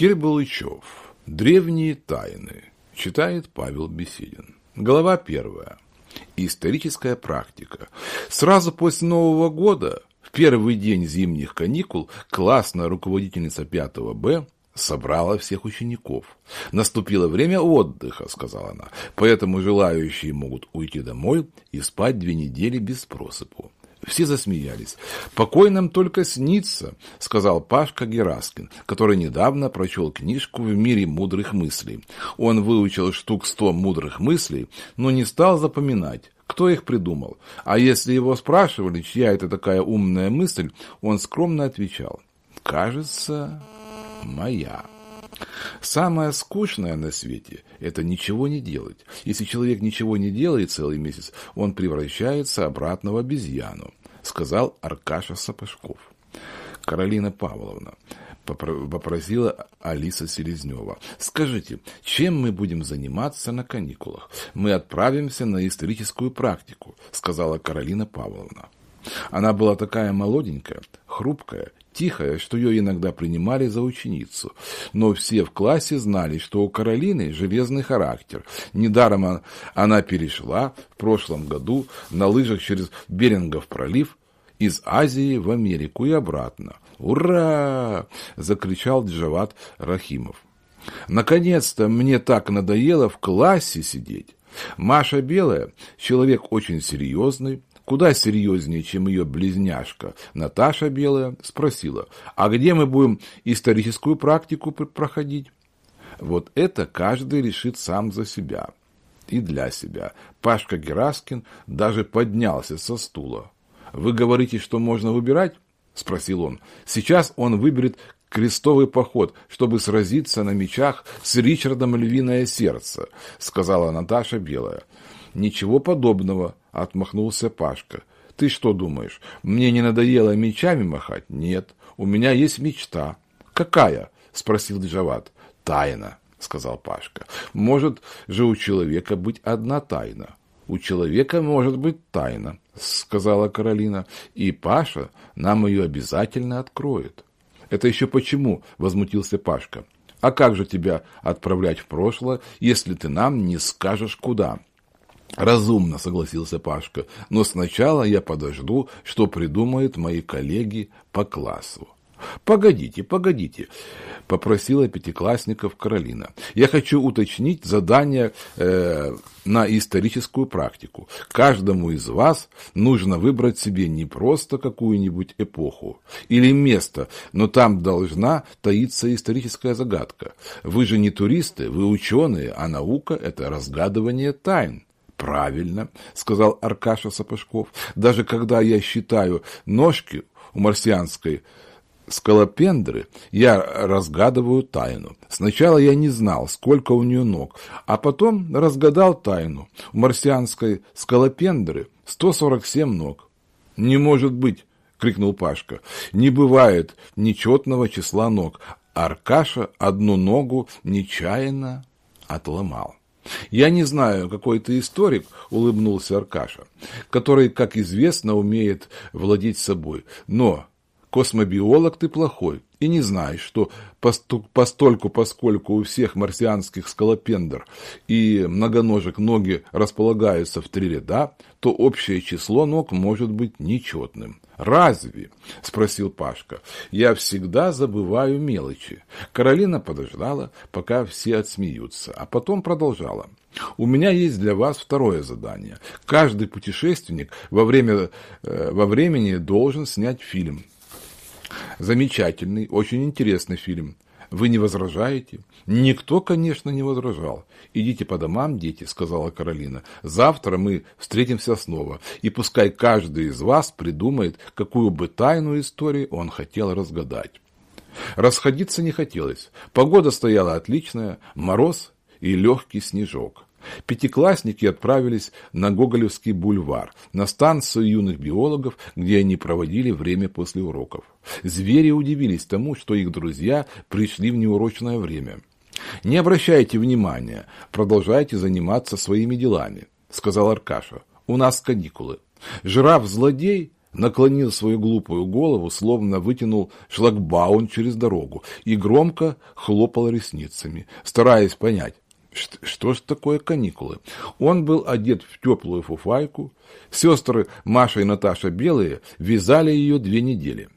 Кир Балычев. Древние тайны. Читает Павел Беседин. Глава первая. Историческая практика. Сразу после Нового года, в первый день зимних каникул, классная руководительница 5 Б собрала всех учеников. «Наступило время отдыха», — сказала она, «поэтому желающие могут уйти домой и спать две недели без просыпу». Все засмеялись. «Покой нам только снится», — сказал Пашка Гераскин, который недавно прочел книжку «В мире мудрых мыслей». Он выучил штук сто мудрых мыслей, но не стал запоминать, кто их придумал. А если его спрашивали, чья это такая умная мысль, он скромно отвечал «Кажется, моя». Самое скучное на свете – это ничего не делать. Если человек ничего не делает целый месяц, он превращается обратно в обезьяну, сказал Аркаша Сапожков. Каролина Павловна попросила Алиса Селезнева. «Скажите, чем мы будем заниматься на каникулах? Мы отправимся на историческую практику», сказала Каролина Павловна. Она была такая молоденькая, хрупкая тихая, что ее иногда принимали за ученицу. Но все в классе знали, что у Каролины железный характер. Недаром она перешла в прошлом году на лыжах через Берингов пролив из Азии в Америку и обратно. «Ура!» – закричал Джават Рахимов. «Наконец-то мне так надоело в классе сидеть. Маша Белая – человек очень серьезный, куда серьезнее, чем ее близняшка, Наташа Белая, спросила, а где мы будем историческую практику проходить? Вот это каждый решит сам за себя и для себя. Пашка Гераскин даже поднялся со стула. «Вы говорите, что можно выбирать?» – спросил он. «Сейчас он выберет крестовый поход, чтобы сразиться на мечах с Ричардом Львиное Сердце», – сказала Наташа Белая. «Ничего подобного», — отмахнулся Пашка. «Ты что думаешь, мне не надоело мечами махать? Нет, у меня есть мечта». «Какая?» — спросил Джават. «Тайна», — сказал Пашка. «Может же у человека быть одна тайна?» «У человека может быть тайна», — сказала Каролина. «И Паша нам ее обязательно откроет». «Это еще почему?» — возмутился Пашка. «А как же тебя отправлять в прошлое, если ты нам не скажешь куда?» Разумно, согласился Пашка, но сначала я подожду, что придумают мои коллеги по классу. «Погодите, погодите», — попросила пятиклассников Каролина. «Я хочу уточнить задание э, на историческую практику. Каждому из вас нужно выбрать себе не просто какую-нибудь эпоху или место, но там должна таиться историческая загадка. Вы же не туристы, вы ученые, а наука – это разгадывание тайн». Правильно, сказал Аркаша Сапожков. Даже когда я считаю ножки у марсианской скалопендры, я разгадываю тайну. Сначала я не знал, сколько у нее ног, а потом разгадал тайну. У марсианской скалопендры 147 ног. Не может быть, крикнул Пашка. Не бывает нечетного числа ног. Аркаша одну ногу нечаянно отломал. «Я не знаю, какой ты историк», — улыбнулся Аркаша, «который, как известно, умеет владеть собой. Но космобиолог ты плохой и не знаешь, что постольку, поскольку у всех марсианских скалопендр и многоножек ноги располагаются в три ряда, то общее число ног может быть нечетным. «Разве?» – спросил Пашка. «Я всегда забываю мелочи». Каролина подождала, пока все отсмеются, а потом продолжала. У меня есть для вас второе задание. Каждый путешественник во, время, э, во времени должен снять фильм. Замечательный, очень интересный фильм. Вы не возражаете? Никто, конечно, не возражал. Идите по домам, дети, сказала Каролина. Завтра мы встретимся снова, и пускай каждый из вас придумает, какую бы тайную историю он хотел разгадать. Расходиться не хотелось. Погода стояла отличная, мороз и легкий снежок. Пятиклассники отправились на Гоголевский бульвар, на станцию юных биологов, где они проводили время после уроков. Звери удивились тому, что их друзья пришли в неурочное время. «Не обращайте внимания, продолжайте заниматься своими делами», — сказал Аркаша. «У нас каникулы. Жираф-злодей наклонил свою глупую голову, словно вытянул шлагбаун через дорогу и громко хлопал ресницами, стараясь понять, что ж такое каникулы? Он был одет в теплую фуфайку. Сестры Маша и Наташа Белые вязали ее две недели.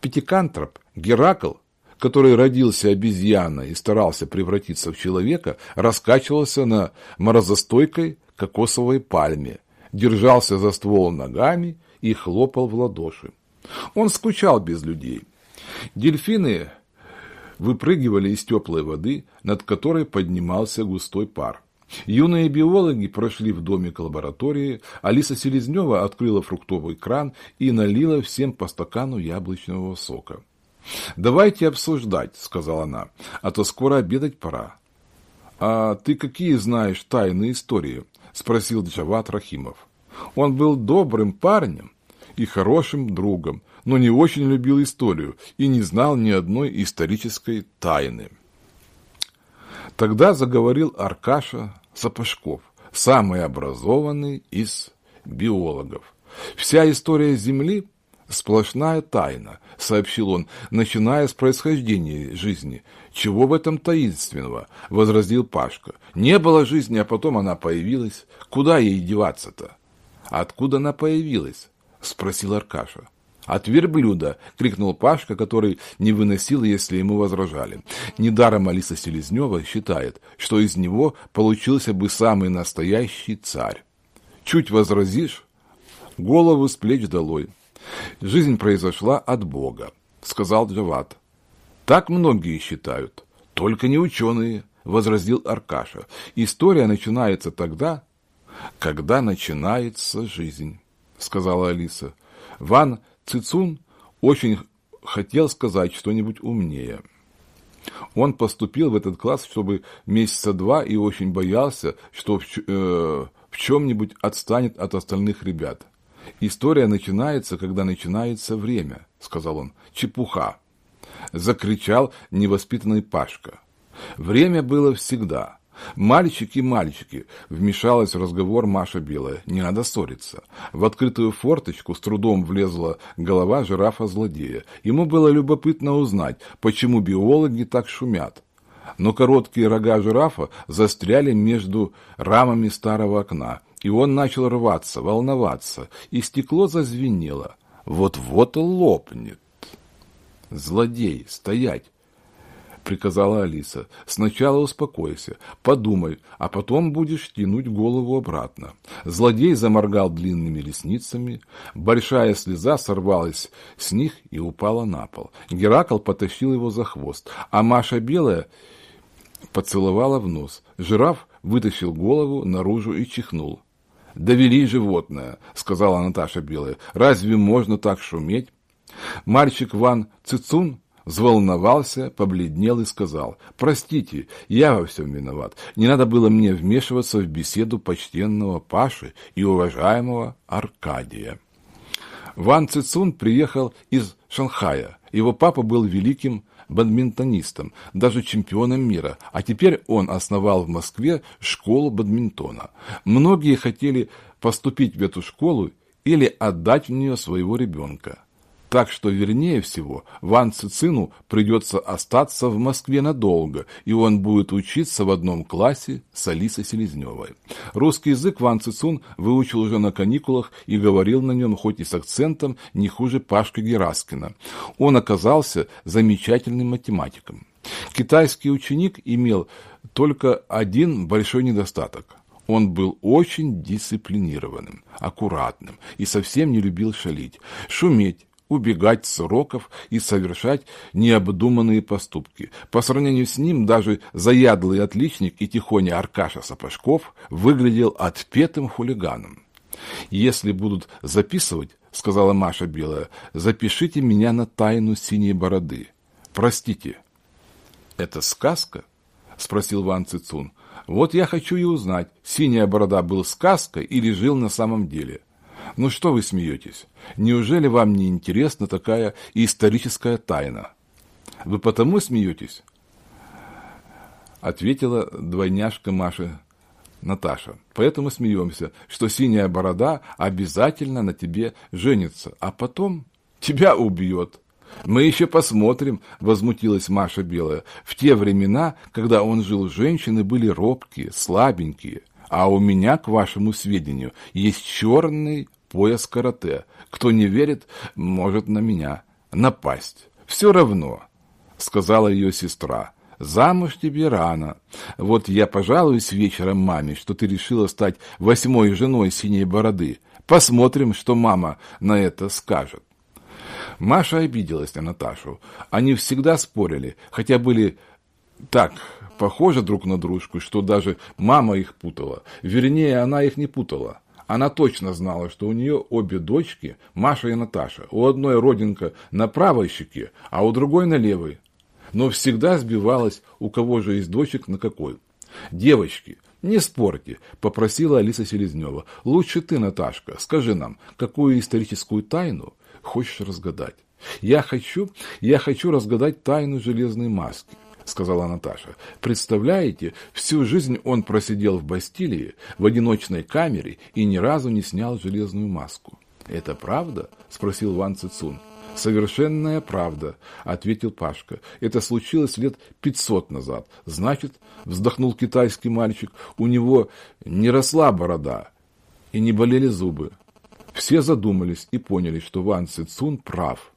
Пятикантроп, Геракл, который родился обезьяной и старался превратиться в человека, раскачивался на морозостойкой кокосовой пальме, держался за ствол ногами и хлопал в ладоши. Он скучал без людей. Дельфины выпрыгивали из теплой воды, над которой поднимался густой пар. Юные биологи прошли в домик лаборатории, Алиса Селезнева открыла фруктовый кран и налила всем по стакану яблочного сока. «Давайте обсуждать», — сказала она, — «а то скоро обедать пора». «А ты какие знаешь тайные истории?» — спросил Джават Рахимов. Он был добрым парнем и хорошим другом, но не очень любил историю и не знал ни одной исторической тайны. Тогда заговорил Аркаша Сапожков, самый образованный из биологов. Вся история Земли – сплошная тайна, сообщил он, начиная с происхождения жизни. Чего в этом таинственного? возразил Пашка. Не было жизни, а потом она появилась. Куда ей деваться-то? Откуда она появилась? спросил Аркаша. «От верблюда!» — крикнул Пашка, который не выносил, если ему возражали. Недаром Алиса Селезнева считает, что из него получился бы самый настоящий царь. Чуть возразишь — голову с плеч долой. Жизнь произошла от Бога, — сказал Джават. Так многие считают, только не ученые, — возразил Аркаша. История начинается тогда, когда начинается жизнь, — сказала Алиса. Ван Цицун очень хотел сказать что-нибудь умнее. Он поступил в этот класс, чтобы месяца два, и очень боялся, что в, э, в чем-нибудь отстанет от остальных ребят. «История начинается, когда начинается время», — сказал он. «Чепуха!» — закричал невоспитанный Пашка. «Время было всегда. «Мальчики, мальчики!» — вмешалась в разговор Маша Белая. «Не надо ссориться». В открытую форточку с трудом влезла голова жирафа-злодея. Ему было любопытно узнать, почему биологи так шумят. Но короткие рога жирафа застряли между рамами старого окна, и он начал рваться, волноваться, и стекло зазвенело. Вот-вот лопнет. «Злодей, стоять!» — приказала Алиса. «Сначала успокойся, подумай, а потом будешь тянуть голову обратно». Злодей заморгал длинными ресницами. Большая слеза сорвалась с них и упала на пол. Геракл потащил его за хвост, а Маша Белая поцеловала в нос. Жираф вытащил голову наружу и чихнул. «Довели животное», — сказала Наташа Белая. «Разве можно так шуметь?» Мальчик Ван Цицун Взволновался, побледнел и сказал, «Простите, я во всем виноват. Не надо было мне вмешиваться в беседу почтенного Паши и уважаемого Аркадия». Ван Цицун приехал из Шанхая. Его папа был великим бадминтонистом, даже чемпионом мира, а теперь он основал в Москве школу бадминтона. Многие хотели поступить в эту школу или отдать в нее своего ребенка. Так что, вернее всего, Ван Цицину придется остаться в Москве надолго, и он будет учиться в одном классе с Алисой Селезневой. Русский язык Ван Цицун выучил уже на каникулах и говорил на нем хоть и с акцентом не хуже Пашка Гераскина. Он оказался замечательным математиком. Китайский ученик имел только один большой недостаток – он был очень дисциплинированным, аккуратным и совсем не любил шалить. Шуметь, убегать с уроков и совершать необдуманные поступки. По сравнению с ним даже заядлый отличник и тихоня Аркаша Сапожков выглядел отпетым хулиганом. «Если будут записывать, — сказала Маша Белая, — запишите меня на тайну синей бороды. Простите». «Это сказка?» — спросил Ван Цицун. «Вот я хочу и узнать, синяя борода был сказкой или жил на самом деле». Ну что вы смеетесь? Неужели вам не интересна такая историческая тайна? Вы потому смеетесь? Ответила двойняшка Маша Наташа. Поэтому смеемся, что синяя борода обязательно на тебе женится, а потом тебя убьет. Мы еще посмотрим, возмутилась Маша Белая. В те времена, когда он жил, женщины были робкие, слабенькие. А у меня, к вашему сведению, есть черный пояс карате. Кто не верит, может на меня напасть. Все равно, сказала ее сестра. Замуж тебе рано. Вот я пожалуюсь вечером маме, что ты решила стать восьмой женой синей бороды. Посмотрим, что мама на это скажет. Маша обиделась на Наташу. Они всегда спорили, хотя были так похожи друг на дружку, что даже мама их путала. Вернее, она их не путала. Она точно знала, что у нее обе дочки, Маша и Наташа. У одной родинка на правой щеке, а у другой на левой. Но всегда сбивалась, у кого же из дочек на какой. «Девочки, не спорьте», – попросила Алиса Селезнева. «Лучше ты, Наташка, скажи нам, какую историческую тайну хочешь разгадать?» «Я хочу, я хочу разгадать тайну железной маски. — сказала Наташа. «Представляете, всю жизнь он просидел в Бастилии, в одиночной камере и ни разу не снял железную маску». «Это правда?» — спросил Ван Цицун. «Совершенная правда», — ответил Пашка. «Это случилось лет пятьсот назад. Значит, — вздохнул китайский мальчик, — у него не росла борода и не болели зубы». Все задумались и поняли, что Ван Цицун прав.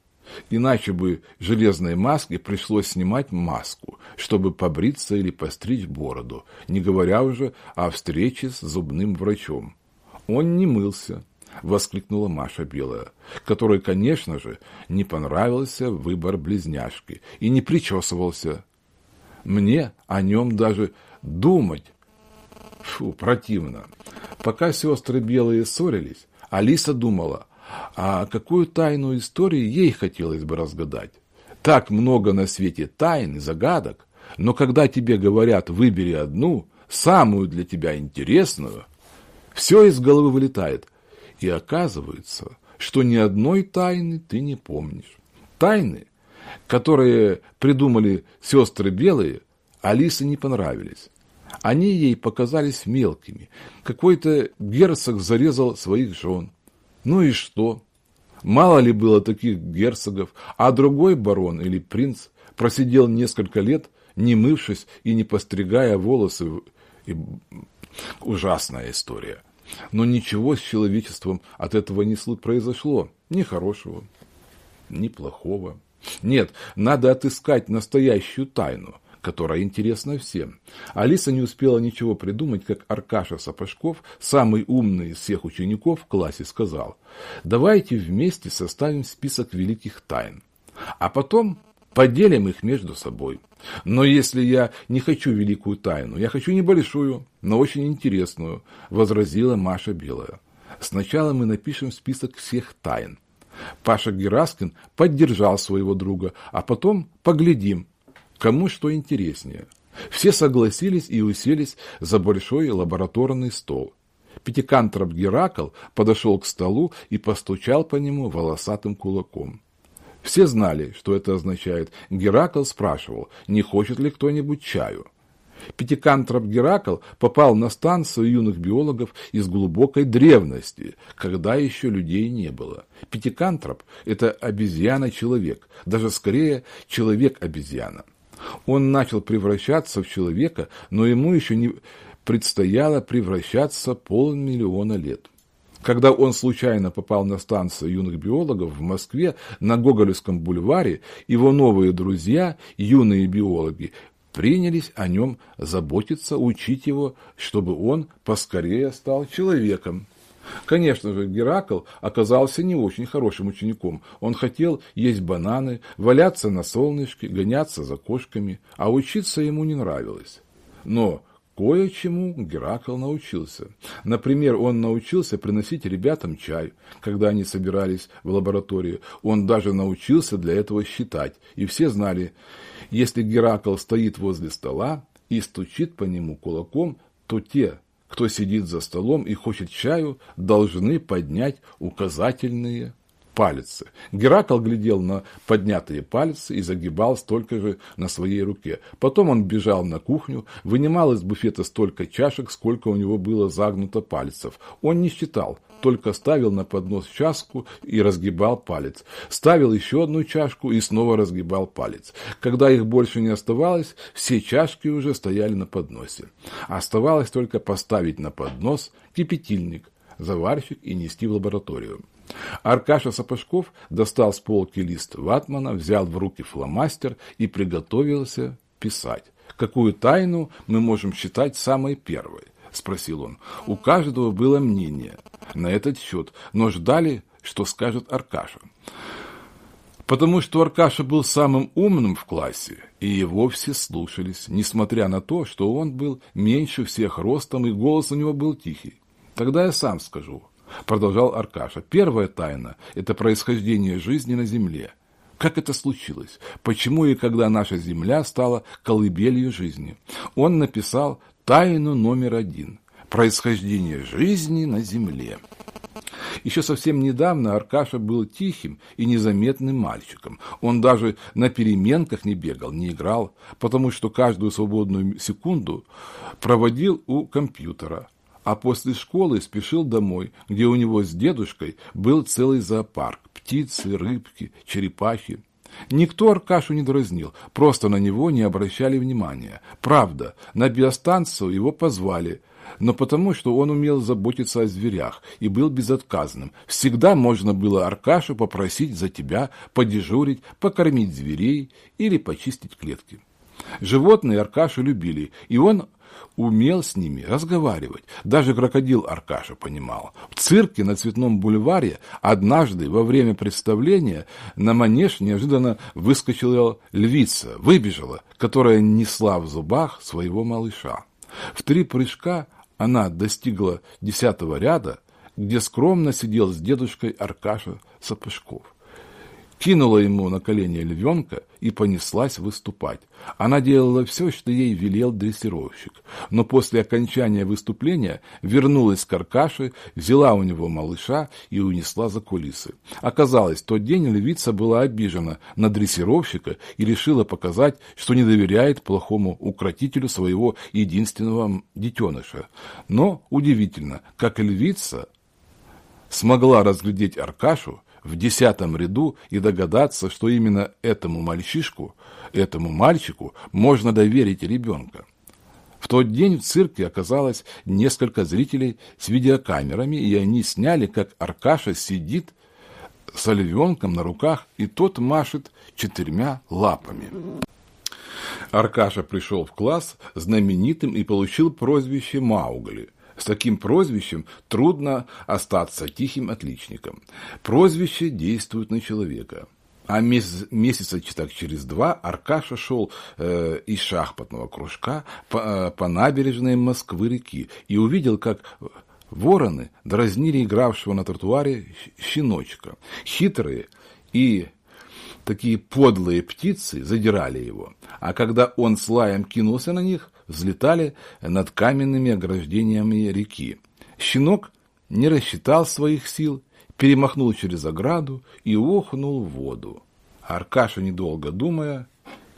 Иначе бы железной маске пришлось снимать маску, чтобы побриться или постричь бороду, не говоря уже о встрече с зубным врачом. Он не мылся, воскликнула Маша Белая, которой, конечно же, не понравился выбор близняшки и не причесывался. Мне о нем даже думать фу, противно. Пока сестры Белые ссорились, Алиса думала – а какую тайну истории ей хотелось бы разгадать? Так много на свете тайн и загадок, но когда тебе говорят «выбери одну», самую для тебя интересную, все из головы вылетает. И оказывается, что ни одной тайны ты не помнишь. Тайны, которые придумали сестры Белые, Алисе не понравились. Они ей показались мелкими. Какой-то герцог зарезал своих жен. Ну и что? Мало ли было таких герцогов, а другой барон или принц просидел несколько лет, не мывшись и не постригая волосы. И... Ужасная история. Но ничего с человечеством от этого не произошло. Ни хорошего, ни плохого. Нет, надо отыскать настоящую тайну – которая интересна всем. Алиса не успела ничего придумать, как Аркаша Сапожков, самый умный из всех учеников в классе, сказал, давайте вместе составим список великих тайн, а потом поделим их между собой. Но если я не хочу великую тайну, я хочу небольшую, но очень интересную, возразила Маша Белая. Сначала мы напишем список всех тайн. Паша Гераскин поддержал своего друга, а потом поглядим, Кому что интереснее. Все согласились и уселись за большой лабораторный стол. Пятикантроп Геракл подошел к столу и постучал по нему волосатым кулаком. Все знали, что это означает. Геракл спрашивал, не хочет ли кто-нибудь чаю. Пятикантроп Геракл попал на станцию юных биологов из глубокой древности, когда еще людей не было. Пятикантроп – это обезьяна-человек, даже скорее человек-обезьяна. Он начал превращаться в человека, но ему еще не предстояло превращаться полмиллиона лет. Когда он случайно попал на станцию юных биологов в Москве на Гоголевском бульваре, его новые друзья, юные биологи, принялись о нем заботиться, учить его, чтобы он поскорее стал человеком. Конечно же, Геракл оказался не очень хорошим учеником. Он хотел есть бананы, валяться на солнышке, гоняться за кошками, а учиться ему не нравилось. Но Кое-чему Геракл научился. Например, он научился приносить ребятам чай, когда они собирались в лабораторию. Он даже научился для этого считать. И все знали, если Геракл стоит возле стола и стучит по нему кулаком, то те, кто сидит за столом и хочет чаю, должны поднять указательные пальцы. Геракл глядел на поднятые пальцы и загибал столько же на своей руке. Потом он бежал на кухню, вынимал из буфета столько чашек, сколько у него было загнуто пальцев. Он не считал, только ставил на поднос чашку и разгибал палец. Ставил еще одну чашку и снова разгибал палец. Когда их больше не оставалось, все чашки уже стояли на подносе. Оставалось только поставить на поднос кипятильник, заварщик и нести в лабораторию. Аркаша Сапожков достал с полки лист ватмана, взял в руки фломастер и приготовился писать. Какую тайну мы можем считать самой первой? Спросил он. У каждого было мнение на этот счет, но ждали, что скажет Аркаша. Потому что Аркаша был самым умным в классе, и его все слушались, несмотря на то, что он был меньше всех ростом, и голос у него был тихий. Тогда я сам скажу, продолжал Аркаша. Первая тайна – это происхождение жизни на Земле. Как это случилось? Почему и когда наша Земля стала колыбелью жизни? Он написал тайну номер один – происхождение жизни на Земле. Еще совсем недавно Аркаша был тихим и незаметным мальчиком. Он даже на переменках не бегал, не играл, потому что каждую свободную секунду проводил у компьютера – а после школы спешил домой, где у него с дедушкой был целый зоопарк – птицы, рыбки, черепахи. Никто Аркашу не дразнил, просто на него не обращали внимания. Правда, на биостанцию его позвали, но потому, что он умел заботиться о зверях и был безотказным. Всегда можно было Аркашу попросить за тебя подежурить, покормить зверей или почистить клетки. Животные Аркашу любили, и он умел с ними разговаривать. Даже крокодил Аркаша понимал. В цирке на Цветном бульваре однажды во время представления на манеж неожиданно выскочила львица, выбежала, которая несла в зубах своего малыша. В три прыжка она достигла десятого ряда, где скромно сидел с дедушкой Аркаша Сапожков кинула ему на колени львенка и понеслась выступать. Она делала все, что ей велел дрессировщик, но после окончания выступления вернулась к Аркаше, взяла у него малыша и унесла за кулисы. Оказалось, тот день львица была обижена на дрессировщика и решила показать, что не доверяет плохому укротителю своего единственного детеныша. Но удивительно, как львица смогла разглядеть Аркашу, в десятом ряду и догадаться, что именно этому мальчишку, этому мальчику можно доверить ребенка. В тот день в цирке оказалось несколько зрителей с видеокамерами, и они сняли, как Аркаша сидит с львенком на руках, и тот машет четырьмя лапами. Аркаша пришел в класс знаменитым и получил прозвище Маугли – с таким прозвищем трудно остаться тихим отличником. Прозвище действует на человека. А месяц, месяца так через два Аркаша шел э, из шахматного кружка по, э, по набережной Москвы-реки и увидел, как вороны дразнили игравшего на тротуаре щеночка. Хитрые и такие подлые птицы задирали его, а когда он с лаем кинулся на них, взлетали над каменными ограждениями реки. Щенок не рассчитал своих сил, перемахнул через ограду и охнул в воду. Аркаша, недолго думая,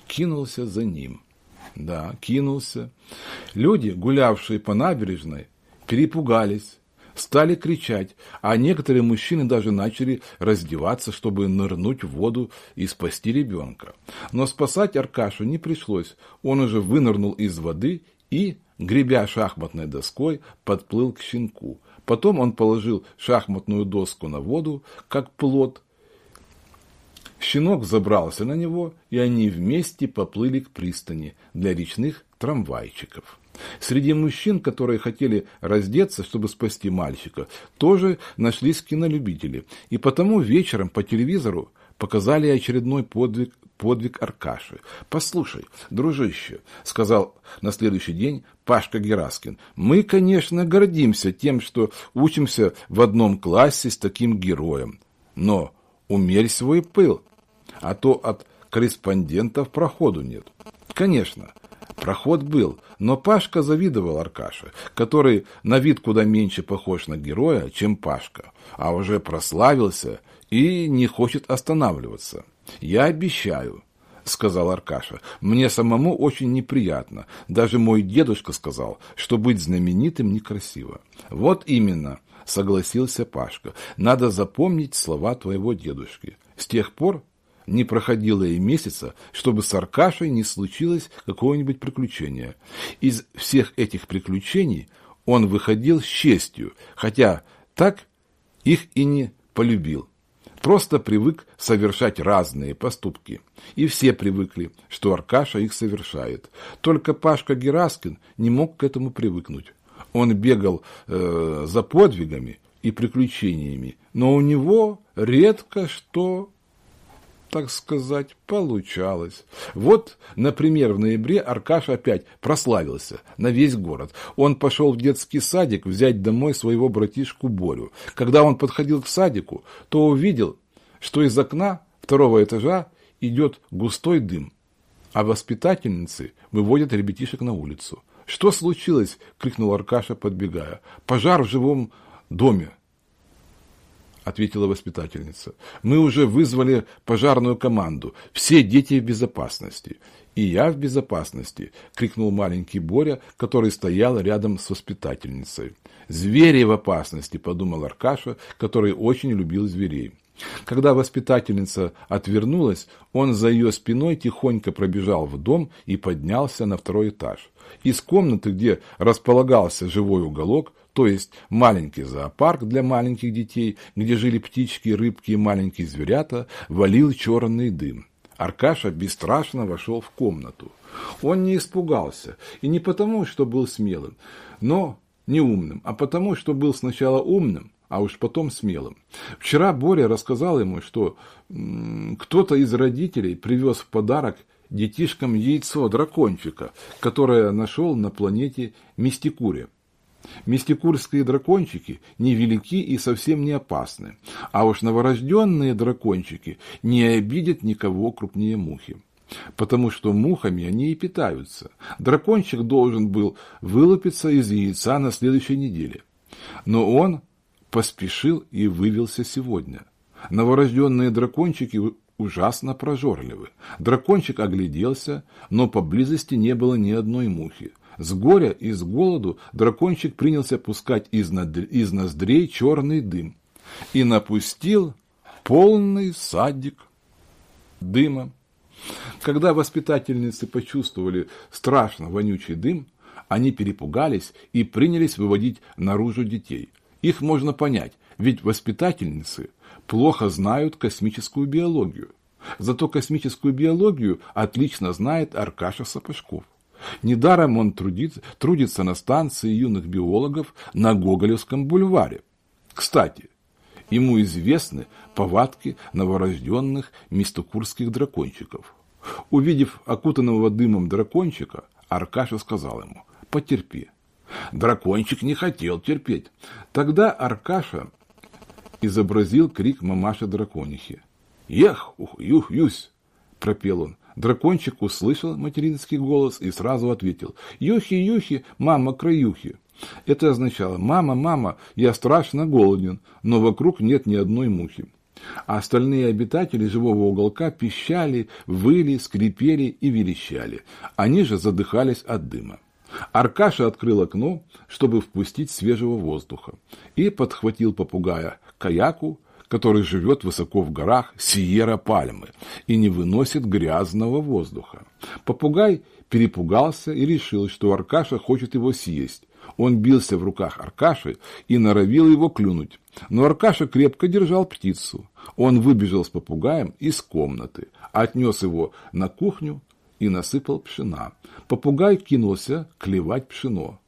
кинулся за ним. Да, кинулся. Люди, гулявшие по набережной, перепугались, стали кричать, а некоторые мужчины даже начали раздеваться, чтобы нырнуть в воду и спасти ребенка. Но спасать Аркашу не пришлось, он уже вынырнул из воды и, гребя шахматной доской, подплыл к щенку. Потом он положил шахматную доску на воду, как плод. Щенок забрался на него, и они вместе поплыли к пристани для речных трамвайчиков. Среди мужчин, которые хотели раздеться, чтобы спасти мальчика, тоже нашлись кинолюбители. И потому вечером по телевизору показали очередной подвиг, подвиг Аркаши. «Послушай, дружище», — сказал на следующий день Пашка Гераскин, «мы, конечно, гордимся тем, что учимся в одном классе с таким героем, но умерь свой пыл, а то от корреспондентов проходу нет». Конечно, Проход был, но Пашка завидовал Аркаше, который на вид куда меньше похож на героя, чем Пашка, а уже прославился и не хочет останавливаться. «Я обещаю», — сказал Аркаша, — «мне самому очень неприятно. Даже мой дедушка сказал, что быть знаменитым некрасиво». «Вот именно», — согласился Пашка, — «надо запомнить слова твоего дедушки». С тех пор не проходило и месяца, чтобы с Аркашей не случилось какое-нибудь приключение. Из всех этих приключений он выходил с честью, хотя так их и не полюбил. Просто привык совершать разные поступки. И все привыкли, что Аркаша их совершает. Только Пашка Гераскин не мог к этому привыкнуть. Он бегал э, за подвигами и приключениями, но у него редко что так сказать, получалось. Вот, например, в ноябре Аркаш опять прославился на весь город. Он пошел в детский садик взять домой своего братишку Борю. Когда он подходил к садику, то увидел, что из окна второго этажа идет густой дым, а воспитательницы выводят ребятишек на улицу. «Что случилось?» – крикнул Аркаша, подбегая. «Пожар в живом доме ответила воспитательница. Мы уже вызвали пожарную команду. Все дети в безопасности. И я в безопасности, крикнул маленький Боря, который стоял рядом с воспитательницей. Звери в опасности, подумал Аркаша, который очень любил зверей. Когда воспитательница отвернулась, он за ее спиной тихонько пробежал в дом и поднялся на второй этаж. Из комнаты, где располагался живой уголок, то есть маленький зоопарк для маленьких детей, где жили птички, рыбки и маленькие зверята, валил черный дым. Аркаша бесстрашно вошел в комнату. Он не испугался, и не потому, что был смелым, но не умным, а потому, что был сначала умным, а уж потом смелым. Вчера Боря рассказал ему, что кто-то из родителей привез в подарок детишкам яйцо дракончика, которое нашел на планете Мистикуре. Мистикурские дракончики невелики и совсем не опасны, а уж новорожденные дракончики не обидят никого крупнее мухи. Потому что мухами они и питаются. Дракончик должен был вылупиться из яйца на следующей неделе. Но он поспешил и вывелся сегодня. Новорожденные дракончики ужасно прожорливы. Дракончик огляделся, но поблизости не было ни одной мухи. С горя и с голоду дракончик принялся пускать из, из ноздрей черный дым и напустил полный садик дыма. Когда воспитательницы почувствовали страшно вонючий дым, они перепугались и принялись выводить наружу детей. Их можно понять, ведь воспитательницы плохо знают космическую биологию. Зато космическую биологию отлично знает Аркаша Сапожков. Недаром он трудится, трудится на станции юных биологов на Гоголевском бульваре. Кстати, ему известны повадки новорожденных мистокурских дракончиков. Увидев окутанного дымом дракончика, Аркаша сказал ему «Потерпи». Дракончик не хотел терпеть. Тогда Аркаша изобразил крик мамаши-драконихи. «Ех, ух, юх, юсь!» – пропел он. Дракончик услышал материнский голос и сразу ответил «Юхи, Юхи, мама, краюхи». Это означало «Мама, мама, я страшно голоден, но вокруг нет ни одной мухи». А остальные обитатели живого уголка пищали, выли, скрипели и верещали. Они же задыхались от дыма. Аркаша открыл окно, чтобы впустить свежего воздуха, и подхватил попугая каяку, который живет высоко в горах Сиера-Пальмы и не выносит грязного воздуха. Попугай перепугался и решил, что Аркаша хочет его съесть. Он бился в руках Аркаши и норовил его клюнуть. Но Аркаша крепко держал птицу. Он выбежал с попугаем из комнаты, отнес его на кухню и насыпал пшена. Попугай кинулся клевать пшено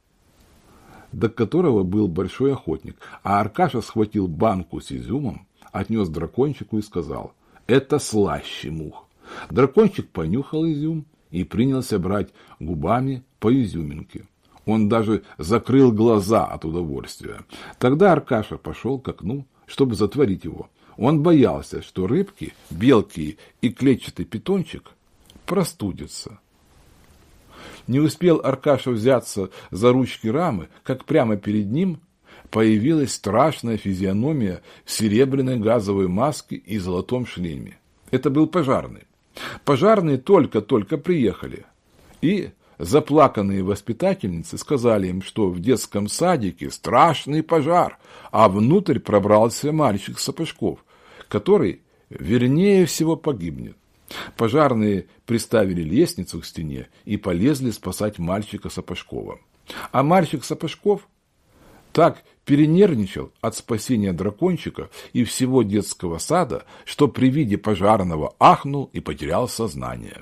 до которого был большой охотник, а Аркаша схватил банку с изюмом отнес дракончику и сказал, это слаще мух. Дракончик понюхал изюм и принялся брать губами по изюминке. Он даже закрыл глаза от удовольствия. Тогда Аркаша пошел к окну, чтобы затворить его. Он боялся, что рыбки, белки и клетчатый питончик простудятся. Не успел Аркаша взяться за ручки рамы, как прямо перед ним появилась страшная физиономия в серебряной газовой маске и золотом шлеме. Это был пожарный. Пожарные только-только приехали. И заплаканные воспитательницы сказали им, что в детском садике страшный пожар, а внутрь пробрался мальчик Сапожков, который, вернее всего, погибнет. Пожарные приставили лестницу к стене и полезли спасать мальчика Сапожкова. А мальчик Сапожков так перенервничал от спасения дракончика и всего детского сада, что при виде пожарного ахнул и потерял сознание.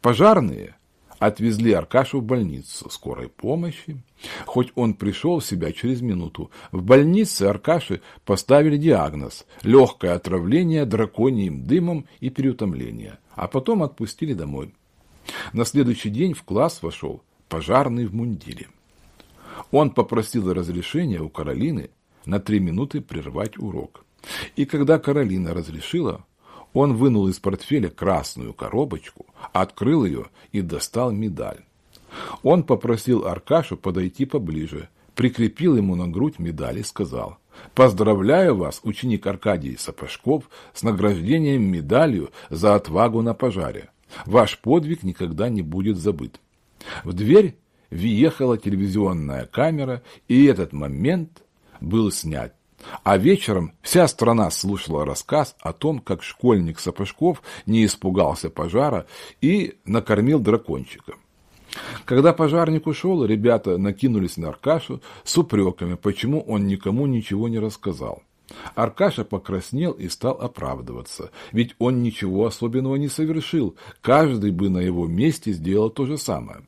Пожарные отвезли Аркашу в больницу скорой помощи. Хоть он пришел в себя через минуту, в больнице Аркаши поставили диагноз – легкое отравление драконьим дымом и переутомление, а потом отпустили домой. На следующий день в класс вошел пожарный в мундире. Он попросил разрешения у Каролины на три минуты прервать урок. И когда Каролина разрешила, он вынул из портфеля красную коробочку, открыл ее и достал медаль. Он попросил Аркашу подойти поближе, прикрепил ему на грудь медаль и сказал «Поздравляю вас, ученик Аркадий Сапожков, с награждением медалью за отвагу на пожаре. Ваш подвиг никогда не будет забыт». В дверь въехала телевизионная камера, и этот момент был снят. А вечером вся страна слушала рассказ о том, как школьник Сапожков не испугался пожара и накормил дракончика. Когда пожарник ушел, ребята накинулись на Аркашу с упреками, почему он никому ничего не рассказал. Аркаша покраснел и стал оправдываться, ведь он ничего особенного не совершил, каждый бы на его месте сделал то же самое.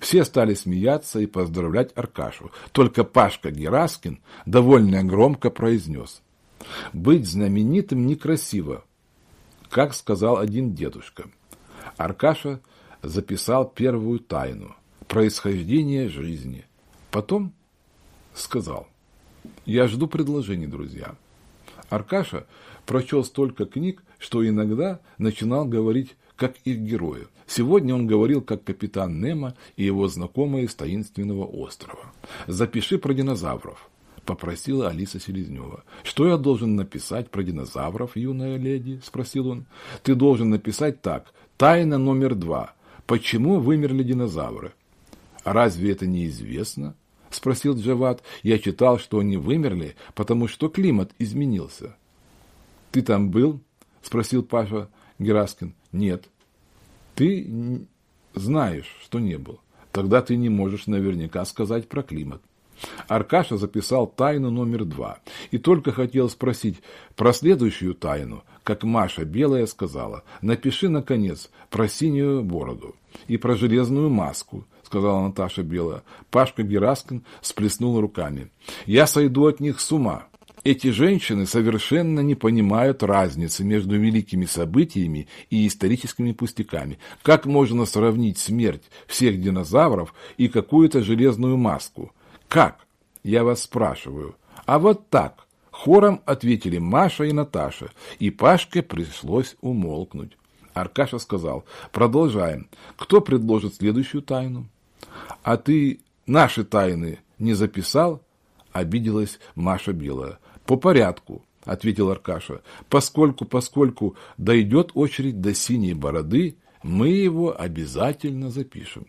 Все стали смеяться и поздравлять Аркашу. Только Пашка Гераскин довольно громко произнес. «Быть знаменитым некрасиво», как сказал один дедушка. Аркаша записал первую тайну – происхождение жизни. Потом сказал, я жду предложений, друзья. Аркаша прочел столько книг, что иногда начинал говорить как их герои. Сегодня он говорил как капитан Немо и его знакомые с таинственного острова. «Запиши про динозавров», – попросила Алиса Селезнева. «Что я должен написать про динозавров, юная леди?» – спросил он. «Ты должен написать так. Тайна номер два. Почему вымерли динозавры?» «Разве это неизвестно?» – спросил Джават. «Я читал, что они вымерли, потому что климат изменился». «Ты там был?» – спросил Паша Гераскин. Нет. Ты знаешь, что не был. Тогда ты не можешь наверняка сказать про климат. Аркаша записал тайну номер два и только хотел спросить про следующую тайну, как Маша Белая сказала, напиши, наконец, про синюю бороду и про железную маску, сказала Наташа Белая. Пашка Гераскин сплеснул руками. Я сойду от них с ума. Эти женщины совершенно не понимают разницы между великими событиями и историческими пустяками. Как можно сравнить смерть всех динозавров и какую-то железную маску? Как? Я вас спрашиваю. А вот так. Хором ответили Маша и Наташа, и Пашке пришлось умолкнуть. Аркаша сказал, продолжаем. Кто предложит следующую тайну? А ты наши тайны не записал? Обиделась Маша Белая. По порядку, ответил Аркаша. Поскольку, поскольку дойдет очередь до синей бороды, мы его обязательно запишем.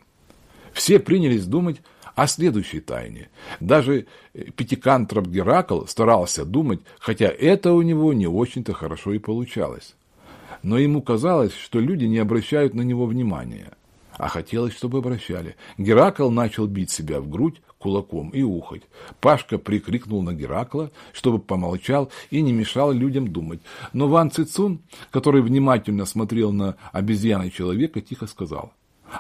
Все принялись думать о следующей тайне. Даже пятикантроп Геракл старался думать, хотя это у него не очень-то хорошо и получалось. Но ему казалось, что люди не обращают на него внимания. А хотелось, чтобы обращали. Геракл начал бить себя в грудь, кулаком и ухать. Пашка прикрикнул на Геракла, чтобы помолчал и не мешал людям думать. Но Ван Цицун, который внимательно смотрел на обезьяны человека, тихо сказал.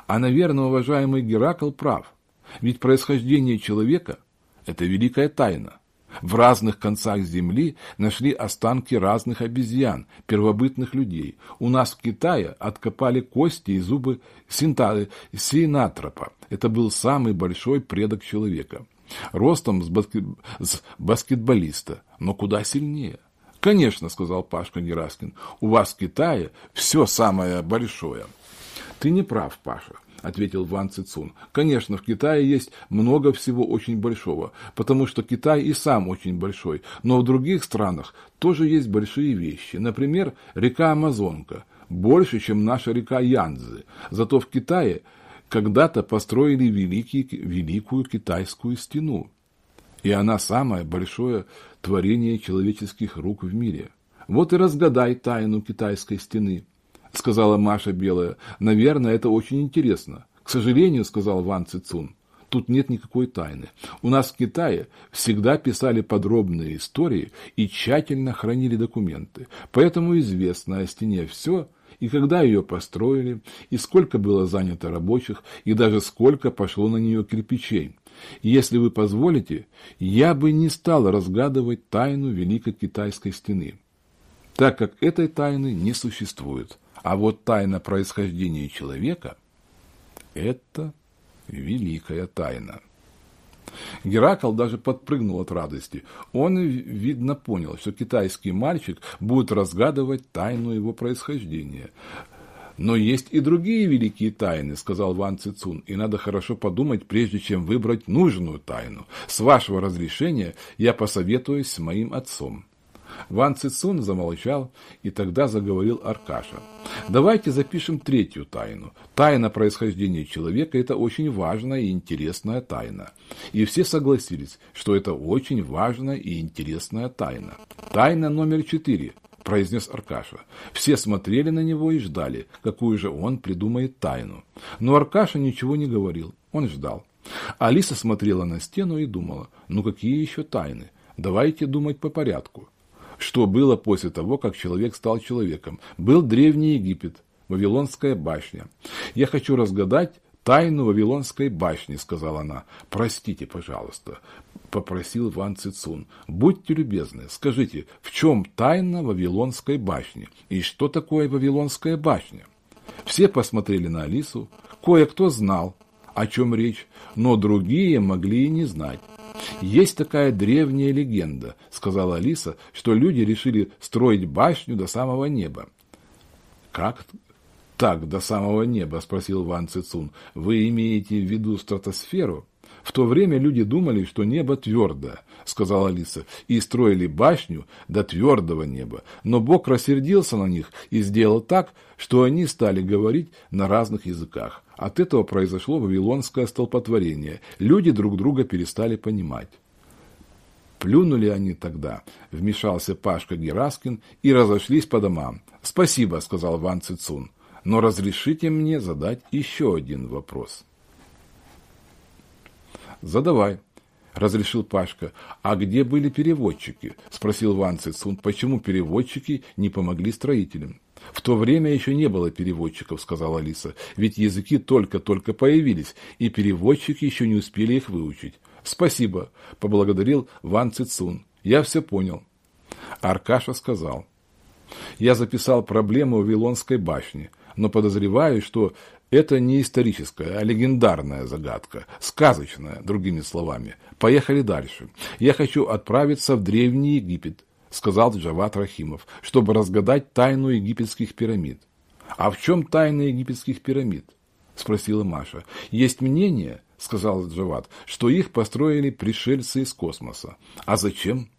А, наверное, уважаемый Геракл прав. Ведь происхождение человека – это великая тайна. В разных концах Земли нашли останки разных обезьян, первобытных людей. У нас в Китае откопали кости и зубы синатропа. Это был самый большой предок человека. Ростом с, баскет... с баскетболиста, но куда сильнее. «Конечно», — сказал Пашка Гераскин, — «у вас в Китае все самое большое». «Ты не прав, Паша», — ответил Ван Цицун. Конечно, в Китае есть много всего очень большого, потому что Китай и сам очень большой, но в других странах тоже есть большие вещи. Например, река Амазонка, больше, чем наша река Янцзы. Зато в Китае когда-то построили великий, великую китайскую стену. И она самое большое творение человеческих рук в мире. Вот и разгадай тайну китайской стены, сказала Маша Белая. Наверное, это очень интересно. К сожалению, сказал Ван Цицун, тут нет никакой тайны. У нас в Китае всегда писали подробные истории и тщательно хранили документы. Поэтому известно о стене все, и когда ее построили, и сколько было занято рабочих, и даже сколько пошло на нее кирпичей. Если вы позволите, я бы не стал разгадывать тайну Великой Китайской стены, так как этой тайны не существует. А вот тайна происхождения человека – это великая тайна. Геракл даже подпрыгнул от радости. Он, видно, понял, что китайский мальчик будет разгадывать тайну его происхождения. Но есть и другие великие тайны, сказал Ван Цицун, и надо хорошо подумать, прежде чем выбрать нужную тайну. С вашего разрешения я посоветуюсь с моим отцом. Ван Цицун замолчал, и тогда заговорил Аркаша. Давайте запишем третью тайну. Тайна происхождения человека – это очень важная и интересная тайна. И все согласились, что это очень важная и интересная тайна. Тайна номер четыре – произнес Аркаша. Все смотрели на него и ждали, какую же он придумает тайну. Но Аркаша ничего не говорил, он ждал. Алиса смотрела на стену и думала, ну какие еще тайны? Давайте думать по порядку. Что было после того, как человек стал человеком? Был Древний Египет, Вавилонская башня. Я хочу разгадать тайну Вавилонской башни, сказала она. Простите, пожалуйста, попросил Ван Цицун. Будьте любезны, скажите, в чем тайна Вавилонской башни? И что такое Вавилонская башня? Все посмотрели на Алису. Кое-кто знал, о чем речь, но другие могли и не знать. Есть такая древняя легенда, сказала Алиса, что люди решили строить башню до самого неба. Как так до самого неба? спросил Ван Цицун. Вы имеете в виду стратосферу? В то время люди думали, что небо твердое, сказала Алиса, и строили башню до твердого неба. Но Бог рассердился на них и сделал так, что они стали говорить на разных языках. От этого произошло вавилонское столпотворение. Люди друг друга перестали понимать. Плюнули они тогда, вмешался Пашка Гераскин, и разошлись по домам. «Спасибо», — сказал Ван Цицун, — «но разрешите мне задать еще один вопрос». «Задавай», — разрешил Пашка. «А где были переводчики?» — спросил Ван Цицун. «Почему переводчики не помогли строителям?» В то время еще не было переводчиков, сказала Алиса, ведь языки только-только появились, и переводчики еще не успели их выучить. Спасибо, поблагодарил Ван Цицун. Я все понял. Аркаша сказал. Я записал проблему Вавилонской башни, но подозреваю, что это не историческая, а легендарная загадка, сказочная, другими словами. Поехали дальше. Я хочу отправиться в Древний Египет, сказал Джават Рахимов, чтобы разгадать тайну египетских пирамид. А в чем тайна египетских пирамид? спросила Маша. Есть мнение, сказал Джават, что их построили пришельцы из космоса. А зачем?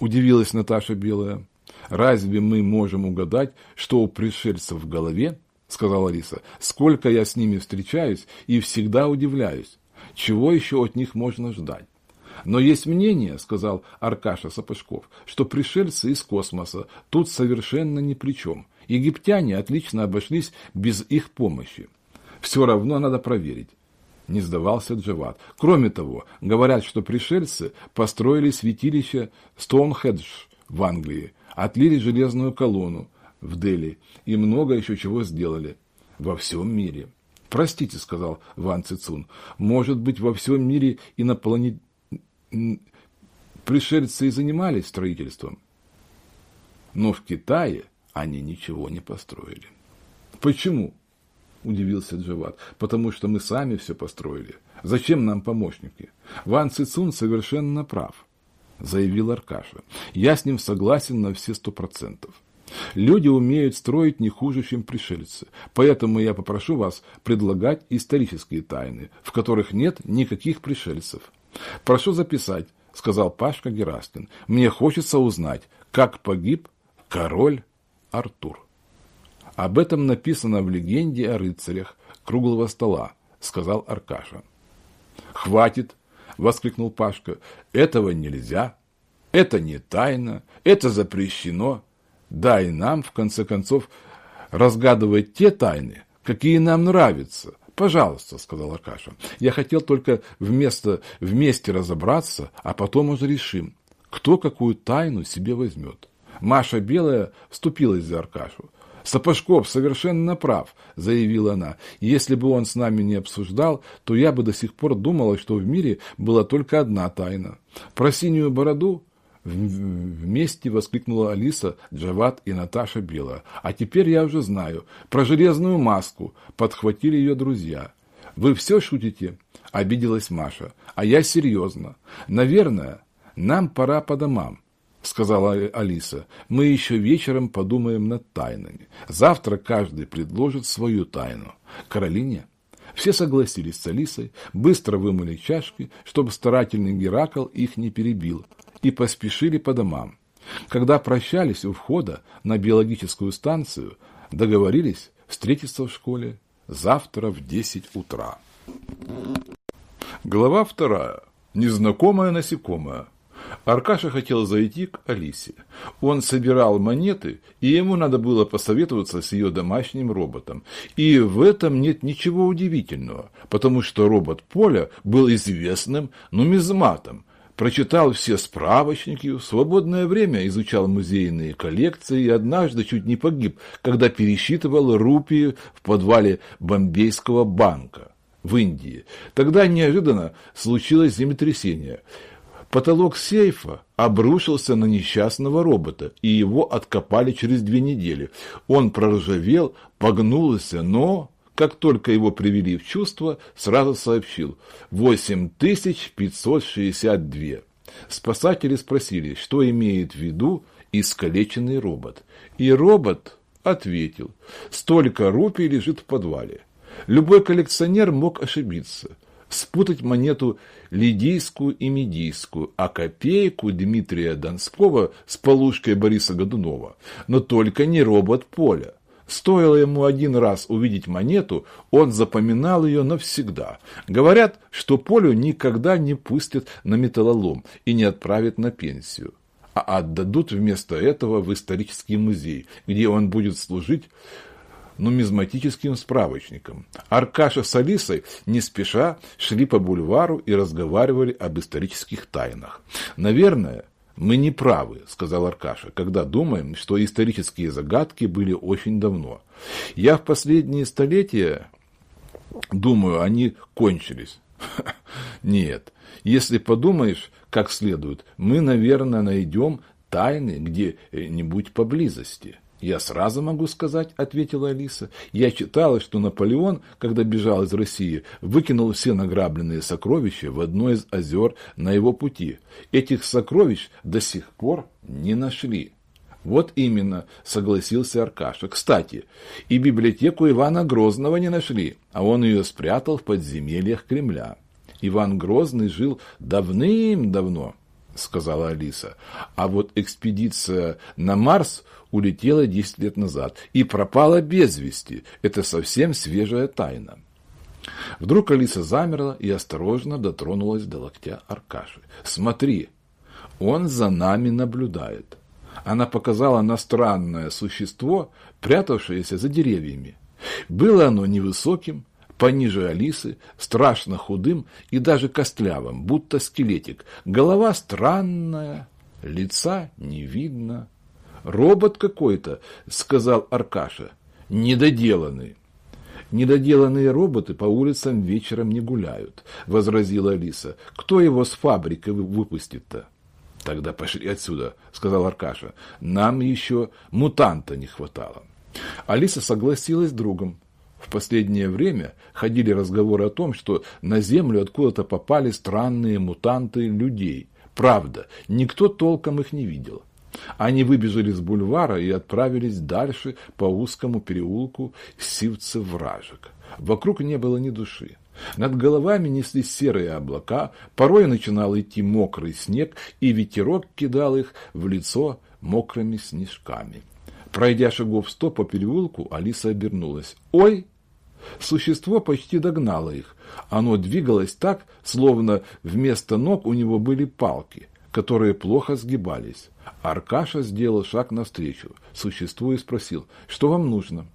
Удивилась Наташа Белая. Разве мы можем угадать, что у пришельцев в голове? сказала Алиса. Сколько я с ними встречаюсь и всегда удивляюсь. Чего еще от них можно ждать? Но есть мнение, сказал Аркаша Сапожков, что пришельцы из космоса тут совершенно ни при чем. Египтяне отлично обошлись без их помощи. Все равно надо проверить. Не сдавался Джават. Кроме того, говорят, что пришельцы построили святилище Стоунхедж в Англии, отлили железную колонну в Дели и много еще чего сделали во всем мире. «Простите», — сказал Ван Цицун, — «может быть, во всем мире инопланет пришельцы и занимались строительством. Но в Китае они ничего не построили. Почему? Удивился Джават. Потому что мы сами все построили. Зачем нам помощники? Ван Цицун совершенно прав, заявил Аркаша. Я с ним согласен на все сто процентов. Люди умеют строить не хуже, чем пришельцы. Поэтому я попрошу вас предлагать исторические тайны, в которых нет никаких пришельцев. Прошу записать, сказал Пашка Гераскин. Мне хочется узнать, как погиб король Артур. Об этом написано в легенде о рыцарях круглого стола, сказал Аркаша. Хватит, воскликнул Пашка. Этого нельзя. Это не тайна, это запрещено. Дай нам, в конце концов, разгадывать те тайны, какие нам нравятся. Пожалуйста, сказал Аркаша. Я хотел только вместо, вместе разобраться, а потом уже решим, кто какую тайну себе возьмет. Маша Белая вступилась за Аркашу. «Сапожков совершенно прав», — заявила она. «Если бы он с нами не обсуждал, то я бы до сих пор думала, что в мире была только одна тайна. Про синюю бороду Вместе воскликнула Алиса, Джават и Наташа Белая. А теперь я уже знаю. Про железную маску подхватили ее друзья. Вы все шутите? Обиделась Маша. А я серьезно. Наверное, нам пора по домам сказала Алиса, мы еще вечером подумаем над тайнами. Завтра каждый предложит свою тайну. Каролине все согласились с Алисой, быстро вымыли чашки, чтобы старательный Геракл их не перебил, и поспешили по домам. Когда прощались у входа на биологическую станцию, договорились встретиться в школе завтра в 10 утра. Глава вторая. Незнакомое насекомое. Аркаша хотел зайти к Алисе. Он собирал монеты, и ему надо было посоветоваться с ее домашним роботом. И в этом нет ничего удивительного, потому что робот Поля был известным нумизматом, прочитал все справочники, в свободное время изучал музейные коллекции и однажды чуть не погиб, когда пересчитывал рупии в подвале Бомбейского банка в Индии. Тогда неожиданно случилось землетрясение. Потолок сейфа обрушился на несчастного робота, и его откопали через две недели. Он проржавел, погнулся, но как только его привели в чувство, сразу сообщил 8562. Спасатели спросили, что имеет в виду искалеченный робот. И робот ответил, столько рупий лежит в подвале. Любой коллекционер мог ошибиться, спутать монету лидийскую и медийскую, а копейку Дмитрия Донского с полушкой Бориса Годунова. Но только не робот Поля. Стоило ему один раз увидеть монету, он запоминал ее навсегда. Говорят, что Полю никогда не пустят на металлолом и не отправят на пенсию, а отдадут вместо этого в исторический музей, где он будет служить нумизматическим справочником. Аркаша с Алисой не спеша шли по бульвару и разговаривали об исторических тайнах. Наверное, мы не правы, сказал Аркаша, когда думаем, что исторические загадки были очень давно. Я в последние столетия думаю, они кончились. Нет, если подумаешь как следует, мы, наверное, найдем тайны где-нибудь поблизости. «Я сразу могу сказать», — ответила Алиса. «Я читала, что Наполеон, когда бежал из России, выкинул все награбленные сокровища в одно из озер на его пути. Этих сокровищ до сих пор не нашли». «Вот именно», — согласился Аркаша. «Кстати, и библиотеку Ивана Грозного не нашли, а он ее спрятал в подземельях Кремля. Иван Грозный жил давным-давно», — сказала Алиса. «А вот экспедиция на Марс — улетела 10 лет назад и пропала без вести. Это совсем свежая тайна. Вдруг Алиса замерла и осторожно дотронулась до локтя Аркаши. «Смотри, он за нами наблюдает». Она показала на странное существо, прятавшееся за деревьями. Было оно невысоким, пониже Алисы, страшно худым и даже костлявым, будто скелетик. Голова странная, лица не видно. Робот какой-то, сказал Аркаша. Недоделанный. Недоделанные роботы по улицам вечером не гуляют, возразила Алиса. Кто его с фабрики выпустит-то? Тогда пошли отсюда, сказал Аркаша. Нам еще мутанта не хватало. Алиса согласилась с другом. В последнее время ходили разговоры о том, что на Землю откуда-то попали странные мутанты людей. Правда, никто толком их не видел. Они выбежали с бульвара и отправились дальше по узкому переулку Сивцев-Вражек. Вокруг не было ни души. Над головами неслись серые облака, порой начинал идти мокрый снег, и ветерок кидал их в лицо мокрыми снежками. Пройдя шагов сто по переулку, Алиса обернулась. «Ой!» Существо почти догнало их. Оно двигалось так, словно вместо ног у него были палки, которые плохо сгибались. Аркаша сделал шаг навстречу существу и спросил, что вам нужно?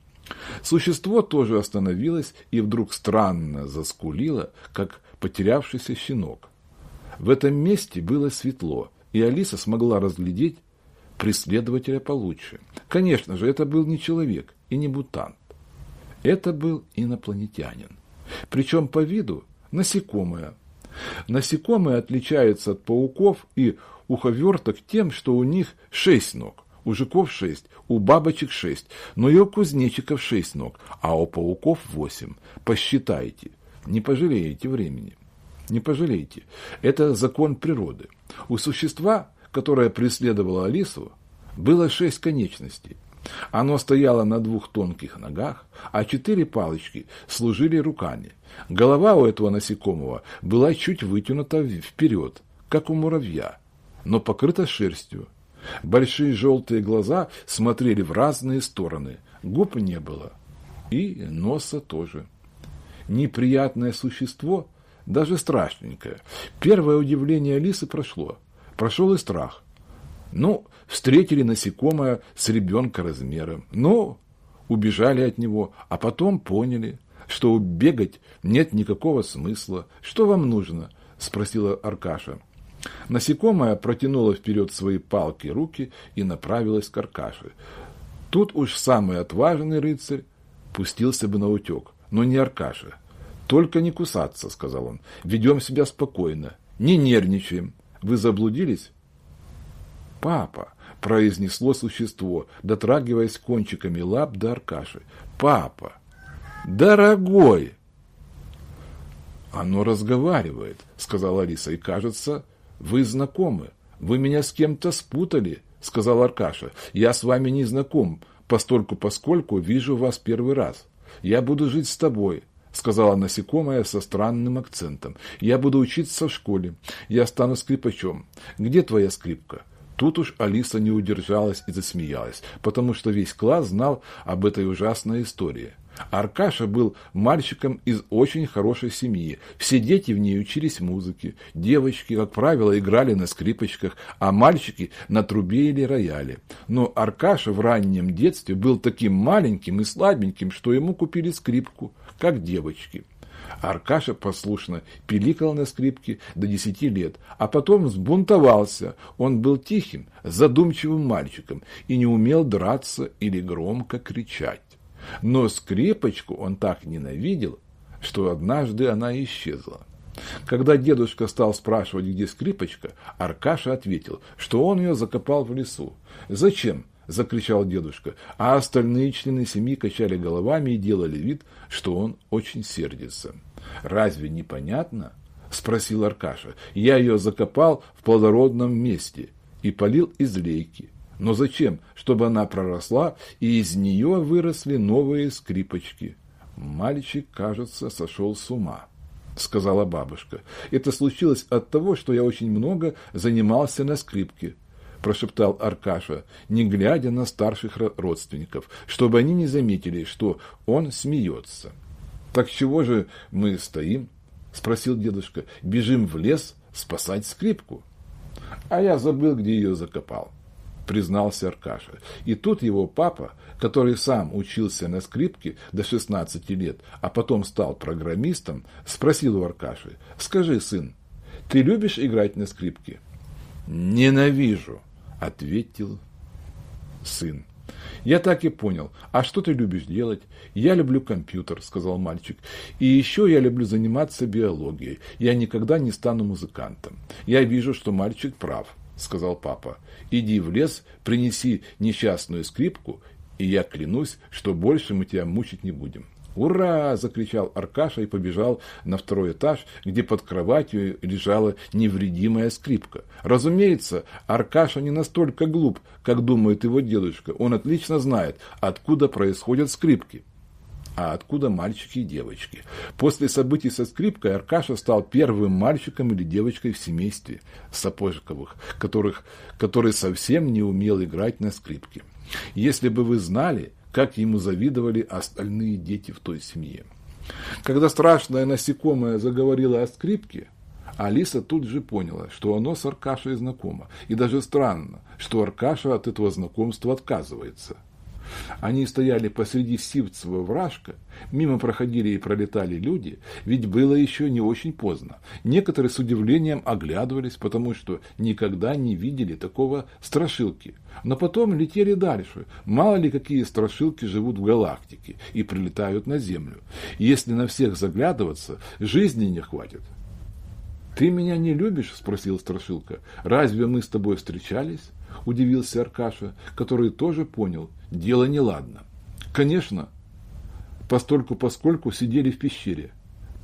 Существо тоже остановилось и вдруг странно заскулило, как потерявшийся щенок. В этом месте было светло, и Алиса смогла разглядеть преследователя получше. Конечно же, это был не человек и не мутант. Это был инопланетянин. Причем по виду насекомое. Насекомые отличаются от пауков и уховерток тем, что у них шесть ног. У жуков шесть, у бабочек шесть, но и у кузнечиков шесть ног, а у пауков восемь. Посчитайте, не пожалеете времени. Не пожалеете. Это закон природы. У существа, которое преследовало Алису, было шесть конечностей. Оно стояло на двух тонких ногах, а четыре палочки служили руками. Голова у этого насекомого была чуть вытянута вперед, как у муравья, но покрыта шерстью. Большие желтые глаза смотрели в разные стороны, губ не было, и носа тоже. Неприятное существо, даже страшненькое. Первое удивление Алисы прошло. Прошел и страх. Ну, встретили насекомое с ребенка размером. Ну, убежали от него, а потом поняли, что бегать нет никакого смысла. Что вам нужно? Спросила Аркаша. Насекомое протянуло вперед свои палки руки и направилось к Аркаше. Тут уж самый отважный рыцарь пустился бы на утек, но не Аркаша. «Только не кусаться», — сказал он. «Ведем себя спокойно, не нервничаем. Вы заблудились?» «Папа», — произнесло существо, дотрагиваясь кончиками лап до Аркаши. «Папа! Дорогой!» «Оно разговаривает», — сказала Алиса, — «и кажется, вы знакомы. Вы меня с кем-то спутали, сказал Аркаша. Я с вами не знаком, постольку поскольку вижу вас первый раз. Я буду жить с тобой, сказала насекомая со странным акцентом. Я буду учиться в школе. Я стану скрипачом. Где твоя скрипка? Тут уж Алиса не удержалась и засмеялась, потому что весь класс знал об этой ужасной истории. Аркаша был мальчиком из очень хорошей семьи. Все дети в ней учились музыке. Девочки, как правило, играли на скрипочках, а мальчики на трубе или рояле. Но Аркаша в раннем детстве был таким маленьким и слабеньким, что ему купили скрипку, как девочки. Аркаша послушно пиликал на скрипке до десяти лет, а потом взбунтовался. Он был тихим, задумчивым мальчиком и не умел драться или громко кричать. Но скрипочку он так ненавидел, что однажды она исчезла. Когда дедушка стал спрашивать, где скрипочка, Аркаша ответил, что он ее закопал в лесу. «Зачем?» – закричал дедушка, а остальные члены семьи качали головами и делали вид, что он очень сердится. «Разве непонятно?» – спросил Аркаша. «Я ее закопал в плодородном месте и полил из лейки. Но зачем? Чтобы она проросла, и из нее выросли новые скрипочки. Мальчик, кажется, сошел с ума, сказала бабушка. Это случилось от того, что я очень много занимался на скрипке, прошептал Аркаша, не глядя на старших родственников, чтобы они не заметили, что он смеется. Так чего же мы стоим? спросил дедушка. Бежим в лес спасать скрипку. А я забыл, где ее закопал признался Аркаша. И тут его папа, который сам учился на скрипке до 16 лет, а потом стал программистом, спросил у Аркаши, «Скажи, сын, ты любишь играть на скрипке?» «Ненавижу», — ответил сын. Я так и понял. А что ты любишь делать? Я люблю компьютер, сказал мальчик. И еще я люблю заниматься биологией. Я никогда не стану музыкантом. Я вижу, что мальчик прав. — сказал папа. «Иди в лес, принеси несчастную скрипку, и я клянусь, что больше мы тебя мучить не будем». «Ура!» – закричал Аркаша и побежал на второй этаж, где под кроватью лежала невредимая скрипка. Разумеется, Аркаша не настолько глуп, как думает его дедушка. Он отлично знает, откуда происходят скрипки а откуда мальчики и девочки. После событий со скрипкой Аркаша стал первым мальчиком или девочкой в семействе Сапожиковых, которых, который совсем не умел играть на скрипке. Если бы вы знали, как ему завидовали остальные дети в той семье. Когда страшное насекомое заговорило о скрипке, Алиса тут же поняла, что оно с Аркашей знакомо. И даже странно, что Аркаша от этого знакомства отказывается – они стояли посреди Сивцева вражка, мимо проходили и пролетали люди, ведь было еще не очень поздно. Некоторые с удивлением оглядывались, потому что никогда не видели такого страшилки. Но потом летели дальше. Мало ли какие страшилки живут в галактике и прилетают на Землю. Если на всех заглядываться, жизни не хватит. «Ты меня не любишь?» – спросил Страшилка. «Разве мы с тобой встречались?» – удивился Аркаша, который тоже понял, дело неладно. «Конечно, постольку поскольку сидели в пещере.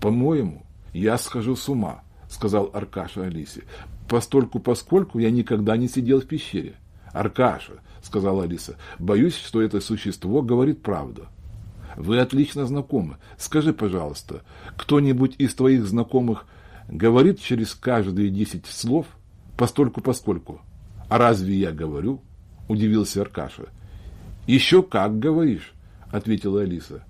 По-моему, я схожу с ума», – сказал Аркаша Алисе. «Постольку поскольку я никогда не сидел в пещере». «Аркаша», – сказала Алиса, – «боюсь, что это существо говорит правду». «Вы отлично знакомы. Скажи, пожалуйста, кто-нибудь из твоих знакомых говорит через каждые десять слов постольку поскольку?» «А разве я говорю?» – удивился Аркаша. «Еще как говоришь», – ответила Алиса.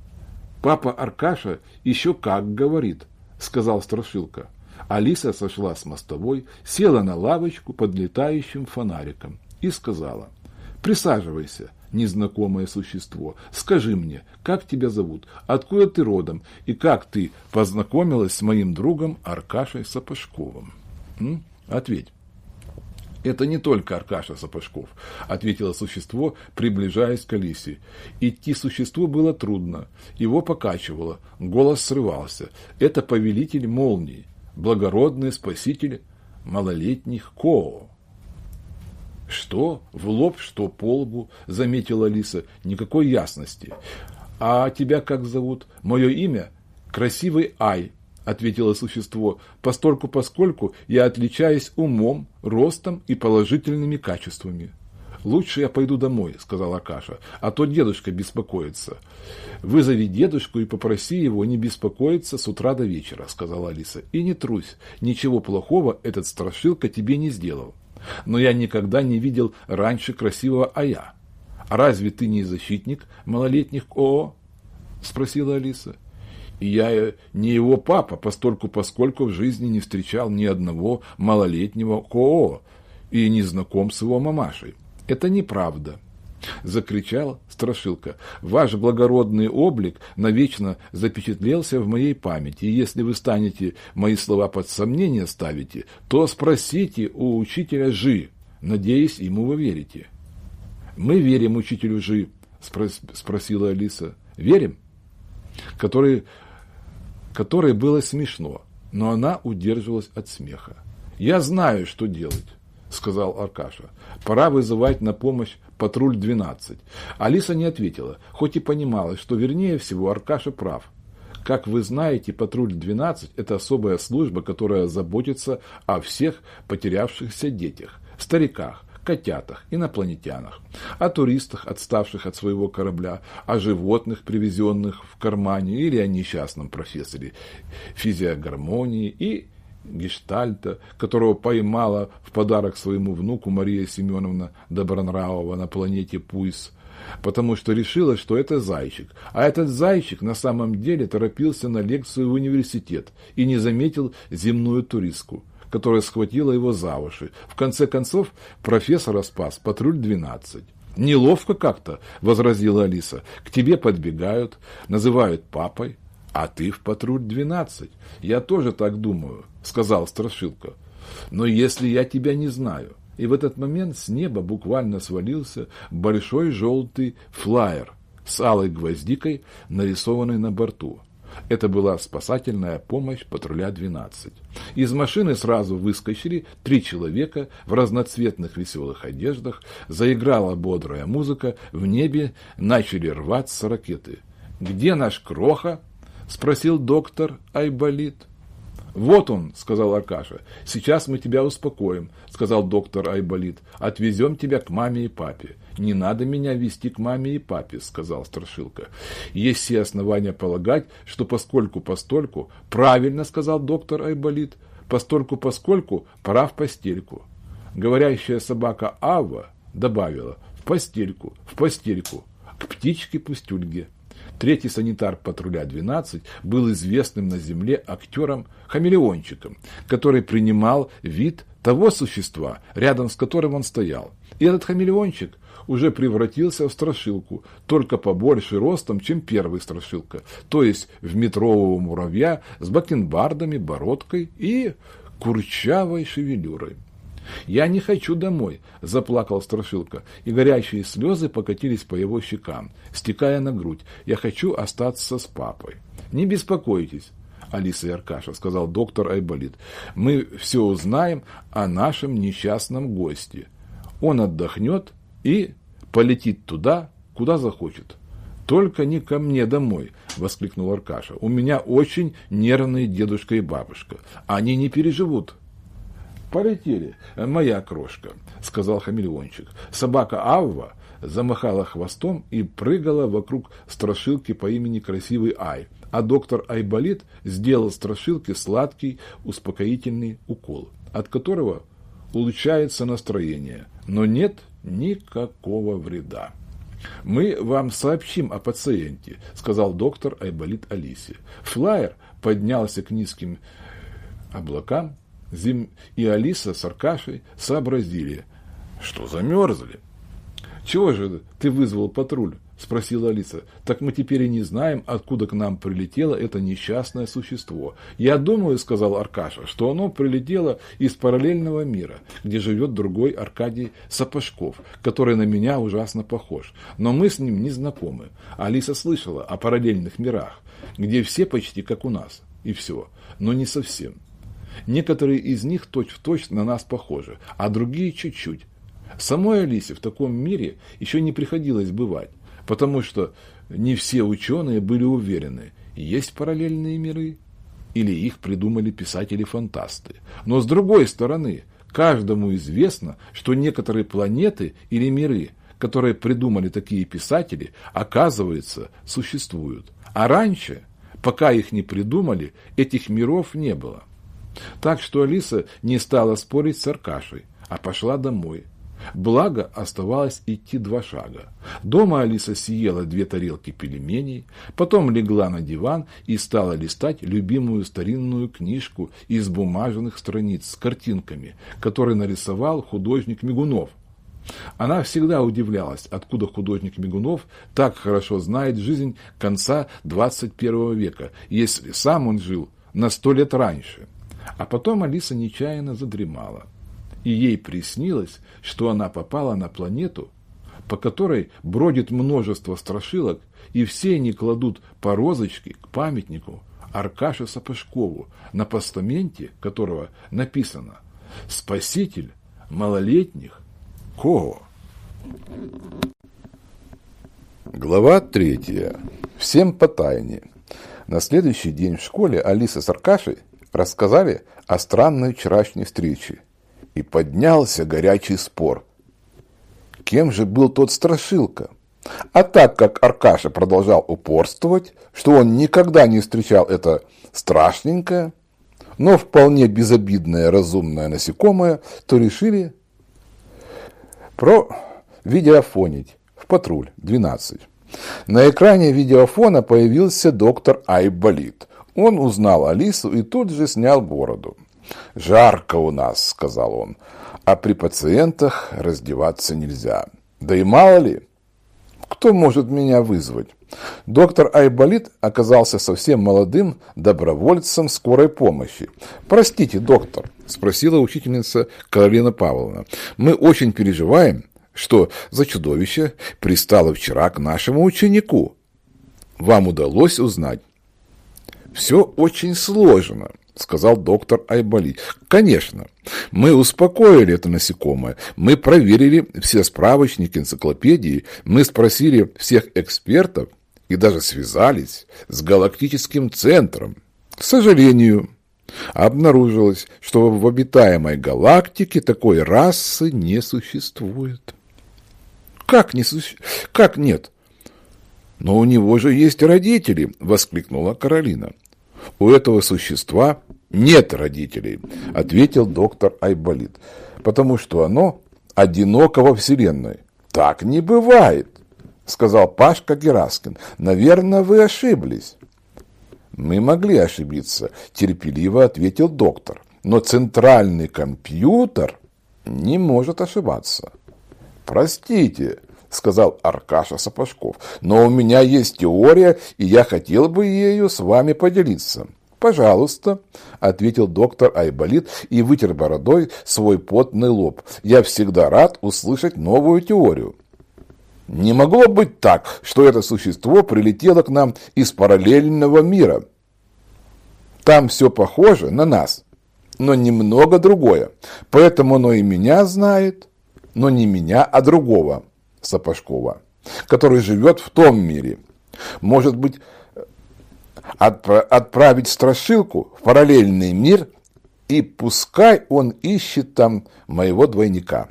«Папа Аркаша еще как говорит», – сказал Страшилка. Алиса сошла с мостовой, села на лавочку под летающим фонариком и сказала, «Присаживайся, незнакомое существо, скажи мне, как тебя зовут, откуда ты родом и как ты познакомилась с моим другом Аркашей Сапожковым?» М? Ответь. «Это не только Аркаша Сапожков», – ответило существо, приближаясь к Алисе. Идти существу было трудно, его покачивало, голос срывался. Это повелитель молний, благородный спаситель малолетних Коо. «Что? В лоб, что по лбу?» – заметила Алиса. «Никакой ясности. А тебя как зовут? Мое имя? Красивый Ай ответило существо, постольку поскольку я отличаюсь умом, ростом и положительными качествами. «Лучше я пойду домой», — сказала Акаша, — «а то дедушка беспокоится». «Вызови дедушку и попроси его не беспокоиться с утра до вечера», — сказала Алиса. «И не трусь, ничего плохого этот страшилка тебе не сделал. Но я никогда не видел раньше красивого Ая. Разве ты не защитник малолетних ООО?» — спросила Алиса. Я не его папа, постольку поскольку в жизни не встречал ни одного малолетнего КОО и не знаком с его мамашей. Это неправда. Закричал Страшилка. Ваш благородный облик навечно запечатлелся в моей памяти, и если вы станете мои слова под сомнение ставите, то спросите у учителя Жи. Надеюсь, ему вы верите. Мы верим учителю Жи, спросила Алиса. Верим? Который которой было смешно, но она удерживалась от смеха. «Я знаю, что делать», – сказал Аркаша. «Пора вызывать на помощь патруль 12». Алиса не ответила, хоть и понимала, что вернее всего Аркаша прав. Как вы знаете, патруль 12 – это особая служба, которая заботится о всех потерявшихся детях, стариках, котятах, инопланетянах, о туристах, отставших от своего корабля, о животных, привезенных в кармане, или о несчастном профессоре физиогармонии и гештальта, которого поймала в подарок своему внуку Мария Семеновна Добронравова на планете Пуйс, потому что решила, что это зайчик. А этот зайчик на самом деле торопился на лекцию в университет и не заметил земную туристку которая схватила его за уши. В конце концов, профессора спас патруль 12. «Неловко как-то», — возразила Алиса. «К тебе подбегают, называют папой, а ты в патруль 12. Я тоже так думаю», — сказал Страшилка. «Но если я тебя не знаю...» И в этот момент с неба буквально свалился большой желтый флаер с алой гвоздикой, нарисованной на борту. Это была спасательная помощь патруля 12. Из машины сразу выскочили три человека в разноцветных веселых одеждах, заиграла бодрая музыка, в небе начали рваться ракеты. Где наш Кроха? Спросил доктор Айболит. «Вот он», — сказал Аркаша. «Сейчас мы тебя успокоим», — сказал доктор Айболит. «Отвезем тебя к маме и папе». «Не надо меня вести к маме и папе», — сказал Страшилка. «Есть все основания полагать, что поскольку-постольку...» «Правильно», — сказал доктор Айболит. «Постольку-поскольку пора в постельку». Говорящая собака Ава добавила «в постельку, в постельку, к птичке-пустюльге». Третий санитар патруля 12 был известным на земле актером-хамелеончиком, который принимал вид того существа, рядом с которым он стоял. И этот хамелеончик уже превратился в страшилку, только побольше ростом, чем первый страшилка, то есть в метрового муравья с бакенбардами, бородкой и курчавой шевелюрой. «Я не хочу домой», – заплакал Страшилка, и горячие слезы покатились по его щекам, стекая на грудь. «Я хочу остаться с папой». «Не беспокойтесь». Алиса и Аркаша, сказал доктор Айболит. Мы все узнаем о нашем несчастном госте. Он отдохнет и полетит туда, куда захочет. Только не ко мне домой, воскликнул Аркаша. У меня очень нервные дедушка и бабушка. Они не переживут. «Полетели, моя крошка», — сказал хамелеончик. Собака Авва замахала хвостом и прыгала вокруг страшилки по имени Красивый Ай, а доктор Айболит сделал страшилке сладкий успокоительный укол, от которого улучшается настроение, но нет никакого вреда. «Мы вам сообщим о пациенте», — сказал доктор Айболит Алисе. Флайер поднялся к низким облакам Зим и Алиса с Аркашей сообразили, что замерзли. «Чего же ты вызвал патруль?» – спросила Алиса. «Так мы теперь и не знаем, откуда к нам прилетело это несчастное существо. Я думаю, – сказал Аркаша, – что оно прилетело из параллельного мира, где живет другой Аркадий Сапожков, который на меня ужасно похож. Но мы с ним не знакомы. Алиса слышала о параллельных мирах, где все почти как у нас, и все, но не совсем. Некоторые из них точь-в-точь точь на нас похожи, а другие чуть-чуть. Самой Алисе в таком мире еще не приходилось бывать, потому что не все ученые были уверены, есть параллельные миры или их придумали писатели-фантасты. Но с другой стороны, каждому известно, что некоторые планеты или миры, которые придумали такие писатели, оказывается, существуют. А раньше, пока их не придумали, этих миров не было. Так что Алиса не стала спорить с Аркашей, а пошла домой. Благо, оставалось идти два шага. Дома Алиса съела две тарелки пельменей, потом легла на диван и стала листать любимую старинную книжку из бумажных страниц с картинками, которые нарисовал художник Мигунов. Она всегда удивлялась, откуда художник Мигунов так хорошо знает жизнь конца 21 века, если сам он жил на сто лет раньше. А потом Алиса нечаянно задремала. И ей приснилось, что она попала на планету, по которой бродит множество страшилок, и все они кладут по розочке к памятнику Аркаше Сапожкову, на постаменте которого написано «Спаситель малолетних Кого?». Глава третья. Всем по тайне. На следующий день в школе Алиса с Аркашей рассказали о странной вчерашней встрече. И поднялся горячий спор. Кем же был тот страшилка? А так как Аркаша продолжал упорствовать, что он никогда не встречал это страшненькое, но вполне безобидное разумное насекомое, то решили про видеофонить в патруль 12. На экране видеофона появился доктор Айболит. Он узнал Алису и тут же снял бороду. «Жарко у нас», — сказал он, — «а при пациентах раздеваться нельзя. Да и мало ли, кто может меня вызвать?» Доктор Айболит оказался совсем молодым добровольцем скорой помощи. «Простите, доктор», – спросила учительница Каролина Павловна, – «мы очень переживаем, что за чудовище пристало вчера к нашему ученику. Вам удалось узнать, все очень сложно, сказал доктор Айболи. Конечно, мы успокоили это насекомое, мы проверили все справочники, энциклопедии, мы спросили всех экспертов, и даже связались с галактическим центром. К сожалению, обнаружилось, что в обитаемой галактике такой расы не существует. Как, не суще... как нет? Но у него же есть родители, воскликнула Каролина. У этого существа нет родителей, ответил доктор Айболит, потому что оно одиноко во Вселенной. Так не бывает, сказал Пашка Гераскин. Наверное, вы ошиблись. Мы могли ошибиться, терпеливо ответил доктор. Но центральный компьютер не может ошибаться. Простите, сказал Аркаша Сапожков, но у меня есть теория, и я хотел бы ею с вами поделиться. «Пожалуйста», — ответил доктор Айболит и вытер бородой свой потный лоб. «Я всегда рад услышать новую теорию». Не могло быть так, что это существо прилетело к нам из параллельного мира. Там все похоже на нас, но немного другое. Поэтому оно и меня знает, но не меня, а другого, Сапожкова, который живет в том мире. Может быть, отправить страшилку в параллельный мир, и пускай он ищет там моего двойника.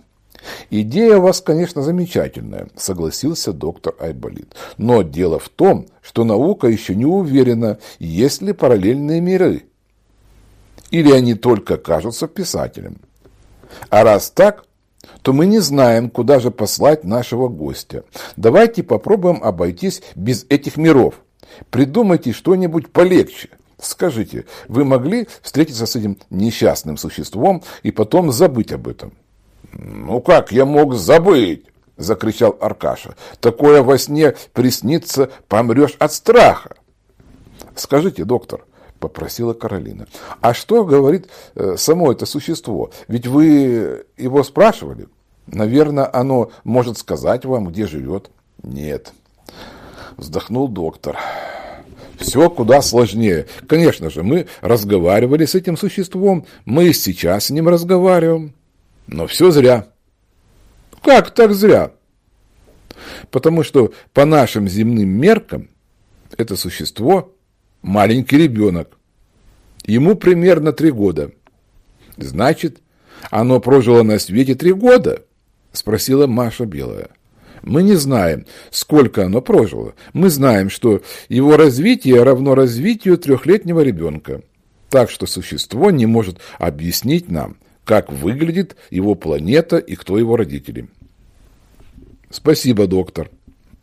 Идея у вас, конечно, замечательная, согласился доктор Айболит. Но дело в том, что наука еще не уверена, есть ли параллельные миры. Или они только кажутся писателем. А раз так, то мы не знаем, куда же послать нашего гостя. Давайте попробуем обойтись без этих миров. Придумайте что-нибудь полегче. Скажите, вы могли встретиться с этим несчастным существом и потом забыть об этом? Ну как я мог забыть? Закричал Аркаша. Такое во сне приснится, помрешь от страха. Скажите, доктор, попросила Каролина. А что говорит э, само это существо? Ведь вы его спрашивали? Наверное, оно может сказать вам, где живет. Нет, вздохнул доктор. Все куда сложнее. Конечно же, мы разговаривали с этим существом, мы сейчас с ним разговариваем. Но все зря. Как так зря? Потому что по нашим земным меркам это существо маленький ребенок. Ему примерно три года. Значит, оно прожило на свете три года? Спросила Маша Белая. Мы не знаем, сколько оно прожило. Мы знаем, что его развитие равно развитию трехлетнего ребенка. Так что существо не может объяснить нам, как выглядит его планета и кто его родители. Спасибо, доктор,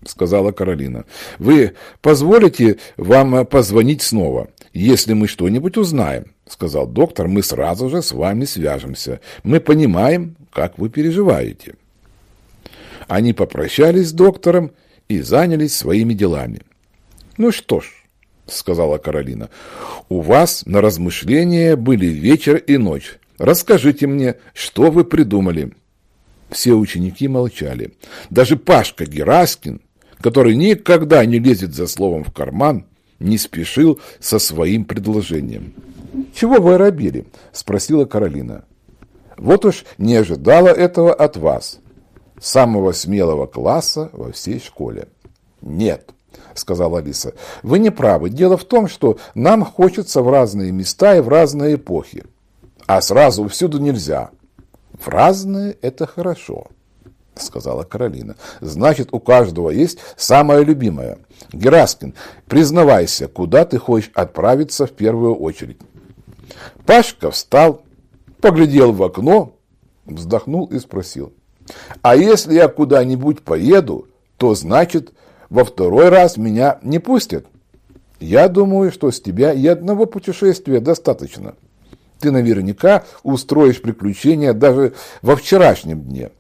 сказала Каролина. Вы позволите вам позвонить снова, если мы что-нибудь узнаем, сказал доктор. Мы сразу же с вами свяжемся. Мы понимаем, как вы переживаете. Они попрощались с доктором и занялись своими делами. Ну что ж, сказала Каролина, у вас на размышления были вечер и ночь. Расскажите мне, что вы придумали?» Все ученики молчали. Даже Пашка Гераскин, который никогда не лезет за словом в карман, не спешил со своим предложением. «Чего вы робили?» – спросила Каролина. «Вот уж не ожидала этого от вас, самого смелого класса во всей школе». «Нет», – сказала Алиса, – «вы не правы. Дело в том, что нам хочется в разные места и в разные эпохи а сразу всюду нельзя. В разные это хорошо, сказала Каролина. Значит, у каждого есть самое любимое. Гераскин, признавайся, куда ты хочешь отправиться в первую очередь. Пашка встал, поглядел в окно, вздохнул и спросил. А если я куда-нибудь поеду, то значит, во второй раз меня не пустят. Я думаю, что с тебя и одного путешествия достаточно ты наверняка устроишь приключения даже во вчерашнем дне.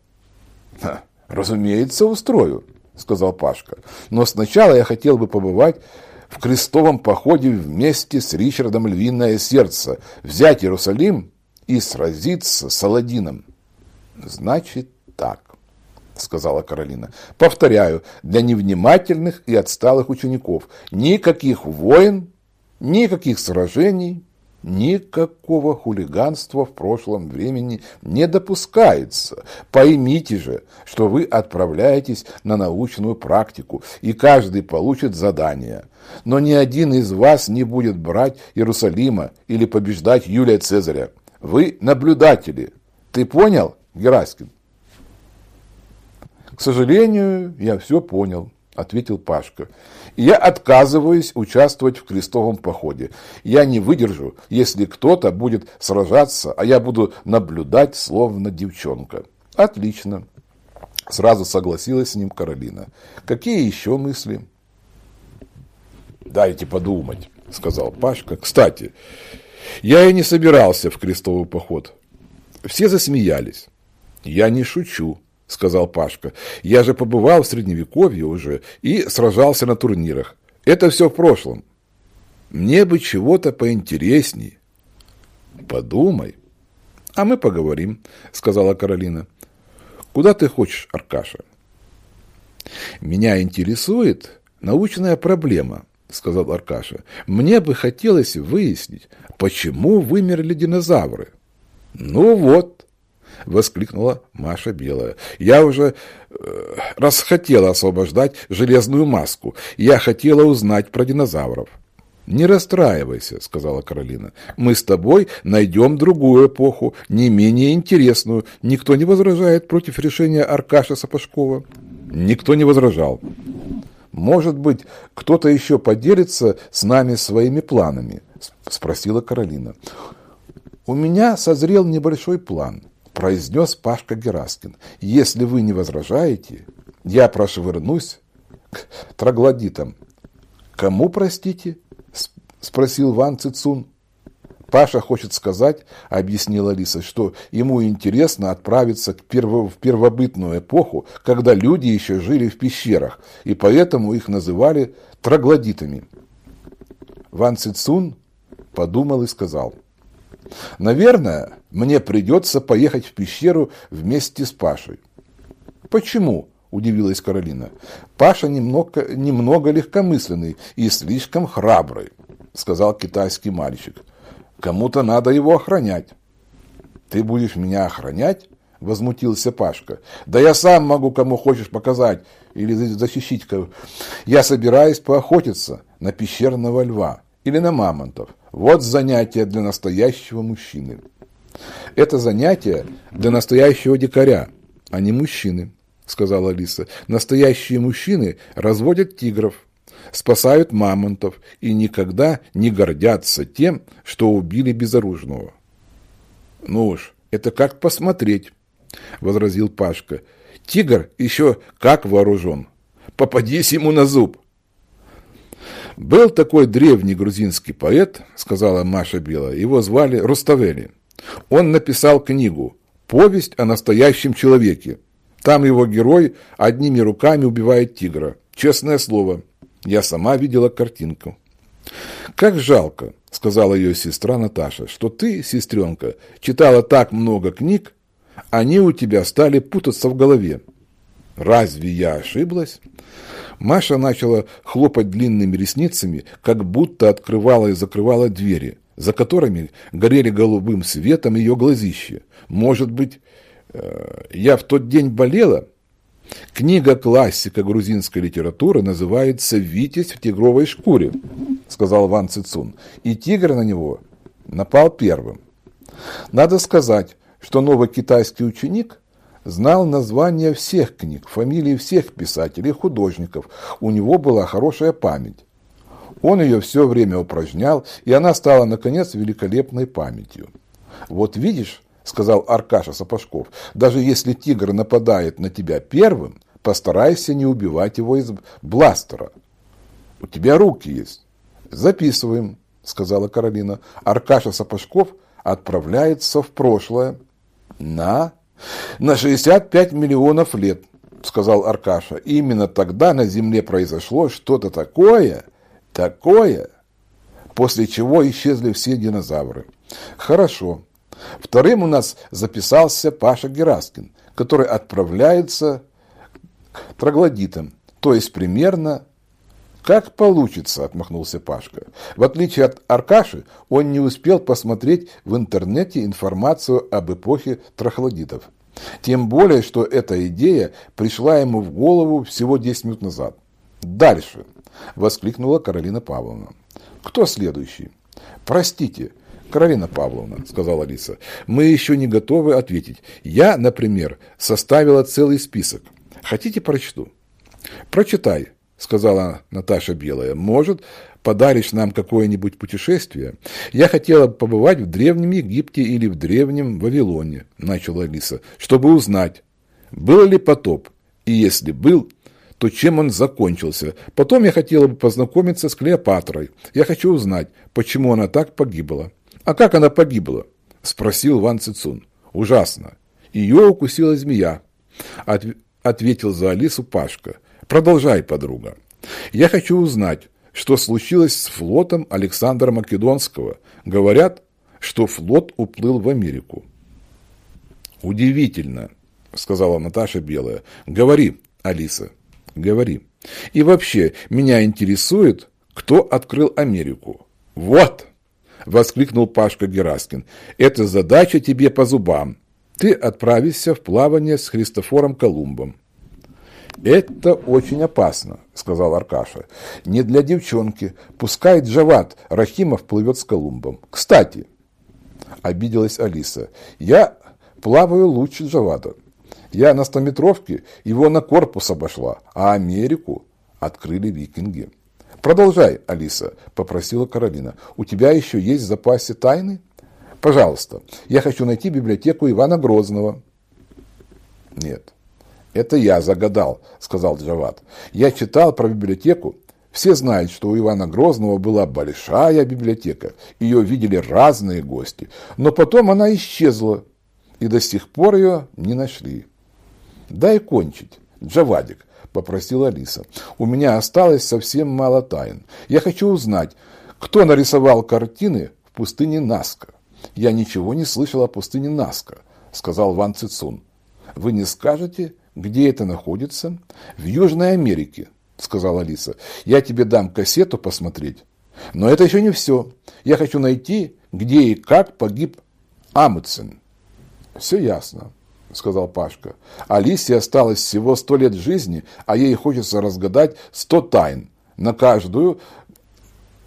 «Разумеется, устрою», — сказал Пашка. «Но сначала я хотел бы побывать в крестовом походе вместе с Ричардом Львиное Сердце, взять Иерусалим и сразиться с Аладдином». «Значит так», — сказала Каролина. «Повторяю, для невнимательных и отсталых учеников никаких войн, никаких сражений, Никакого хулиганства в прошлом времени не допускается. Поймите же, что вы отправляетесь на научную практику, и каждый получит задание. Но ни один из вас не будет брать Иерусалима или побеждать Юлия Цезаря. Вы наблюдатели. Ты понял, Гераскин? К сожалению, я все понял, ответил Пашка. Я отказываюсь участвовать в крестовом походе. Я не выдержу, если кто-то будет сражаться, а я буду наблюдать, словно девчонка. Отлично. Сразу согласилась с ним Каролина. Какие еще мысли? Дайте подумать, сказал Пашка. Кстати, я и не собирался в крестовый поход. Все засмеялись. Я не шучу, — сказал Пашка. «Я же побывал в Средневековье уже и сражался на турнирах. Это все в прошлом. Мне бы чего-то поинтересней». «Подумай». «А мы поговорим», — сказала Каролина. «Куда ты хочешь, Аркаша?» «Меня интересует научная проблема», — сказал Аркаша. «Мне бы хотелось выяснить, почему вымерли динозавры». «Ну вот», – воскликнула Маша Белая. «Я уже э, раз хотела освобождать железную маску. Я хотела узнать про динозавров». «Не расстраивайся», – сказала Каролина. «Мы с тобой найдем другую эпоху, не менее интересную. Никто не возражает против решения Аркаша Сапожкова». Никто не возражал. «Может быть, кто-то еще поделится с нами своими планами?» – спросила Каролина. «У меня созрел небольшой план произнес Пашка Гераскин. Если вы не возражаете, я прошвырнусь к троглодитам. Кому, простите? Спросил Ван Цицун. Паша хочет сказать, объяснила Лиса, что ему интересно отправиться к перво, в первобытную эпоху, когда люди еще жили в пещерах, и поэтому их называли троглодитами. Ван Цицун подумал и сказал – Наверное, мне придется поехать в пещеру вместе с Пашей. Почему? Удивилась Каролина. Паша немного, немного легкомысленный и слишком храбрый, сказал китайский мальчик. Кому-то надо его охранять. Ты будешь меня охранять? Возмутился Пашка. Да я сам могу кому хочешь показать или защитить. Я собираюсь поохотиться на пещерного льва или на мамонтов. Вот занятие для настоящего мужчины. Это занятие для настоящего дикаря, а не мужчины, сказала Алиса. Настоящие мужчины разводят тигров, спасают мамонтов и никогда не гордятся тем, что убили безоружного. Ну уж, это как посмотреть, возразил Пашка. Тигр еще как вооружен. Попадись ему на зуб. Был такой древний грузинский поэт, сказала Маша Белая, его звали Руставели. Он написал книгу «Повесть о настоящем человеке». Там его герой одними руками убивает тигра. Честное слово, я сама видела картинку. «Как жалко», — сказала ее сестра Наташа, «что ты, сестренка, читала так много книг, они у тебя стали путаться в голове». «Разве я ошиблась?» Маша начала хлопать длинными ресницами, как будто открывала и закрывала двери, за которыми горели голубым светом ее глазища. «Может быть, э, я в тот день болела?» Книга классика грузинской литературы называется «Витязь в тигровой шкуре», сказал Ван Цицун. И тигр на него напал первым. Надо сказать, что новый китайский ученик – знал названия всех книг, фамилии всех писателей и художников. У него была хорошая память. Он ее все время упражнял, и она стала, наконец, великолепной памятью. «Вот видишь», — сказал Аркаша Сапожков, «даже если тигр нападает на тебя первым, постарайся не убивать его из бластера. У тебя руки есть». «Записываем», — сказала Каролина. «Аркаша Сапожков отправляется в прошлое на на 65 миллионов лет, сказал Аркаша. Именно тогда на Земле произошло что-то такое, такое, после чего исчезли все динозавры. Хорошо. Вторым у нас записался Паша Гераскин, который отправляется к троглодитам, то есть примерно «Как получится», – отмахнулся Пашка. В отличие от Аркаши, он не успел посмотреть в интернете информацию об эпохе трахлодитов. Тем более, что эта идея пришла ему в голову всего 10 минут назад. «Дальше», – воскликнула Каролина Павловна. «Кто следующий?» «Простите, Каролина Павловна», – сказала Алиса, – «мы еще не готовы ответить. Я, например, составила целый список. Хотите, прочту?» «Прочитай», — сказала Наташа Белая. «Может, подаришь нам какое-нибудь путешествие? Я хотела побывать в Древнем Египте или в Древнем Вавилоне», — начала Алиса, «чтобы узнать, был ли потоп, и если был, то чем он закончился. Потом я хотела бы познакомиться с Клеопатрой. Я хочу узнать, почему она так погибла». «А как она погибла?» — спросил Ван Цицун. «Ужасно. Ее укусила змея», — ответил за Алису Пашка. Продолжай, подруга. Я хочу узнать, что случилось с флотом Александра Македонского. Говорят, что флот уплыл в Америку. Удивительно, сказала Наташа Белая. Говори, Алиса, говори. И вообще, меня интересует, кто открыл Америку. Вот! Воскликнул Пашка Гераскин. Это задача тебе по зубам. Ты отправишься в плавание с Христофором Колумбом. «Это очень опасно», — сказал Аркаша. «Не для девчонки. Пускай Джават Рахимов плывет с Колумбом. Кстати», — обиделась Алиса, — «я плаваю лучше Джавата. Я на стометровке его на корпус обошла, а Америку открыли викинги». «Продолжай, Алиса», — попросила Каролина. «У тебя еще есть в запасе тайны?» «Пожалуйста, я хочу найти библиотеку Ивана Грозного». «Нет, «Это я загадал», — сказал Джават. «Я читал про библиотеку. Все знают, что у Ивана Грозного была большая библиотека. Ее видели разные гости. Но потом она исчезла, и до сих пор ее не нашли». «Дай кончить, Джавадик», — попросила Алиса. «У меня осталось совсем мало тайн. Я хочу узнать, кто нарисовал картины в пустыне Наска». «Я ничего не слышал о пустыне Наска», — сказал Ван Цицун. «Вы не скажете, где это находится? В Южной Америке, сказала Алиса. Я тебе дам кассету посмотреть. Но это еще не все. Я хочу найти, где и как погиб Амутсен. Все ясно, сказал Пашка. Алисе осталось всего сто лет жизни, а ей хочется разгадать сто тайн. На каждую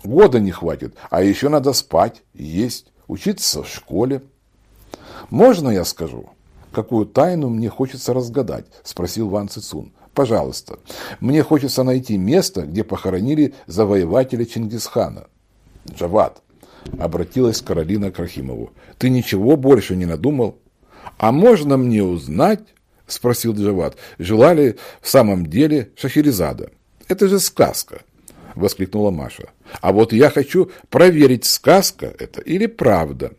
года не хватит, а еще надо спать, есть, учиться в школе. Можно я скажу? Какую тайну мне хочется разгадать?» – спросил Ван Цицун. «Пожалуйста, мне хочется найти место, где похоронили завоевателя Чингисхана». «Джават», – обратилась Каролина к Рахимову, – «ты ничего больше не надумал?» «А можно мне узнать?» – спросил Джават. «Желали в самом деле Шахерезада?» «Это же сказка!» – воскликнула Маша. «А вот я хочу проверить, сказка это или правда».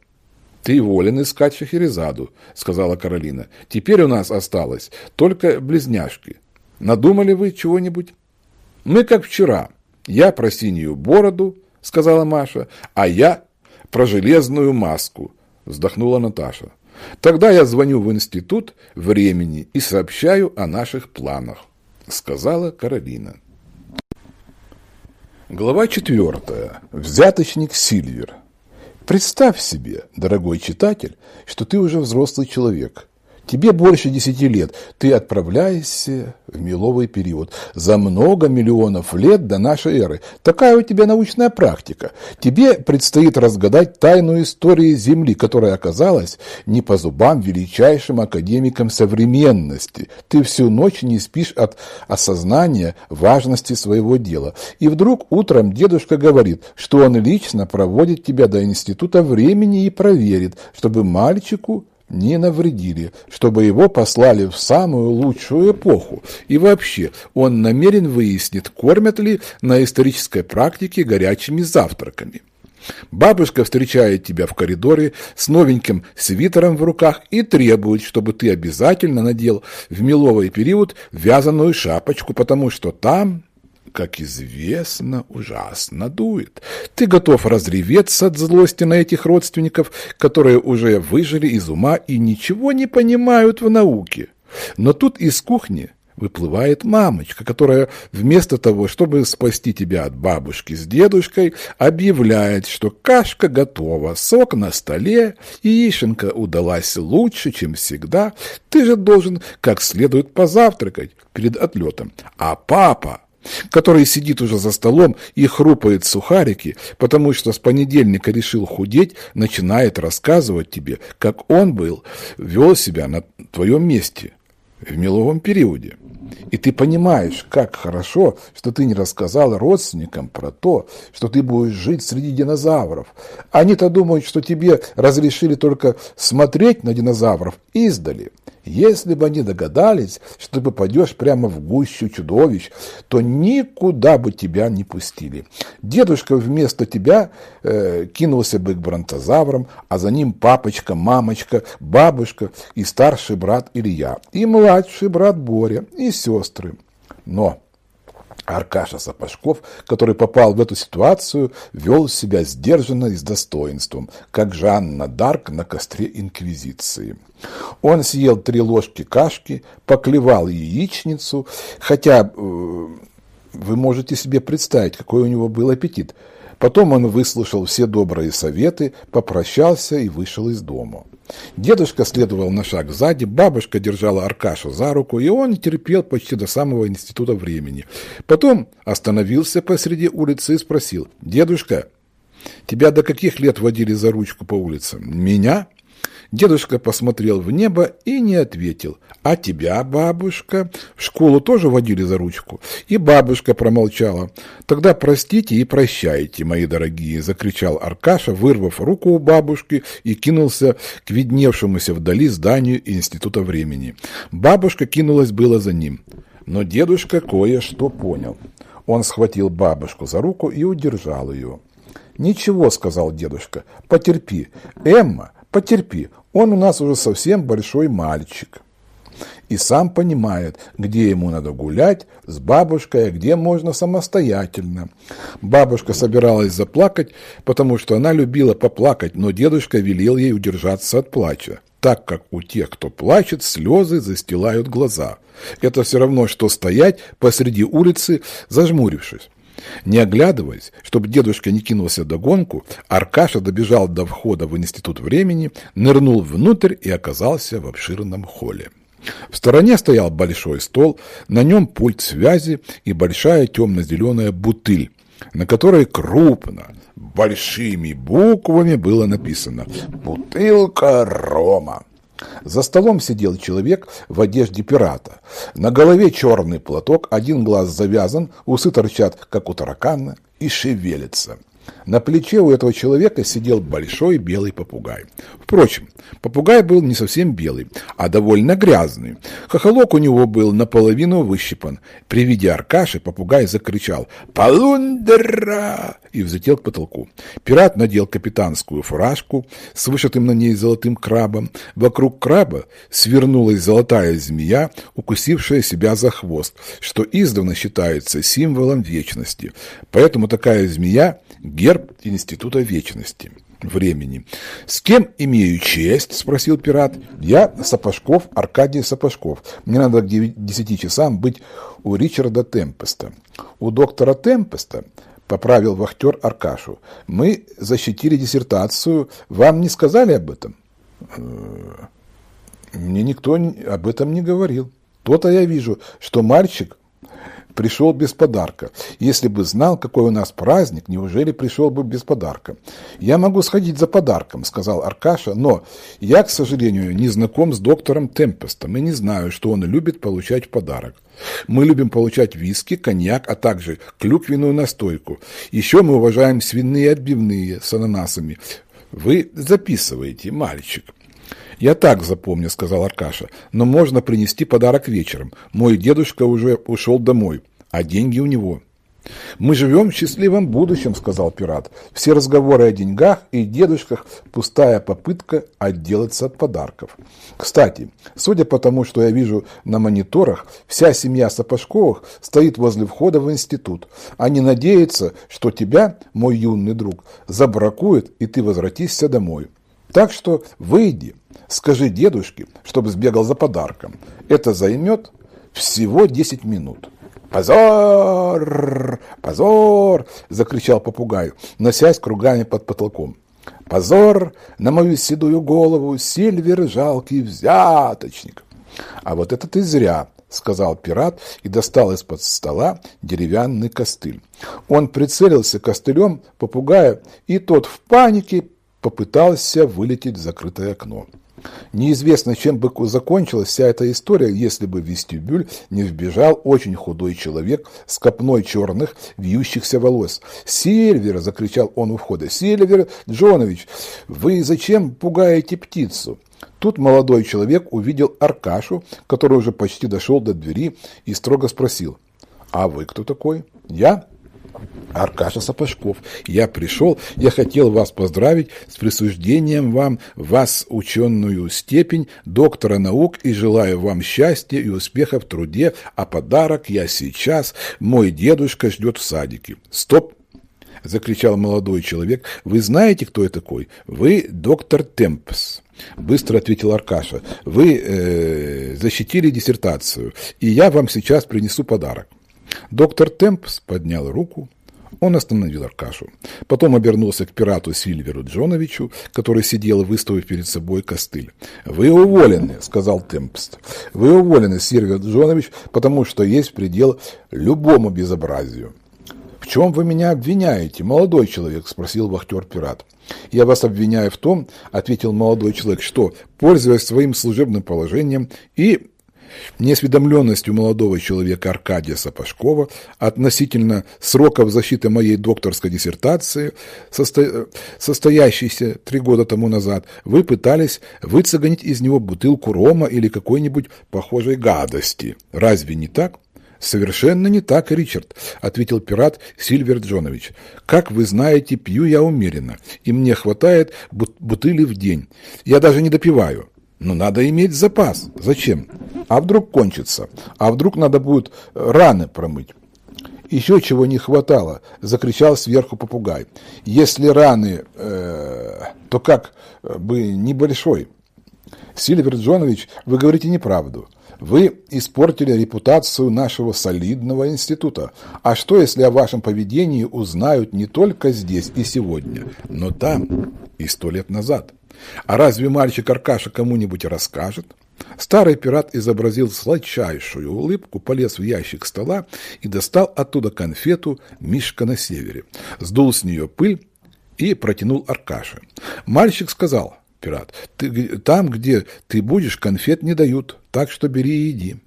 «Ты волен искать Шахерезаду», — сказала Каролина. «Теперь у нас осталось только близняшки. Надумали вы чего-нибудь?» «Мы как вчера. Я про синюю бороду», — сказала Маша, «а я про железную маску», — вздохнула Наташа. «Тогда я звоню в институт времени и сообщаю о наших планах», — сказала Каролина. Глава четвертая. Взяточник Сильвер. Представь себе, дорогой читатель, что ты уже взрослый человек, Тебе больше десяти лет. Ты отправляешься в меловый период. За много миллионов лет до нашей эры. Такая у тебя научная практика. Тебе предстоит разгадать тайну истории Земли, которая оказалась не по зубам величайшим академикам современности. Ты всю ночь не спишь от осознания важности своего дела. И вдруг утром дедушка говорит, что он лично проводит тебя до института времени и проверит, чтобы мальчику не навредили, чтобы его послали в самую лучшую эпоху. И вообще, он намерен выяснить, кормят ли на исторической практике горячими завтраками. Бабушка встречает тебя в коридоре с новеньким свитером в руках и требует, чтобы ты обязательно надел в меловый период вязаную шапочку, потому что там как известно, ужасно дует. Ты готов разреветься от злости на этих родственников, которые уже выжили из ума и ничего не понимают в науке. Но тут из кухни выплывает мамочка, которая вместо того, чтобы спасти тебя от бабушки с дедушкой, объявляет, что кашка готова, сок на столе, яишенка удалась лучше, чем всегда. Ты же должен как следует позавтракать перед отлетом. А папа который сидит уже за столом и хрупает сухарики, потому что с понедельника решил худеть, начинает рассказывать тебе, как он был, вел себя на твоем месте в меловом периоде. И ты понимаешь, как хорошо, что ты не рассказал родственникам про то, что ты будешь жить среди динозавров. Они-то думают, что тебе разрешили только смотреть на динозавров издали. Если бы они догадались, что ты попадешь прямо в гущу чудовищ, то никуда бы тебя не пустили. Дедушка вместо тебя э, кинулся бы к бронтозаврам, а за ним папочка, мамочка, бабушка и старший брат Илья, и младший брат Боря, и сестры. Но Аркаша Сапожков, который попал в эту ситуацию, вел себя сдержанно и с достоинством, как Жанна Дарк на костре Инквизиции. Он съел три ложки кашки, поклевал яичницу, хотя э, вы можете себе представить, какой у него был аппетит. Потом он выслушал все добрые советы, попрощался и вышел из дома. Дедушка следовал на шаг сзади, бабушка держала Аркашу за руку, и он терпел почти до самого института времени. Потом остановился посреди улицы и спросил, «Дедушка, тебя до каких лет водили за ручку по улицам?» «Меня?» Дедушка посмотрел в небо и не ответил. «А тебя, бабушка, в школу тоже водили за ручку?» И бабушка промолчала. «Тогда простите и прощайте, мои дорогие!» – закричал Аркаша, вырвав руку у бабушки и кинулся к видневшемуся вдали зданию Института времени. Бабушка кинулась было за ним. Но дедушка кое-что понял. Он схватил бабушку за руку и удержал ее. «Ничего», — сказал дедушка, — «потерпи. Эмма, потерпи, он у нас уже совсем большой мальчик. И сам понимает, где ему надо гулять с бабушкой, а где можно самостоятельно. Бабушка собиралась заплакать, потому что она любила поплакать, но дедушка велел ей удержаться от плача, так как у тех, кто плачет, слезы застилают глаза. Это все равно, что стоять посреди улицы, зажмурившись. Не оглядываясь, чтобы дедушка не кинулся до гонку, Аркаша добежал до входа в институт времени, нырнул внутрь и оказался в обширном холле. В стороне стоял большой стол, на нем пульт связи и большая темно-зеленая бутыль, на которой крупно, большими буквами было написано «Бутылка рома». За столом сидел человек в одежде пирата. На голове черный платок, один глаз завязан, усы торчат, как у таракана, и шевелится. На плече у этого человека сидел большой белый попугай. Впрочем, попугай был не совсем белый, а довольно грязный. Хохолок у него был наполовину выщипан. При виде Аркаши попугай закричал «Полундра!» и взлетел к потолку. Пират надел капитанскую фуражку с вышитым на ней золотым крабом. Вокруг краба свернулась золотая змея, укусившая себя за хвост, что издавна считается символом вечности. Поэтому такая змея – герб Института Вечности времени. «С кем имею честь?» – спросил пират. «Я Сапожков, Аркадий Сапожков. Мне надо к десяти часам быть у Ричарда Темпеста». «У доктора Темпеста?» – поправил вахтер Аркашу. «Мы защитили диссертацию. Вам не сказали об этом?» «Э, «Мне никто об этом не говорил. То-то я вижу, что мальчик пришел без подарка. Если бы знал, какой у нас праздник, неужели пришел бы без подарка? Я могу сходить за подарком, сказал Аркаша, но я, к сожалению, не знаком с доктором Темпестом и не знаю, что он любит получать подарок. Мы любим получать виски, коньяк, а также клюквенную настойку. Еще мы уважаем свиные отбивные с ананасами. Вы записываете, мальчик. «Я так запомню», — сказал Аркаша, — «но можно принести подарок вечером. Мой дедушка уже ушел домой, а деньги у него». «Мы живем в счастливом будущем», — сказал пират. «Все разговоры о деньгах и дедушках — пустая попытка отделаться от подарков». Кстати, судя по тому, что я вижу на мониторах, вся семья Сапожковых стоит возле входа в институт. Они надеются, что тебя, мой юный друг, забракуют, и ты возвратишься домой. Так что выйди, скажи дедушке, чтобы сбегал за подарком. Это займет Всего десять минут. «Позор! Позор!» – закричал попугай, носясь кругами под потолком. «Позор на мою седую голову, Сильвер жалкий взяточник!» «А вот это ты зря!» — сказал пират и достал из-под стола деревянный костыль. Он прицелился костылем попугая, и тот в панике попытался вылететь в закрытое окно. Неизвестно, чем бы закончилась вся эта история, если бы в вестибюль не вбежал очень худой человек с копной черных вьющихся волос. «Сильвер!» – закричал он у входа. «Сильвер Джонович, вы зачем пугаете птицу?» Тут молодой человек увидел Аркашу, который уже почти дошел до двери, и строго спросил, «А вы кто такой?» «Я?» Аркаша Сапожков. Я пришел, я хотел вас поздравить с присуждением вам вас ученую степень доктора наук и желаю вам счастья и успеха в труде, а подарок я сейчас, мой дедушка ждет в садике. Стоп! — закричал молодой человек. — Вы знаете, кто я такой? Вы доктор Темпс. Быстро ответил Аркаша. Вы э, защитили диссертацию, и я вам сейчас принесу подарок. Доктор Темпс поднял руку, он остановил Аркашу. Потом обернулся к пирату Сильверу Джоновичу, который сидел, выставив перед собой костыль. «Вы уволены», — сказал Темпст. «Вы уволены, Сильвер Джонович, потому что есть предел любому безобразию». «В чем вы меня обвиняете, молодой человек?» – спросил вахтер-пират. «Я вас обвиняю в том, – ответил молодой человек, – что, пользуясь своим служебным положением и Неосведомленностью молодого человека Аркадия Сапожкова относительно сроков защиты моей докторской диссертации, состо... состоящейся три года тому назад, вы пытались выцегонить из него бутылку рома или какой-нибудь похожей гадости. Разве не так? «Совершенно не так, Ричард», — ответил пират Сильвер Джонович. «Как вы знаете, пью я умеренно, и мне хватает бутыли в день. Я даже не допиваю. Но надо иметь запас. Зачем? А вдруг кончится? А вдруг надо будет раны промыть? Еще чего не хватало, закричал сверху попугай. Если раны, э, то как бы небольшой. Сильвер Джонович, вы говорите неправду. Вы испортили репутацию нашего солидного института. А что, если о вашем поведении узнают не только здесь и сегодня, но там и сто лет назад? А разве мальчик Аркаша кому-нибудь расскажет? Старый пират изобразил сладчайшую улыбку, полез в ящик стола и достал оттуда конфету «Мишка на севере». Сдул с нее пыль и протянул Аркаше. Мальчик сказал, пират, ты, там, где ты будешь, конфет не дают, так что бери и иди.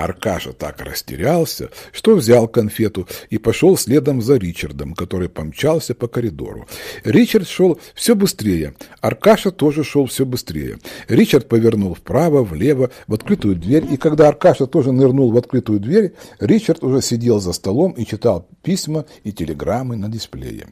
Аркаша так растерялся, что взял конфету и пошел следом за Ричардом, который помчался по коридору. Ричард шел все быстрее, Аркаша тоже шел все быстрее. Ричард повернул вправо, влево, в открытую дверь, и когда Аркаша тоже нырнул в открытую дверь, Ричард уже сидел за столом и читал письма и телеграммы на дисплее.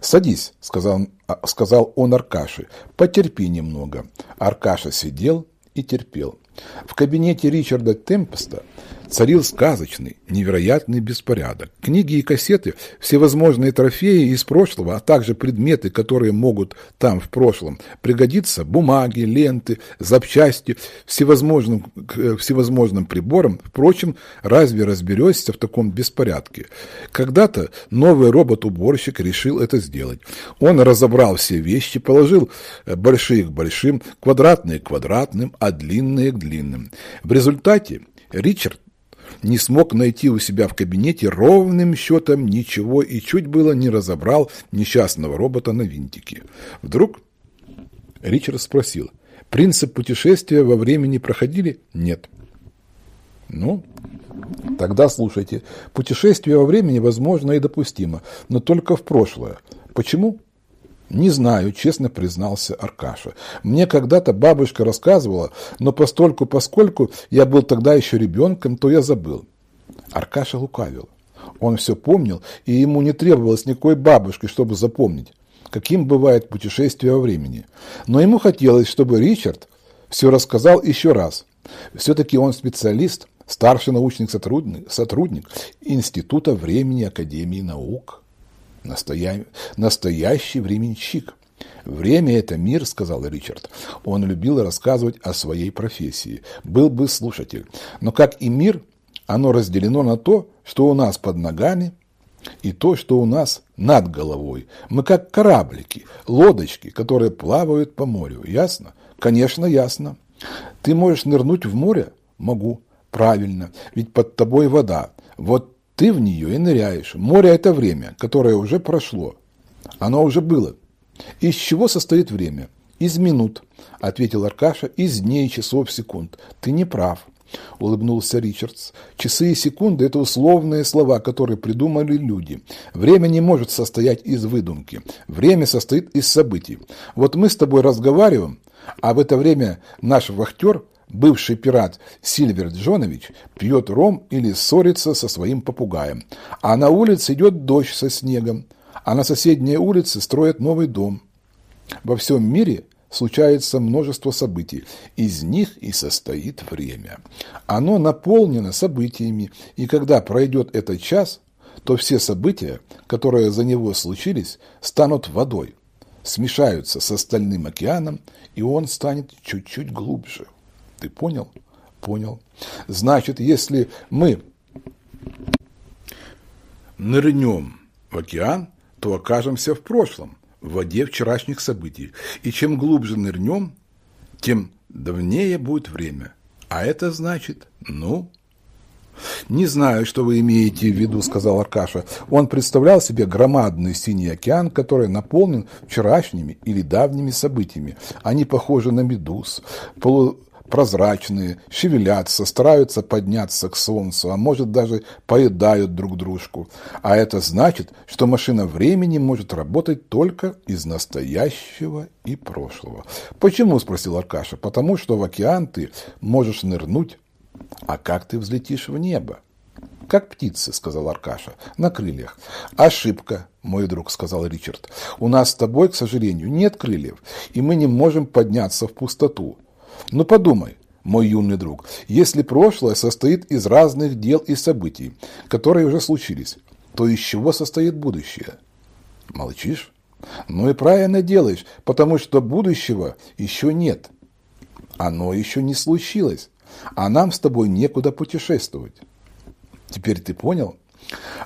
«Садись», — сказал, сказал он Аркаше, — «потерпи немного». Аркаша сидел и терпел. В кабинете Ричарда Темпеста царил сказочный, невероятный беспорядок. Книги и кассеты, всевозможные трофеи из прошлого, а также предметы, которые могут там в прошлом пригодиться, бумаги, ленты, запчасти, всевозможным, всевозможным приборам. Впрочем, разве разберешься в таком беспорядке? Когда-то новый робот-уборщик решил это сделать. Он разобрал все вещи, положил большие к большим, квадратные к квадратным, а длинные к длинным. В результате Ричард не смог найти у себя в кабинете ровным счетом ничего и чуть было не разобрал несчастного робота на винтике. Вдруг Ричард спросил, принцип путешествия во времени проходили? Нет. Ну, тогда слушайте, путешествие во времени возможно и допустимо, но только в прошлое. Почему? «Не знаю», — честно признался Аркаша. «Мне когда-то бабушка рассказывала, но постольку поскольку я был тогда еще ребенком, то я забыл». Аркаша лукавил. Он все помнил, и ему не требовалось никакой бабушки, чтобы запомнить, каким бывает путешествие во времени. Но ему хотелось, чтобы Ричард все рассказал еще раз. Все-таки он специалист, старший научный сотрудник, сотрудник Института времени Академии наук. Настоя... Настоящий временщик. «Время – это мир», – сказал Ричард. Он любил рассказывать о своей профессии. Был бы слушатель. Но как и мир, оно разделено на то, что у нас под ногами, и то, что у нас над головой. Мы как кораблики, лодочки, которые плавают по морю. Ясно? Конечно, ясно. Ты можешь нырнуть в море? Могу. Правильно. Ведь под тобой вода. Вот ты в нее и ныряешь. Море – это время, которое уже прошло. Оно уже было. Из чего состоит время? Из минут, ответил Аркаша, из дней, часов, секунд. Ты не прав. – улыбнулся Ричардс. «Часы и секунды – это условные слова, которые придумали люди. Время не может состоять из выдумки. Время состоит из событий. Вот мы с тобой разговариваем, а в это время наш вахтер, бывший пират Сильвер Джонович, пьет ром или ссорится со своим попугаем. А на улице идет дождь со снегом, а на соседней улице строят новый дом. Во всем мире – случается множество событий. Из них и состоит время. Оно наполнено событиями, и когда пройдет этот час, то все события, которые за него случились, станут водой, смешаются с остальным океаном, и он станет чуть-чуть глубже. Ты понял? Понял. Значит, если мы нырнем в океан, то окажемся в прошлом, в воде вчерашних событий. И чем глубже нырнем, тем давнее будет время. А это значит, ну... «Не знаю, что вы имеете в виду», — сказал Аркаша. Он представлял себе громадный синий океан, который наполнен вчерашними или давними событиями. Они похожи на медуз, полу прозрачные, шевелятся, стараются подняться к солнцу, а может даже поедают друг дружку. А это значит, что машина времени может работать только из настоящего и прошлого. «Почему?» – спросил Аркаша. «Потому что в океан ты можешь нырнуть, а как ты взлетишь в небо?» «Как птицы», — сказал Аркаша, — «на крыльях». «Ошибка, мой друг», — сказал Ричард. «У нас с тобой, к сожалению, нет крыльев, и мы не можем подняться в пустоту. Но подумай, мой юный друг, если прошлое состоит из разных дел и событий, которые уже случились, то из чего состоит будущее? Молчишь? Ну и правильно делаешь, потому что будущего еще нет. Оно еще не случилось, а нам с тобой некуда путешествовать. Теперь ты понял?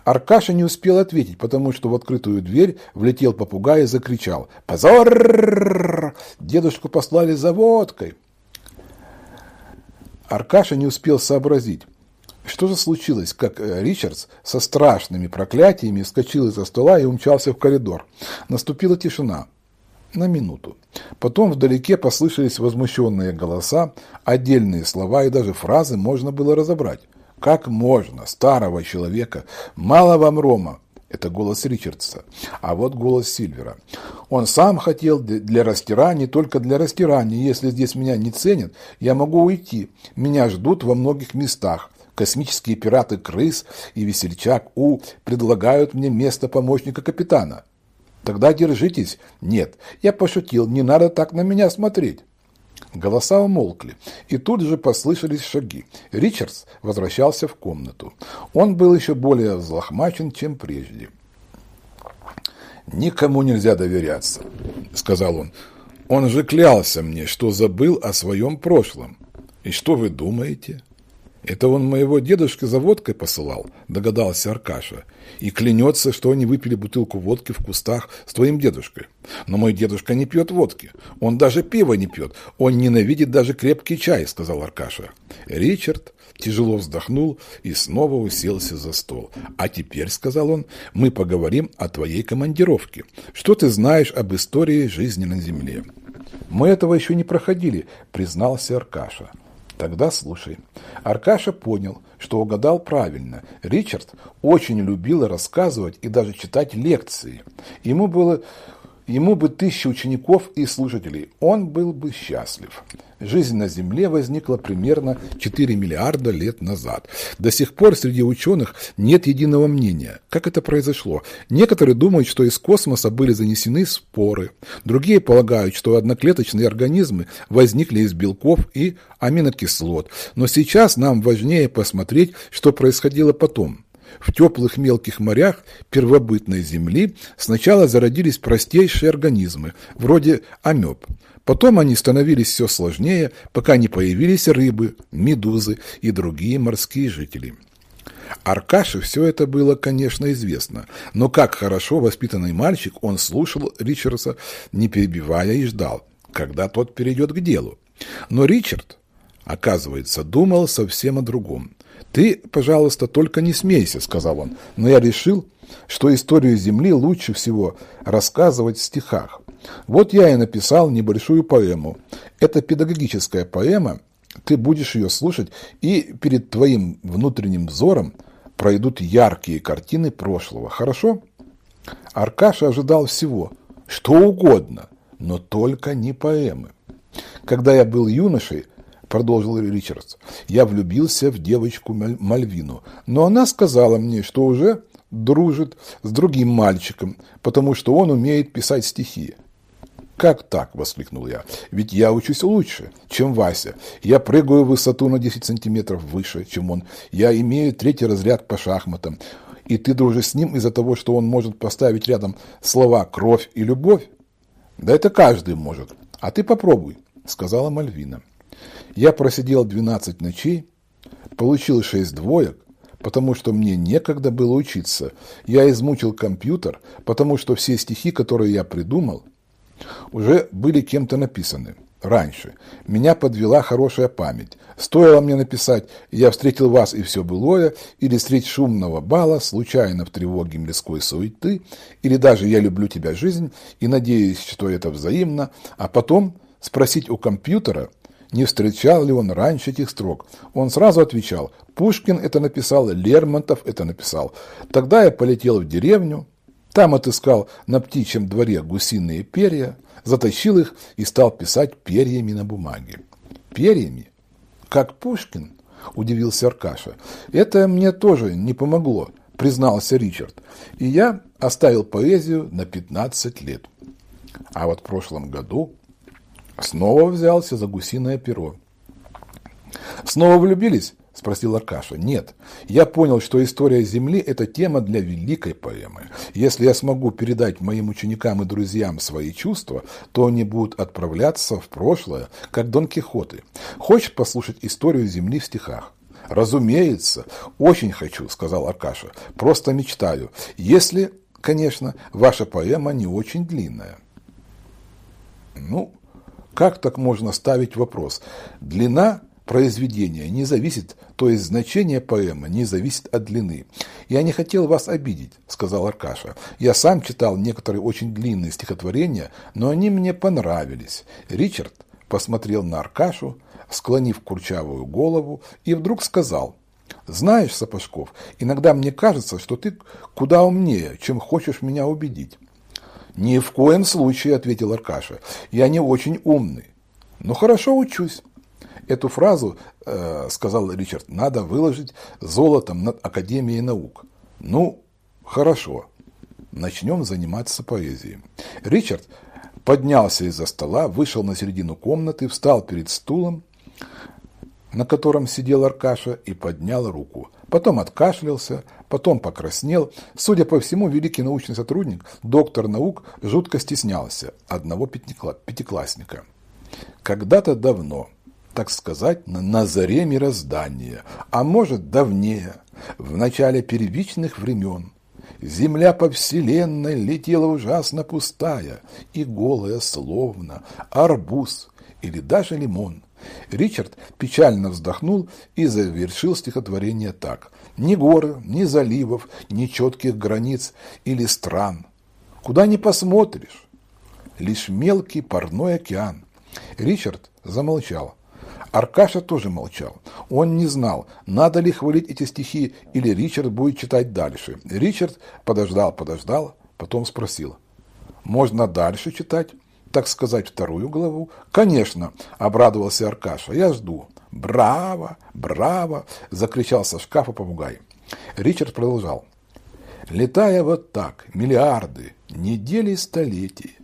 Аркаша не успел ответить, потому что в открытую дверь влетел попугай и закричал «Позор! Дедушку послали за водкой!» Аркаша не успел сообразить, что же случилось, как э, Ричардс со страшными проклятиями вскочил из-за стола и умчался в коридор. Наступила тишина. На минуту. Потом вдалеке послышались возмущенные голоса, отдельные слова и даже фразы можно было разобрать. Как можно старого человека, мало вам рома, это голос Ричардса. А вот голос Сильвера. Он сам хотел для растирания, только для растирания. Если здесь меня не ценят, я могу уйти. Меня ждут во многих местах. Космические пираты Крыс и Весельчак У предлагают мне место помощника капитана. Тогда держитесь. Нет, я пошутил, не надо так на меня смотреть. Голоса умолкли, и тут же послышались шаги. Ричардс возвращался в комнату. Он был еще более взлохмачен, чем прежде. «Никому нельзя доверяться», — сказал он. «Он же клялся мне, что забыл о своем прошлом. И что вы думаете?» «Это он моего дедушка за водкой посылал», – догадался Аркаша. «И клянется, что они выпили бутылку водки в кустах с твоим дедушкой. Но мой дедушка не пьет водки. Он даже пива не пьет. Он ненавидит даже крепкий чай», – сказал Аркаша. Ричард тяжело вздохнул и снова уселся за стол. «А теперь», – сказал он, – «мы поговорим о твоей командировке. Что ты знаешь об истории жизни на Земле?» «Мы этого еще не проходили», – признался Аркаша. Тогда слушай. Аркаша понял, что угадал правильно. Ричард очень любил рассказывать и даже читать лекции. Ему было Ему бы тысячи учеников и слушателей, он был бы счастлив. Жизнь на Земле возникла примерно 4 миллиарда лет назад. До сих пор среди ученых нет единого мнения, как это произошло. Некоторые думают, что из космоса были занесены споры. Другие полагают, что одноклеточные организмы возникли из белков и аминокислот. Но сейчас нам важнее посмотреть, что происходило потом. В теплых мелких морях первобытной земли сначала зародились простейшие организмы, вроде амеб. Потом они становились все сложнее, пока не появились рыбы, медузы и другие морские жители. Аркаше все это было, конечно, известно, но как хорошо воспитанный мальчик, он слушал Ричардса, не перебивая, и ждал, когда тот перейдет к делу. Но Ричард, оказывается, думал совсем о другом. «Ты, пожалуйста, только не смейся», — сказал он, «но я решил, что историю Земли лучше всего рассказывать в стихах. Вот я и написал небольшую поэму. Это педагогическая поэма, ты будешь ее слушать, и перед твоим внутренним взором пройдут яркие картины прошлого. Хорошо? Аркаша ожидал всего, что угодно, но только не поэмы. Когда я был юношей, продолжил Ричардс, я влюбился в девочку Мальвину, но она сказала мне, что уже дружит с другим мальчиком, потому что он умеет писать стихи. «Как так?» – воскликнул я. «Ведь я учусь лучше, чем Вася. Я прыгаю в высоту на 10 сантиметров выше, чем он. Я имею третий разряд по шахматам. И ты дружишь с ним из-за того, что он может поставить рядом слова «кровь» и «любовь»? Да это каждый может. А ты попробуй», – сказала Мальвина. Я просидел 12 ночей, получил 6 двоек, потому что мне некогда было учиться. Я измучил компьютер, потому что все стихи, которые я придумал, уже были кем-то написаны раньше. Меня подвела хорошая память. Стоило мне написать «Я встретил вас, и все былое», или «Средь шумного бала, случайно в тревоге мирской суеты», или даже «Я люблю тебя, жизнь», и надеюсь, что это взаимно, а потом спросить у компьютера, не встречал ли он раньше этих строк. Он сразу отвечал «Пушкин это написал, Лермонтов это написал». Тогда я полетел в деревню, там отыскал на птичьем дворе гусиные перья, затащил их и стал писать перьями на бумаге. Перьями? Как Пушкин? Удивился Аркаша. Это мне тоже не помогло, признался Ричард. И я оставил поэзию на 15 лет. А вот в прошлом году снова взялся за гусиное перо. Снова влюбились? – спросил Аркаша. «Нет. Я понял, что история Земли – это тема для великой поэмы. Если я смогу передать моим ученикам и друзьям свои чувства, то они будут отправляться в прошлое, как Дон Кихоты. Хочешь послушать историю Земли в стихах?» «Разумеется. Очень хочу», – сказал Аркаша. «Просто мечтаю. Если, конечно, ваша поэма не очень длинная». «Ну, как так можно ставить вопрос? Длина произведения не зависит, то есть значение поэмы не зависит от длины. «Я не хотел вас обидеть», – сказал Аркаша. «Я сам читал некоторые очень длинные стихотворения, но они мне понравились». Ричард посмотрел на Аркашу, склонив курчавую голову, и вдруг сказал – знаешь, Сапожков, иногда мне кажется, что ты куда умнее, чем хочешь меня убедить. Ни в коем случае, ответил Аркаша. Я не очень умный. Но хорошо учусь. Эту фразу, э, сказал Ричард, надо выложить золотом над Академией наук. Ну, хорошо. Начнем заниматься поэзией. Ричард поднялся из-за стола, вышел на середину комнаты, встал перед стулом, на котором сидел Аркаша, и поднял руку. Потом откашлялся, потом покраснел. Судя по всему, великий научный сотрудник, доктор наук, жутко стеснялся одного пятиклассника. Когда-то давно так сказать, на заре мироздания, а может давнее, в начале первичных времен. Земля по вселенной летела ужасно пустая и голая, словно арбуз или даже лимон. Ричард печально вздохнул и завершил стихотворение так. Ни горы, ни заливов, ни четких границ или стран. Куда ни посмотришь, лишь мелкий парной океан. Ричард замолчал. Аркаша тоже молчал. Он не знал, надо ли хвалить эти стихи, или Ричард будет читать дальше. Ричард подождал, подождал, потом спросил. «Можно дальше читать?» Так сказать, вторую главу? Конечно, обрадовался Аркаша. Я жду. Браво, браво, закричал со шкафа попугай. Ричард продолжал. Летая вот так, миллиарды, недели столетий,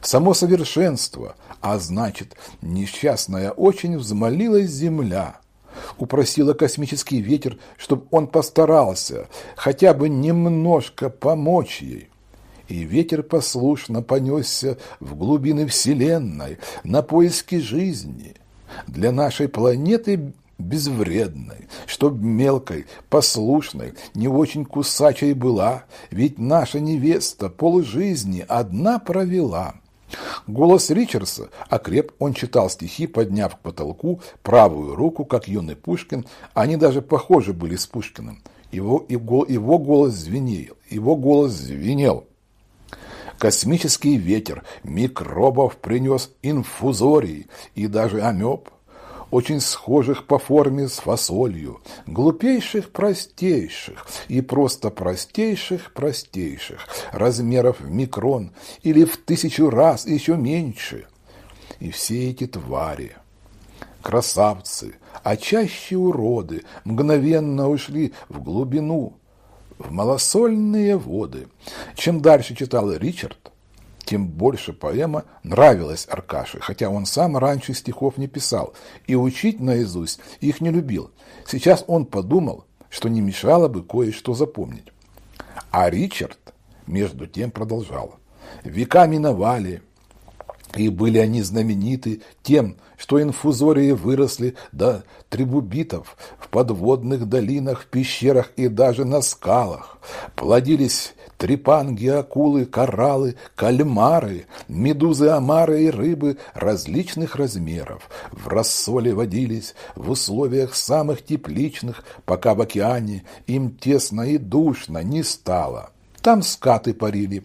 само совершенство, а значит, несчастная очень взмолилась земля. упросила космический ветер, чтобы он постарался хотя бы немножко помочь ей. И ветер послушно понесся в глубины Вселенной на поиски жизни. Для нашей планеты безвредной, чтоб мелкой, послушной, не очень кусачей была, ведь наша невеста полжизни одна провела. Голос Ричардса окреп, он читал стихи, подняв к потолку правую руку, как юный Пушкин, они даже похожи были с Пушкиным. Его, его, его голос звенел, его голос звенел. Космический ветер микробов принес инфузорий и даже амеб, очень схожих по форме с фасолью, глупейших простейших и просто простейших простейших, размеров в микрон или в тысячу раз еще меньше. И все эти твари, красавцы, а чаще уроды, мгновенно ушли в глубину, в малосольные воды. Чем дальше читал Ричард, тем больше поэма нравилась Аркаше, хотя он сам раньше стихов не писал и учить наизусть их не любил. Сейчас он подумал, что не мешало бы кое-что запомнить. А Ричард между тем продолжал. Века миновали, и были они знамениты тем, что инфузории выросли до трибубитов в подводных долинах, в пещерах и даже на скалах. Плодились трепанги, акулы, кораллы, кальмары, медузы, омары и рыбы различных размеров. В рассоле водились в условиях самых тепличных, пока в океане им тесно и душно не стало. Там скаты парили,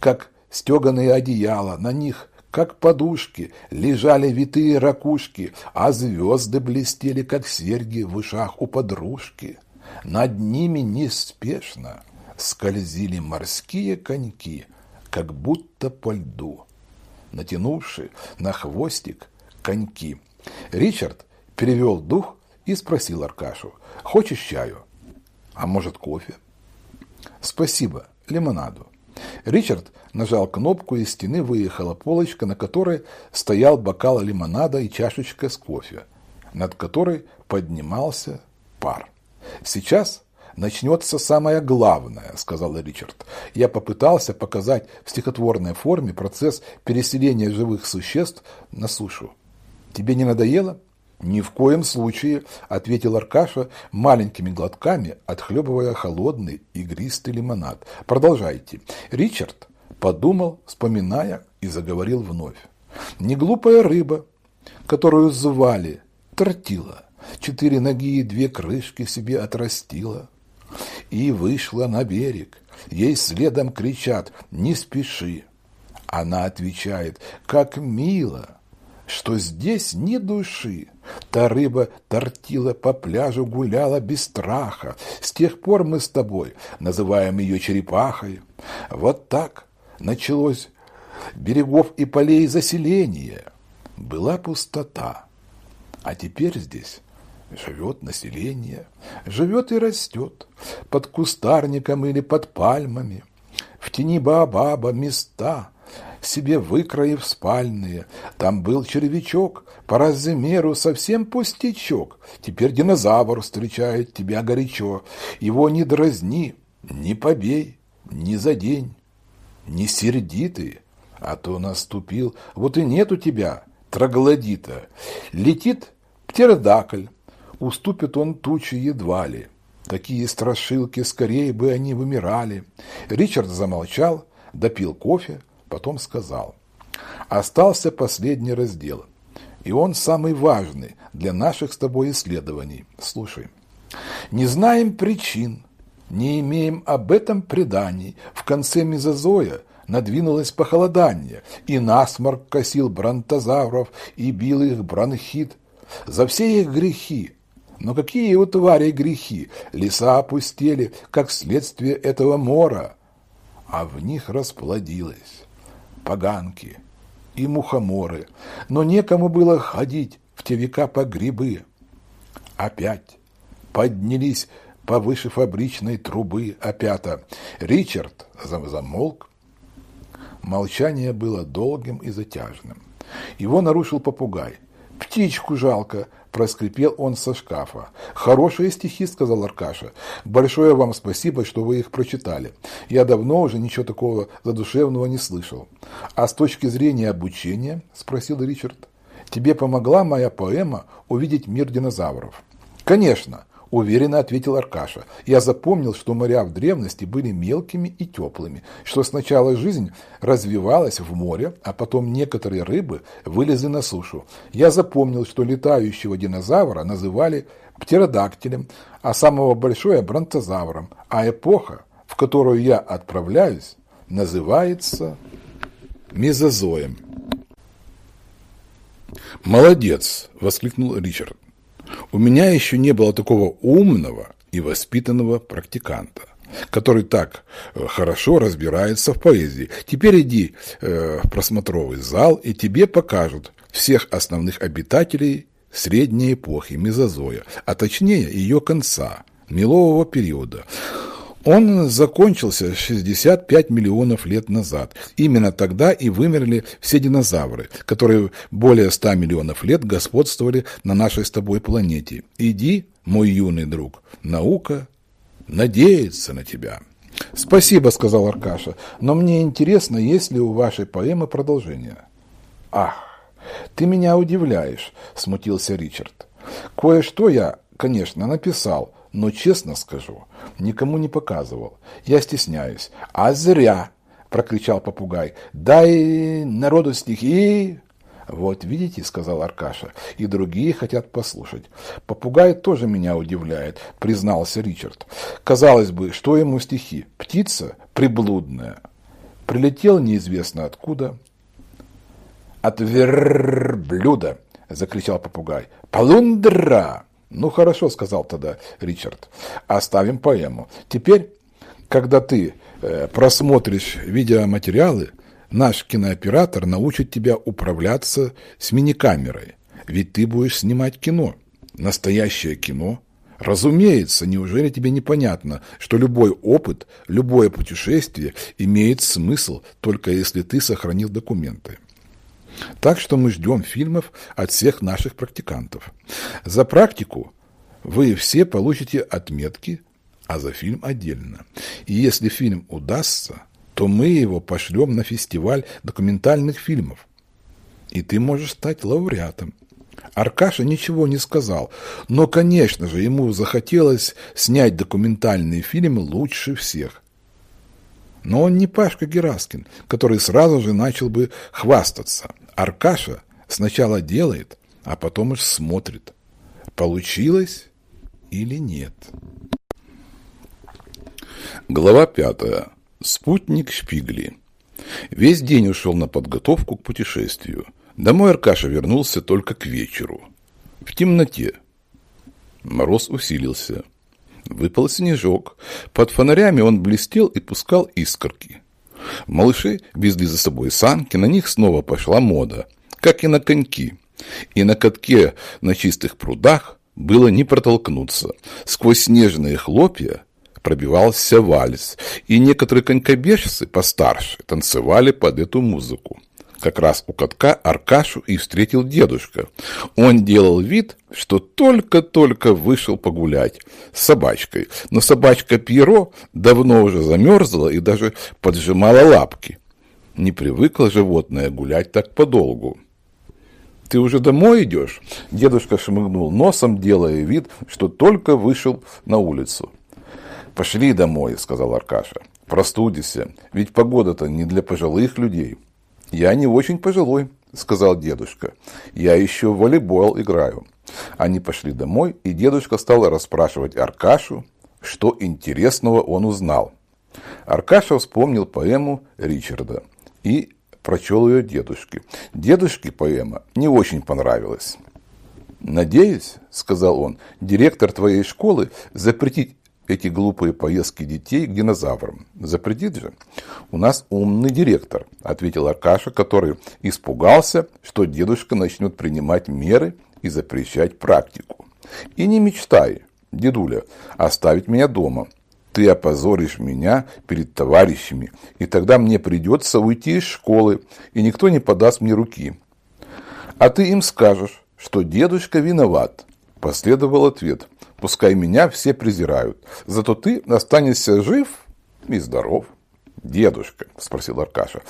как стеганые одеяла, на них как подушки, лежали витые ракушки, а звезды блестели, как серьги в ушах у подружки. Над ними неспешно скользили морские коньки, как будто по льду, натянувши на хвостик коньки. Ричард перевел дух и спросил Аркашу, «Хочешь чаю? А может, кофе?» «Спасибо, лимонаду». Ричард нажал кнопку, и из стены выехала полочка, на которой стоял бокал лимонада и чашечка с кофе, над которой поднимался пар. «Сейчас начнется самое главное», — сказал Ричард. «Я попытался показать в стихотворной форме процесс переселения живых существ на сушу. Тебе не надоело?» «Ни в коем случае», — ответил Аркаша маленькими глотками, отхлебывая холодный игристый лимонад. «Продолжайте». Ричард подумал, вспоминая, и заговорил вновь. «Неглупая рыба, которую звали Тортила, четыре ноги и две крышки себе отрастила, и вышла на берег. Ей следом кричат «Не спеши!» Она отвечает «Как мило!» что здесь ни души. Та рыба тортила по пляжу, гуляла без страха. С тех пор мы с тобой называем ее черепахой. Вот так началось берегов и полей заселение. Была пустота, а теперь здесь живет население, живет и растет под кустарником или под пальмами. В тени Баобаба места – себе выкроив спальные. Там был червячок, по размеру совсем пустячок. Теперь динозавр встречает тебя горячо. Его не дразни, не побей, не задень, не сердитый, а то наступил, вот и нет у тебя троглодита. Летит птеродакль, уступит он тучи едва ли. Такие страшилки, скорее бы они вымирали. Ричард замолчал, допил кофе, Потом сказал, остался последний раздел, и он самый важный для наших с тобой исследований. Слушай, не знаем причин, не имеем об этом преданий. В конце мезозоя надвинулось похолодание, и насморк косил бронтозавров, и бил их бронхит. За все их грехи но какие у тварей грехи? Леса опустели, как следствие этого мора, а в них расплодилось поганки и мухоморы, но некому было ходить в те века по грибы. Опять поднялись повыше фабричной трубы опята. Ричард замолк. Молчание было долгим и затяжным. Его нарушил попугай. птичку жалко, проскрипел он со шкафа. «Хорошие стихи», — сказал Аркаша. «Большое вам спасибо, что вы их прочитали. Я давно уже ничего такого задушевного не слышал». «А с точки зрения обучения?» — спросил Ричард. «Тебе помогла моя поэма увидеть мир динозавров?» «Конечно уверенно ответил Аркаша. Я запомнил, что моря в древности были мелкими и теплыми, что сначала жизнь развивалась в море, а потом некоторые рыбы вылезли на сушу. Я запомнил, что летающего динозавра называли птеродактилем, а самого большого – бронтозавром, а эпоха, в которую я отправляюсь, называется мезозоем. «Молодец!» – воскликнул Ричард. У меня еще не было такого умного и воспитанного практиканта который так э, хорошо разбирается в поэзии. Теперь иди э, в просмотровый зал, и тебе покажут всех основных обитателей средней эпохи Мезозоя, а точнее ее конца, мелового периода. Он закончился 65 миллионов лет назад. Именно тогда и вымерли все динозавры, которые более 100 миллионов лет господствовали на нашей с тобой планете. Иди, мой юный друг, наука надеется на тебя. Спасибо, сказал Аркаша, но мне интересно, есть ли у вашей поэмы продолжение. Ах, ты меня удивляешь, смутился Ричард. Кое-что я, конечно, написал, но честно скажу, никому не показывал. Я стесняюсь. А зря, прокричал попугай. Дай народу стихи. Вот видите, сказал Аркаша, и другие хотят послушать. Попугай тоже меня удивляет, признался Ричард. Казалось бы, что ему стихи? Птица приблудная. Прилетел неизвестно откуда. От верблюда, закричал попугай. Полундра! «Ну хорошо», — сказал тогда Ричард, — «оставим поэму. Теперь, когда ты э, просмотришь видеоматериалы, наш кинооператор научит тебя управляться с миникамерой, ведь ты будешь снимать кино, настоящее кино». Разумеется, неужели тебе непонятно, что любой опыт, любое путешествие имеет смысл, только если ты сохранил документы. Так что мы ждем фильмов от всех наших практикантов. За практику вы все получите отметки, а за фильм отдельно. И если фильм удастся, то мы его пошлем на фестиваль документальных фильмов. И ты можешь стать лауреатом. Аркаша ничего не сказал, но, конечно же, ему захотелось снять документальный фильм лучше всех. Но он не Пашка Гераскин, который сразу же начал бы хвастаться – Аркаша сначала делает, а потом уж смотрит, получилось или нет. Глава пятая. Спутник Шпигли. Весь день ушел на подготовку к путешествию. Домой Аркаша вернулся только к вечеру. В темноте. Мороз усилился. Выпал снежок. Под фонарями он блестел и пускал искорки. Малыши везли за собой санки, на них снова пошла мода, как и на коньки. И на катке на чистых прудах было не протолкнуться. Сквозь снежные хлопья пробивался вальс, и некоторые конькобежцы постарше танцевали под эту музыку. Как раз у катка Аркашу и встретил дедушка. Он делал вид, что только-только вышел погулять с собачкой. Но собачка Пьеро давно уже замерзла и даже поджимала лапки. Не привыкло животное гулять так подолгу. «Ты уже домой идешь?» Дедушка шмыгнул носом, делая вид, что только вышел на улицу. «Пошли домой», — сказал Аркаша. «Простудишься, ведь погода-то не для пожилых людей». «Я не очень пожилой», — сказал дедушка. «Я еще в волейбол играю». Они пошли домой, и дедушка стал расспрашивать Аркашу, что интересного он узнал. Аркаша вспомнил поэму Ричарда и прочел ее дедушке. Дедушке поэма не очень понравилась. «Надеюсь, — сказал он, — директор твоей школы запретит эти глупые поездки детей к динозаврам. Запретит же. У нас умный директор, ответил Аркаша, который испугался, что дедушка начнет принимать меры и запрещать практику. И не мечтай, дедуля, оставить меня дома. Ты опозоришь меня перед товарищами, и тогда мне придется уйти из школы, и никто не подаст мне руки. А ты им скажешь, что дедушка виноват. Последовал ответ. Пускай меня все презирают, зато ты останешься жив и здоров. Дедушка, спросил Аркаша,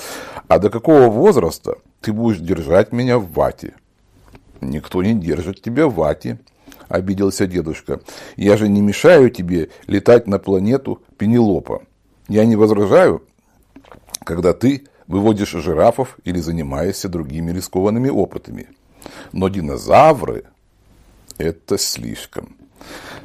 а до какого возраста ты будешь держать меня в вате? Никто не держит тебя в вате, обиделся дедушка. Я же не мешаю тебе летать на планету Пенелопа. Я не возражаю, когда ты выводишь жирафов или занимаешься другими рискованными опытами. Но динозавры – это слишком.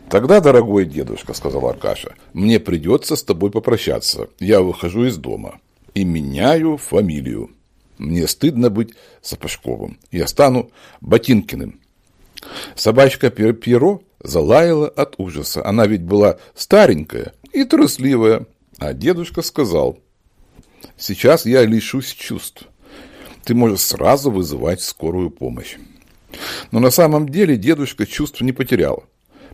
Тогда, дорогой дедушка, сказал Аркаша, мне придется с тобой попрощаться. Я выхожу из дома и меняю фамилию. Мне стыдно быть Сапожковым. Я стану Ботинкиным. Собачка Пьеро залаяла от ужаса. Она ведь была старенькая и трусливая. А дедушка сказал, сейчас я лишусь чувств. Ты можешь сразу вызывать скорую помощь. Но на самом деле дедушка чувств не потерял,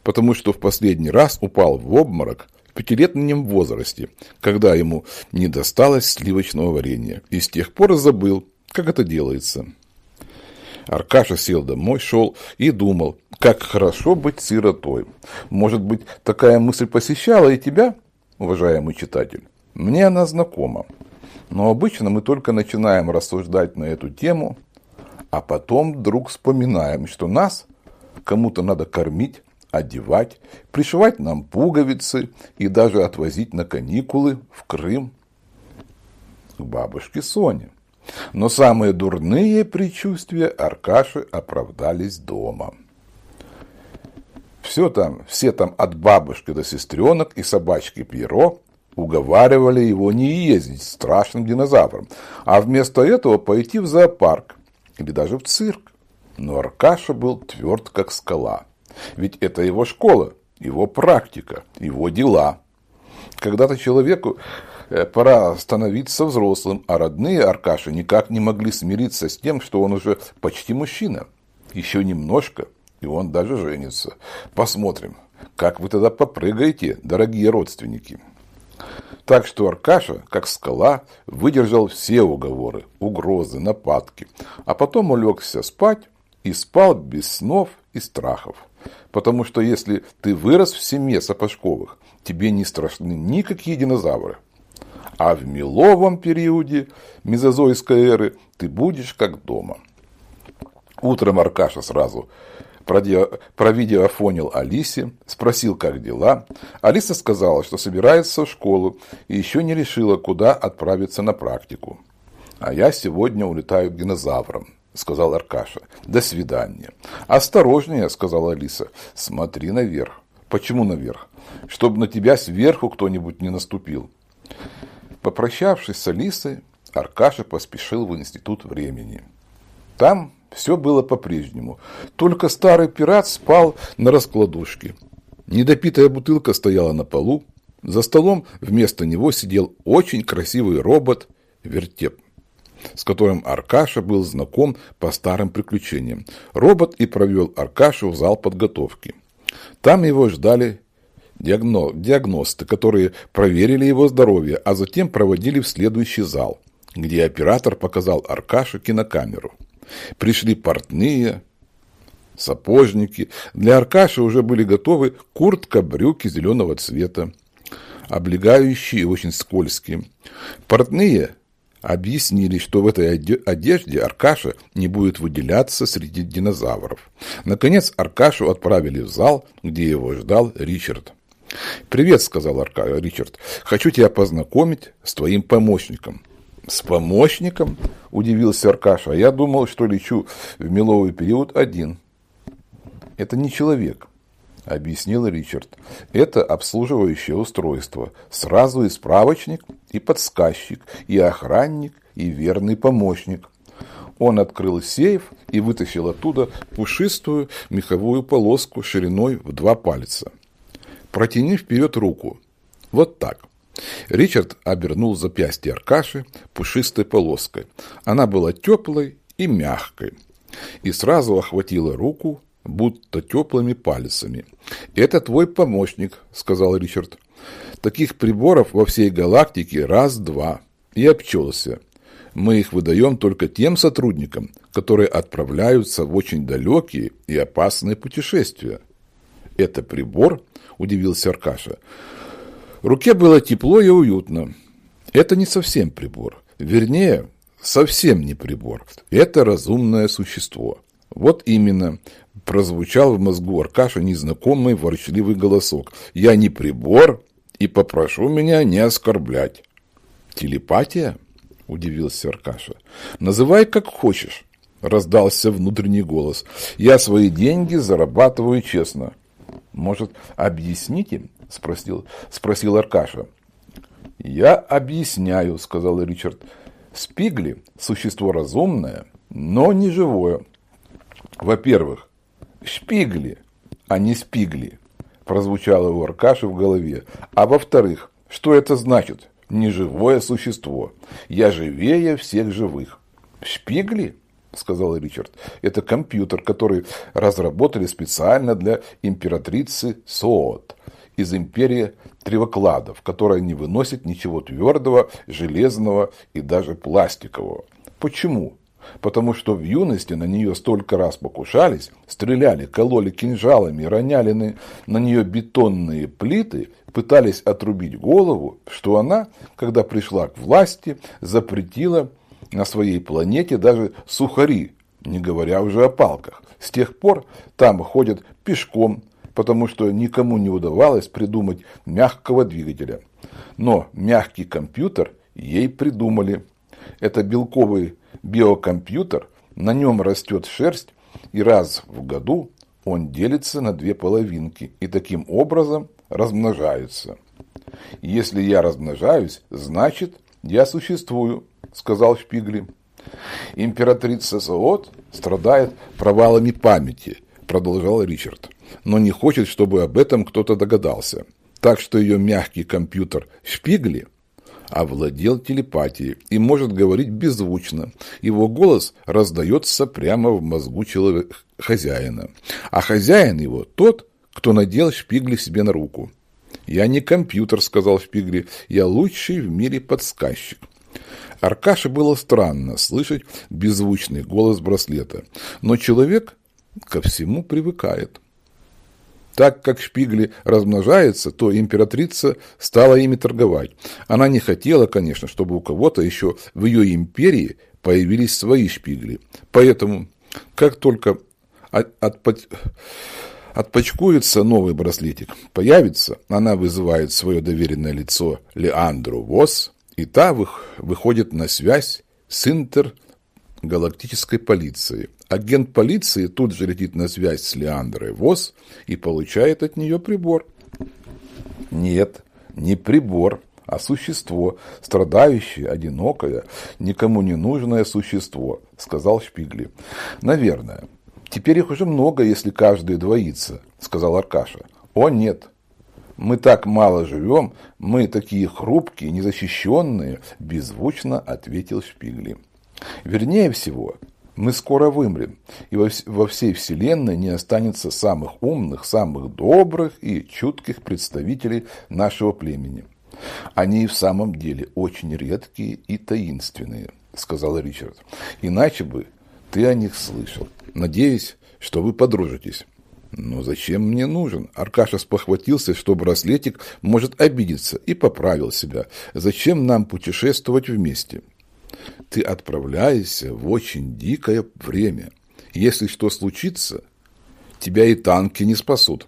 потому что в последний раз упал в обморок в пятилетнем возрасте, когда ему не досталось сливочного варенья, и с тех пор забыл, как это делается. Аркаша сел домой, шел и думал, как хорошо быть сиротой. Может быть, такая мысль посещала и тебя, уважаемый читатель? Мне она знакома. Но обычно мы только начинаем рассуждать на эту тему, а потом вдруг вспоминаем, что нас кому-то надо кормить, одевать, пришивать нам пуговицы и даже отвозить на каникулы в Крым к бабушке Соне. Но самые дурные предчувствия Аркаши оправдались дома. Все там, все там от бабушки до сестренок и собачки Пьеро уговаривали его не ездить страшным динозавром, а вместо этого пойти в зоопарк или даже в цирк. Но Аркаша был тверд, как скала. Ведь это его школа, его практика, его дела. Когда-то человеку Э, пора становиться взрослым, а родные Аркаши никак не могли смириться с тем, что он уже почти мужчина. Еще немножко, и он даже женится. Посмотрим, как вы тогда попрыгаете, дорогие родственники. Так что Аркаша, как скала, выдержал все уговоры, угрозы, нападки, а потом улегся спать и спал без снов и страхов. Потому что если ты вырос в семье Сапожковых, тебе не страшны никакие динозавры. А в меловом периоде мезозойской эры ты будешь как дома. Утром Аркаша сразу провидеофонил Алисе, спросил, как дела. Алиса сказала, что собирается в школу и еще не решила, куда отправиться на практику. «А я сегодня улетаю к динозаврам», — сказал Аркаша. «До свидания». «Осторожнее», — сказала Алиса. «Смотри наверх». «Почему наверх?» «Чтобы на тебя сверху кто-нибудь не наступил». Попрощавшись с Алисой, Аркаша поспешил в институт времени. Там все было по-прежнему, только старый пират спал на раскладушке. Недопитая бутылка стояла на полу, за столом вместо него сидел очень красивый робот Вертеп, с которым Аркаша был знаком по старым приключениям. Робот и провел Аркашу в зал подготовки. Там его ждали диагно, диагносты, которые проверили его здоровье, а затем проводили в следующий зал, где оператор показал Аркашу кинокамеру. Пришли портные, сапожники. Для Аркаши уже были готовы куртка, брюки зеленого цвета, облегающие и очень скользкие. Портные объяснили, что в этой одежде Аркаша не будет выделяться среди динозавров. Наконец Аркашу отправили в зал, где его ждал Ричард. «Привет», — сказал Арка, Ричард. «Хочу тебя познакомить с твоим помощником». «С помощником?» – удивился Аркаша. «Я думал, что лечу в меловый период один». «Это не человек», – объяснил Ричард. «Это обслуживающее устройство. Сразу и справочник, и подсказчик, и охранник, и верный помощник». Он открыл сейф и вытащил оттуда пушистую меховую полоску шириной в два пальца – Протяни вперед руку. Вот так. Ричард обернул запястье Аркаши пушистой полоской. Она была теплой и мягкой. И сразу охватила руку, будто теплыми пальцами. «Это твой помощник», — сказал Ричард. «Таких приборов во всей галактике раз-два». И обчелся. Мы их выдаем только тем сотрудникам, которые отправляются в очень далекие и опасные путешествия. Это прибор, удивился Аркаша. Руке было тепло и уютно. Это не совсем прибор. Вернее, совсем не прибор. Это разумное существо. Вот именно, прозвучал в мозгу Аркаша незнакомый ворчливый голосок. Я не прибор и попрошу меня не оскорблять. Телепатия? Удивился Аркаша. Называй как хочешь. Раздался внутренний голос. Я свои деньги зарабатываю честно. Может, объясните? Спросил, спросил Аркаша. Я объясняю, сказал Ричард. Спигли – существо разумное, но не живое. Во-первых, шпигли, а не спигли, прозвучало у Аркаши в голове. А во-вторых, что это значит? Неживое существо. Я живее всех живых. Шпигли? сказал Ричард. Это компьютер, который разработали специально для императрицы Соот из империи Тревокладов, которая не выносит ничего твердого, железного и даже пластикового. Почему? Потому что в юности на нее столько раз покушались, стреляли, кололи кинжалами, роняли на, нее бетонные плиты, пытались отрубить голову, что она, когда пришла к власти, запретила на своей планете даже сухари, не говоря уже о палках. С тех пор там ходят пешком, потому что никому не удавалось придумать мягкого двигателя. Но мягкий компьютер ей придумали. Это белковый биокомпьютер, на нем растет шерсть, и раз в году он делится на две половинки и таким образом размножается. Если я размножаюсь, значит, я существую, сказал Шпигли. Императрица Саот страдает провалами памяти, продолжал Ричард, но не хочет, чтобы об этом кто-то догадался. Так что ее мягкий компьютер Шпигли овладел телепатией и может говорить беззвучно. Его голос раздается прямо в мозгу человека, хозяина. А хозяин его тот, кто надел Шпигли себе на руку. «Я не компьютер», — сказал Шпигли, — «я лучший в мире подсказчик». Аркаше было странно слышать беззвучный голос браслета, но человек ко всему привыкает. Так как шпигли размножаются, то императрица стала ими торговать. Она не хотела, конечно, чтобы у кого-то еще в ее империи появились свои шпигли. Поэтому, как только от, от, отпочкуется новый браслетик, появится, она вызывает свое доверенное лицо Леандру Вос, и та выходит на связь с интергалактической полицией. Агент полиции тут же летит на связь с Леандрой ВОЗ и получает от нее прибор. Нет, не прибор, а существо, страдающее, одинокое, никому не нужное существо, сказал Шпигли. Наверное. Теперь их уже много, если каждый двоится, сказал Аркаша. О нет, мы так мало живем, мы такие хрупкие, незащищенные, беззвучно ответил Шпигли. Вернее всего, мы скоро вымрем, и во, всей Вселенной не останется самых умных, самых добрых и чутких представителей нашего племени. Они и в самом деле очень редкие и таинственные, сказал Ричард. Иначе бы ты о них слышал. Надеюсь, что вы подружитесь. Но зачем мне нужен? Аркаша спохватился, что браслетик может обидеться, и поправил себя. Зачем нам путешествовать вместе? Ты отправляешься в очень дикое время. Если что случится, тебя и танки не спасут.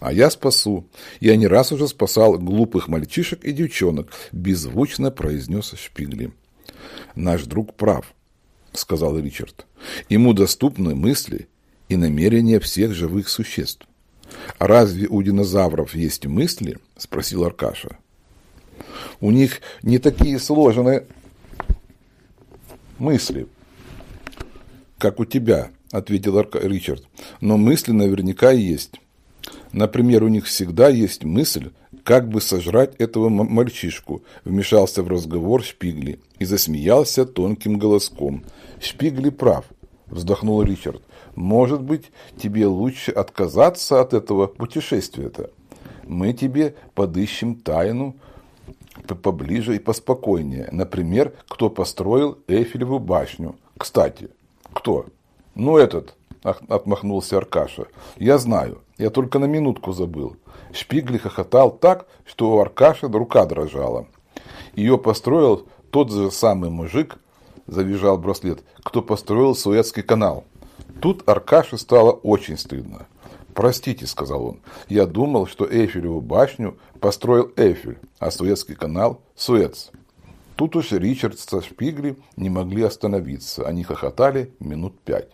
А я спасу. Я не раз уже спасал глупых мальчишек и девчонок, беззвучно произнес Шпигли. Наш друг прав, сказал Ричард. Ему доступны мысли и намерения всех живых существ. А разве у динозавров есть мысли? Спросил Аркаша. У них не такие сложные мысли, как у тебя, ответил Ричард. Но мысли наверняка есть. Например, у них всегда есть мысль, как бы сожрать этого мальчишку, вмешался в разговор Шпигли и засмеялся тонким голоском. Шпигли прав, вздохнул Ричард. Может быть, тебе лучше отказаться от этого путешествия-то? Мы тебе подыщем тайну поближе и поспокойнее. Например, кто построил Эйфелеву башню. Кстати, кто? Ну, этот, отмахнулся Аркаша. Я знаю, я только на минутку забыл. Шпигли хохотал так, что у Аркаши рука дрожала. Ее построил тот же самый мужик, завизжал браслет, кто построил Суэцкий канал. Тут Аркаше стало очень стыдно. «Простите», — сказал он, — «я думал, что Эйфелеву башню построил Эйфель, а Суэцкий канал — Суэц». Тут уж Ричард со Шпигли не могли остановиться. Они хохотали минут пять.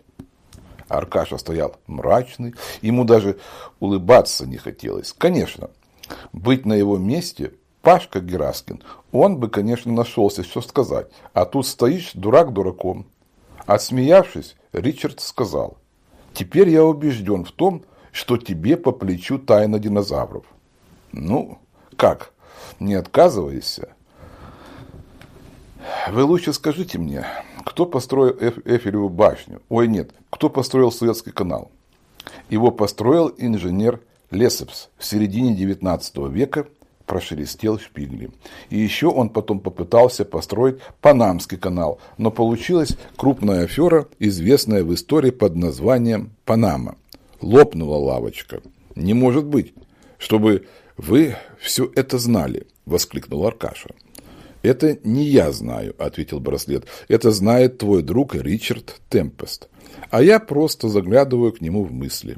Аркаша стоял мрачный, ему даже улыбаться не хотелось. Конечно, быть на его месте Пашка Гераскин, он бы, конечно, нашелся, что сказать. А тут стоишь, дурак дураком. Отсмеявшись, Ричард сказал, «Теперь я убежден в том, что тебе по плечу тайна динозавров». «Ну, как, не отказывайся?» «Вы лучше скажите мне, кто построил Эфелеву башню? Ой, нет, кто построил Суэцкий канал? Его построил инженер Лесепс в середине 19 века, прошелестел Шпигли. И еще он потом попытался построить Панамский канал, но получилась крупная афера, известная в истории под названием Панама. Лопнула лавочка. Не может быть, чтобы вы все это знали, воскликнул Аркаша. «Это не я знаю», – ответил браслет. «Это знает твой друг Ричард Темпест. А я просто заглядываю к нему в мысли».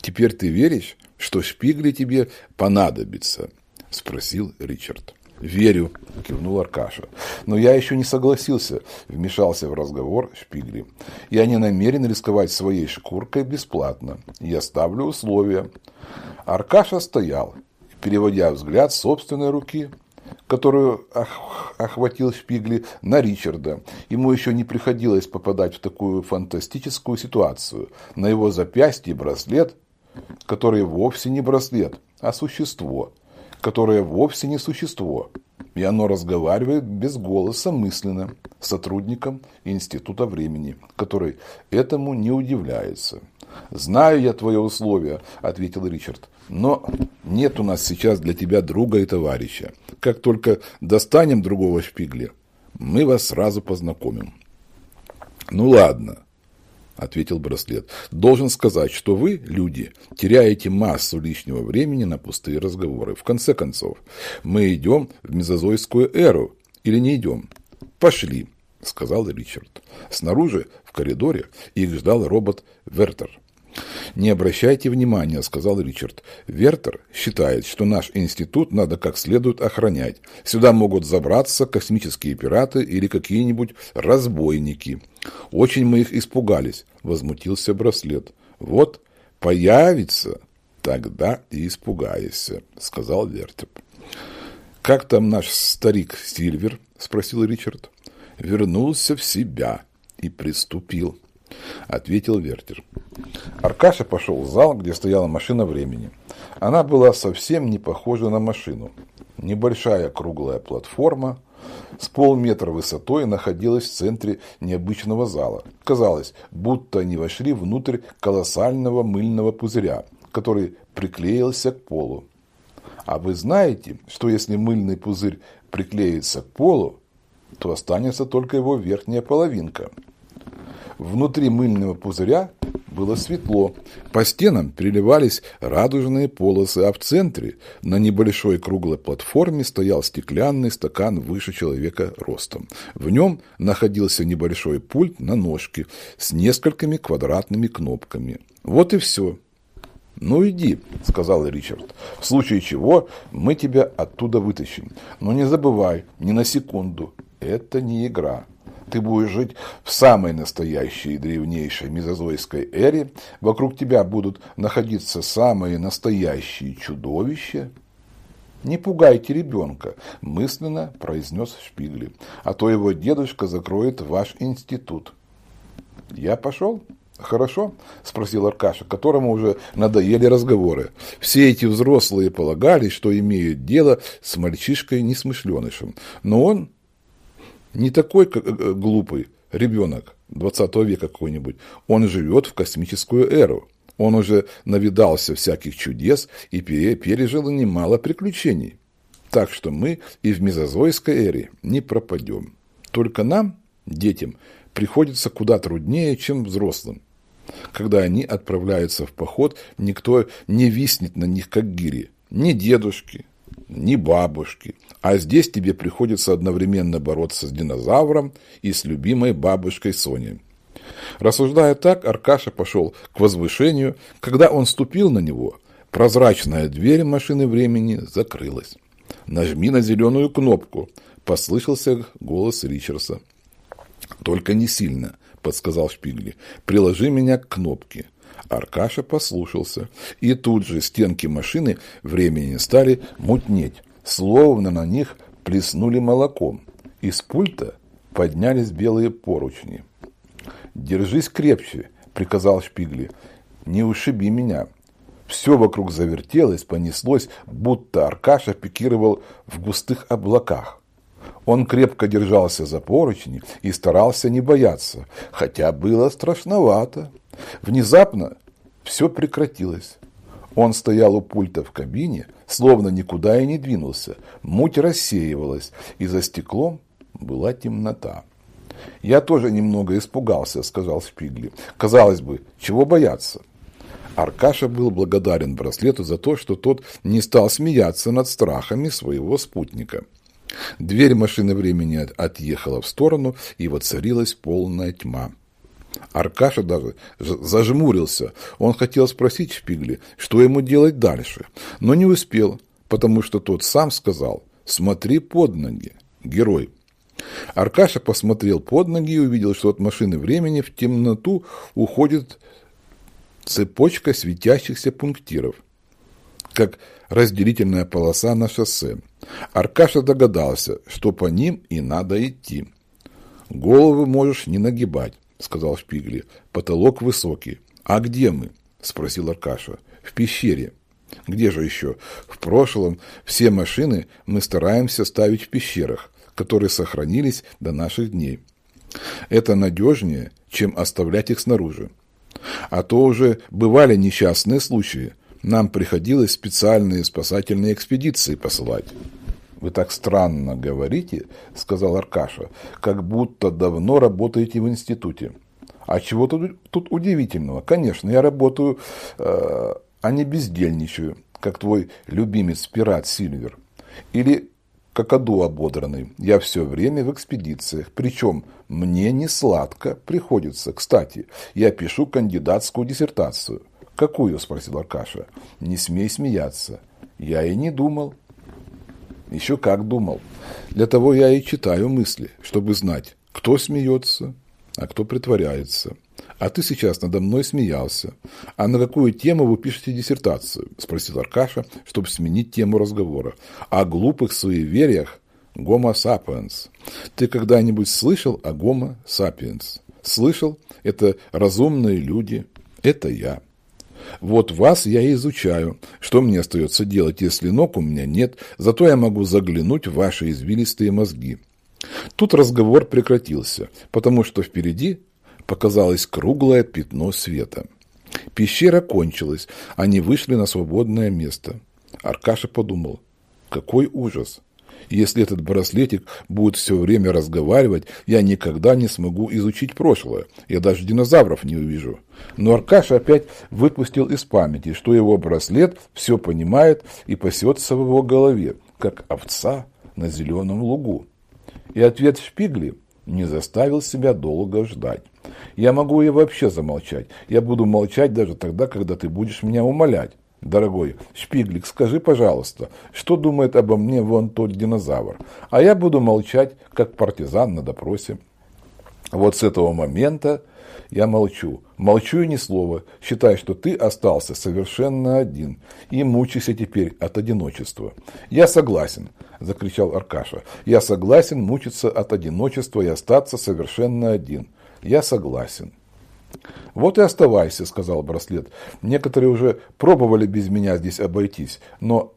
«Теперь ты веришь, что шпигли тебе понадобится?» – спросил Ричард. «Верю», – кивнул Аркаша. «Но я еще не согласился», – вмешался в разговор Шпигли. «Я не намерен рисковать своей шкуркой бесплатно. Я ставлю условия». Аркаша стоял, переводя взгляд собственной руки которую охватил Шпигли, на Ричарда. Ему еще не приходилось попадать в такую фантастическую ситуацию. На его запястье браслет, который вовсе не браслет, а существо, которое вовсе не существо. И оно разговаривает без голоса мысленно с сотрудником Института времени, который этому не удивляется. «Знаю я твое условие», – ответил Ричард. «Но нет у нас сейчас для тебя друга и товарища. Как только достанем другого шпигля, мы вас сразу познакомим». «Ну ладно», – ответил браслет. «Должен сказать, что вы, люди, теряете массу лишнего времени на пустые разговоры. В конце концов, мы идем в мезозойскую эру или не идем? Пошли», – сказал Ричард. Снаружи, в коридоре, их ждал робот Вертер. «Не обращайте внимания», – сказал Ричард. «Вертер считает, что наш институт надо как следует охранять. Сюда могут забраться космические пираты или какие-нибудь разбойники». «Очень мы их испугались», – возмутился браслет. «Вот появится, тогда и испугаешься», – сказал Вертер. «Как там наш старик Сильвер?» – спросил Ричард. «Вернулся в себя и приступил», – ответил Вертер. Аркаша пошел в зал, где стояла машина времени. Она была совсем не похожа на машину. Небольшая круглая платформа с полметра высотой находилась в центре необычного зала. Казалось, будто они вошли внутрь колоссального мыльного пузыря, который приклеился к полу. А вы знаете, что если мыльный пузырь приклеится к полу, то останется только его верхняя половинка. Внутри мыльного пузыря было светло. По стенам переливались радужные полосы, а в центре на небольшой круглой платформе стоял стеклянный стакан выше человека ростом. В нем находился небольшой пульт на ножке с несколькими квадратными кнопками. Вот и все. «Ну иди», — сказал Ричард, — «в случае чего мы тебя оттуда вытащим. Но не забывай, ни на секунду, это не игра ты будешь жить в самой настоящей древнейшей мезозойской эре, вокруг тебя будут находиться самые настоящие чудовища. «Не пугайте ребенка», – мысленно произнес Шпигли, «а то его дедушка закроет ваш институт». «Я пошел?» «Хорошо?» – спросил Аркаша, которому уже надоели разговоры. Все эти взрослые полагали, что имеют дело с мальчишкой-несмышленышем. Но он не такой как, э, глупый ребенок 20 века какой-нибудь. Он живет в космическую эру. Он уже навидался всяких чудес и пережил немало приключений. Так что мы и в мезозойской эре не пропадем. Только нам, детям, приходится куда труднее, чем взрослым. Когда они отправляются в поход, никто не виснет на них, как гири. Ни дедушки, ни бабушки. А здесь тебе приходится одновременно бороться с динозавром и с любимой бабушкой Соней. Рассуждая так, Аркаша пошел к возвышению. Когда он ступил на него, прозрачная дверь машины времени закрылась. «Нажми на зеленую кнопку», – послышался голос Ричардса. «Только не сильно», – подсказал Шпигли. «Приложи меня к кнопке». Аркаша послушался, и тут же стенки машины времени стали мутнеть, словно на них плеснули молоком. Из пульта поднялись белые поручни. «Держись крепче», – приказал Шпигли. «Не ушиби меня». Все вокруг завертелось, понеслось, будто Аркаша пикировал в густых облаках. Он крепко держался за поручни и старался не бояться, хотя было страшновато. Внезапно все прекратилось. Он стоял у пульта в кабине, словно никуда и не двинулся. Муть рассеивалась, и за стеклом была темнота. «Я тоже немного испугался», — сказал Шпигли. «Казалось бы, чего бояться?» Аркаша был благодарен браслету за то, что тот не стал смеяться над страхами своего спутника. Дверь машины времени отъехала в сторону, и воцарилась полная тьма. Аркаша даже зажмурился. Он хотел спросить Шпигли, что ему делать дальше, но не успел, потому что тот сам сказал «Смотри под ноги, герой». Аркаша посмотрел под ноги и увидел, что от машины времени в темноту уходит цепочка светящихся пунктиров, как разделительная полоса на шоссе. Аркаша догадался, что по ним и надо идти. «Голову можешь не нагибать», — сказал Шпигли. «Потолок высокий». «А где мы?» — спросил Аркаша. «В пещере». «Где же еще? В прошлом все машины мы стараемся ставить в пещерах, которые сохранились до наших дней. Это надежнее, чем оставлять их снаружи. А то уже бывали несчастные случаи. Нам приходилось специальные спасательные экспедиции посылать. «Вы так странно говорите», — сказал Аркаша, «как будто давно работаете в институте». «А чего тут, тут удивительного? Конечно, я работаю, э, а не бездельничаю, как твой любимец пират Сильвер. Или какаду ободранный. Я все время в экспедициях. Причем мне не сладко приходится. Кстати, я пишу кандидатскую диссертацию. Какую? спросил Аркаша. Не смей смеяться. Я и не думал. Еще как думал. Для того я и читаю мысли, чтобы знать, кто смеется, а кто притворяется. А ты сейчас надо мной смеялся. А на какую тему вы пишете диссертацию? Спросил Аркаша, чтобы сменить тему разговора. О глупых суевериях Гомо сапиенс. Ты когда-нибудь слышал о Гомо сапиенс? Слышал? Это разумные люди. Это я. Вот вас я и изучаю. Что мне остается делать, если ног у меня нет? Зато я могу заглянуть в ваши извилистые мозги. Тут разговор прекратился, потому что впереди показалось круглое пятно света. Пещера кончилась, они вышли на свободное место. Аркаша подумал, какой ужас. Если этот браслетик будет все время разговаривать, я никогда не смогу изучить прошлое. Я даже динозавров не увижу. Но Аркаша опять выпустил из памяти, что его браслет все понимает и пасется в его голове, как овца на зеленом лугу. И ответ Шпигли не заставил себя долго ждать. Я могу и вообще замолчать. Я буду молчать даже тогда, когда ты будешь меня умолять. Дорогой Шпиглик, скажи, пожалуйста, что думает обо мне вон тот динозавр? А я буду молчать, как партизан на допросе. Вот с этого момента я молчу. Молчу и ни слова, считая, что ты остался совершенно один и мучайся теперь от одиночества. Я согласен, закричал Аркаша. Я согласен мучиться от одиночества и остаться совершенно один. Я согласен. «Вот и оставайся», — сказал браслет. «Некоторые уже пробовали без меня здесь обойтись, но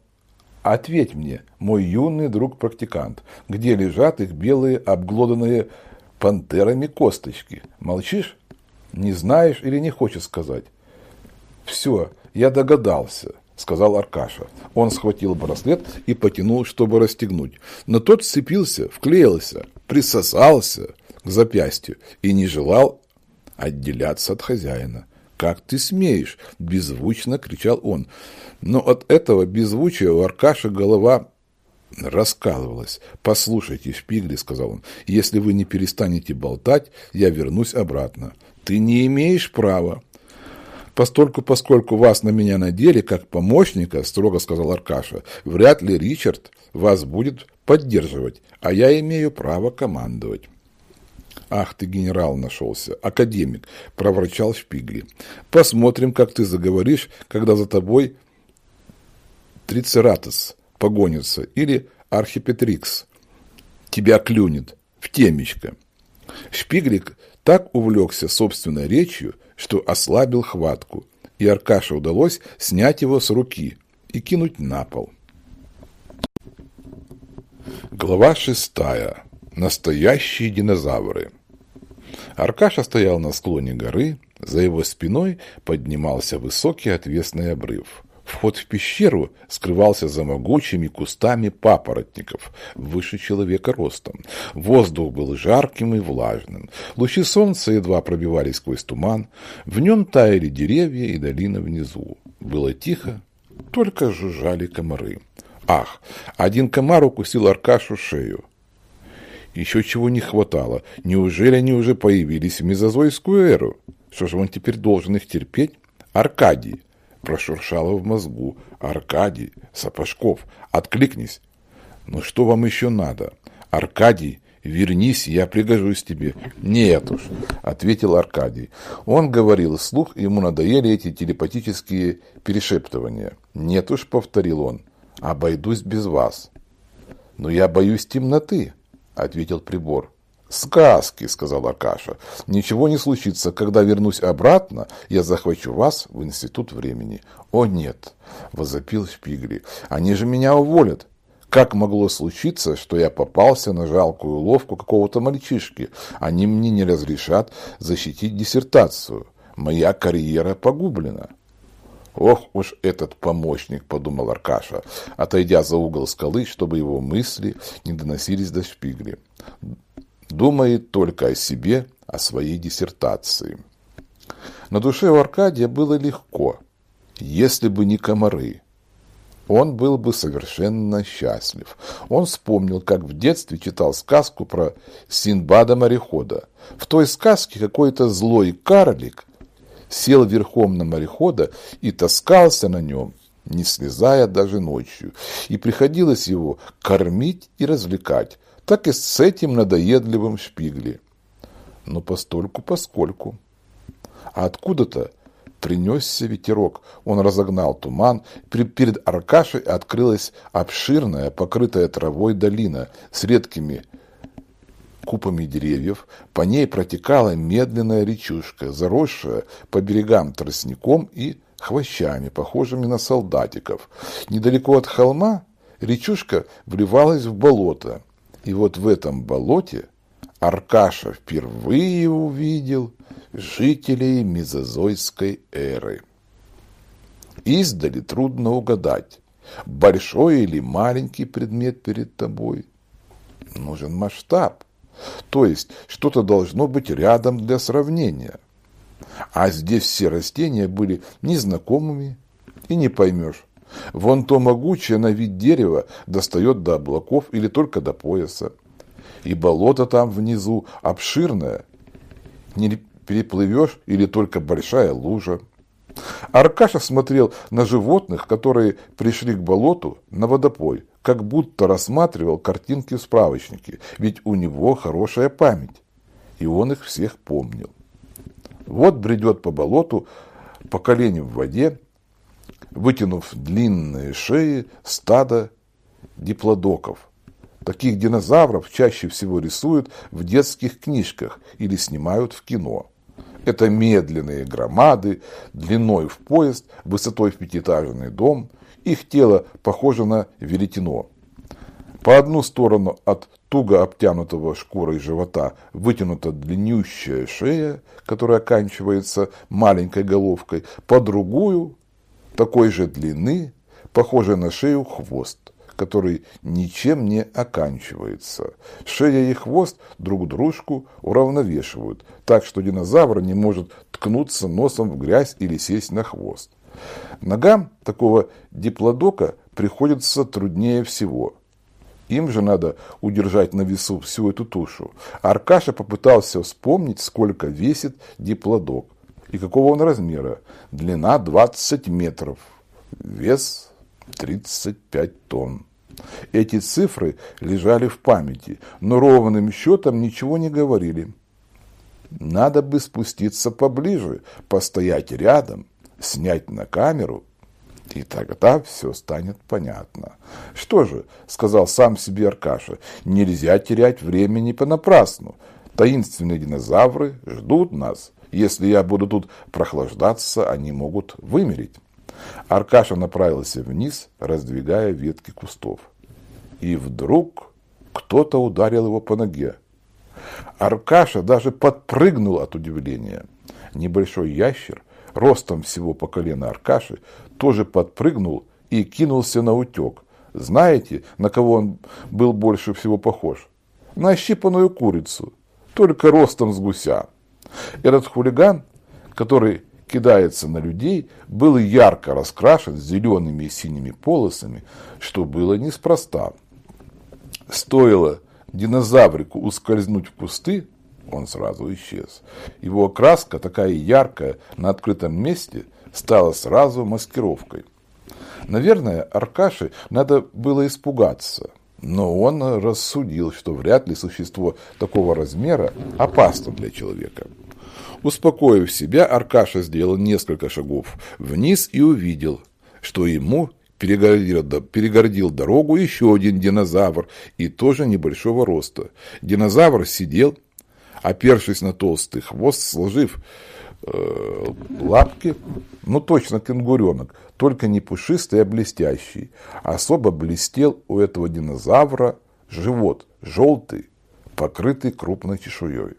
ответь мне, мой юный друг-практикант, где лежат их белые обглоданные пантерами косточки? Молчишь? Не знаешь или не хочешь сказать?» «Все, я догадался. сказал Аркаша. Он схватил браслет и потянул, чтобы расстегнуть. Но тот сцепился, вклеился, присосался к запястью и не желал отделяться от хозяина. «Как ты смеешь?» – беззвучно кричал он. Но от этого беззвучия у Аркаши голова раскалывалась. «Послушайте, Шпигли», – сказал он, – «если вы не перестанете болтать, я вернусь обратно». «Ты не имеешь права». «Постольку, поскольку вас на меня надели, как помощника», – строго сказал Аркаша, – «вряд ли Ричард вас будет поддерживать, а я имею право командовать». «Ах ты, генерал нашелся, академик», – проворчал Шпигли. «Посмотрим, как ты заговоришь, когда за тобой Трицератос погонится или Архипетрикс тебя клюнет в темечко». Шпиглик так увлекся собственной речью, что ослабил хватку, и Аркаше удалось снять его с руки и кинуть на пол. Глава шестая. Настоящие динозавры. Аркаша стоял на склоне горы, за его спиной поднимался высокий отвесный обрыв. Вход в пещеру скрывался за могучими кустами папоротников, выше человека ростом. Воздух был жарким и влажным. Лучи солнца едва пробивались сквозь туман. В нем таяли деревья и долина внизу. Было тихо, только жужжали комары. Ах, один комар укусил Аркашу шею. Еще чего не хватало. Неужели они уже появились в мезозойскую эру? Что же он теперь должен их терпеть? Аркадий. Прошуршало в мозгу. Аркадий. Сапожков. Откликнись. Ну что вам еще надо? Аркадий. «Вернись, я пригожусь тебе». «Нет уж», — ответил Аркадий. Он говорил вслух, ему надоели эти телепатические перешептывания. «Нет уж», — повторил он, — «обойдусь без вас». «Но я боюсь темноты», ответил прибор. «Сказки», — сказал Акаша. «Ничего не случится. Когда вернусь обратно, я захвачу вас в институт времени». «О, нет», — возопил Шпигли. «Они же меня уволят. Как могло случиться, что я попался на жалкую уловку какого-то мальчишки? Они мне не разрешат защитить диссертацию. Моя карьера погублена». «Ох уж этот помощник», — подумал Аркаша, отойдя за угол скалы, чтобы его мысли не доносились до шпигли. Думает только о себе, о своей диссертации. На душе у Аркадия было легко, если бы не комары. Он был бы совершенно счастлив. Он вспомнил, как в детстве читал сказку про Синбада-морехода. В той сказке какой-то злой карлик сел верхом на морехода и таскался на нем, не слезая даже ночью, и приходилось его кормить и развлекать, так и с этим надоедливым шпигли. Но постольку поскольку. А откуда-то принесся ветерок. Он разогнал туман. Перед Аркашей открылась обширная, покрытая травой долина с редкими купами деревьев, по ней протекала медленная речушка, заросшая по берегам тростником и хвощами, похожими на солдатиков. Недалеко от холма речушка вливалась в болото. И вот в этом болоте Аркаша впервые увидел жителей мезозойской эры. Издали трудно угадать, большой или маленький предмет перед тобой. Нужен масштаб. То есть что-то должно быть рядом для сравнения. А здесь все растения были незнакомыми и не поймешь. Вон то могучее на вид дерево достает до облаков или только до пояса. И болото там внизу обширное. Не переплывешь или только большая лужа. Аркаша смотрел на животных, которые пришли к болоту на водопой, как будто рассматривал картинки в справочнике, ведь у него хорошая память, и он их всех помнил. Вот бредет по болоту, по колени в воде, вытянув длинные шеи стада диплодоков. Таких динозавров чаще всего рисуют в детских книжках или снимают в кино. Это медленные громады, длиной в поезд, высотой в пятиэтажный дом. Их тело похоже на веретено. По одну сторону от туго обтянутого шкурой живота вытянута длиннющая шея, которая оканчивается маленькой головкой, по другую такой же длины, похожий на шею хвост который ничем не оканчивается. Шея и хвост друг дружку уравновешивают, так что динозавр не может ткнуться носом в грязь или сесть на хвост. Ногам такого диплодока приходится труднее всего. Им же надо удержать на весу всю эту тушу. Аркаша попытался вспомнить, сколько весит диплодок и какого он размера. Длина 20 метров, вес 35 тонн. Эти цифры лежали в памяти, но ровным счетом ничего не говорили. Надо бы спуститься поближе, постоять рядом, снять на камеру, и тогда все станет понятно. Что же, сказал сам себе Аркаша, нельзя терять времени понапрасну. Таинственные динозавры ждут нас. Если я буду тут прохлаждаться, они могут вымереть. Аркаша направился вниз, раздвигая ветки кустов. И вдруг кто-то ударил его по ноге. Аркаша даже подпрыгнул от удивления. Небольшой ящер, ростом всего по колено Аркаши, тоже подпрыгнул и кинулся на утек. Знаете, на кого он был больше всего похож? На ощипанную курицу, только ростом с гуся. Этот хулиган, который кидается на людей, был ярко раскрашен зелеными и синими полосами, что было неспроста. Стоило динозаврику ускользнуть в кусты, он сразу исчез. Его окраска, такая яркая на открытом месте, стала сразу маскировкой. Наверное, Аркаше надо было испугаться, но он рассудил, что вряд ли существо такого размера опасно для человека. Успокоив себя, Аркаша сделал несколько шагов вниз и увидел, что ему перегородил, перегородил дорогу еще один динозавр и тоже небольшого роста. Динозавр сидел, опершись на толстый хвост, сложив э, лапки, ну точно кенгуренок, только не пушистый, а блестящий. Особо блестел у этого динозавра живот, желтый, покрытый крупной чешуей.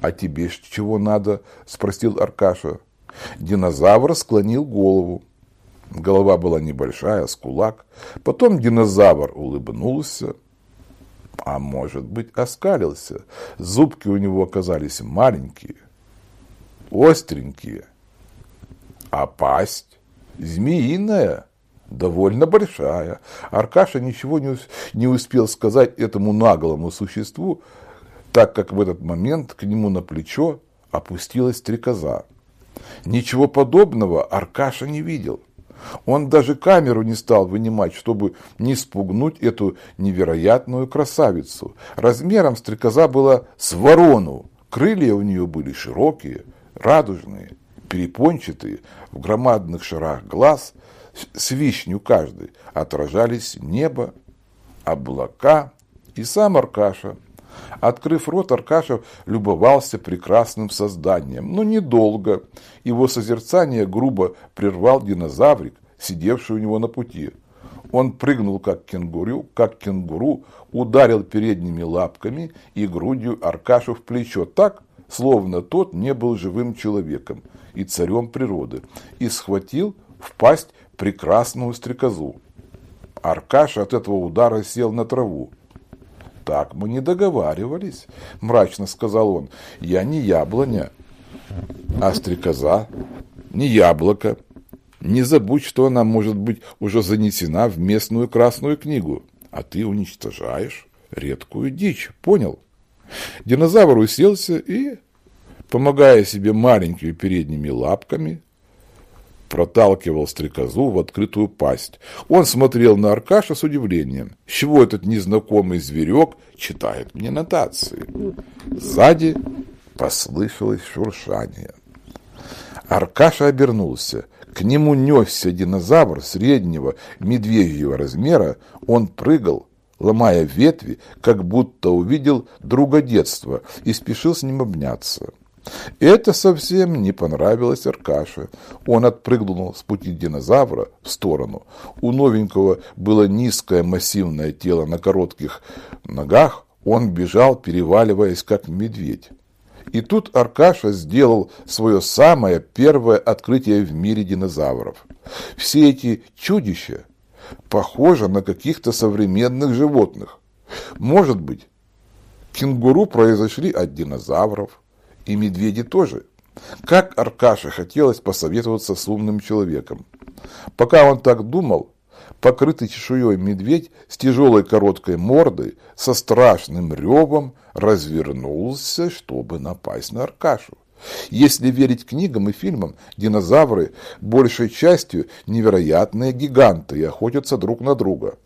«А тебе чего надо?» – спросил Аркаша. Динозавр склонил голову. Голова была небольшая, с кулак. Потом динозавр улыбнулся, а может быть оскалился. Зубки у него оказались маленькие, остренькие, а пасть змеиная, довольно большая. Аркаша ничего не успел сказать этому наглому существу, так как в этот момент к нему на плечо опустилась стрекоза. Ничего подобного Аркаша не видел. Он даже камеру не стал вынимать, чтобы не спугнуть эту невероятную красавицу. Размером стрекоза была с ворону. Крылья у нее были широкие, радужные, перепончатые, в громадных шарах глаз, с вишню каждый, отражались небо, облака и сам Аркаша – Открыв рот, Аркаша любовался прекрасным созданием, но недолго. Его созерцание грубо прервал динозаврик, сидевший у него на пути. Он прыгнул, как кенгуру, как кенгуру, ударил передними лапками и грудью Аркашу в плечо так, словно тот не был живым человеком и царем природы, и схватил в пасть прекрасную стрекозу. Аркаша от этого удара сел на траву так мы не договаривались, мрачно сказал он. Я не яблоня, а стрекоза, не яблоко. Не забудь, что она может быть уже занесена в местную красную книгу, а ты уничтожаешь редкую дичь, понял? Динозавр уселся и, помогая себе маленькими передними лапками, проталкивал стрекозу в открытую пасть. Он смотрел на Аркаша с удивлением. С чего этот незнакомый зверек читает мне нотации? Сзади послышалось шуршание. Аркаша обернулся. К нему несся динозавр среднего медвежьего размера. Он прыгал, ломая ветви, как будто увидел друга детства и спешил с ним обняться. Это совсем не понравилось Аркаше. Он отпрыгнул с пути динозавра в сторону. У новенького было низкое массивное тело на коротких ногах. Он бежал, переваливаясь, как медведь. И тут Аркаша сделал свое самое первое открытие в мире динозавров. Все эти чудища похожи на каких-то современных животных. Может быть, кенгуру произошли от динозавров, и медведи тоже. Как Аркаше хотелось посоветоваться с умным человеком. Пока он так думал, покрытый чешуей медведь с тяжелой короткой мордой, со страшным ревом развернулся, чтобы напасть на Аркашу. Если верить книгам и фильмам, динозавры большей частью невероятные гиганты и охотятся друг на друга.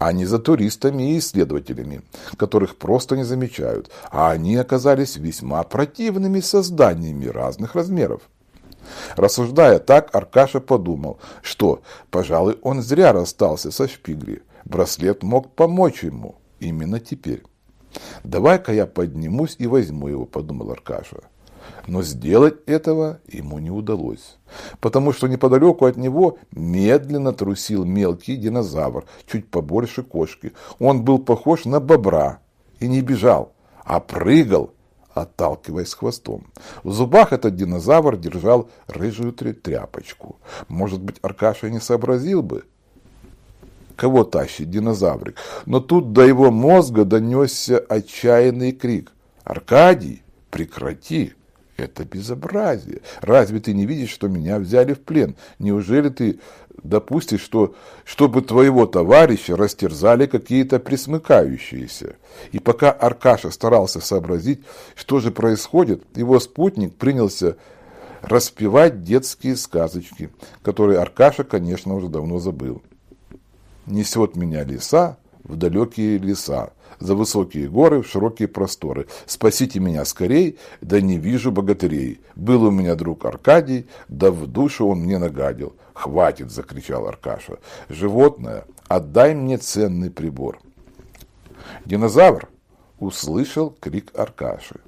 А не за туристами и исследователями, которых просто не замечают, а они оказались весьма противными созданиями разных размеров. Рассуждая так, Аркаша подумал, что, пожалуй, он зря расстался со Шпигли. Браслет мог помочь ему именно теперь. «Давай-ка я поднимусь и возьму его», – подумал Аркаша. Но сделать этого ему не удалось, потому что неподалеку от него медленно трусил мелкий динозавр, чуть побольше кошки. Он был похож на бобра и не бежал, а прыгал отталкиваясь хвостом. В зубах этот динозавр держал рыжую тряпочку. Может быть, Аркаша не сообразил бы, кого тащит динозаврик. Но тут до его мозга донесся отчаянный крик. «Аркадий, прекрати!» Это безобразие. Разве ты не видишь, что меня взяли в плен? Неужели ты допустишь, что, чтобы твоего товарища растерзали какие-то присмыкающиеся? И пока Аркаша старался сообразить, что же происходит, его спутник принялся распевать детские сказочки, которые Аркаша, конечно, уже давно забыл. «Несет меня леса в далекие леса, за высокие горы, в широкие просторы. Спасите меня скорей, да не вижу богатырей. Был у меня друг Аркадий, да в душу он мне нагадил. Хватит, закричал Аркаша. Животное, отдай мне ценный прибор. Динозавр услышал крик Аркаши.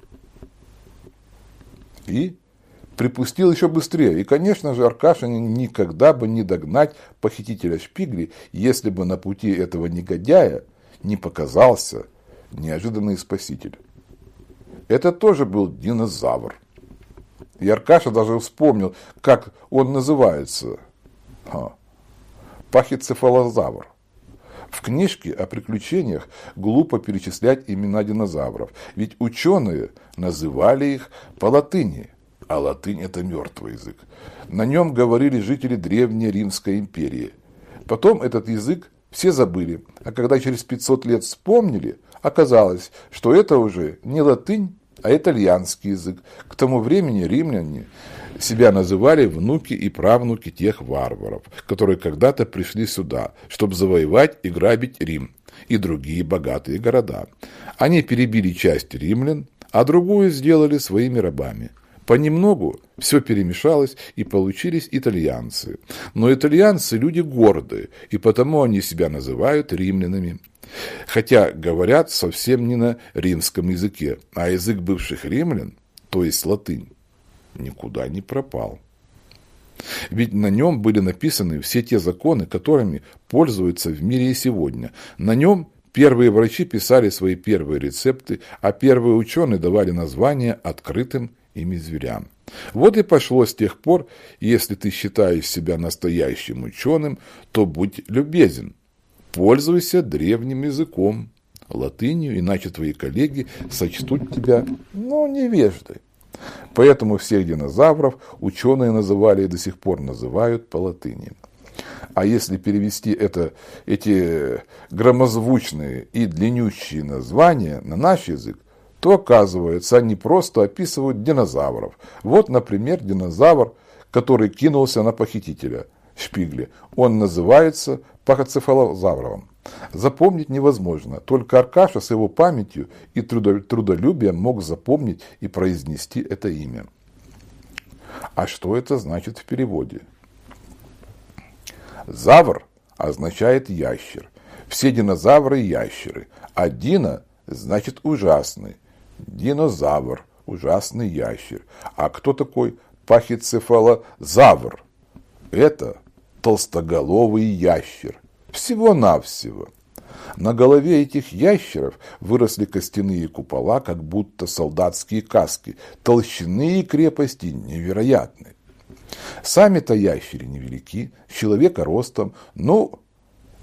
И припустил еще быстрее. И, конечно же, Аркаша никогда бы не догнать похитителя Шпигли, если бы на пути этого негодяя не показался неожиданный спаситель. Это тоже был динозавр. И Аркаша даже вспомнил, как он называется. А, пахицефалозавр. В книжке о приключениях глупо перечислять имена динозавров, ведь ученые называли их по латыни, а латынь – это мертвый язык. На нем говорили жители Древней Римской империи. Потом этот язык все забыли, а когда через 500 лет вспомнили, оказалось, что это уже не латынь, а итальянский язык. К тому времени римляне себя называли внуки и правнуки тех варваров, которые когда-то пришли сюда, чтобы завоевать и грабить Рим и другие богатые города. Они перебили часть римлян, а другую сделали своими рабами – Понемногу все перемешалось, и получились итальянцы. Но итальянцы – люди гордые, и потому они себя называют римлянами. Хотя говорят совсем не на римском языке, а язык бывших римлян, то есть латынь, никуда не пропал. Ведь на нем были написаны все те законы, которыми пользуются в мире и сегодня. На нем первые врачи писали свои первые рецепты, а первые ученые давали названия открытым ими зверям. Вот и пошло с тех пор, если ты считаешь себя настоящим ученым, то будь любезен, пользуйся древним языком, латынью, иначе твои коллеги сочтут тебя, ну, невеждой. Поэтому всех динозавров ученые называли и до сих пор называют по латыни. А если перевести это, эти громозвучные и длиннющие названия на наш язык, то оказывается, они просто описывают динозавров. Вот, например, динозавр, который кинулся на похитителя Шпигли. Он называется пахоцефалозавровым. Запомнить невозможно, только Аркаша с его памятью и трудолюбием мог запомнить и произнести это имя. А что это значит в переводе? Завр означает ящер. Все динозавры – ящеры, а дина значит ужасный. Динозавр, ужасный ящер. А кто такой пахицефалозавр? Это толстоголовый ящер. Всего-навсего. На голове этих ящеров выросли костяные купола, как будто солдатские каски, толщины и крепости невероятны. Сами-то ящери невелики, человека ростом, но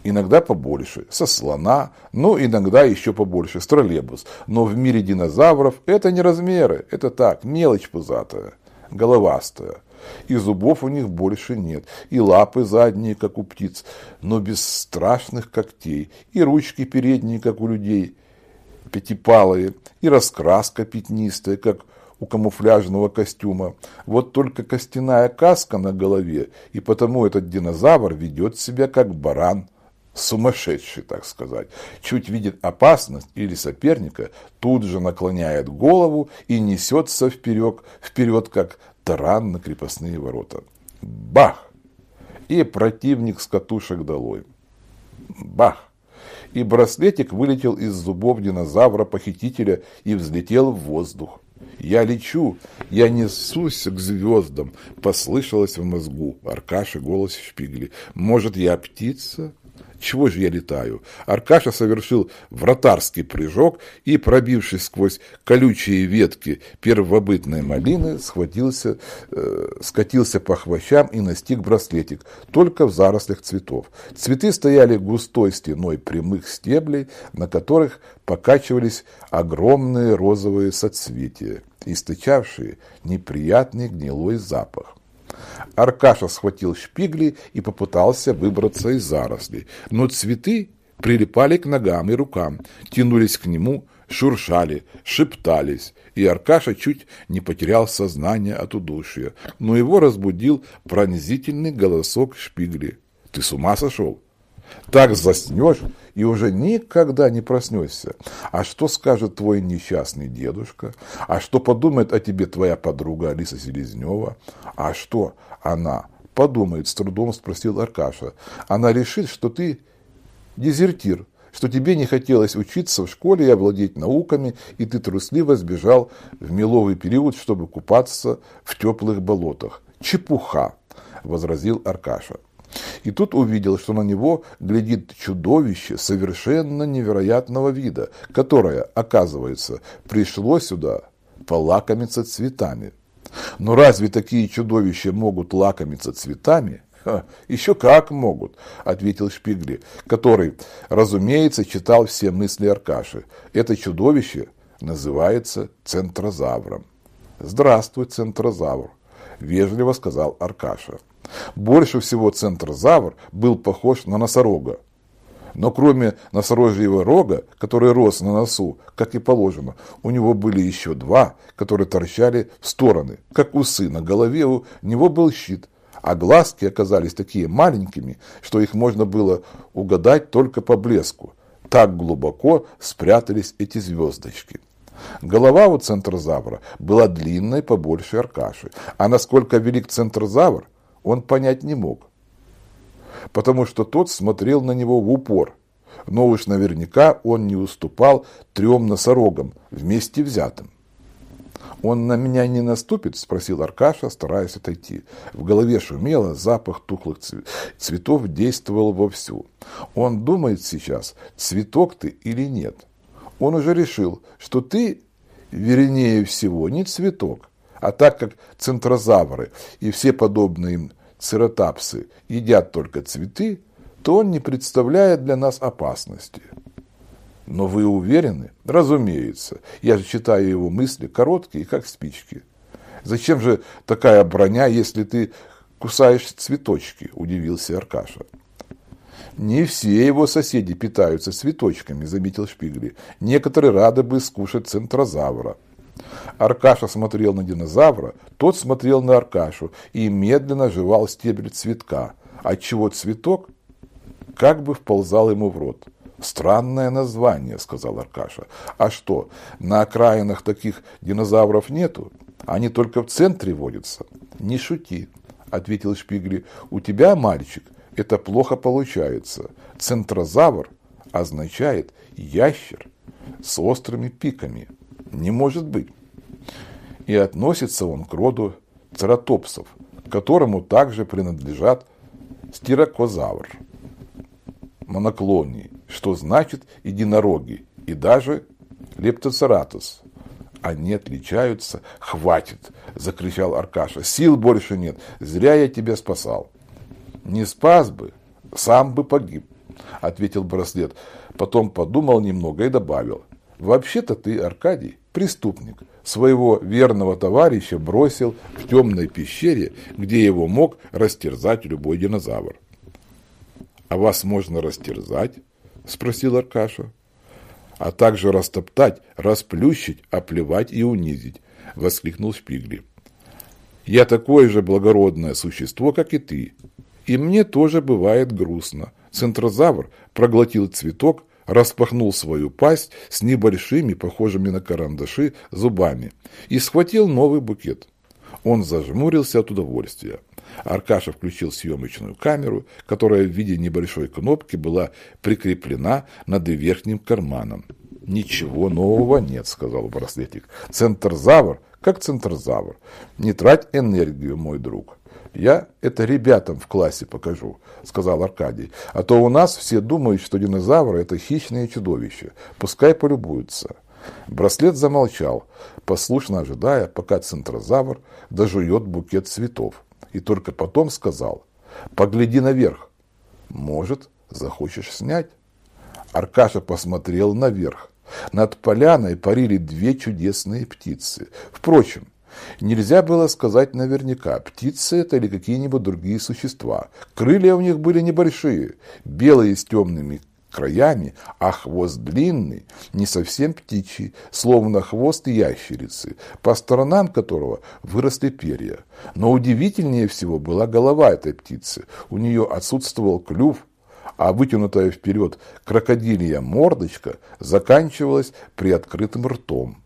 иногда побольше, со слона, но иногда еще побольше, с троллейбус. Но в мире динозавров это не размеры, это так, мелочь пузатая, головастая. И зубов у них больше нет, и лапы задние, как у птиц, но без страшных когтей, и ручки передние, как у людей, пятипалые, и раскраска пятнистая, как у камуфляжного костюма. Вот только костяная каска на голове, и потому этот динозавр ведет себя как баран – сумасшедший, так сказать, чуть видит опасность или соперника, тут же наклоняет голову и несется вперед, вперед как таран на крепостные ворота. Бах! И противник с катушек долой. Бах! И браслетик вылетел из зубов динозавра-похитителя и взлетел в воздух. «Я лечу, я несусь к звездам», — послышалось в мозгу. Аркаша голос в шпигле. «Может, я птица?» Чего же я летаю? Аркаша совершил вратарский прыжок и, пробившись сквозь колючие ветки первобытной малины, схватился, э, скатился по хвощам и настиг браслетик, только в зарослях цветов. Цветы стояли густой стеной прямых стеблей, на которых покачивались огромные розовые соцветия, источавшие неприятный гнилой запах. Аркаша схватил шпигли и попытался выбраться из зарослей. Но цветы прилипали к ногам и рукам, тянулись к нему, шуршали, шептались, и Аркаша чуть не потерял сознание от удушья. Но его разбудил пронзительный голосок шпигли. «Ты с ума сошел?» Так заснешь и уже никогда не проснешься. А что скажет твой несчастный дедушка? А что подумает о тебе твоя подруга Алиса Селезнева? А что она подумает, с трудом спросил Аркаша. Она решит, что ты дезертир, что тебе не хотелось учиться в школе и овладеть науками, и ты трусливо сбежал в меловый период, чтобы купаться в теплых болотах. Чепуха, возразил Аркаша. И тут увидел, что на него глядит чудовище совершенно невероятного вида, которое, оказывается, пришло сюда полакомиться цветами. Но разве такие чудовища могут лакомиться цветами? Ха, еще как могут, ответил Шпигли, который, разумеется, читал все мысли Аркаши. Это чудовище называется центрозавром. Здравствуй, центрозавр, вежливо сказал Аркаша. Больше всего центр Завр был похож на носорога. Но кроме носорожьего рога, который рос на носу, как и положено, у него были еще два, которые торчали в стороны, как усы. На голове у него был щит, а глазки оказались такие маленькими, что их можно было угадать только по блеску. Так глубоко спрятались эти звездочки. Голова у центрозавра была длинной, побольше Аркаши. А насколько велик центрозавр, он понять не мог, потому что тот смотрел на него в упор, но уж наверняка он не уступал трем носорогам, вместе взятым. «Он на меня не наступит?» – спросил Аркаша, стараясь отойти. В голове шумело, запах тухлых цветов действовал вовсю. Он думает сейчас, цветок ты или нет. Он уже решил, что ты, вернее всего, не цветок, а так как центрозавры и все подобные им церотапсы едят только цветы, то он не представляет для нас опасности. Но вы уверены? Разумеется. Я же читаю его мысли, короткие, как спички. Зачем же такая броня, если ты кусаешь цветочки? Удивился Аркаша. Не все его соседи питаются цветочками, заметил Шпигли. Некоторые рады бы скушать центрозавра. Аркаша смотрел на динозавра, тот смотрел на Аркашу и медленно жевал стебель цветка, отчего цветок как бы вползал ему в рот. «Странное название», — сказал Аркаша. «А что, на окраинах таких динозавров нету? Они только в центре водятся». «Не шути», — ответил Шпигли. «У тебя, мальчик, это плохо получается. Центрозавр означает ящер с острыми пиками». Не может быть. И относится он к роду цератопсов, которому также принадлежат стирокозавр, моноклоний, что значит единороги и даже лептоцератус. Они отличаются. Хватит, закричал Аркаша. Сил больше нет. Зря я тебя спасал. Не спас бы, сам бы погиб, ответил браслет. Потом подумал немного и добавил. Вообще-то ты, Аркадий, преступник. Своего верного товарища бросил в темной пещере, где его мог растерзать любой динозавр. «А вас можно растерзать?» – спросил Аркаша. «А также растоптать, расплющить, оплевать и унизить», – воскликнул Шпигли. «Я такое же благородное существо, как и ты. И мне тоже бывает грустно. Центрозавр проглотил цветок, распахнул свою пасть с небольшими, похожими на карандаши, зубами и схватил новый букет. Он зажмурился от удовольствия. Аркаша включил съемочную камеру, которая в виде небольшой кнопки была прикреплена над верхним карманом. «Ничего нового нет», — сказал браслетик. «Центрзавр, как центрзавр. Не трать энергию, мой друг». «Я это ребятам в классе покажу», — сказал Аркадий. «А то у нас все думают, что динозавры — это хищные чудовища. Пускай полюбуются». Браслет замолчал, послушно ожидая, пока центрозавр дожует букет цветов и только потом сказал, погляди наверх, может, захочешь снять? Аркаша посмотрел наверх. Над поляной парили две чудесные птицы. Впрочем, нельзя было сказать наверняка, птицы это или какие-нибудь другие существа. Крылья у них были небольшие, белые с темными краями, а хвост длинный, не совсем птичий, словно хвост ящерицы, по сторонам которого выросли перья. Но удивительнее всего была голова этой птицы. У нее отсутствовал клюв, а вытянутая вперед крокодилья мордочка заканчивалась приоткрытым ртом,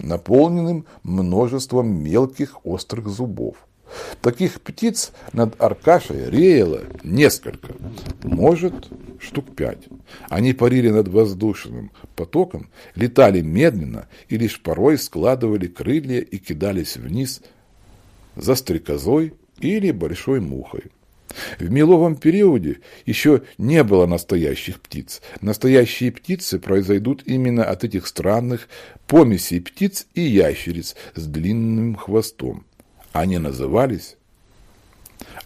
наполненным множеством мелких острых зубов. Таких птиц над Аркашей реяло несколько, может, штук пять. Они парили над воздушным потоком, летали медленно и лишь порой складывали крылья и кидались вниз за стрекозой или большой мухой. В меловом периоде еще не было настоящих птиц. Настоящие птицы произойдут именно от этих странных помесей птиц и ящериц с длинным хвостом. Они назывались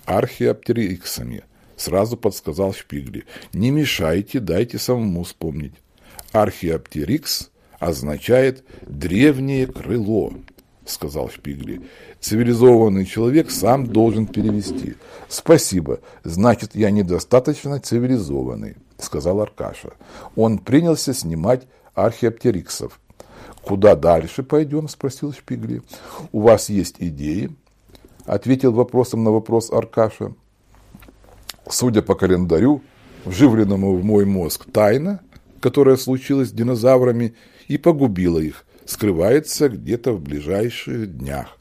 археоптериксами. Сразу подсказал Шпигли. Не мешайте, дайте самому вспомнить. Археоптерикс означает «древнее крыло», сказал Шпигли. Цивилизованный человек сам должен перевести. Спасибо, значит, я недостаточно цивилизованный, сказал Аркаша. Он принялся снимать археоптериксов. «Куда дальше пойдем?» – спросил Шпигли. «У вас есть идеи?» – ответил вопросом на вопрос Аркаша. Судя по календарю, вживленному в мой мозг тайна, которая случилась с динозаврами и погубила их, скрывается где-то в ближайших днях.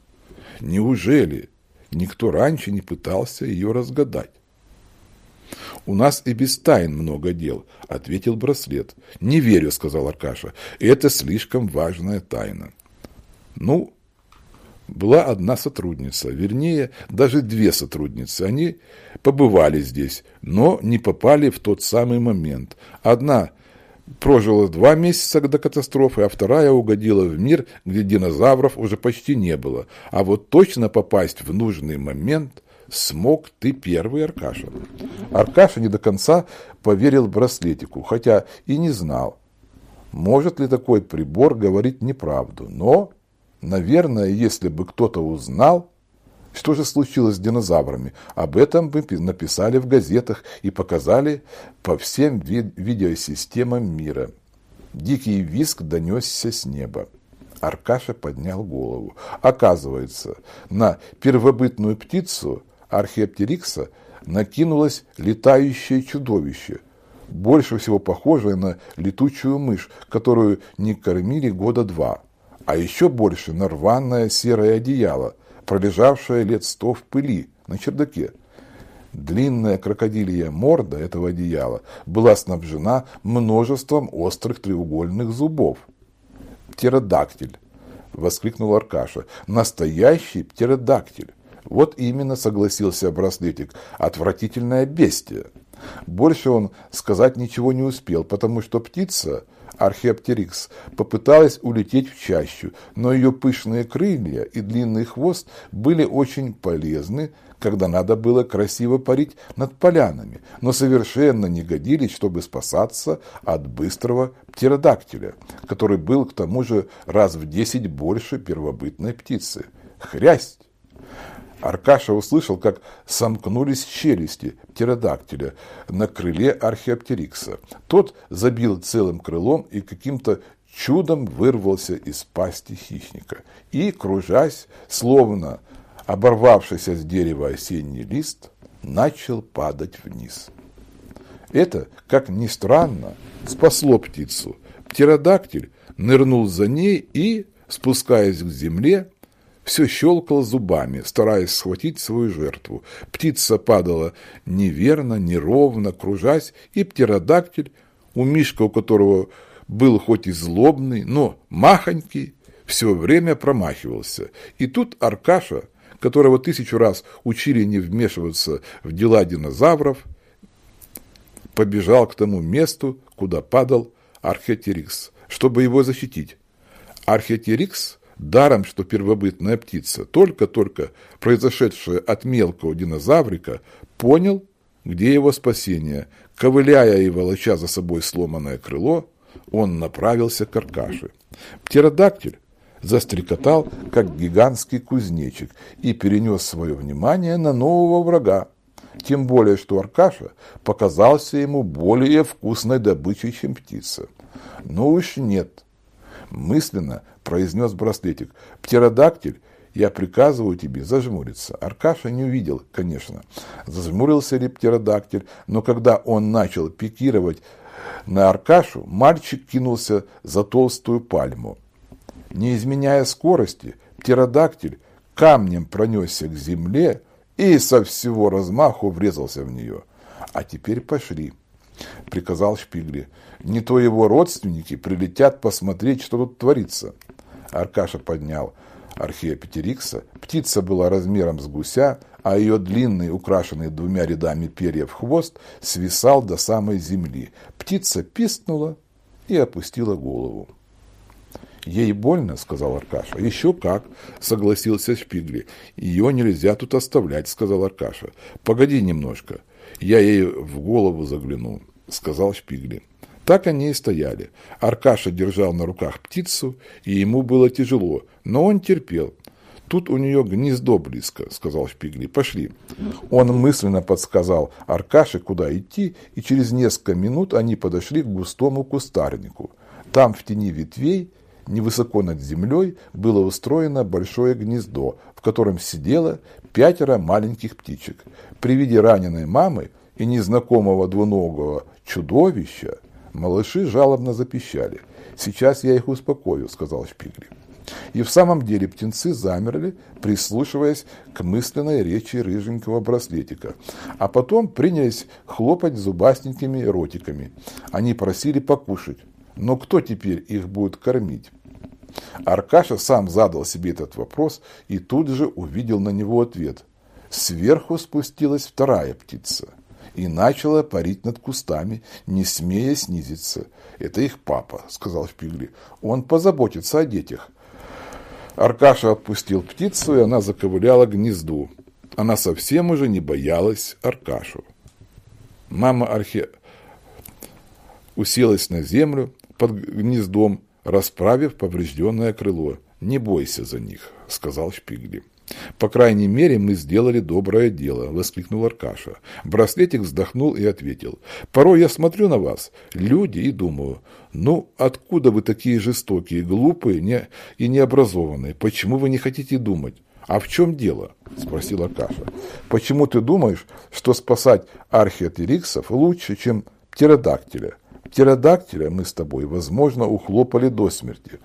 Неужели никто раньше не пытался ее разгадать? «У нас и без тайн много дел», — ответил браслет. «Не верю», — сказал Аркаша. «Это слишком важная тайна». «Ну, была одна сотрудница, вернее, даже две сотрудницы. Они побывали здесь, но не попали в тот самый момент. Одна прожила два месяца до катастрофы, а вторая угодила в мир, где динозавров уже почти не было. А вот точно попасть в нужный момент смог ты первый, Аркаша. Аркаша не до конца поверил браслетику, хотя и не знал, может ли такой прибор говорить неправду. Но, наверное, если бы кто-то узнал, что же случилось с динозаврами, об этом бы написали в газетах и показали по всем ви видеосистемам мира. Дикий виск донесся с неба. Аркаша поднял голову. Оказывается, на первобытную птицу археоптерикса накинулось летающее чудовище, больше всего похожее на летучую мышь, которую не кормили года два, а еще больше на рваное серое одеяло, пролежавшее лет сто в пыли на чердаке. Длинная крокодилья морда этого одеяла была снабжена множеством острых треугольных зубов. «Птеродактиль!» — воскликнул Аркаша. «Настоящий птеродактиль!» Вот именно согласился браслетик. Отвратительное бестие. Больше он сказать ничего не успел, потому что птица, археоптерикс, попыталась улететь в чащу, но ее пышные крылья и длинный хвост были очень полезны, когда надо было красиво парить над полянами, но совершенно не годились, чтобы спасаться от быстрого птеродактиля, который был к тому же раз в десять больше первобытной птицы. Хрясть! Аркаша услышал, как сомкнулись челюсти птеродактиля на крыле археоптерикса. Тот забил целым крылом и каким-то чудом вырвался из пасти хищника. И, кружась, словно оборвавшийся с дерева осенний лист, начал падать вниз. Это, как ни странно, спасло птицу. Птеродактиль нырнул за ней и, спускаясь к земле, все щелкал зубами, стараясь схватить свою жертву. Птица падала неверно, неровно, кружась, и птеродактиль, у Мишка, у которого был хоть и злобный, но махонький, все время промахивался. И тут Аркаша, которого тысячу раз учили не вмешиваться в дела динозавров, побежал к тому месту, куда падал Архетерикс, чтобы его защитить. Архетерикс – Даром, что первобытная птица, только-только произошедшая от мелкого динозаврика, понял, где его спасение. Ковыляя и волоча за собой сломанное крыло, он направился к Аркаше. Птеродактиль застрекотал, как гигантский кузнечик, и перенес свое внимание на нового врага. Тем более, что Аркаша показался ему более вкусной добычей, чем птица. Но уж нет. Мысленно произнес браслетик. Птеродактиль, я приказываю тебе зажмуриться. Аркаша не увидел, конечно, зажмурился ли птеродактиль, но когда он начал пикировать на Аркашу, мальчик кинулся за толстую пальму. Не изменяя скорости, птеродактиль камнем пронесся к земле и со всего размаху врезался в нее. А теперь пошли. — приказал Шпигли. «Не то его родственники прилетят посмотреть, что тут творится». Аркаша поднял архея Петерикса. Птица была размером с гуся, а ее длинный, украшенный двумя рядами перьев хвост свисал до самой земли. Птица пискнула и опустила голову. «Ей больно», — сказал Аркаша. «Еще как», — согласился Шпигли. «Ее нельзя тут оставлять», — сказал Аркаша. «Погоди немножко, я ей в голову загляну», — сказал Шпигли. Так они и стояли. Аркаша держал на руках птицу, и ему было тяжело, но он терпел. «Тут у нее гнездо близко», — сказал Шпигли. «Пошли». Он мысленно подсказал Аркаше, куда идти, и через несколько минут они подошли к густому кустарнику. Там в тени ветвей, невысоко над землей, было устроено большое гнездо, в котором сидело пятеро маленьких птичек. При виде раненой мамы и незнакомого двуногого чудовища Малыши жалобно запищали. «Сейчас я их успокою», — сказал Шпигли. И в самом деле птенцы замерли, прислушиваясь к мысленной речи рыженького браслетика. А потом принялись хлопать зубастенькими ротиками. Они просили покушать. Но кто теперь их будет кормить? Аркаша сам задал себе этот вопрос и тут же увидел на него ответ. Сверху спустилась вторая птица – и начала парить над кустами, не смея снизиться. «Это их папа», — сказал Шпигли. «Он позаботится о детях». Аркаша отпустил птицу, и она заковыляла к гнезду. Она совсем уже не боялась Аркашу. Мама Архе уселась на землю под гнездом, расправив поврежденное крыло. «Не бойся за них», — сказал Шпигли. «По крайней мере, мы сделали доброе дело», – воскликнул Аркаша. Браслетик вздохнул и ответил. «Порой я смотрю на вас, люди, и думаю, ну, откуда вы такие жестокие, глупые не, и необразованные? Почему вы не хотите думать?» «А в чем дело?» – спросил Аркаша. «Почему ты думаешь, что спасать археотериксов лучше, чем птеродактиля? Птеродактиля мы с тобой, возможно, ухлопали до смерти.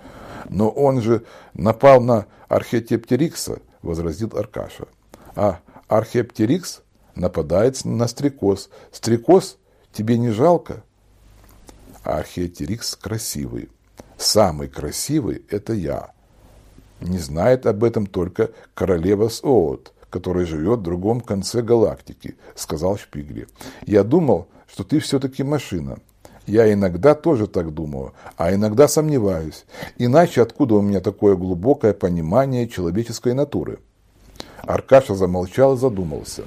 Но он же напал на архетептерикса, возразил Аркаша. А архептерикс нападает на стрекоз. Стрекоз тебе не жалко? Архетерикс красивый. Самый красивый – это я. Не знает об этом только королева Соот, который живет в другом конце галактики», — сказал Шпигли. «Я думал, что ты все-таки машина. Я иногда тоже так думаю, а иногда сомневаюсь. Иначе откуда у меня такое глубокое понимание человеческой натуры?» Аркаша замолчал и задумался.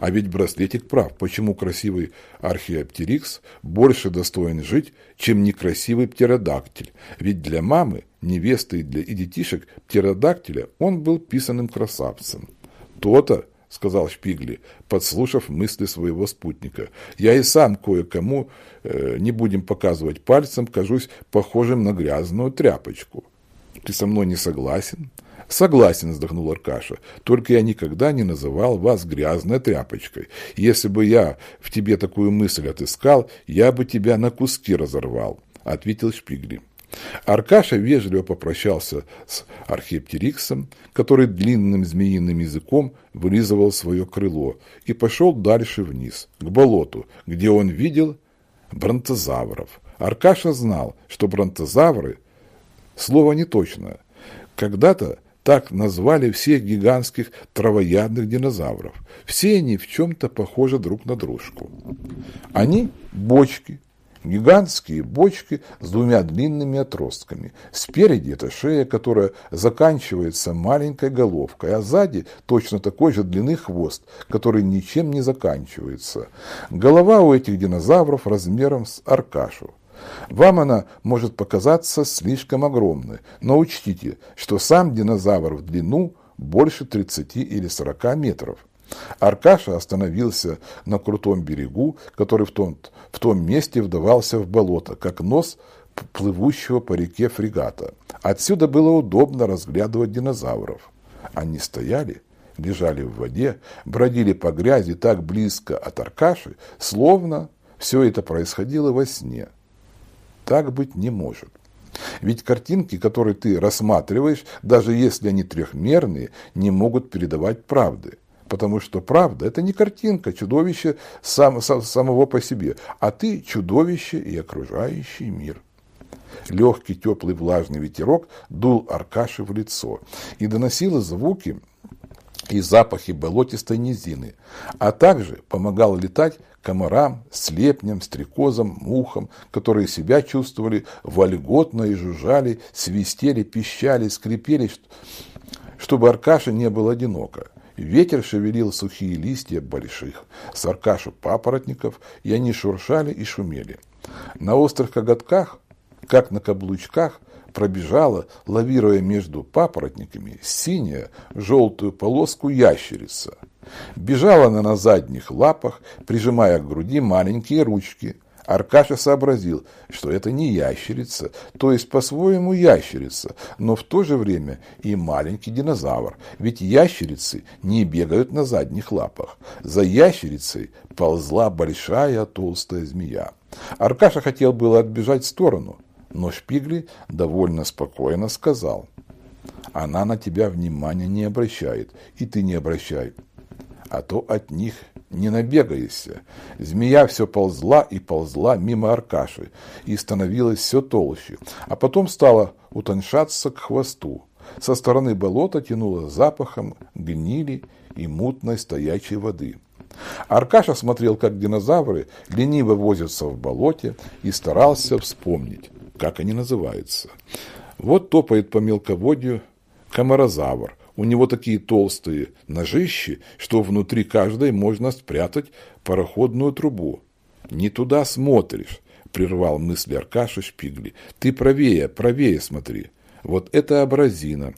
А ведь браслетик прав. Почему красивый археоптерикс больше достоин жить, чем некрасивый птеродактиль? Ведь для мамы, невесты и, для, и детишек птеродактиля он был писанным красавцем. То-то, сказал Шпигли, подслушав мысли своего спутника. Я и сам кое-кому, э, не будем показывать пальцем, кажусь похожим на грязную тряпочку. Ты со мной не согласен? Согласен, вздохнул Аркаша, только я никогда не называл вас грязной тряпочкой. Если бы я в тебе такую мысль отыскал, я бы тебя на куски разорвал, ответил Шпигли. Аркаша вежливо попрощался с архиптериксом, который длинным змеиным языком вылизывал свое крыло, и пошел дальше вниз, к болоту, где он видел бронтозавров. Аркаша знал, что бронтозавры – слово неточное. Когда-то так назвали всех гигантских травоядных динозавров. Все они в чем-то похожи друг на дружку. Они – бочки, гигантские бочки с двумя длинными отростками. Спереди это шея, которая заканчивается маленькой головкой, а сзади точно такой же длины хвост, который ничем не заканчивается. Голова у этих динозавров размером с аркашу. Вам она может показаться слишком огромной, но учтите, что сам динозавр в длину больше 30 или 40 метров. Аркаша остановился на крутом берегу, который в том, в том месте вдавался в болото, как нос плывущего по реке фрегата. Отсюда было удобно разглядывать динозавров. Они стояли, лежали в воде, бродили по грязи так близко от Аркаши, словно все это происходило во сне. Так быть не может. Ведь картинки, которые ты рассматриваешь, даже если они трехмерные, не могут передавать правды. Потому что правда – это не картинка, чудовище сам, сам, самого по себе, а ты – чудовище и окружающий мир. Легкий, теплый, влажный ветерок дул Аркаши в лицо и доносил звуки и запахи болотистой низины, а также помогал летать комарам, слепням, стрекозам, мухам, которые себя чувствовали вольготно и жужжали, свистели, пищали, скрипели, чтобы Аркаша не был одиноко. Ветер шевелил сухие листья больших, с аркашу папоротников, и они шуршали и шумели. На острых коготках, как на каблучках, пробежала, лавируя между папоротниками, синяя, желтую полоску ящерица. Бежала она на задних лапах, прижимая к груди маленькие ручки. Аркаша сообразил, что это не ящерица, то есть по-своему ящерица, но в то же время и маленький динозавр, ведь ящерицы не бегают на задних лапах. За ящерицей ползла большая толстая змея. Аркаша хотел было отбежать в сторону, но Шпигли довольно спокойно сказал, «Она на тебя внимания не обращает, и ты не обращай, а то от них не набегаешься». Змея все ползла и ползла мимо Аркаши и становилась все толще, а потом стала утоньшаться к хвосту. Со стороны болота тянуло запахом гнили и мутной стоячей воды. Аркаша смотрел, как динозавры лениво возятся в болоте и старался вспомнить, как они называются. Вот топает по мелководью комарозавр. У него такие толстые ножищи, что внутри каждой можно спрятать пароходную трубу. Не туда смотришь, прервал мысли Аркаша Шпигли. Ты правее, правее смотри. Вот это абразина.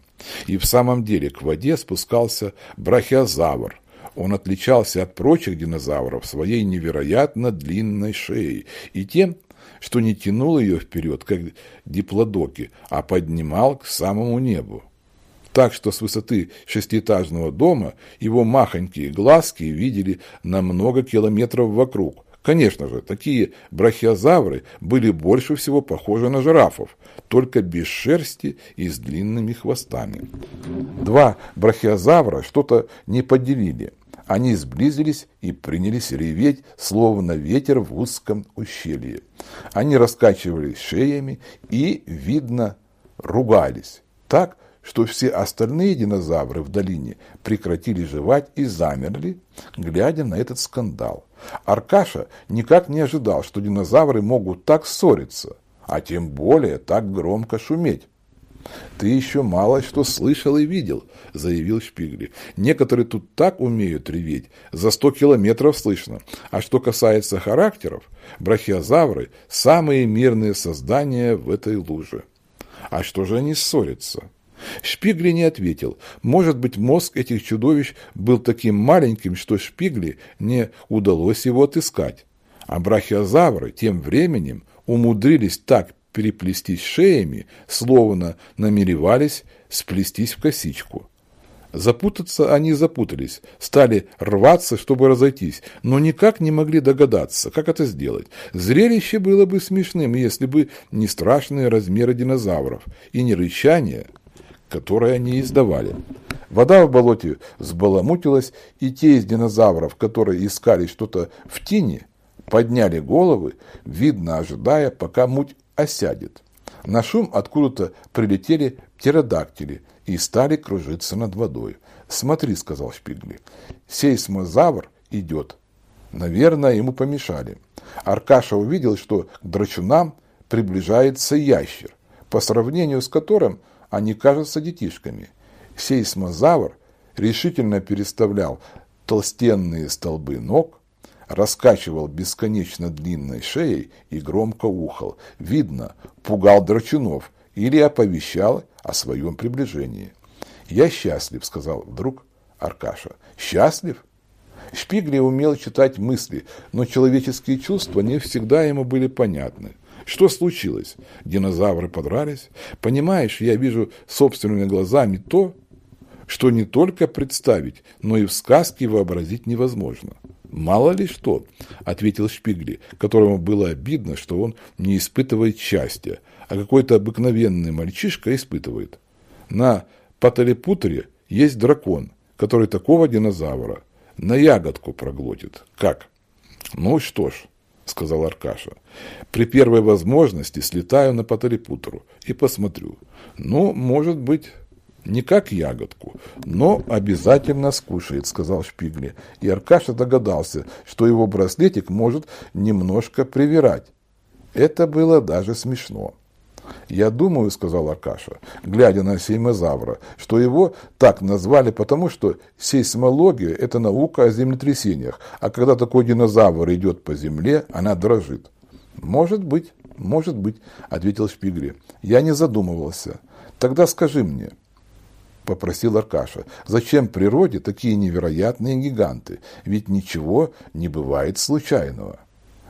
И в самом деле к воде спускался брахиозавр. Он отличался от прочих динозавров своей невероятно длинной шеей и тем, что не тянул ее вперед, как диплодоки, а поднимал к самому небу. Так что с высоты шестиэтажного дома его махонькие глазки видели на много километров вокруг. Конечно же, такие брахиозавры были больше всего похожи на жирафов, только без шерсти и с длинными хвостами. Два брахиозавра что-то не поделили – они сблизились и принялись реветь, словно ветер в узком ущелье. Они раскачивались шеями и, видно, ругались так, что все остальные динозавры в долине прекратили жевать и замерли, глядя на этот скандал. Аркаша никак не ожидал, что динозавры могут так ссориться, а тем более так громко шуметь. «Ты еще мало что слышал и видел», – заявил Шпигли. «Некоторые тут так умеют реветь, за сто километров слышно. А что касается характеров, брахиозавры – самые мирные создания в этой луже». «А что же они ссорятся?» Шпигли не ответил. Может быть, мозг этих чудовищ был таким маленьким, что Шпигли не удалось его отыскать. А брахиозавры тем временем умудрились так переплестись шеями, словно намеревались сплестись в косичку. Запутаться они запутались, стали рваться, чтобы разойтись, но никак не могли догадаться, как это сделать. Зрелище было бы смешным, если бы не страшные размеры динозавров и не рычание, которое они издавали. Вода в болоте взбаламутилась, и те из динозавров, которые искали что-то в тени, подняли головы, видно ожидая, пока муть осядет. На шум откуда-то прилетели птеродактили и стали кружиться над водой. «Смотри», — сказал Шпигли, — «сейсмозавр идет». Наверное, ему помешали. Аркаша увидел, что к драчунам приближается ящер, по сравнению с которым они кажутся детишками. Сейсмозавр решительно переставлял толстенные столбы ног, раскачивал бесконечно длинной шеей и громко ухал. Видно, пугал драчунов или оповещал о своем приближении. «Я счастлив», — сказал вдруг Аркаша. «Счастлив?» Шпигли умел читать мысли, но человеческие чувства не всегда ему были понятны. Что случилось? Динозавры подрались? Понимаешь, я вижу собственными глазами то, что не только представить, но и в сказке вообразить невозможно. «Мало ли что», – ответил Шпигли, которому было обидно, что он не испытывает счастья, а какой-то обыкновенный мальчишка испытывает. На Паталипутере есть дракон, который такого динозавра на ягодку проглотит. Как? Ну что ж, сказал Аркаша. При первой возможности слетаю на Паталипутеру и посмотрю. Ну, может быть, не как ягодку, но обязательно скушает, сказал Шпигли. И Аркаша догадался, что его браслетик может немножко привирать. Это было даже смешно. «Я думаю, — сказал Аркаша, глядя на сеймозавра, — что его так назвали потому, что сейсмология – это наука о землетрясениях, а когда такой динозавр идет по земле, она дрожит». «Может быть, может быть», – ответил Шпигли. «Я не задумывался. Тогда скажи мне, попросил Аркаша. «Зачем природе такие невероятные гиганты? Ведь ничего не бывает случайного».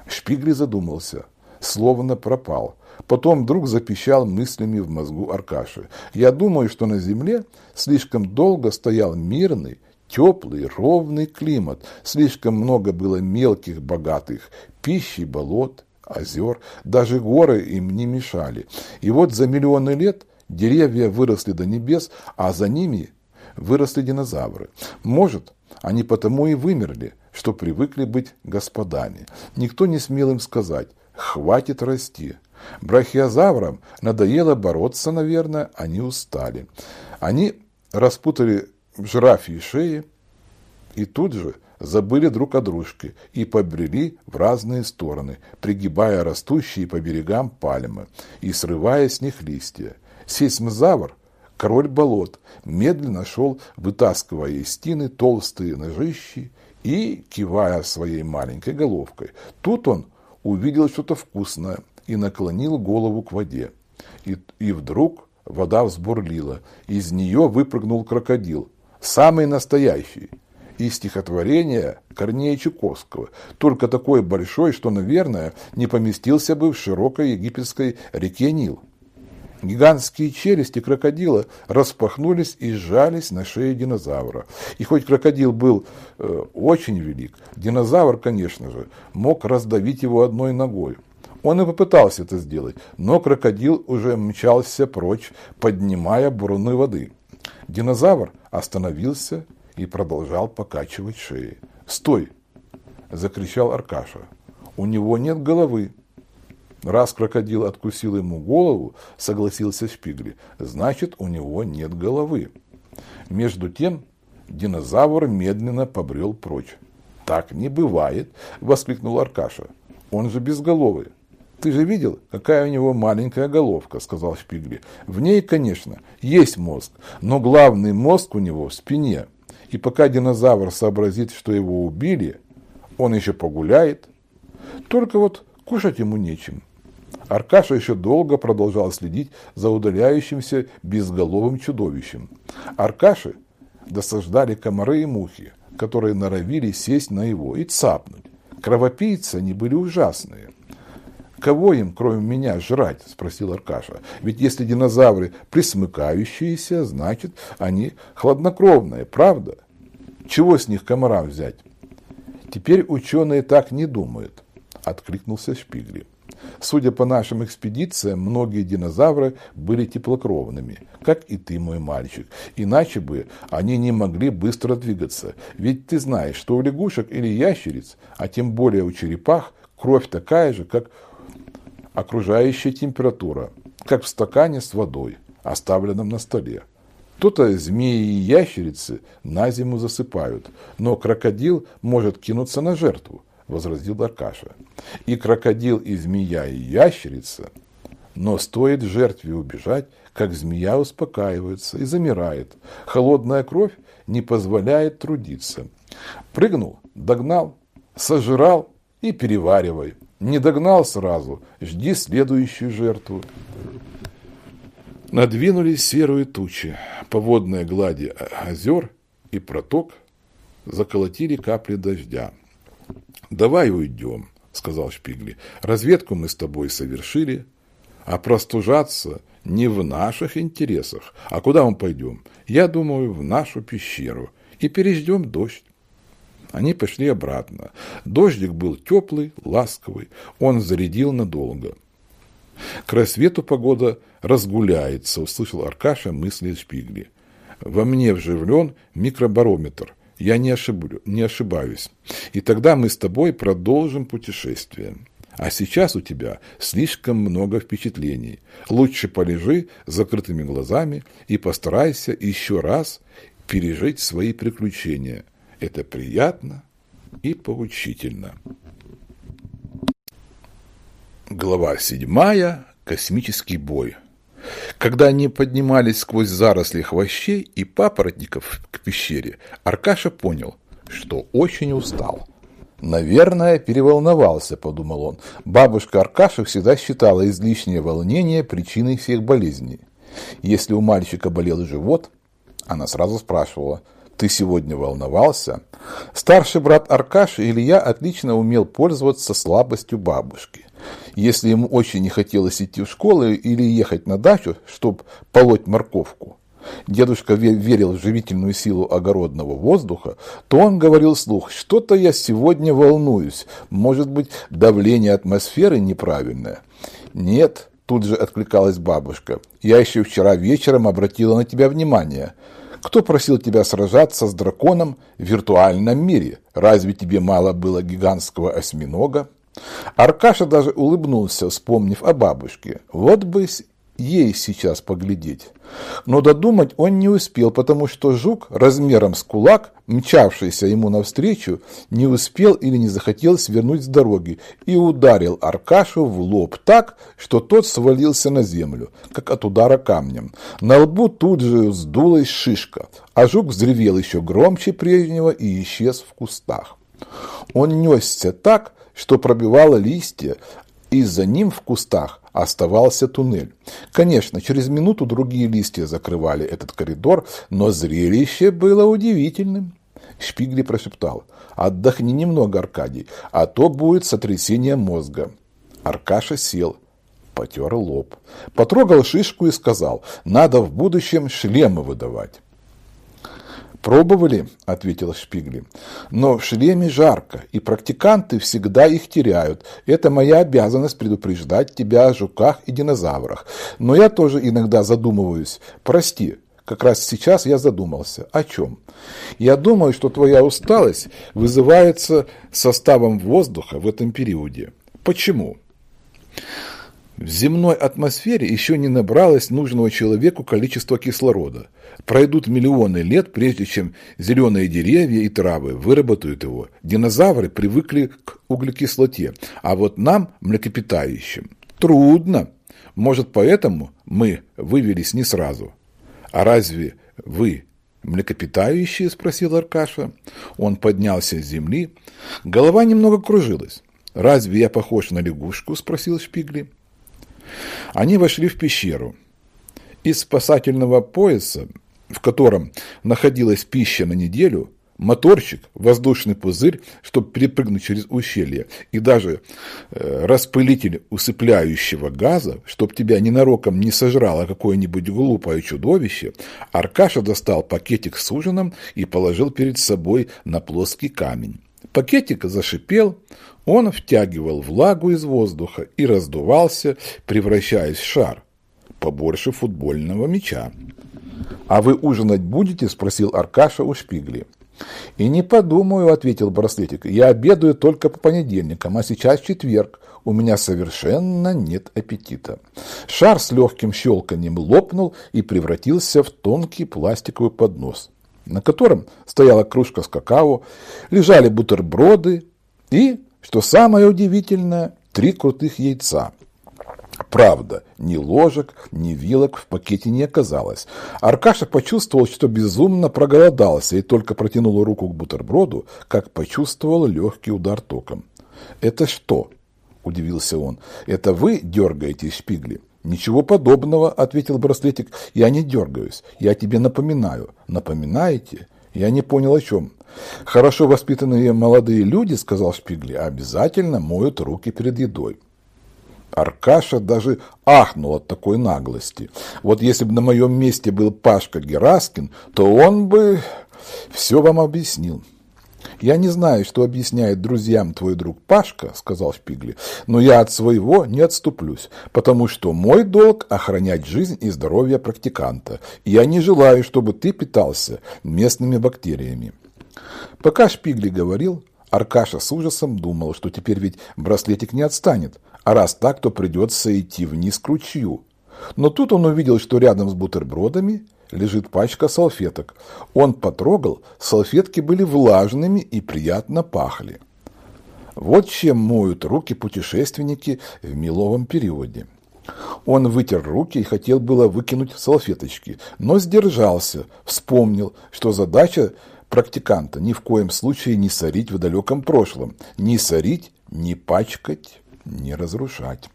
Шпигли задумался, словно пропал. Потом вдруг запищал мыслями в мозгу Аркаши. «Я думаю, что на Земле слишком долго стоял мирный, теплый, ровный климат. Слишком много было мелких, богатых пищи, болот, озер. Даже горы им не мешали. И вот за миллионы лет – Деревья выросли до небес, а за ними выросли динозавры. Может, они потому и вымерли, что привыкли быть господами. Никто не смел им сказать «хватит расти». Брахиозаврам надоело бороться, наверное, они устали. Они распутали жирафьи шеи и тут же забыли друг о дружке и побрели в разные стороны, пригибая растущие по берегам пальмы и срывая с них листья. Сейсмозавр, король болот, медленно шел, вытаскивая из тины толстые ножищи и кивая своей маленькой головкой. Тут он увидел что-то вкусное и наклонил голову к воде. И, и вдруг вода взбурлила. Из нее выпрыгнул крокодил, самый настоящий, из стихотворения Корнея Чуковского, только такой большой, что, наверное, не поместился бы в широкой египетской реке Нил. Гигантские челюсти крокодила распахнулись и сжались на шее динозавра. И хоть крокодил был э, очень велик, динозавр, конечно же, мог раздавить его одной ногой. Он и попытался это сделать, но крокодил уже мчался прочь, поднимая буруны воды. Динозавр остановился и продолжал покачивать шеи. «Стой!» – закричал Аркаша. «У него нет головы». Раз крокодил откусил ему голову, согласился Шпигли, значит, у него нет головы. Между тем динозавр медленно побрел прочь. «Так не бывает!» – воскликнул Аркаша. «Он же безголовый!» «Ты же видел, какая у него маленькая головка», – сказал Шпигли. «В ней, конечно, есть мозг, но главный мозг у него в спине. И пока динозавр сообразит, что его убили, он еще погуляет. Только вот кушать ему нечем». Аркаша еще долго продолжал следить за удаляющимся безголовым чудовищем. Аркаши досаждали комары и мухи, которые норовили сесть на его и цапнуть. Кровопийцы они были ужасные. «Кого им, кроме меня, жрать?» – спросил Аркаша. «Ведь если динозавры присмыкающиеся, значит, они хладнокровные, правда? Чего с них комарам взять?» «Теперь ученые так не думают», – откликнулся Шпигли. Судя по нашим экспедициям, многие динозавры были теплокровными, как и ты, мой мальчик. Иначе бы они не могли быстро двигаться. Ведь ты знаешь, что у лягушек или ящериц, а тем более у черепах, кровь такая же, как окружающая температура, как в стакане с водой, оставленном на столе. То-то змеи и ящерицы на зиму засыпают, но крокодил может кинуться на жертву, возразил Аркаша. И крокодил, и змея, и ящерица, но стоит жертве убежать, как змея успокаивается и замирает. Холодная кровь не позволяет трудиться. Прыгнул, догнал, сожрал и переваривай. Не догнал сразу, жди следующую жертву. Надвинулись серые тучи, по водной глади озер и проток заколотили капли дождя. «Давай уйдем», — сказал Шпигли. «Разведку мы с тобой совершили, а простужаться не в наших интересах. А куда мы пойдем? Я думаю, в нашу пещеру. И переждем дождь. Они пошли обратно. Дождик был теплый, ласковый. Он зарядил надолго. К рассвету погода разгуляется, услышал Аркаша мысли Шпигли. Во мне вживлен микробарометр. Я не, ошиблю, не ошибаюсь. И тогда мы с тобой продолжим путешествие. А сейчас у тебя слишком много впечатлений. Лучше полежи с закрытыми глазами и постарайся еще раз пережить свои приключения – это приятно и поучительно. Глава седьмая. Космический бой. Когда они поднимались сквозь заросли хвощей и папоротников к пещере, Аркаша понял, что очень устал. «Наверное, переволновался», – подумал он. Бабушка Аркаша всегда считала излишнее волнение причиной всех болезней. Если у мальчика болел живот, она сразу спрашивала – ты сегодня волновался? Старший брат Аркаши Илья отлично умел пользоваться слабостью бабушки. Если ему очень не хотелось идти в школу или ехать на дачу, чтобы полоть морковку, дедушка верил в живительную силу огородного воздуха, то он говорил вслух, что-то я сегодня волнуюсь, может быть, давление атмосферы неправильное. Нет, тут же откликалась бабушка, я еще вчера вечером обратила на тебя внимание – кто просил тебя сражаться с драконом в виртуальном мире? Разве тебе мало было гигантского осьминога? Аркаша даже улыбнулся, вспомнив о бабушке. Вот бы ей сейчас поглядеть. Но додумать он не успел, потому что жук размером с кулак, мчавшийся ему навстречу, не успел или не захотел свернуть с дороги и ударил Аркашу в лоб так, что тот свалился на землю, как от удара камнем. На лбу тут же сдулась шишка, а жук взревел еще громче прежнего и исчез в кустах. Он несся так, что пробивало листья, и за ним в кустах оставался туннель. Конечно, через минуту другие листья закрывали этот коридор, но зрелище было удивительным. Шпигли прошептал, «Отдохни немного, Аркадий, а то будет сотрясение мозга». Аркаша сел, потер лоб, потрогал шишку и сказал, «Надо в будущем шлемы выдавать». «Пробовали», – ответил Шпигли. «Но в шлеме жарко, и практиканты всегда их теряют. Это моя обязанность предупреждать тебя о жуках и динозаврах. Но я тоже иногда задумываюсь. Прости, как раз сейчас я задумался. О чем? Я думаю, что твоя усталость вызывается составом воздуха в этом периоде. Почему?» В земной атмосфере еще не набралось нужного человеку количества кислорода. Пройдут миллионы лет, прежде чем зеленые деревья и травы выработают его. Динозавры привыкли к углекислоте, а вот нам, млекопитающим, трудно. Может, поэтому мы вывелись не сразу. А разве вы млекопитающие? Спросил Аркаша. Он поднялся с земли. Голова немного кружилась. «Разве я похож на лягушку?» – спросил Шпигли. Они вошли в пещеру. Из спасательного пояса, в котором находилась пища на неделю, моторчик, воздушный пузырь, чтобы перепрыгнуть через ущелье, и даже э, распылитель усыпляющего газа, чтобы тебя ненароком не сожрало какое-нибудь глупое чудовище, Аркаша достал пакетик с ужином и положил перед собой на плоский камень. Пакетик зашипел, он втягивал влагу из воздуха и раздувался, превращаясь в шар, побольше футбольного мяча. «А вы ужинать будете?» – спросил Аркаша у Шпигли. «И не подумаю», – ответил браслетик. «Я обедаю только по понедельникам, а сейчас четверг. У меня совершенно нет аппетита». Шар с легким щелканием лопнул и превратился в тонкий пластиковый поднос, на котором стояла кружка с какао, лежали бутерброды и что самое удивительное, три крутых яйца. Правда, ни ложек, ни вилок в пакете не оказалось. Аркаша почувствовал, что безумно проголодался и только протянул руку к бутерброду, как почувствовал легкий удар током. «Это что?» – удивился он. «Это вы дергаете шпигли?» «Ничего подобного», – ответил браслетик. «Я не дергаюсь. Я тебе напоминаю». «Напоминаете?» Я не понял, о чем. Хорошо воспитанные молодые люди, сказал Шпигли, обязательно моют руки перед едой. Аркаша даже ахнул от такой наглости. Вот если бы на моем месте был Пашка Гераскин, то он бы все вам объяснил. «Я не знаю, что объясняет друзьям твой друг Пашка», — сказал Шпигли, «но я от своего не отступлюсь, потому что мой долг — охранять жизнь и здоровье практиканта. Я не желаю, чтобы ты питался местными бактериями». Пока Шпигли говорил, Аркаша с ужасом думал, что теперь ведь браслетик не отстанет, а раз так, то придется идти вниз к ручью. Но тут он увидел, что рядом с бутербродами лежит пачка салфеток. Он потрогал, салфетки были влажными и приятно пахли. Вот чем моют руки путешественники в меловом периоде. Он вытер руки и хотел было выкинуть салфеточки, но сдержался, вспомнил, что задача практиканта ни в коем случае не сорить в далеком прошлом, не сорить, не пачкать, не разрушать.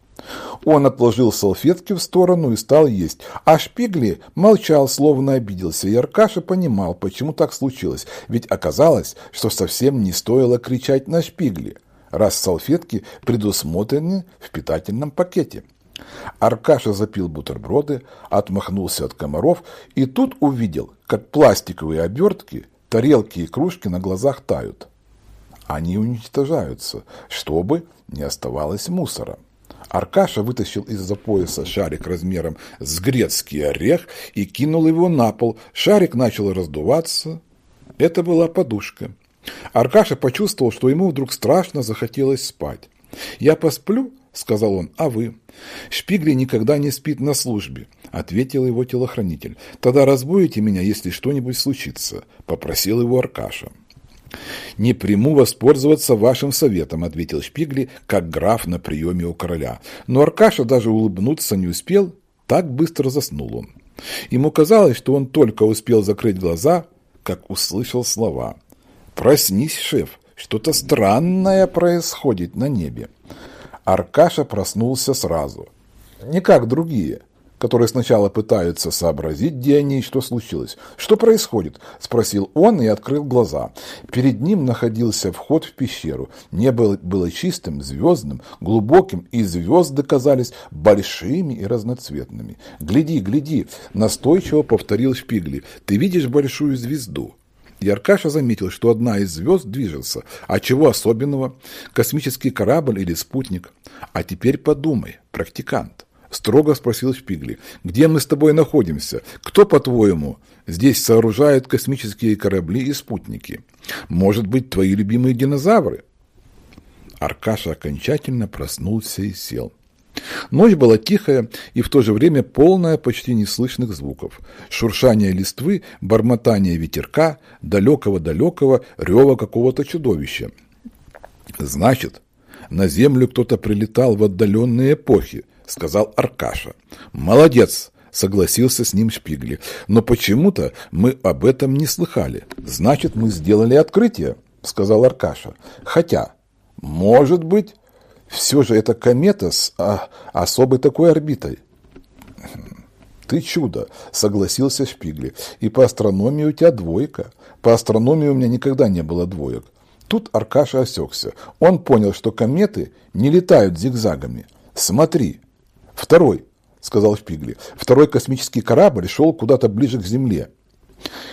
Он отложил салфетки в сторону и стал есть. А Шпигли молчал, словно обиделся, и Аркаша понимал, почему так случилось. Ведь оказалось, что совсем не стоило кричать на Шпигли, раз салфетки предусмотрены в питательном пакете. Аркаша запил бутерброды, отмахнулся от комаров и тут увидел, как пластиковые обертки, тарелки и кружки на глазах тают. Они уничтожаются, чтобы не оставалось мусора. Аркаша вытащил из-за пояса шарик размером с грецкий орех и кинул его на пол. Шарик начал раздуваться. Это была подушка. Аркаша почувствовал, что ему вдруг страшно захотелось спать. «Я посплю?» – сказал он. «А вы?» «Шпигли никогда не спит на службе», – ответил его телохранитель. «Тогда разбудите меня, если что-нибудь случится», – попросил его Аркаша. «Не приму воспользоваться вашим советом», — ответил Шпигли, как граф на приеме у короля. Но Аркаша даже улыбнуться не успел, так быстро заснул он. Ему казалось, что он только успел закрыть глаза, как услышал слова. «Проснись, шеф, что-то странное происходит на небе». Аркаша проснулся сразу. Не как другие — которые сначала пытаются сообразить, где они и что случилось. «Что происходит?» – спросил он и открыл глаза. Перед ним находился вход в пещеру. Небо было чистым, звездным, глубоким, и звезды казались большими и разноцветными. «Гляди, гляди!» – настойчиво повторил Шпигли. «Ты видишь большую звезду?» И Аркаша заметил, что одна из звезд движется. А чего особенного? Космический корабль или спутник? А теперь подумай, практикант строго спросил Шпигли. «Где мы с тобой находимся? Кто, по-твоему, здесь сооружает космические корабли и спутники? Может быть, твои любимые динозавры?» Аркаша окончательно проснулся и сел. Ночь была тихая и в то же время полная почти неслышных звуков. Шуршание листвы, бормотание ветерка, далекого-далекого рева какого-то чудовища. Значит, на землю кто-то прилетал в отдаленные эпохи, сказал Аркаша. Молодец, согласился с ним Шпигли. Но почему-то мы об этом не слыхали. Значит, мы сделали открытие, сказал Аркаша. Хотя, может быть, все же это комета с а, особой такой орбитой. Ты чудо, согласился Шпигли. И по астрономии у тебя двойка. По астрономии у меня никогда не было двоек. Тут Аркаша осекся. Он понял, что кометы не летают зигзагами. Смотри. Второй, сказал Шпигли. Второй космический корабль шел куда-то ближе к Земле.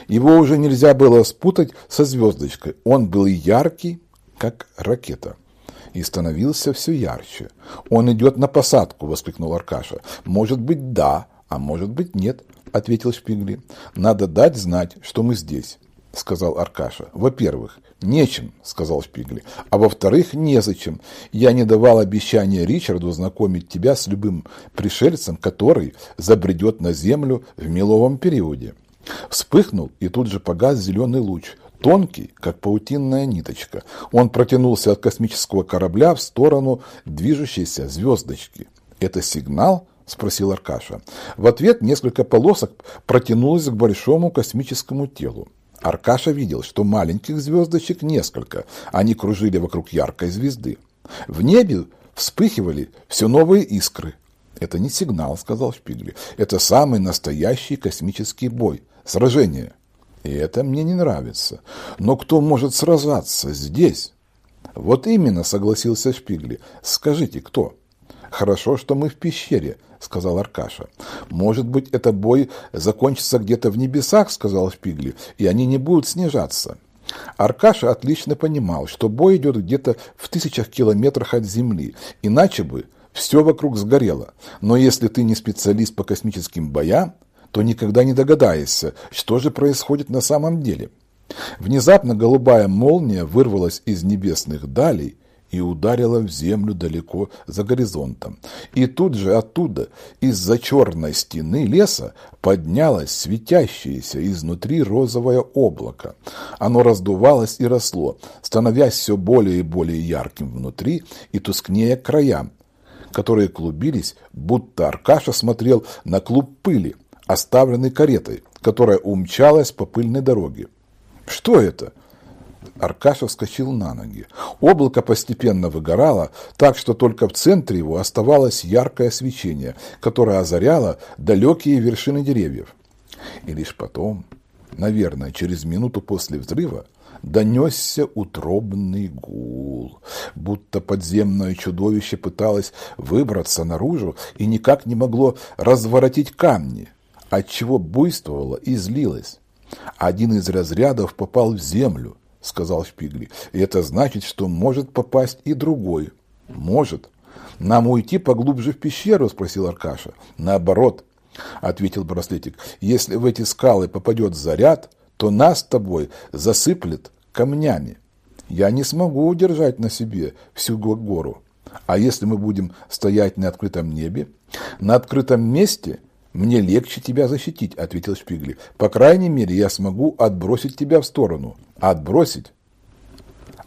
Его уже нельзя было спутать со звездочкой. Он был яркий, как ракета. И становился все ярче. «Он идет на посадку!» – воскликнул Аркаша. «Может быть, да, а может быть, нет», – ответил Шпигли. «Надо дать знать, что мы здесь», – сказал Аркаша. «Во-первых, «Нечем», — сказал Шпигли. «А во-вторых, незачем. Я не давал обещания Ричарду знакомить тебя с любым пришельцем, который забредет на землю в меловом периоде». Вспыхнул и тут же погас зеленый луч, тонкий, как паутинная ниточка. Он протянулся от космического корабля в сторону движущейся звездочки. «Это сигнал?» – спросил Аркаша. В ответ несколько полосок протянулось к большому космическому телу. Аркаша видел, что маленьких звездочек несколько, они кружили вокруг яркой звезды. В небе вспыхивали все новые искры. «Это не сигнал», — сказал Шпигли. «Это самый настоящий космический бой, сражение. И это мне не нравится. Но кто может сражаться здесь?» «Вот именно», — согласился Шпигли. «Скажите, кто?» «Хорошо, что мы в пещере», — сказал Аркаша. «Может быть, этот бой закончится где-то в небесах», — сказал Шпигли, «и они не будут снижаться». Аркаша отлично понимал, что бой идет где-то в тысячах километрах от Земли, иначе бы все вокруг сгорело. Но если ты не специалист по космическим боям, то никогда не догадаешься, что же происходит на самом деле. Внезапно голубая молния вырвалась из небесных далей и ударила в землю далеко за горизонтом. И тут же оттуда, из-за черной стены леса, поднялось светящееся изнутри розовое облако. Оно раздувалось и росло, становясь все более и более ярким внутри и тускнее к краям, которые клубились, будто Аркаша смотрел на клуб пыли, оставленный каретой, которая умчалась по пыльной дороге. «Что это?» Аркаша вскочил на ноги. Облако постепенно выгорало, так что только в центре его оставалось яркое свечение, которое озаряло далекие вершины деревьев. И лишь потом, наверное, через минуту после взрыва, донесся утробный гул, будто подземное чудовище пыталось выбраться наружу и никак не могло разворотить камни, отчего буйствовало и злилось. Один из разрядов попал в землю, — сказал Шпигли. «И это значит, что может попасть и другой». «Может». «Нам уйти поглубже в пещеру?» — спросил Аркаша. «Наоборот», — ответил браслетик. «Если в эти скалы попадет заряд, то нас с тобой засыплет камнями. Я не смогу удержать на себе всю гору. А если мы будем стоять на открытом небе? На открытом месте мне легче тебя защитить, ответил Шпигли. По крайней мере, я смогу отбросить тебя в сторону. Отбросить?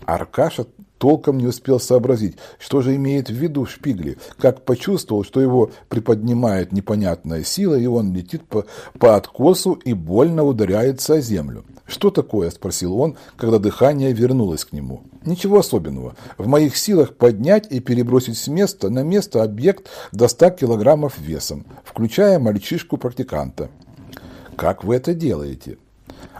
Аркаша толком не успел сообразить, что же имеет в виду Шпигли, как почувствовал, что его приподнимает непонятная сила, и он летит по, по откосу и больно ударяется о землю. «Что такое?» – спросил он, когда дыхание вернулось к нему. «Ничего особенного. В моих силах поднять и перебросить с места на место объект до 100 килограммов весом, включая мальчишку-практиканта». «Как вы это делаете?»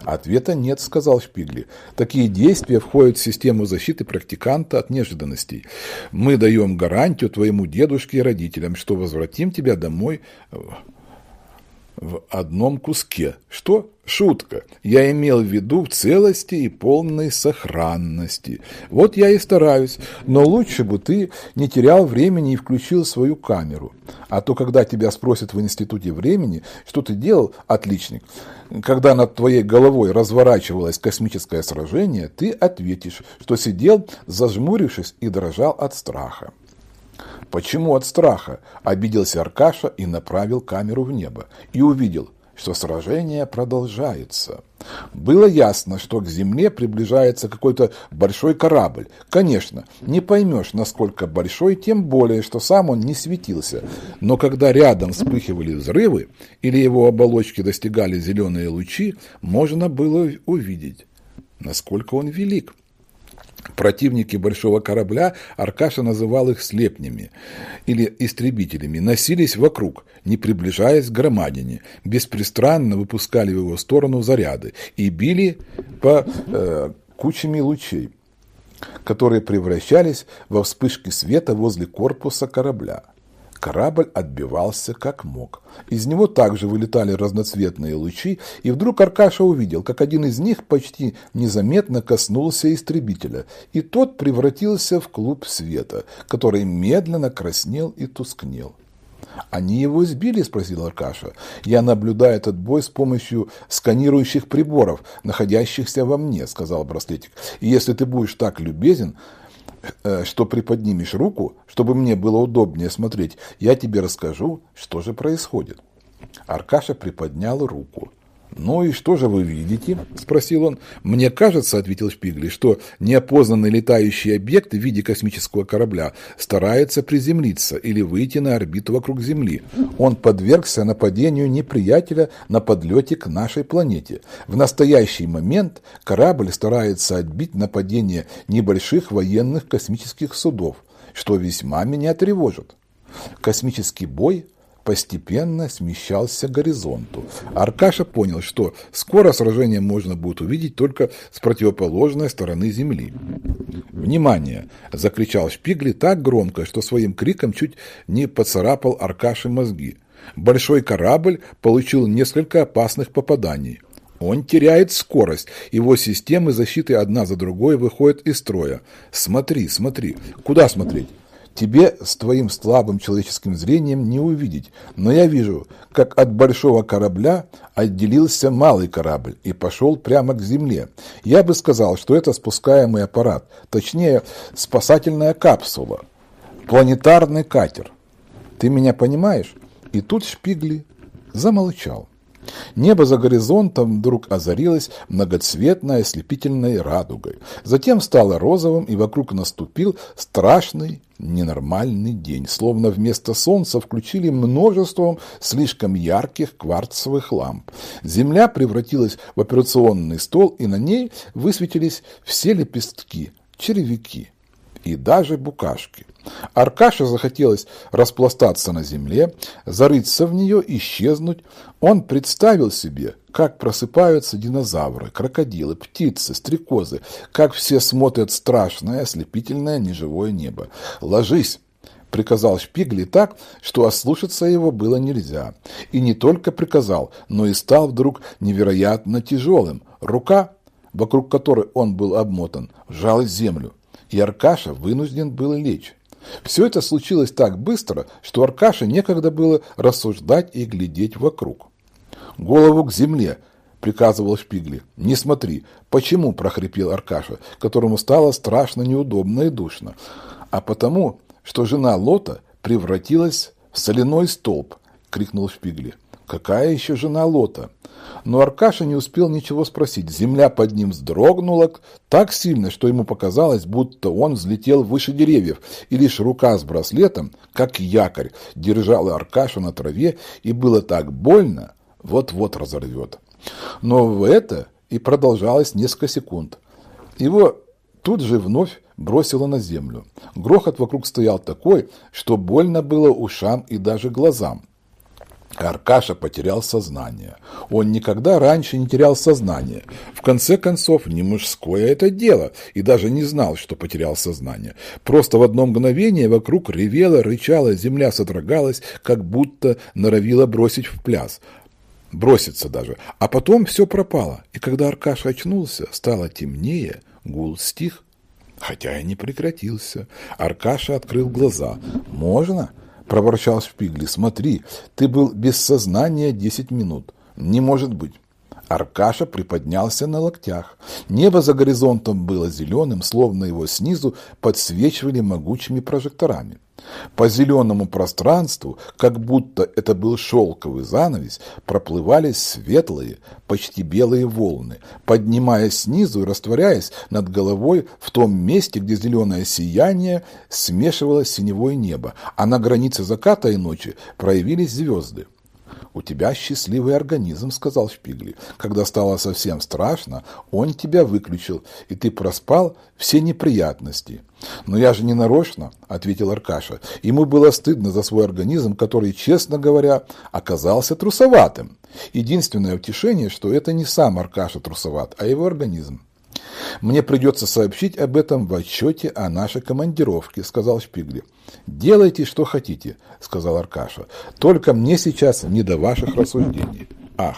Ответа нет, сказал Шпигли. Такие действия входят в систему защиты практиканта от неожиданностей. Мы даем гарантию твоему дедушке и родителям, что возвратим тебя домой в одном куске. Что? Шутка. Я имел в виду в целости и полной сохранности. Вот я и стараюсь. Но лучше бы ты не терял времени и включил свою камеру. А то, когда тебя спросят в институте времени, что ты делал, отличник, когда над твоей головой разворачивалось космическое сражение, ты ответишь, что сидел, зажмурившись и дрожал от страха. Почему от страха? Обиделся Аркаша и направил камеру в небо. И увидел, что сражение продолжается. Было ясно, что к земле приближается какой-то большой корабль. Конечно, не поймешь, насколько большой, тем более, что сам он не светился. Но когда рядом вспыхивали взрывы или его оболочки достигали зеленые лучи, можно было увидеть, насколько он велик. Противники большого корабля, Аркаша называл их слепнями или истребителями, носились вокруг, не приближаясь к громадине, беспристрастно выпускали в его сторону заряды и били по э, кучами лучей, которые превращались во вспышки света возле корпуса корабля. Корабль отбивался как мог. Из него также вылетали разноцветные лучи, и вдруг Аркаша увидел, как один из них почти незаметно коснулся истребителя, и тот превратился в клуб света, который медленно краснел и тускнел. «Они его сбили?» – спросил Аркаша. «Я наблюдаю этот бой с помощью сканирующих приборов, находящихся во мне», – сказал браслетик. «И если ты будешь так любезен, что приподнимешь руку, чтобы мне было удобнее смотреть, я тебе расскажу, что же происходит. Аркаша приподнял руку. «Ну и что же вы видите?» – спросил он. «Мне кажется, – ответил Шпигли, – что неопознанный летающий объект в виде космического корабля старается приземлиться или выйти на орбиту вокруг Земли. Он подвергся нападению неприятеля на подлете к нашей планете. В настоящий момент корабль старается отбить нападение небольших военных космических судов, что весьма меня тревожит. Космический бой постепенно смещался к горизонту. Аркаша понял, что скоро сражение можно будет увидеть только с противоположной стороны Земли. «Внимание!» – закричал Шпигли так громко, что своим криком чуть не поцарапал Аркаше мозги. Большой корабль получил несколько опасных попаданий. Он теряет скорость, его системы защиты одна за другой выходят из строя. Смотри, смотри. Куда смотреть? Тебе с твоим слабым человеческим зрением не увидеть, но я вижу, как от большого корабля отделился малый корабль и пошел прямо к земле. Я бы сказал, что это спускаемый аппарат, точнее, спасательная капсула, планетарный катер. Ты меня понимаешь? И тут Шпигли замолчал. Небо за горизонтом вдруг озарилось многоцветной ослепительной радугой. Затем стало розовым, и вокруг наступил страшный ненормальный день. Словно вместо солнца включили множеством слишком ярких кварцевых ламп. Земля превратилась в операционный стол, и на ней высветились все лепестки, червяки и даже букашки. Аркаше захотелось распластаться на земле, зарыться в нее, исчезнуть. Он представил себе, как просыпаются динозавры, крокодилы, птицы, стрекозы, как все смотрят страшное, ослепительное неживое небо. «Ложись!» приказал Шпигли так, что ослушаться его было нельзя. И не только приказал, но и стал вдруг невероятно тяжелым. Рука, вокруг которой он был обмотан, вжалась в землю, и Аркаша вынужден был лечь. Все это случилось так быстро, что Аркаше некогда было рассуждать и глядеть вокруг. «Голову к земле!» – приказывал Шпигли. «Не смотри!» «Почему?» – прохрипел Аркаша, которому стало страшно неудобно и душно. «А потому, что жена Лота превратилась в соляной столб!» – крикнул Шпигли. «Какая еще жена Лота?» Но Аркаша не успел ничего спросить. Земля под ним вздрогнула так сильно, что ему показалось, будто он взлетел выше деревьев, и лишь рука с браслетом, как якорь, держала Аркашу на траве, и было так больно, вот-вот разорвет. Но это и продолжалось несколько секунд. Его тут же вновь бросило на землю. Грохот вокруг стоял такой, что больно было ушам и даже глазам. Аркаша потерял сознание. Он никогда раньше не терял сознание. В конце концов, не мужское это дело, и даже не знал, что потерял сознание. Просто в одно мгновение вокруг ревела, рычала, земля содрогалась, как будто норовила бросить в пляс. Броситься даже. А потом все пропало. И когда Аркаша очнулся, стало темнее, гул стих, хотя и не прекратился. Аркаша открыл глаза. «Можно?» – проворчал Шпигли. «Смотри, ты был без сознания десять минут. Не может быть». Аркаша приподнялся на локтях. Небо за горизонтом было зеленым, словно его снизу подсвечивали могучими прожекторами. По зеленому пространству, как будто это был шелковый занавес, проплывали светлые, почти белые волны, поднимаясь снизу и растворяясь над головой в том месте, где зеленое сияние смешивалось с синевое небо, а на границе заката и ночи проявились звезды. «У тебя счастливый организм», — сказал Шпигли. «Когда стало совсем страшно, он тебя выключил, и ты проспал все неприятности». «Но я же не нарочно», — ответил Аркаша. Ему было стыдно за свой организм, который, честно говоря, оказался трусоватым. Единственное утешение, что это не сам Аркаша трусоват, а его организм. «Мне придется сообщить об этом в отчете о нашей командировке», — сказал Шпигли. «Делайте, что хотите», — сказал Аркаша. «Только мне сейчас не до ваших рассуждений». «Ах,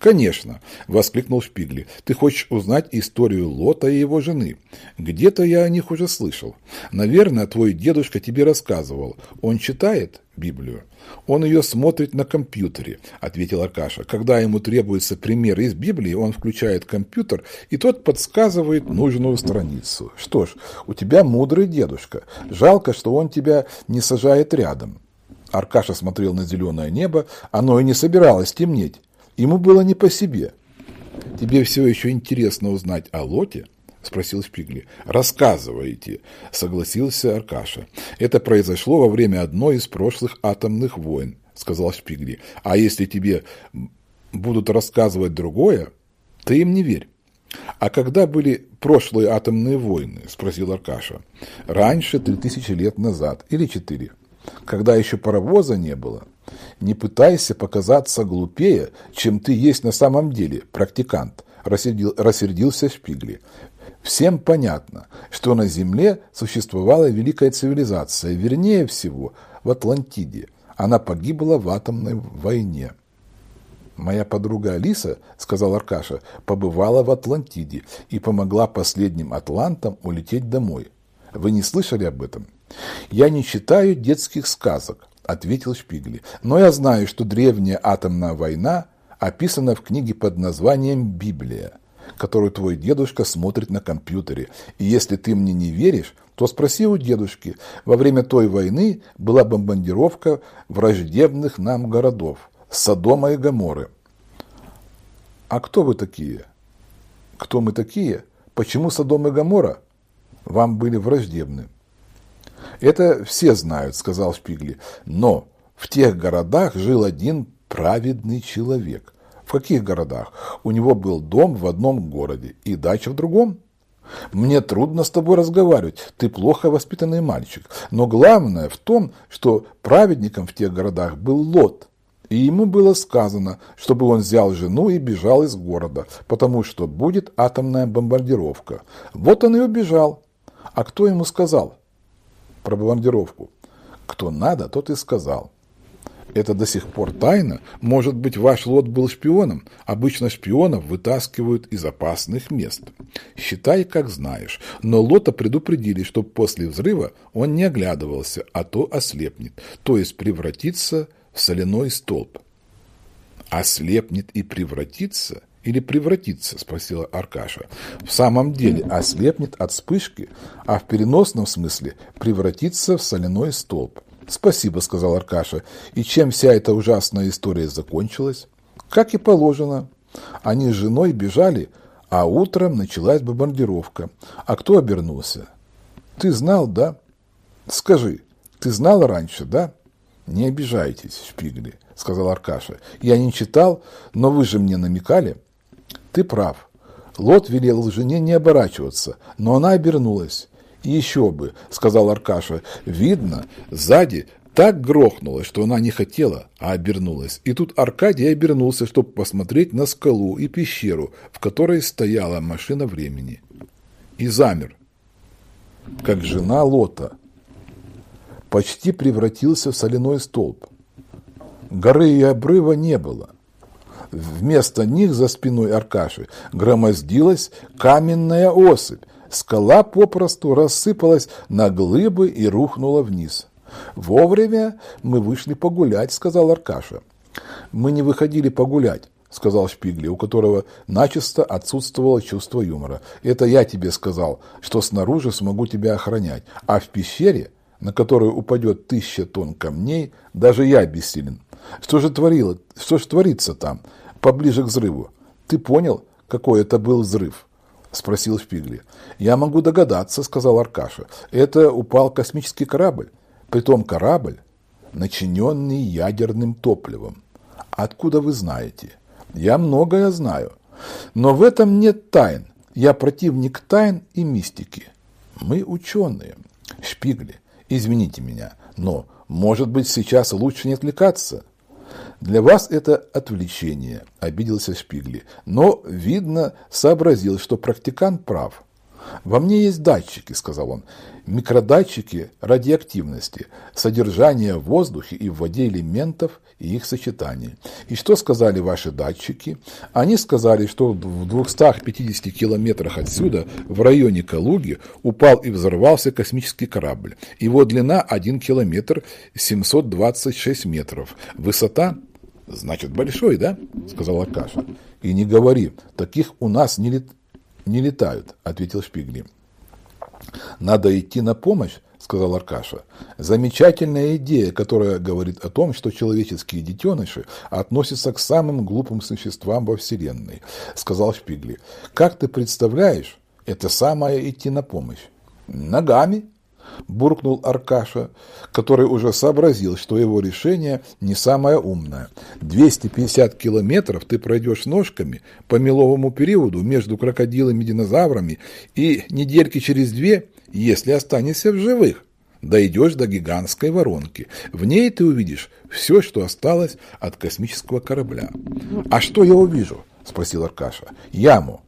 «Конечно!» – воскликнул Шпигли. «Ты хочешь узнать историю Лота и его жены? Где-то я о них уже слышал. Наверное, твой дедушка тебе рассказывал. Он читает Библию?» «Он ее смотрит на компьютере», – ответил Аркаша. «Когда ему требуется пример из Библии, он включает компьютер, и тот подсказывает нужную страницу. Что ж, у тебя мудрый дедушка. Жалко, что он тебя не сажает рядом». Аркаша смотрел на зеленое небо, оно и не собиралось темнеть. Ему было не по себе. «Тебе все еще интересно узнать о Лоте?» – спросил Шпигли. «Рассказывайте», – согласился Аркаша. «Это произошло во время одной из прошлых атомных войн», – сказал Шпигли. «А если тебе будут рассказывать другое, ты им не верь». «А когда были прошлые атомные войны?» – спросил Аркаша. «Раньше, три тысячи лет назад, или четыре, когда еще паровоза не было». Не пытайся показаться глупее, чем ты есть на самом деле, практикант, рассердил, рассердился Шпигли. Всем понятно, что на Земле существовала великая цивилизация, вернее всего, в Атлантиде. Она погибла в атомной войне. «Моя подруга Алиса, — сказал Аркаша, — побывала в Атлантиде и помогла последним атлантам улететь домой. Вы не слышали об этом? Я не читаю детских сказок, ответил Шпигли. «Но я знаю, что древняя атомная война описана в книге под названием «Библия», которую твой дедушка смотрит на компьютере. И если ты мне не веришь, то спроси у дедушки. Во время той войны была бомбардировка враждебных нам городов – Содома и Гаморы. А кто вы такие? Кто мы такие? Почему Содом и Гамора вам были враждебны? Это все знают, сказал Шпигли. Но в тех городах жил один праведный человек. В каких городах? У него был дом в одном городе и дача в другом. Мне трудно с тобой разговаривать, ты плохо воспитанный мальчик. Но главное в том, что праведником в тех городах был Лот. И ему было сказано, чтобы он взял жену и бежал из города, потому что будет атомная бомбардировка. Вот он и убежал. А кто ему сказал? Про бомбардировку. Кто надо, тот и сказал. Это до сих пор тайна. Может быть, ваш лот был шпионом. Обычно шпионов вытаскивают из опасных мест. Считай, как знаешь. Но лота предупредили, что после взрыва он не оглядывался, а то ослепнет, то есть превратится в соляной столб. Ослепнет и превратится – или превратится, спросила Аркаша. В самом деле ослепнет от вспышки, а в переносном смысле превратится в соляной столб. Спасибо, сказал Аркаша. И чем вся эта ужасная история закончилась? Как и положено. Они с женой бежали, а утром началась бомбардировка. А кто обернулся? Ты знал, да? Скажи, ты знал раньше, да? Не обижайтесь, Шпигли, сказал Аркаша. Я не читал, но вы же мне намекали. Ты прав. Лот велел жене не оборачиваться, но она обернулась. И еще бы, сказал Аркаша, видно, сзади так грохнуло, что она не хотела, а обернулась. И тут Аркадий обернулся, чтобы посмотреть на скалу и пещеру, в которой стояла машина времени. И замер, как жена Лота. Почти превратился в соляной столб. Горы и обрыва не было. Вместо них за спиной Аркаши громоздилась каменная осыпь. Скала попросту рассыпалась на глыбы и рухнула вниз. «Вовремя мы вышли погулять», — сказал Аркаша. «Мы не выходили погулять», сказал Шпигли, у которого начисто отсутствовало чувство юмора. «Это я тебе сказал, что снаружи смогу тебя охранять, а в пещере, на которую упадет тысяча тонн камней, даже я бессилен. Что же творило, что же творится там, поближе к взрыву? Ты понял, какой это был взрыв?» – спросил Шпигли. «Я могу догадаться», – сказал Аркаша. «Это упал космический корабль. Притом корабль, начиненный ядерным топливом. Откуда вы знаете?» Я многое знаю. Но в этом нет тайн. Я противник тайн и мистики. Мы ученые. Шпигли, извините меня, но, может быть, сейчас лучше не отвлекаться? Для вас это отвлечение, обиделся Шпигли, но, видно, сообразил, что практикант прав. «Во мне есть датчики», — сказал он, — «микродатчики радиоактивности, содержания в воздухе и в воде элементов и их сочетания. И что сказали ваши датчики? Они сказали, что в 250 километрах отсюда, в районе Калуги, упал и взорвался космический корабль. Его длина 1 километр 726 метров. Высота Значит, большой, да? Сказал Акаша. И не говори, таких у нас не, лет не летают», — ответил Шпигли. «Надо идти на помощь», — сказал Аркаша. «Замечательная идея, которая говорит о том, что человеческие детеныши относятся к самым глупым существам во Вселенной», — сказал Шпигли. «Как ты представляешь, это самое идти на помощь?» «Ногами», буркнул Аркаша, который уже сообразил, что его решение не самое умное. 250 километров ты пройдешь ножками по меловому периоду между крокодилами и динозаврами и недельки через две, если останешься в живых, дойдешь до гигантской воронки. В ней ты увидишь все, что осталось от космического корабля. «А что я увижу?» – спросил Аркаша. «Яму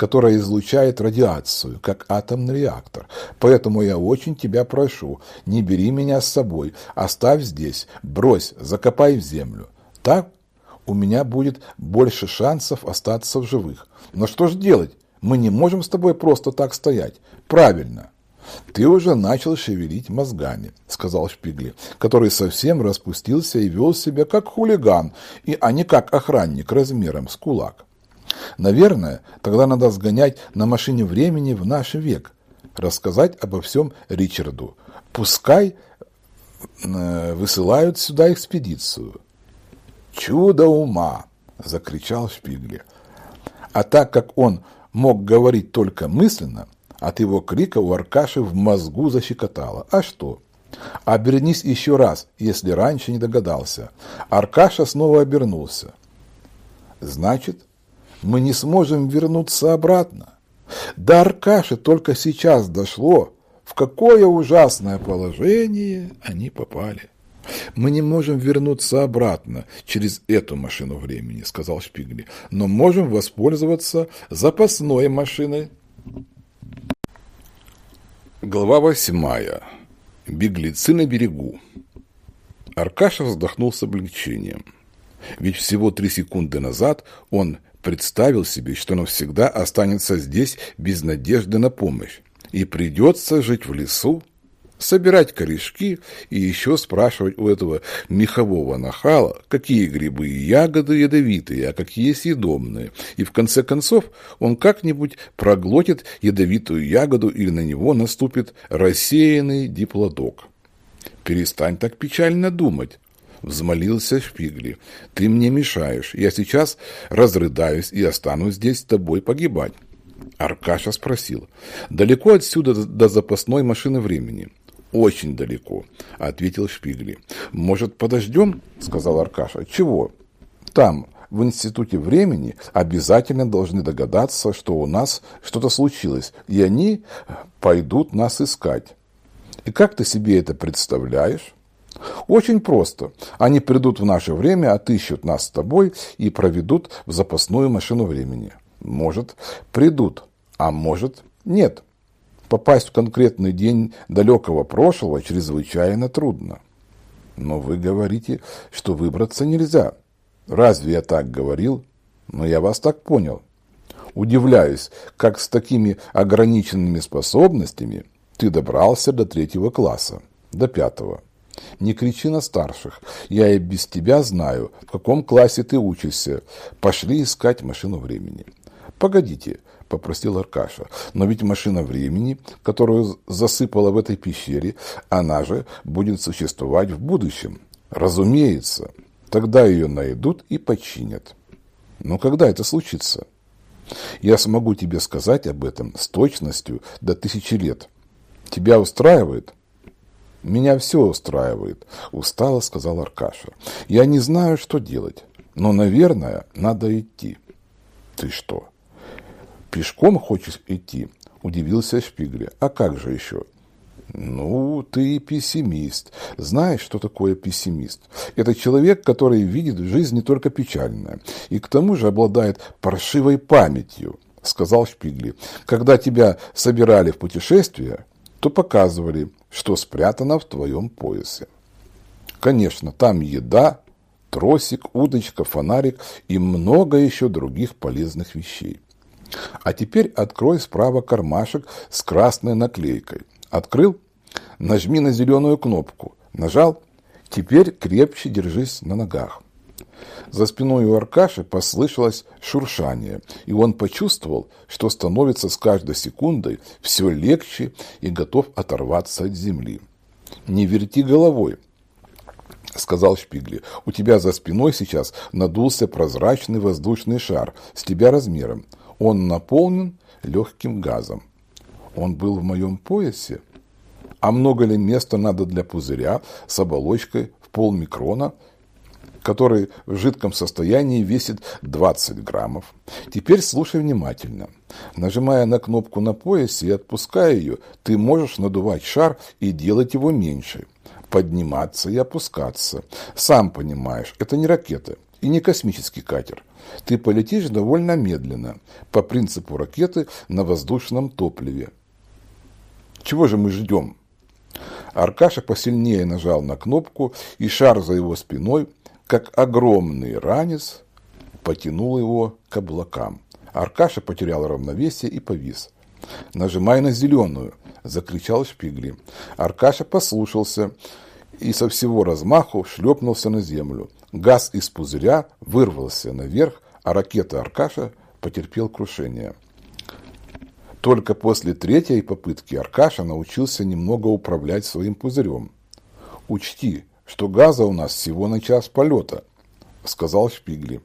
которая излучает радиацию, как атомный реактор. Поэтому я очень тебя прошу, не бери меня с собой, оставь здесь, брось, закопай в землю. Так у меня будет больше шансов остаться в живых. Но что ж делать? Мы не можем с тобой просто так стоять. Правильно. «Ты уже начал шевелить мозгами», — сказал Шпигли, который совсем распустился и вел себя как хулиган, и, а не как охранник размером с кулак. Наверное, тогда надо сгонять на машине времени в наш век, рассказать обо всем Ричарду. Пускай э, высылают сюда экспедицию. «Чудо ума!» – закричал Шпигли. А так как он мог говорить только мысленно, от его крика у Аркаши в мозгу защекотало. А что? Обернись еще раз, если раньше не догадался. Аркаша снова обернулся. Значит, мы не сможем вернуться обратно. До Аркаши только сейчас дошло, в какое ужасное положение они попали. «Мы не можем вернуться обратно через эту машину времени», — сказал Шпигли, «но можем воспользоваться запасной машиной». Глава восьмая. Беглецы на берегу. Аркаша вздохнул с облегчением. Ведь всего три секунды назад он представил себе, что навсегда останется здесь без надежды на помощь, и придется жить в лесу, собирать корешки и еще спрашивать у этого мехового нахала, какие грибы и ягоды ядовитые, а какие съедобные. И в конце концов он как-нибудь проглотит ядовитую ягоду или на него наступит рассеянный диплодок. Перестань так печально думать, взмолился Шпигли. «Ты мне мешаешь. Я сейчас разрыдаюсь и останусь здесь с тобой погибать». Аркаша спросил. «Далеко отсюда до запасной машины времени?» «Очень далеко», — ответил Шпигли. «Может, подождем?» — сказал Аркаша. «Чего?» «Там, в Институте времени, обязательно должны догадаться, что у нас что-то случилось, и они пойдут нас искать». «И как ты себе это представляешь?» Очень просто. Они придут в наше время, отыщут нас с тобой и проведут в запасную машину времени. Может, придут, а может, нет. Попасть в конкретный день далекого прошлого чрезвычайно трудно. Но вы говорите, что выбраться нельзя. Разве я так говорил? Но я вас так понял. Удивляюсь, как с такими ограниченными способностями ты добрался до третьего класса, до пятого. Не кричи на старших. Я и без тебя знаю, в каком классе ты учишься. Пошли искать машину времени. Погодите, попросил Аркаша. Но ведь машина времени, которую засыпала в этой пещере, она же будет существовать в будущем. Разумеется. Тогда ее найдут и починят. Но когда это случится? Я смогу тебе сказать об этом с точностью до тысячи лет. Тебя устраивает? Меня все устраивает, устало сказал Аркаша. Я не знаю, что делать, но, наверное, надо идти. Ты что, пешком хочешь идти? Удивился Шпигли. А как же еще? Ну, ты пессимист. Знаешь, что такое пессимист? Это человек, который видит в жизни только печальное. И к тому же обладает паршивой памятью, сказал Шпигли. Когда тебя собирали в путешествие, то показывали, что спрятано в твоем поясе. Конечно, там еда, тросик, удочка, фонарик и много еще других полезных вещей. А теперь открой справа кармашек с красной наклейкой. Открыл? Нажми на зеленую кнопку. Нажал? Теперь крепче держись на ногах. За спиной у Аркаши послышалось шуршание, и он почувствовал, что становится с каждой секундой все легче и готов оторваться от земли. «Не верти головой», — сказал Шпигли. «У тебя за спиной сейчас надулся прозрачный воздушный шар с тебя размером. Он наполнен легким газом. Он был в моем поясе?» А много ли места надо для пузыря с оболочкой в полмикрона, который в жидком состоянии весит 20 граммов? Теперь слушай внимательно. Нажимая на кнопку на поясе и отпуская ее, ты можешь надувать шар и делать его меньше. Подниматься и опускаться. Сам понимаешь, это не ракета и не космический катер. Ты полетишь довольно медленно, по принципу ракеты на воздушном топливе. Чего же мы ждем? Аркаша посильнее нажал на кнопку, и шар за его спиной, как огромный ранец, потянул его к облакам. Аркаша потерял равновесие и повис. «Нажимай на зеленую!» – закричал Шпигли. Аркаша послушался и со всего размаху шлепнулся на землю. Газ из пузыря вырвался наверх, а ракета Аркаша потерпел крушение. Только после третьей попытки Аркаша научился немного управлять своим пузырем. «Учти, что газа у нас всего на час полета», — сказал Шпигли.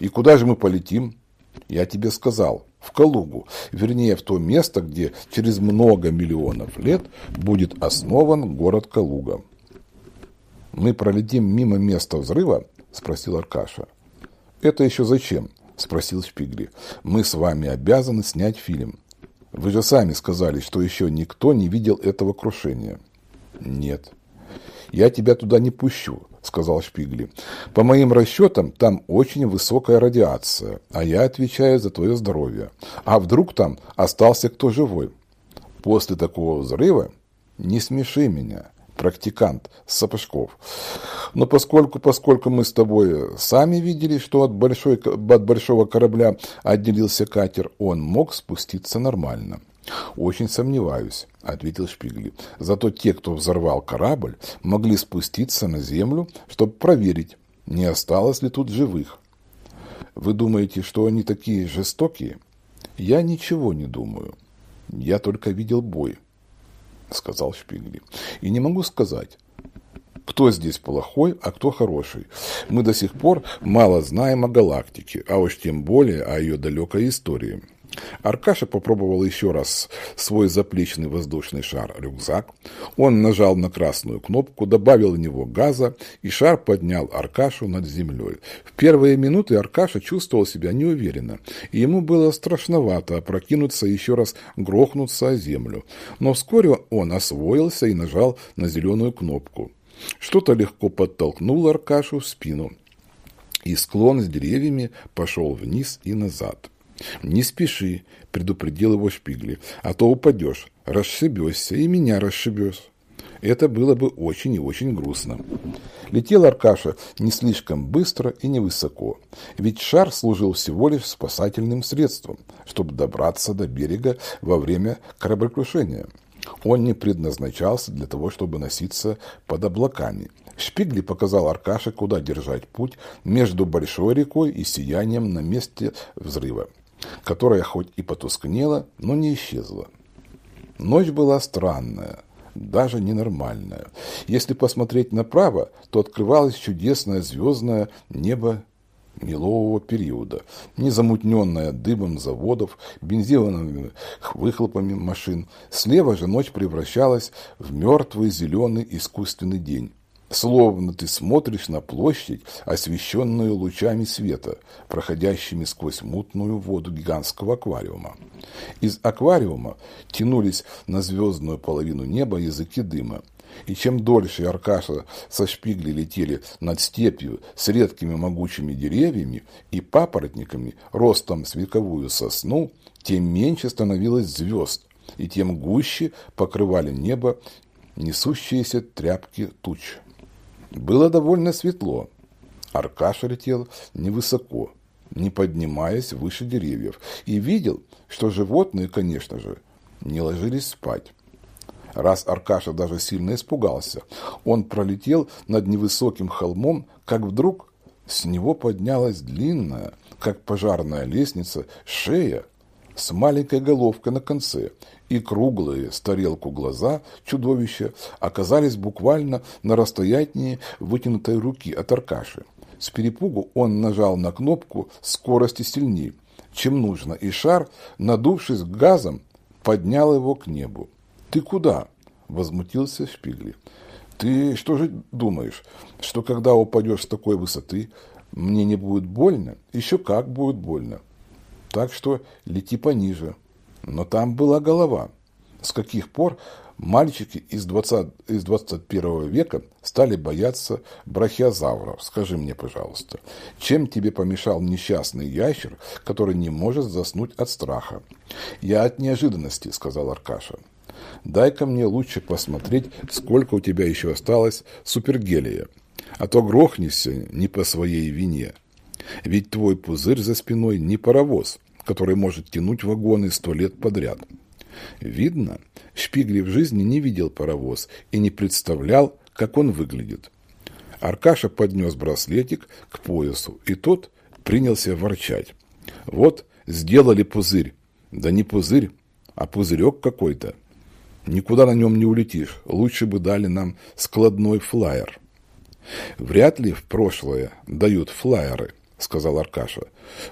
«И куда же мы полетим?» «Я тебе сказал, в Калугу, вернее, в то место, где через много миллионов лет будет основан город Калуга». «Мы пролетим мимо места взрыва?» – спросил Аркаша. «Это еще зачем?» – спросил Шпигли. «Мы с вами обязаны снять фильм. Вы же сами сказали, что еще никто не видел этого крушения. Нет. Я тебя туда не пущу, сказал Шпигли. По моим расчетам, там очень высокая радиация, а я отвечаю за твое здоровье. А вдруг там остался кто живой? После такого взрыва не смеши меня практикант Сапожков. Но поскольку, поскольку мы с тобой сами видели, что от, большой, от большого корабля отделился катер, он мог спуститься нормально. «Очень сомневаюсь», — ответил Шпигли. «Зато те, кто взорвал корабль, могли спуститься на землю, чтобы проверить, не осталось ли тут живых. Вы думаете, что они такие жестокие? Я ничего не думаю. Я только видел бой. — сказал Шпигли. «И не могу сказать, кто здесь плохой, а кто хороший. Мы до сих пор мало знаем о галактике, а уж тем более о ее далекой истории. Аркаша попробовал еще раз свой заплечный воздушный шар-рюкзак. Он нажал на красную кнопку, добавил в него газа, и шар поднял Аркашу над землей. В первые минуты Аркаша чувствовал себя неуверенно, и ему было страшновато опрокинуться и еще раз грохнуться о землю. Но вскоре он освоился и нажал на зеленую кнопку. Что-то легко подтолкнуло Аркашу в спину, и склон с деревьями пошел вниз и назад. «Не спеши», — предупредил его Шпигли, — «а то упадешь, расшибешься и меня расшибешь». Это было бы очень и очень грустно. Летел Аркаша не слишком быстро и невысоко, ведь шар служил всего лишь спасательным средством, чтобы добраться до берега во время кораблекрушения. Он не предназначался для того, чтобы носиться под облаками. Шпигли показал Аркаше, куда держать путь между большой рекой и сиянием на месте взрыва, которое хоть и потускнело, но не исчезло. Ночь была странная, даже ненормальная. Если посмотреть направо, то открывалось чудесное звездное небо мелового периода, не замутненная дымом заводов, бензиновыми выхлопами машин. Слева же ночь превращалась в мертвый зеленый искусственный день. Словно ты смотришь на площадь, освещенную лучами света, проходящими сквозь мутную воду гигантского аквариума. Из аквариума тянулись на звездную половину неба языки дыма. И чем дольше Аркаша со шпигли летели над степью с редкими могучими деревьями и папоротниками ростом с вековую сосну, тем меньше становилось звезд, и тем гуще покрывали небо несущиеся тряпки туч. Было довольно светло. Аркаша летел невысоко, не поднимаясь выше деревьев, и видел, что животные, конечно же, не ложились спать. Раз Аркаша даже сильно испугался, он пролетел над невысоким холмом, как вдруг с него поднялась длинная, как пожарная лестница, шея с маленькой головкой на конце, и круглые с тарелку глаза чудовища оказались буквально на расстоянии вытянутой руки от Аркаши. С перепугу он нажал на кнопку скорости сильнее, чем нужно, и шар, надувшись газом, поднял его к небу. «Ты куда?» – возмутился Шпигли. «Ты что же думаешь, что когда упадешь с такой высоты, мне не будет больно? Еще как будет больно. Так что лети пониже». Но там была голова. С каких пор мальчики из, 20, из 21 века стали бояться брахиозавров? Скажи мне, пожалуйста, чем тебе помешал несчастный ящер, который не может заснуть от страха? Я от неожиданности, сказал Аркаша. Дай-ка мне лучше посмотреть, сколько у тебя еще осталось супергелия, а то грохнешься не по своей вине. Ведь твой пузырь за спиной не паровоз, который может тянуть вагоны сто лет подряд. Видно, Шпигли в жизни не видел паровоз и не представлял, как он выглядит. Аркаша поднес браслетик к поясу, и тот принялся ворчать. Вот, сделали пузырь. Да не пузырь, а пузырек какой-то. Никуда на нем не улетишь. Лучше бы дали нам складной флайер. Вряд ли в прошлое дают флайеры, сказал Аркаша.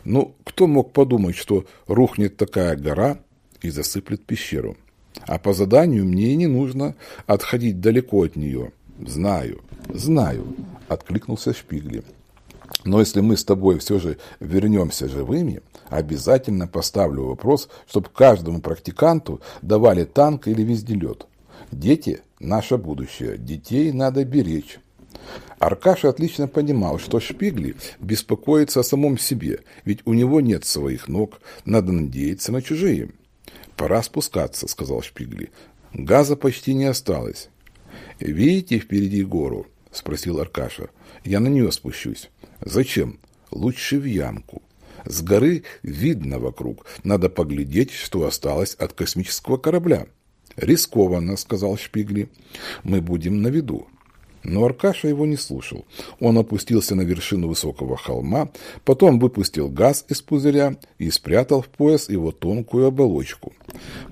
Ну, кто мог подумать, что рухнет такая гора и засыплет пещеру? А по заданию мне не нужно отходить далеко от нее. Знаю, знаю, откликнулся Шпигли. Но если мы с тобой все же вернемся живыми, обязательно поставлю вопрос, чтобы каждому практиканту давали танк или везделет. Дети – наше будущее, детей надо беречь. Аркаша отлично понимал, что Шпигли беспокоится о самом себе, ведь у него нет своих ног, надо надеяться на чужие. «Пора спускаться», — сказал Шпигли. «Газа почти не осталось». «Видите впереди гору?» — спросил Аркаша. «Я на нее спущусь». «Зачем? Лучше в ямку». С горы видно вокруг. Надо поглядеть, что осталось от космического корабля. «Рискованно», — сказал Шпигли. «Мы будем на виду». Но Аркаша его не слушал. Он опустился на вершину высокого холма, потом выпустил газ из пузыря и спрятал в пояс его тонкую оболочку.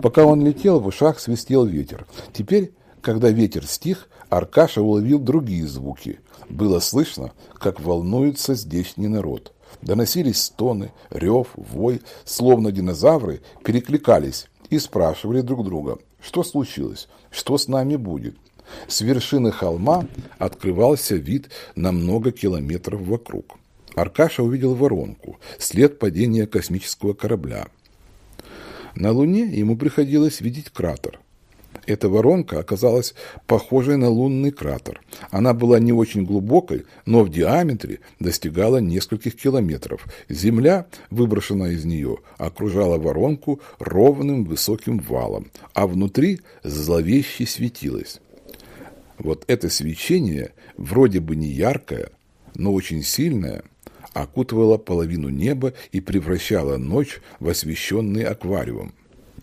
Пока он летел, в ушах свистел ветер. Теперь, когда ветер стих, Аркаша уловил другие звуки. Было слышно, как волнуется здешний народ. Доносились стоны, рев, вой, словно динозавры перекликались и спрашивали друг друга, что случилось, что с нами будет. С вершины холма открывался вид на много километров вокруг. Аркаша увидел воронку, след падения космического корабля. На Луне ему приходилось видеть кратер. Эта воронка оказалась похожей на лунный кратер. Она была не очень глубокой, но в диаметре достигала нескольких километров. Земля, выброшенная из нее, окружала воронку ровным высоким валом, а внутри зловеще светилась. Вот это свечение, вроде бы не яркое, но очень сильное, окутывало половину неба и превращало ночь в освещенный аквариум.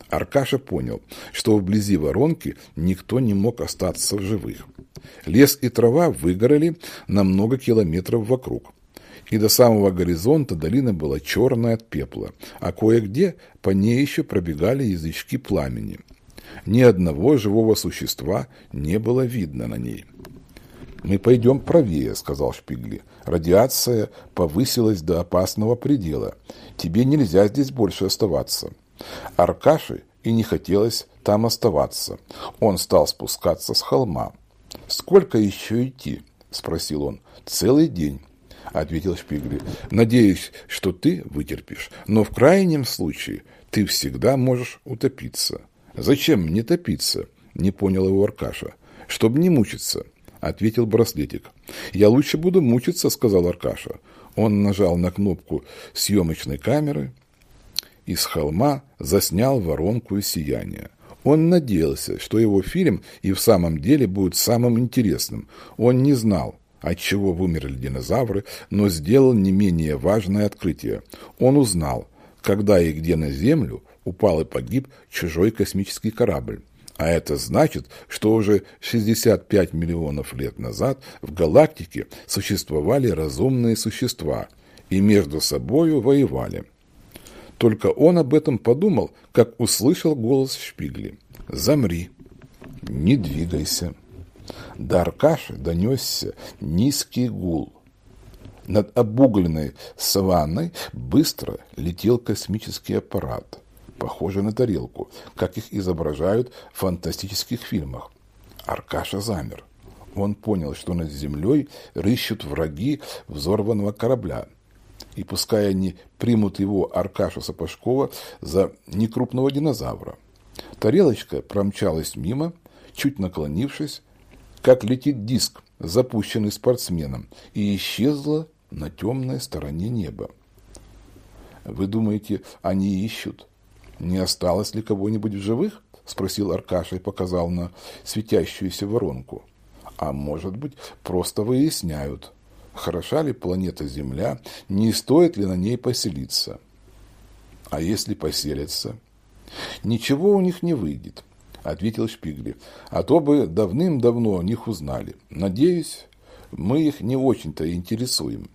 Аркаша понял, что вблизи воронки никто не мог остаться в живых. Лес и трава выгорели на много километров вокруг. И до самого горизонта долина была черная от пепла, а кое-где по ней еще пробегали язычки пламени. Ни одного живого существа не было видно на ней. «Мы пойдем правее», — сказал Шпигли. «Радиация повысилась до опасного предела. Тебе нельзя здесь больше оставаться». Аркаше и не хотелось там оставаться. Он стал спускаться с холма. «Сколько еще идти?» – спросил он. «Целый день», – ответил Шпигли. «Надеюсь, что ты вытерпишь, но в крайнем случае ты всегда можешь утопиться». «Зачем мне топиться?» – не понял его Аркаша. «Чтобы не мучиться», – ответил браслетик. «Я лучше буду мучиться», – сказал Аркаша. Он нажал на кнопку съемочной камеры – и с холма заснял воронку и сияние. Он надеялся, что его фильм и в самом деле будет самым интересным. Он не знал, от чего вымерли динозавры, но сделал не менее важное открытие. Он узнал, когда и где на Землю упал и погиб чужой космический корабль. А это значит, что уже 65 миллионов лет назад в галактике существовали разумные существа и между собою воевали. Только он об этом подумал, как услышал голос Шпигли. «Замри, не двигайся». До Аркаши донесся низкий гул. Над обугленной саванной быстро летел космический аппарат, похожий на тарелку, как их изображают в фантастических фильмах. Аркаша замер. Он понял, что над землей рыщут враги взорванного корабля – и пускай они примут его Аркаша Сапожкова за некрупного динозавра. Тарелочка промчалась мимо, чуть наклонившись, как летит диск, запущенный спортсменом, и исчезла на темной стороне неба. «Вы думаете, они ищут? Не осталось ли кого-нибудь в живых?» – спросил Аркаша и показал на светящуюся воронку. «А может быть, просто выясняют, хороша ли планета Земля, не стоит ли на ней поселиться. А если поселятся? Ничего у них не выйдет, ответил Шпигли, а то бы давным-давно о них узнали. Надеюсь, мы их не очень-то интересуем.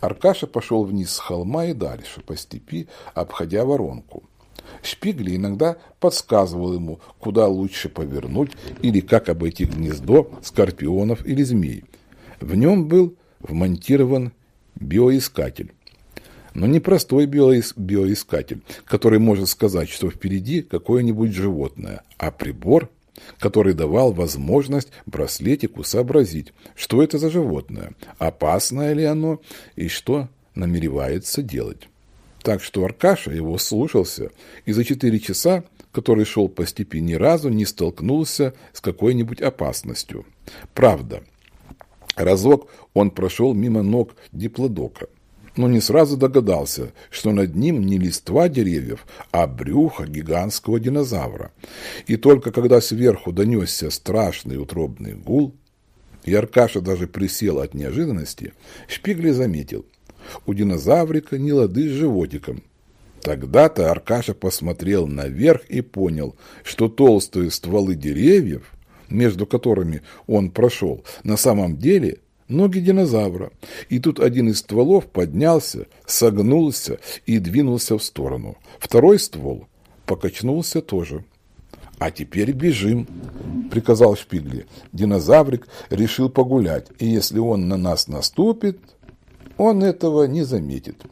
Аркаша пошел вниз с холма и дальше, по степи, обходя воронку. Шпигли иногда подсказывал ему, куда лучше повернуть или как обойти гнездо скорпионов или змей. В нем был вмонтирован биоискатель. Но не простой биоискатель, который может сказать, что впереди какое-нибудь животное, а прибор, который давал возможность браслетику сообразить, что это за животное, опасное ли оно и что намеревается делать. Так что Аркаша его слушался, и за четыре часа, который шел по степи, ни разу не столкнулся с какой-нибудь опасностью. Правда, Разок он прошел мимо ног диплодока, но не сразу догадался, что над ним не листва деревьев, а брюхо гигантского динозавра. И только когда сверху донесся страшный утробный гул, и Аркаша даже присел от неожиданности, Шпигли заметил, у динозаврика не лады с животиком. Тогда-то Аркаша посмотрел наверх и понял, что толстые стволы деревьев – между которыми он прошел, на самом деле ноги динозавра. И тут один из стволов поднялся, согнулся и двинулся в сторону. Второй ствол покачнулся тоже. «А теперь бежим», — приказал Шпигли. Динозаврик решил погулять, и если он на нас наступит, он этого не заметит.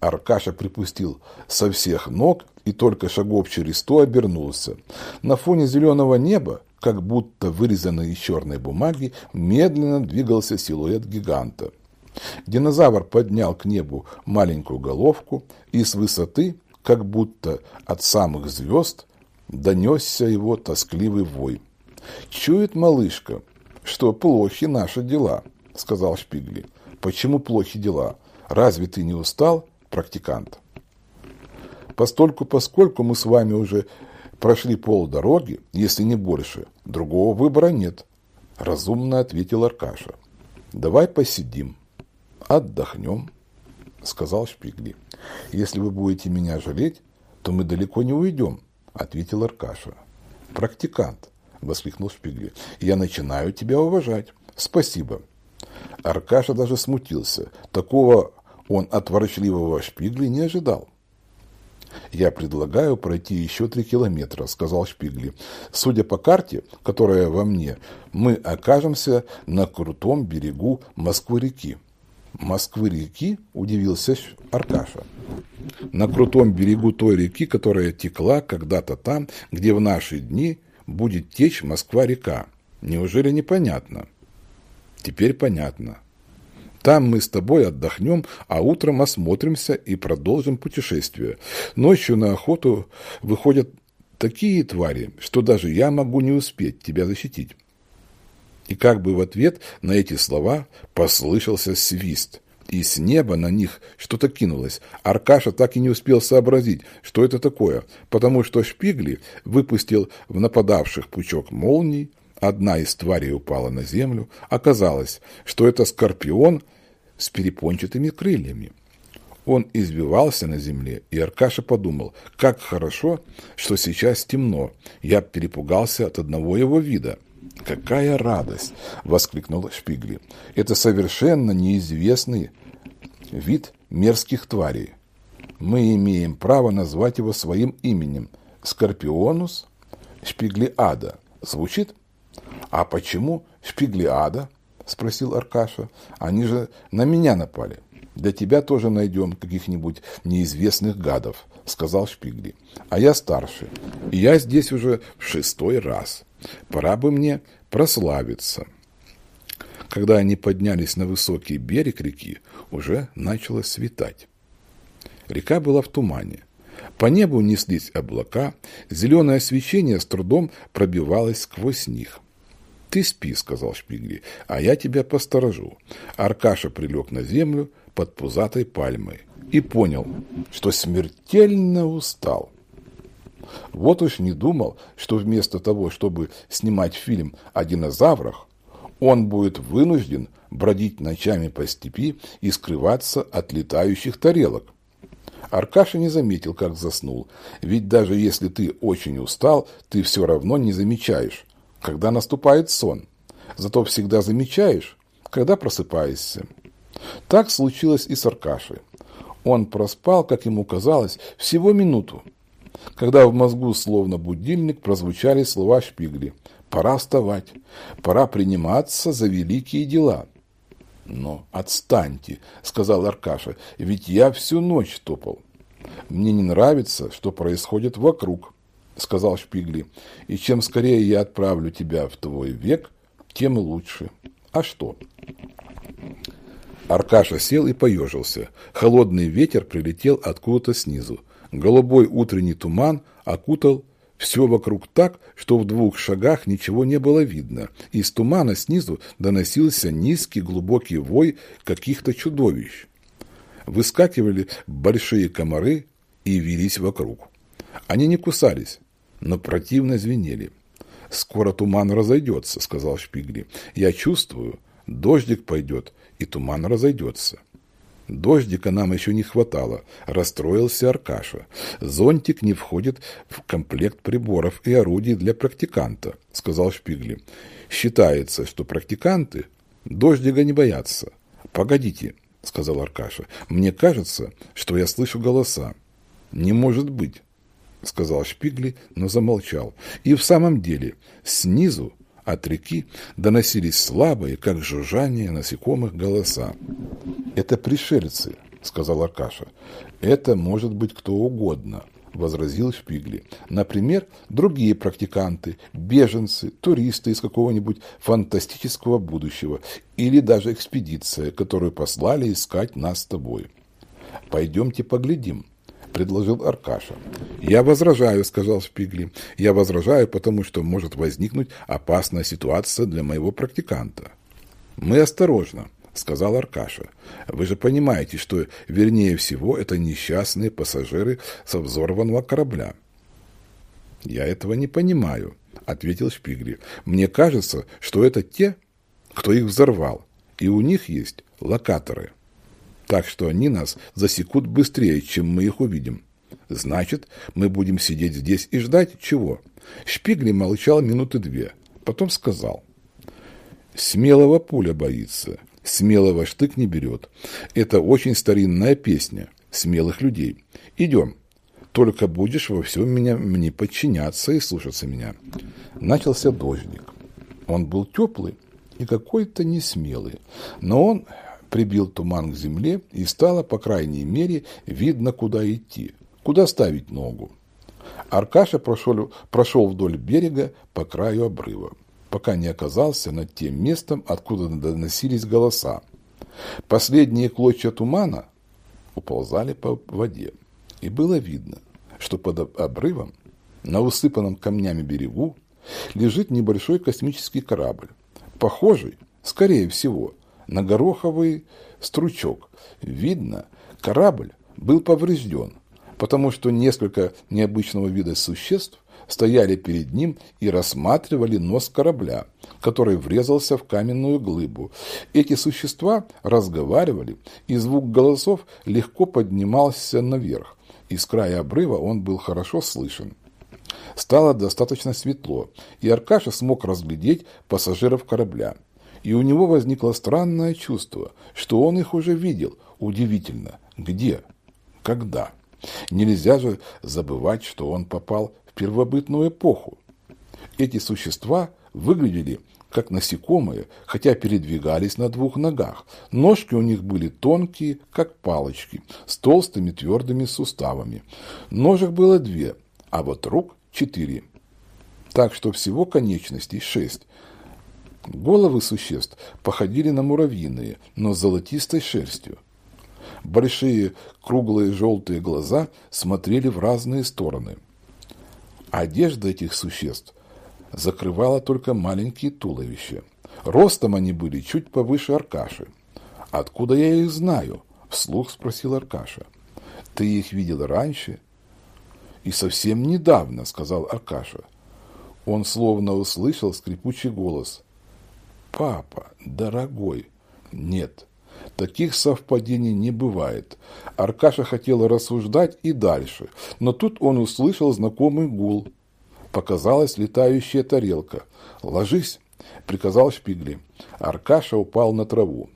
Аркаша припустил со всех ног и только шагов через сто обернулся. На фоне зеленого неба как будто вырезанный из черной бумаги, медленно двигался силуэт гиганта. Динозавр поднял к небу маленькую головку, и с высоты, как будто от самых звезд, донесся его тоскливый вой. «Чует малышка, что плохи наши дела», — сказал Шпигли. «Почему плохи дела? Разве ты не устал, практикант?» Постольку, поскольку мы с вами уже прошли полдороги, если не больше. Другого выбора нет, разумно ответил Аркаша. Давай посидим, отдохнем, сказал Шпигли. Если вы будете меня жалеть, то мы далеко не уйдем, – ответил Аркаша. «Практикант», – воскликнул Шпигли. «Я начинаю тебя уважать. Спасибо». Аркаша даже смутился. Такого он от ворочливого Шпигли не ожидал. «Я предлагаю пройти еще три километра», — сказал Шпигли. «Судя по карте, которая во мне, мы окажемся на крутом берегу Москвы-реки». «Москвы-реки?» – удивился Аркаша. «На крутом берегу той реки, которая текла когда-то там, где в наши дни будет течь Москва-река. Неужели непонятно?» «Теперь понятно. Там мы с тобой отдохнем, а утром осмотримся и продолжим путешествие. Ночью на охоту выходят такие твари, что даже я могу не успеть тебя защитить. И как бы в ответ на эти слова послышался свист. И с неба на них что-то кинулось. Аркаша так и не успел сообразить, что это такое, потому что Шпигли выпустил в нападавших пучок молний, Одна из тварей упала на землю. Оказалось, что это скорпион с перепончатыми крыльями. Он избивался на земле, и Аркаша подумал, как хорошо, что сейчас темно. Я перепугался от одного его вида. «Какая радость!» – воскликнул Шпигли. «Это совершенно неизвестный вид мерзких тварей. Мы имеем право назвать его своим именем. Скорпионус шпиглиада. Звучит? А почему шпиглиада? Спросил Аркаша. Они же на меня напали. Для тебя тоже найдем каких-нибудь неизвестных гадов, сказал Шпигли. А я старше, и я здесь уже в шестой раз. Пора бы мне прославиться. Когда они поднялись на высокий берег реки, уже начало светать. Река была в тумане. По небу неслись облака, зеленое освещение с трудом пробивалось сквозь них. «Ты спи», — сказал Шпигли, — «а я тебя посторожу». Аркаша прилег на землю под пузатой пальмой и понял, что смертельно устал. Вот уж не думал, что вместо того, чтобы снимать фильм о динозаврах, он будет вынужден бродить ночами по степи и скрываться от летающих тарелок. Аркаша не заметил, как заснул, ведь даже если ты очень устал, ты все равно не замечаешь, когда наступает сон. Зато всегда замечаешь, когда просыпаешься. Так случилось и с Аркашей. Он проспал, как ему казалось, всего минуту, когда в мозгу, словно будильник, прозвучали слова Шпигли. «Пора вставать, пора приниматься за великие дела». «Но отстаньте», — сказал Аркаша, — «ведь я всю ночь топал». «Мне не нравится, что происходит вокруг», — сказал Шпигли. «И чем скорее я отправлю тебя в твой век, тем лучше. А что?» Аркаша сел и поежился. Холодный ветер прилетел откуда-то снизу. Голубой утренний туман окутал все вокруг так, что в двух шагах ничего не было видно. Из тумана снизу доносился низкий глубокий вой каких-то чудовищ. Выскакивали большие комары и вились вокруг. Они не кусались, но противно звенели. «Скоро туман разойдется», — сказал Шпигли. «Я чувствую, дождик пойдет, и туман разойдется». Дождика нам еще не хватало, расстроился Аркаша. Зонтик не входит в комплект приборов и орудий для практиканта, сказал Шпигли. Считается, что практиканты дождика не боятся. Погодите, сказал Аркаша. Мне кажется, что я слышу голоса. Не может быть, сказал Шпигли, но замолчал. И в самом деле, снизу от реки доносились слабые, как жужжание насекомых, голоса. «Это пришельцы», — сказал Аркаша. «Это может быть кто угодно», — возразил Шпигли. «Например, другие практиканты, беженцы, туристы из какого-нибудь фантастического будущего или даже экспедиция, которую послали искать нас с тобой. Пойдемте поглядим». — предложил Аркаша. «Я возражаю», — сказал Шпигли. «Я возражаю, потому что может возникнуть опасная ситуация для моего практиканта». «Мы осторожно», — сказал Аркаша. «Вы же понимаете, что, вернее всего, это несчастные пассажиры со взорванного корабля». «Я этого не понимаю», — ответил Шпигли. «Мне кажется, что это те, кто их взорвал, и у них есть локаторы» так что они нас засекут быстрее, чем мы их увидим. Значит, мы будем сидеть здесь и ждать чего? Шпигли молчал минуты две. Потом сказал. Смелого пуля боится, смелого штык не берет. Это очень старинная песня смелых людей. Идем. Только будешь во всем меня, мне подчиняться и слушаться меня. Начался дождик. Он был теплый и какой-то несмелый. Но он прибил туман к земле, и стало, по крайней мере, видно, куда идти, куда ставить ногу. Аркаша прошел, прошел вдоль берега по краю обрыва, пока не оказался над тем местом, откуда доносились голоса. Последние клочья тумана уползали по воде, и было видно, что под обрывом, на усыпанном камнями берегу, лежит небольшой космический корабль, похожий, скорее всего, на гороховый стручок. Видно, корабль был поврежден, потому что несколько необычного вида существ стояли перед ним и рассматривали нос корабля, который врезался в каменную глыбу. Эти существа разговаривали, и звук голосов легко поднимался наверх. Из края обрыва он был хорошо слышен. Стало достаточно светло, и Аркаша смог разглядеть пассажиров корабля. И у него возникло странное чувство, что он их уже видел. Удивительно. Где? Когда? Нельзя же забывать, что он попал в первобытную эпоху. Эти существа выглядели как насекомые, хотя передвигались на двух ногах. Ножки у них были тонкие, как палочки, с толстыми твердыми суставами. Ножек было две, а вот рук четыре. Так что всего конечностей шесть. Головы существ походили на муравьиные, но с золотистой шерстью. Большие круглые желтые глаза смотрели в разные стороны. Одежда этих существ закрывала только маленькие туловища. Ростом они были чуть повыше Аркаши. «Откуда я их знаю?» – вслух спросил Аркаша. «Ты их видел раньше?» «И совсем недавно», – сказал Аркаша. Он словно услышал скрипучий голос. «Папа, дорогой!» «Нет, таких совпадений не бывает». Аркаша хотел рассуждать и дальше, но тут он услышал знакомый гул. Показалась летающая тарелка. «Ложись!» – приказал Шпигли. Аркаша упал на траву.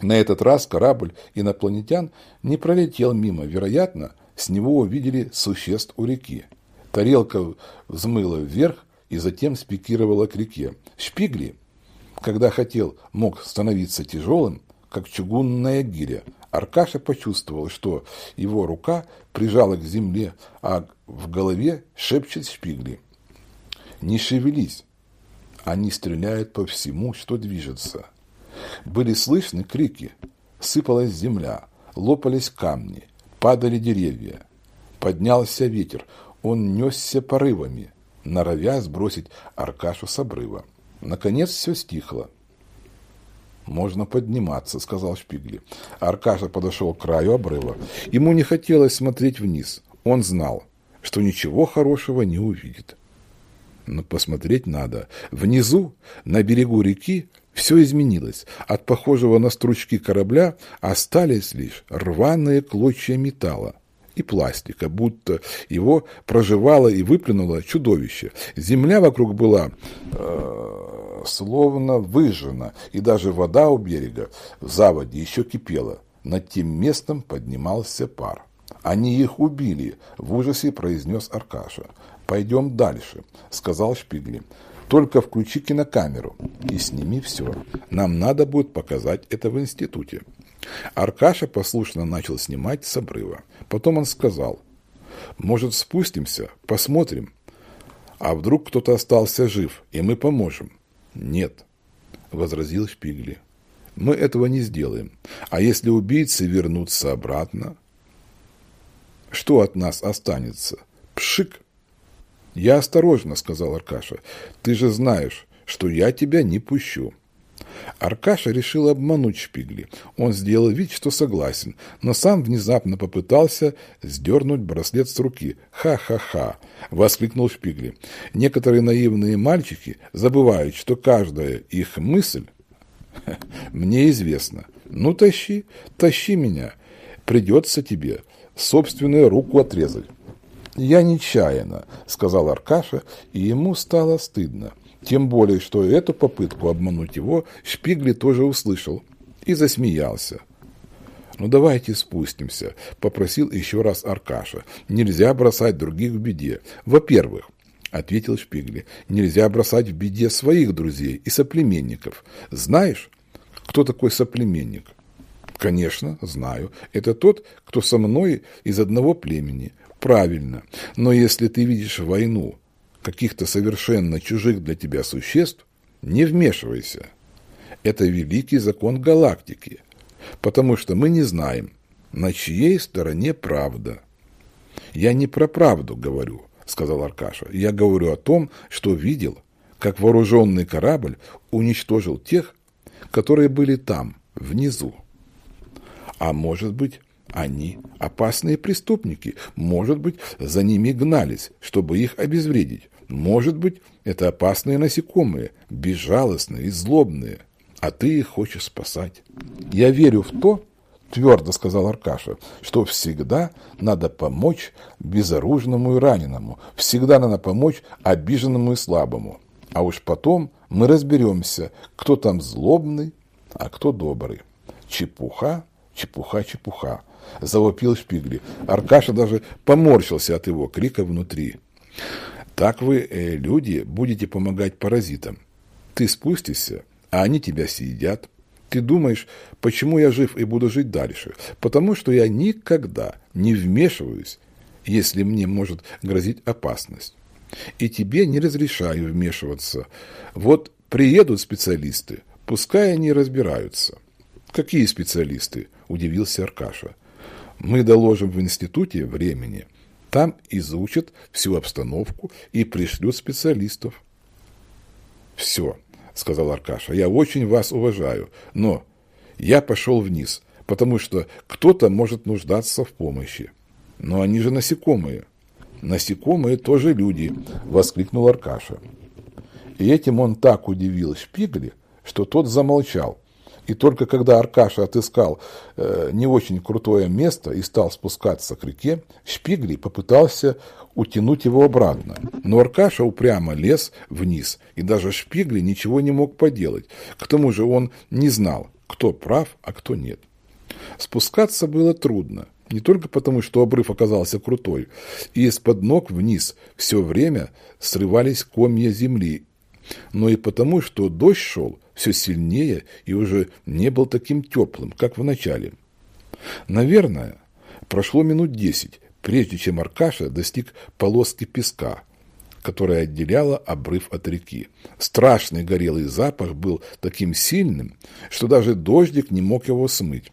На этот раз корабль инопланетян не пролетел мимо. Вероятно, с него увидели существ у реки. Тарелка взмыла вверх и затем спикировала к реке. Шпигли когда хотел, мог становиться тяжелым, как чугунная гиря. Аркаша почувствовал, что его рука прижала к земле, а в голове шепчет шпигли. «Не шевелись! Они стреляют по всему, что движется». Были слышны крики. Сыпалась земля, лопались камни, падали деревья. Поднялся ветер, он несся порывами, норовя сбросить Аркашу с обрыва. Наконец все стихло. «Можно подниматься», — сказал Шпигли. Аркаша подошел к краю обрыва. Ему не хотелось смотреть вниз. Он знал, что ничего хорошего не увидит. Но посмотреть надо. Внизу, на берегу реки, все изменилось. От похожего на стручки корабля остались лишь рваные клочья металла и пластика, будто его проживало и выплюнуло чудовище. Земля вокруг была э, словно выжжена, и даже вода у берега в заводе еще кипела. Над тем местом поднимался пар. Они их убили, в ужасе произнес Аркаша. «Пойдем дальше», — сказал Шпигли. «Только включи кинокамеру и сними все. Нам надо будет показать это в институте». Аркаша послушно начал снимать с обрыва. Потом он сказал, «Может, спустимся, посмотрим? А вдруг кто-то остался жив, и мы поможем?» «Нет», — возразил Шпигли. «Мы этого не сделаем. А если убийцы вернутся обратно?» «Что от нас останется? Пшик!» «Я осторожно», — сказал Аркаша. «Ты же знаешь, что я тебя не пущу». Аркаша решил обмануть Шпигли. Он сделал вид, что согласен, но сам внезапно попытался сдернуть браслет с руки. «Ха-ха-ха!» – воскликнул Шпигли. «Некоторые наивные мальчики забывают, что каждая их мысль мне известна. Ну, тащи, тащи меня. Придется тебе. собственную руку отрезать. «Я нечаянно», — сказал Аркаша, и ему стало стыдно. Тем более, что эту попытку обмануть его Шпигли тоже услышал и засмеялся. «Ну давайте спустимся», — попросил еще раз Аркаша. «Нельзя бросать других в беде. Во-первых, — ответил Шпигли, — нельзя бросать в беде своих друзей и соплеменников. Знаешь, кто такой соплеменник?» «Конечно, знаю. Это тот, кто со мной из одного племени. Правильно. Но если ты видишь войну каких-то совершенно чужих для тебя существ, не вмешивайся. Это великий закон галактики, потому что мы не знаем, на чьей стороне правда. Я не про правду говорю, сказал Аркаша. Я говорю о том, что видел, как вооруженный корабль уничтожил тех, которые были там, внизу. А может быть, они опасные преступники. Может быть, за ними гнались, чтобы их обезвредить. Может быть, это опасные насекомые, безжалостные и злобные. А ты их хочешь спасать. Я верю в то, твердо сказал Аркаша, что всегда надо помочь безоружному и раненому. Всегда надо помочь обиженному и слабому. А уж потом мы разберемся, кто там злобный, а кто добрый. Чепуха, чепуха, чепуха завопил Шпигли. Аркаша даже поморщился от его крика внутри. Так вы, э, люди, будете помогать паразитам. Ты спустишься, а они тебя съедят. Ты думаешь, почему я жив и буду жить дальше? Потому что я никогда не вмешиваюсь, если мне может грозить опасность. И тебе не разрешаю вмешиваться. Вот приедут специалисты, пускай они разбираются. Какие специалисты? Удивился Аркаша. Мы доложим в институте времени. Там изучат всю обстановку и пришлют специалистов. Все, сказал Аркаша, я очень вас уважаю, но я пошел вниз, потому что кто-то может нуждаться в помощи. Но они же насекомые. Насекомые тоже люди, воскликнул Аркаша. И этим он так удивил Шпигли, что тот замолчал, и только когда Аркаша отыскал э, не очень крутое место и стал спускаться к реке, Шпигли попытался утянуть его обратно. Но Аркаша упрямо лез вниз, и даже Шпигли ничего не мог поделать. К тому же он не знал, кто прав, а кто нет. Спускаться было трудно, не только потому, что обрыв оказался крутой, и из-под ног вниз все время срывались комья земли, но и потому, что дождь шел все сильнее и уже не был таким теплым, как в начале. Наверное, прошло минут десять, прежде чем Аркаша достиг полоски песка, которая отделяла обрыв от реки. Страшный горелый запах был таким сильным, что даже дождик не мог его смыть.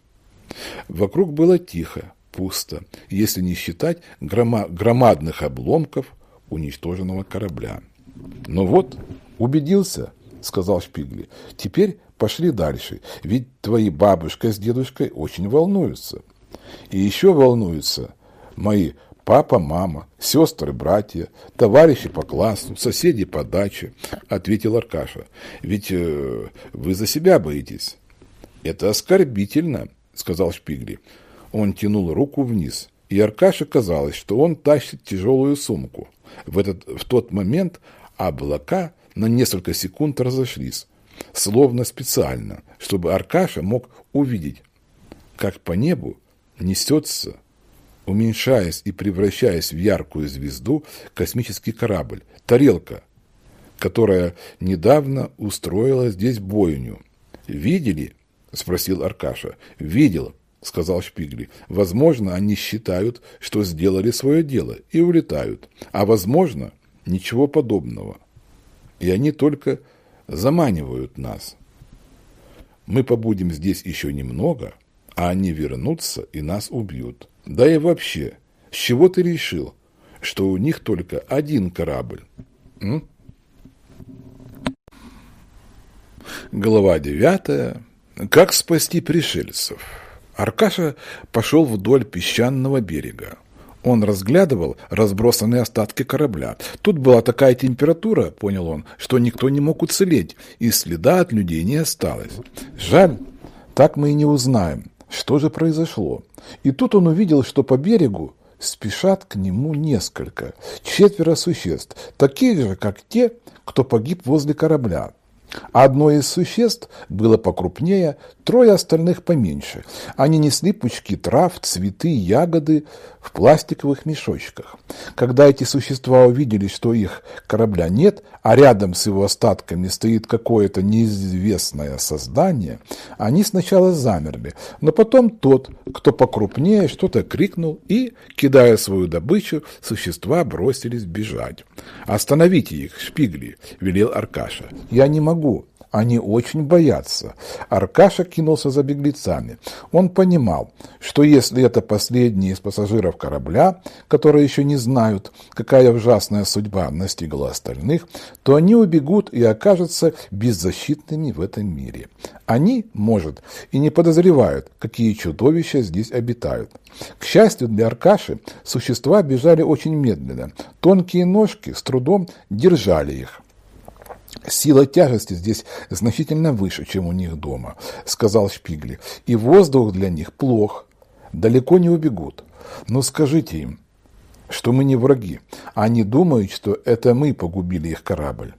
Вокруг было тихо, пусто, если не считать грома громадных обломков уничтоженного корабля. Но вот убедился, — сказал Шпигли. «Теперь пошли дальше, ведь твои бабушка с дедушкой очень волнуются. И еще волнуются мои папа, мама, сестры, братья, товарищи по классу, соседи по даче», — ответил Аркаша. «Ведь э, вы за себя боитесь». «Это оскорбительно», — сказал Шпигли. Он тянул руку вниз, и Аркаше казалось, что он тащит тяжелую сумку. В, этот, в тот момент облака на несколько секунд разошлись, словно специально, чтобы Аркаша мог увидеть, как по небу несется, уменьшаясь и превращаясь в яркую звезду, космический корабль, тарелка, которая недавно устроила здесь бойню. «Видели?» – спросил Аркаша. «Видел», – сказал Шпигли. «Возможно, они считают, что сделали свое дело и улетают. А возможно, ничего подобного и они только заманивают нас. Мы побудем здесь еще немного, а они вернутся и нас убьют. Да и вообще, с чего ты решил, что у них только один корабль? М? Глава девятая. Как спасти пришельцев? Аркаша пошел вдоль песчаного берега. Он разглядывал разбросанные остатки корабля. Тут была такая температура, понял он, что никто не мог уцелеть, и следа от людей не осталось. Жаль, так мы и не узнаем, что же произошло. И тут он увидел, что по берегу спешат к нему несколько, четверо существ, такие же, как те, кто погиб возле корабля. Одно из существ было покрупнее, трое остальных поменьше. Они несли пучки трав, цветы, ягоды в пластиковых мешочках. Когда эти существа увидели, что их корабля нет, а рядом с его остатками стоит какое-то неизвестное создание, они сначала замерли, но потом тот, кто покрупнее, что-то крикнул и, кидая свою добычу, существа бросились бежать. «Остановите их, шпигли!» – велел Аркаша. «Я не могу!» Они очень боятся. Аркаша кинулся за беглецами. Он понимал, что если это последние из пассажиров корабля, которые еще не знают, какая ужасная судьба настигла остальных, то они убегут и окажутся беззащитными в этом мире. Они, может, и не подозревают, какие чудовища здесь обитают. К счастью для Аркаши, существа бежали очень медленно. Тонкие ножки с трудом держали их. Сила тяжести здесь значительно выше, чем у них дома, сказал Шпигли. И воздух для них плох. Далеко не убегут. Но скажите им, что мы не враги. Они думают, что это мы погубили их корабль.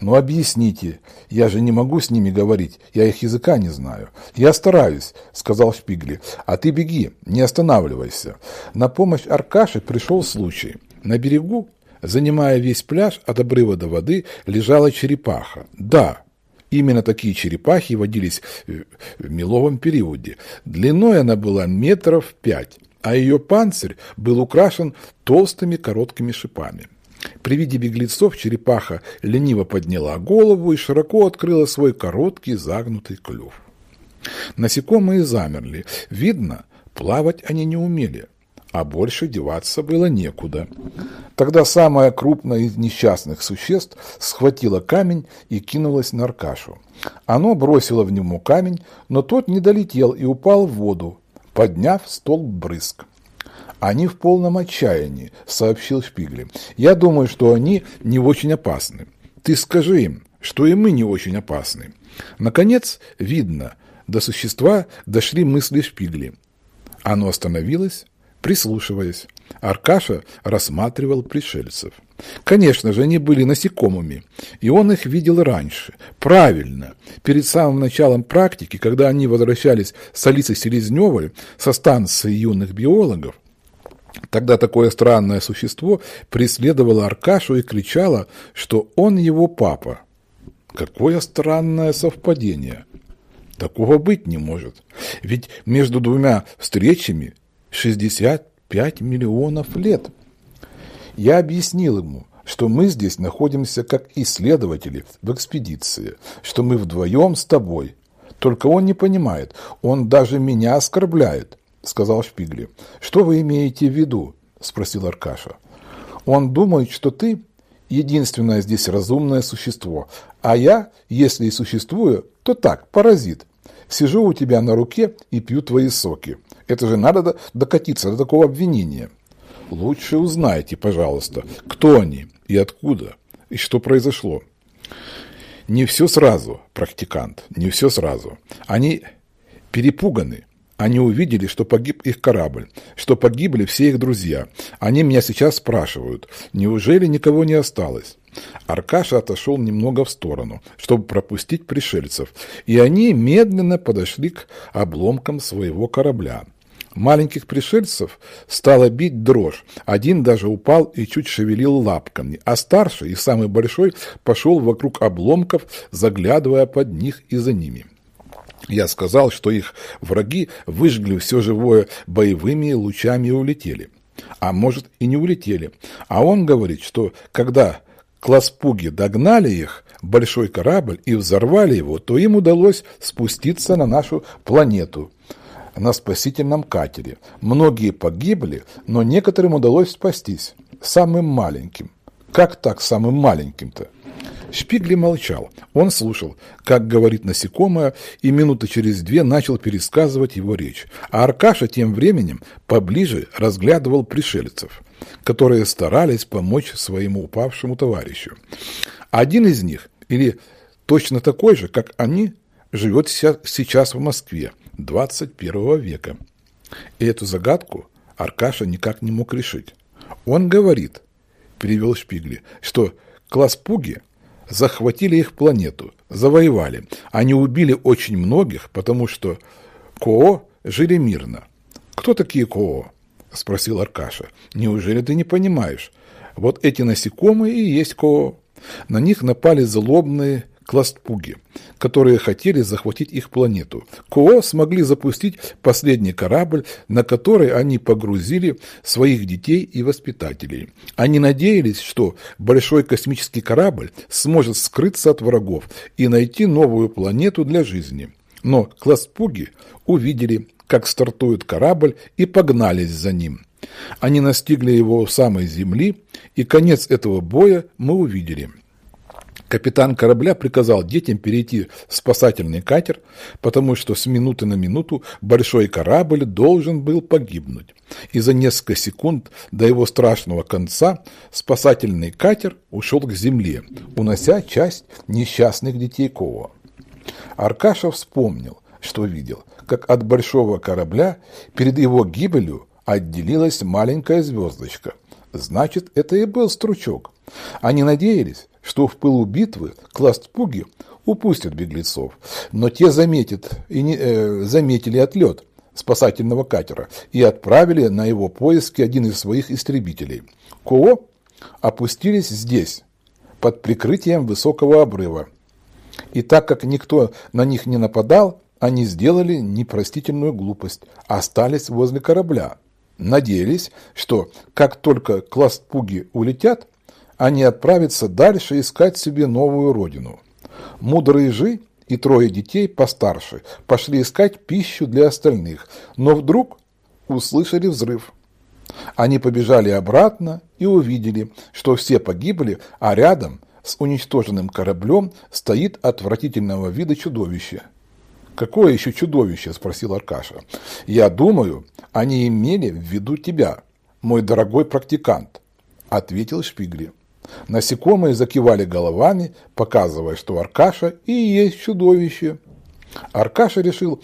Ну объясните, я же не могу с ними говорить, я их языка не знаю. Я стараюсь, сказал Шпигли, а ты беги, не останавливайся. На помощь Аркаше пришел случай. На берегу Занимая весь пляж от обрыва до воды, лежала черепаха. Да, именно такие черепахи водились в меловом периоде. Длиной она была метров пять, а ее панцирь был украшен толстыми короткими шипами. При виде беглецов черепаха лениво подняла голову и широко открыла свой короткий загнутый клюв. Насекомые замерли. Видно, плавать они не умели а больше деваться было некуда. Тогда самая крупная из несчастных существ схватила камень и кинулась на Аркашу. Оно бросило в него камень, но тот не долетел и упал в воду, подняв столб брызг. «Они в полном отчаянии», — сообщил Шпигли. «Я думаю, что они не очень опасны. Ты скажи им, что и мы не очень опасны». Наконец, видно, до существа дошли мысли Шпигли. Оно остановилось, прислушиваясь. Аркаша рассматривал пришельцев. Конечно же, они были насекомыми, и он их видел раньше. Правильно, перед самым началом практики, когда они возвращались с Алисой Селезневой со станции юных биологов, Тогда такое странное существо преследовало Аркашу и кричало, что он его папа. Какое странное совпадение! Такого быть не может. Ведь между двумя встречами 65 миллионов лет. Я объяснил ему, что мы здесь находимся как исследователи в экспедиции, что мы вдвоем с тобой. Только он не понимает, он даже меня оскорбляет, сказал Шпигли. Что вы имеете в виду? спросил Аркаша. Он думает, что ты единственное здесь разумное существо, а я, если и существую, то так, паразит. Сижу у тебя на руке и пью твои соки. Это же надо докатиться до такого обвинения. Лучше узнайте, пожалуйста, кто они и откуда, и что произошло. Не все сразу, практикант, не все сразу. Они перепуганы. Они увидели, что погиб их корабль, что погибли все их друзья. Они меня сейчас спрашивают, неужели никого не осталось? Аркаша отошел немного в сторону, чтобы пропустить пришельцев, и они медленно подошли к обломкам своего корабля. Маленьких пришельцев стало бить дрожь. Один даже упал и чуть шевелил лапками, а старший и самый большой пошел вокруг обломков, заглядывая под них и за ними. Я сказал, что их враги выжгли все живое боевыми лучами и улетели. А может и не улетели. А он говорит, что когда Класпуги догнали их, большой корабль, и взорвали его, то им удалось спуститься на нашу планету на спасительном катере. Многие погибли, но некоторым удалось спастись. Самым маленьким. Как так самым маленьким-то? Шпигли молчал. Он слушал, как говорит насекомое, и минуты через две начал пересказывать его речь. А Аркаша тем временем поближе разглядывал пришельцев которые старались помочь своему упавшему товарищу. Один из них, или точно такой же, как они, живет сейчас в Москве. 21 века. И эту загадку Аркаша никак не мог решить. Он говорит, перевел Шпигли, что класс Пуги захватили их планету, завоевали. Они убили очень многих, потому что Коо жили мирно. Кто такие Коо? Спросил Аркаша. Неужели ты не понимаешь? Вот эти насекомые и есть Коо. На них напали злобные кластпуги, которые хотели захватить их планету. Коо смогли запустить последний корабль, на который они погрузили своих детей и воспитателей. Они надеялись, что большой космический корабль сможет скрыться от врагов и найти новую планету для жизни. Но кластпуги увидели, как стартует корабль и погнались за ним. Они настигли его у самой земли, и конец этого боя мы увидели – Капитан корабля приказал детям перейти в спасательный катер, потому что с минуты на минуту большой корабль должен был погибнуть. И за несколько секунд до его страшного конца спасательный катер ушел к земле, унося часть несчастных детей Кова. Аркаша вспомнил, что видел, как от большого корабля перед его гибелью отделилась маленькая звездочка. Значит, это и был стручок. Они надеялись, что в пылу битвы Кластпуги упустят беглецов, но те заметят, и не, э, заметили отлет спасательного катера и отправили на его поиски один из своих истребителей. Коо опустились здесь, под прикрытием высокого обрыва. И так как никто на них не нападал, они сделали непростительную глупость, остались возле корабля. Надеялись, что как только Кластпуги улетят, они отправятся дальше искать себе новую родину. Мудрые жи и трое детей постарше пошли искать пищу для остальных, но вдруг услышали взрыв. Они побежали обратно и увидели, что все погибли, а рядом с уничтоженным кораблем стоит отвратительного вида чудовище. «Какое еще чудовище?» – спросил Аркаша. «Я думаю, они имели в виду тебя, мой дорогой практикант», – ответил Шпигли. Насекомые закивали головами, показывая, что Аркаша и есть чудовище. Аркаша решил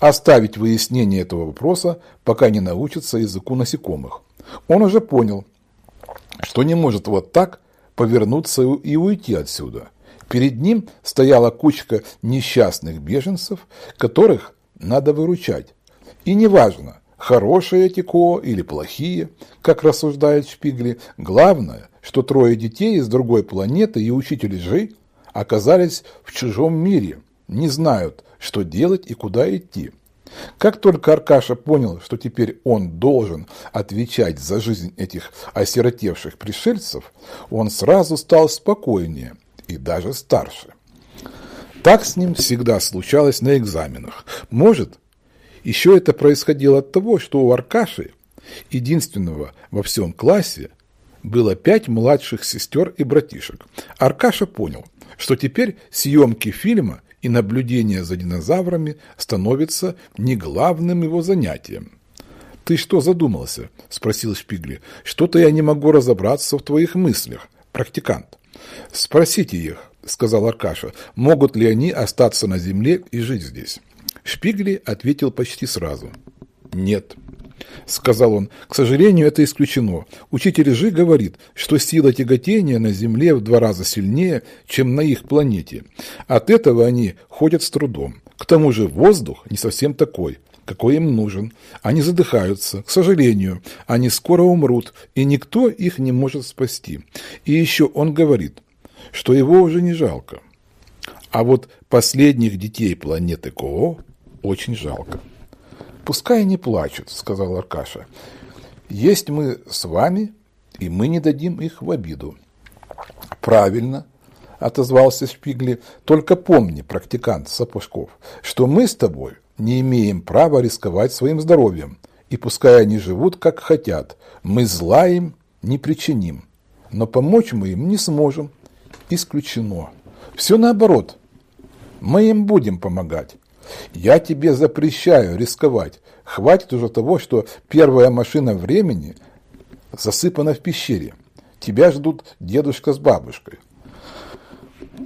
оставить выяснение этого вопроса, пока не научится языку насекомых. Он уже понял, что не может вот так повернуться и уйти отсюда. Перед ним стояла кучка несчастных беженцев, которых надо выручать. И неважно, хорошие эти Ко или плохие, как рассуждает Шпигли, главное, что трое детей из другой планеты и учитель Жи оказались в чужом мире, не знают, что делать и куда идти. Как только Аркаша понял, что теперь он должен отвечать за жизнь этих осиротевших пришельцев, он сразу стал спокойнее и даже старше. Так с ним всегда случалось на экзаменах. Может, еще это происходило от того, что у Аркаши, единственного во всем классе, было пять младших сестер и братишек. Аркаша понял, что теперь съемки фильма и наблюдение за динозаврами становятся не главным его занятием. «Ты что задумался?» – спросил Шпигли. «Что-то я не могу разобраться в твоих мыслях, практикант». «Спросите их», – сказал Аркаша, – «могут ли они остаться на земле и жить здесь?» Шпигли ответил почти сразу. «Нет». — сказал он. «К сожалению, это исключено. Учитель Жи говорит, что сила тяготения на Земле в два раза сильнее, чем на их планете. От этого они ходят с трудом. К тому же воздух не совсем такой, какой им нужен. Они задыхаются. К сожалению, они скоро умрут, и никто их не может спасти. И еще он говорит, что его уже не жалко. А вот последних детей планеты Коо очень жалко. «Пускай не плачут», — сказал Аркаша. «Есть мы с вами, и мы не дадим их в обиду». «Правильно», — отозвался Шпигли. «Только помни, практикант Сапожков, что мы с тобой не имеем права рисковать своим здоровьем, и пускай они живут, как хотят, мы зла им не причиним, но помочь мы им не сможем. Исключено. Все наоборот. Мы им будем помогать, я тебе запрещаю рисковать. Хватит уже того, что первая машина времени засыпана в пещере. Тебя ждут дедушка с бабушкой.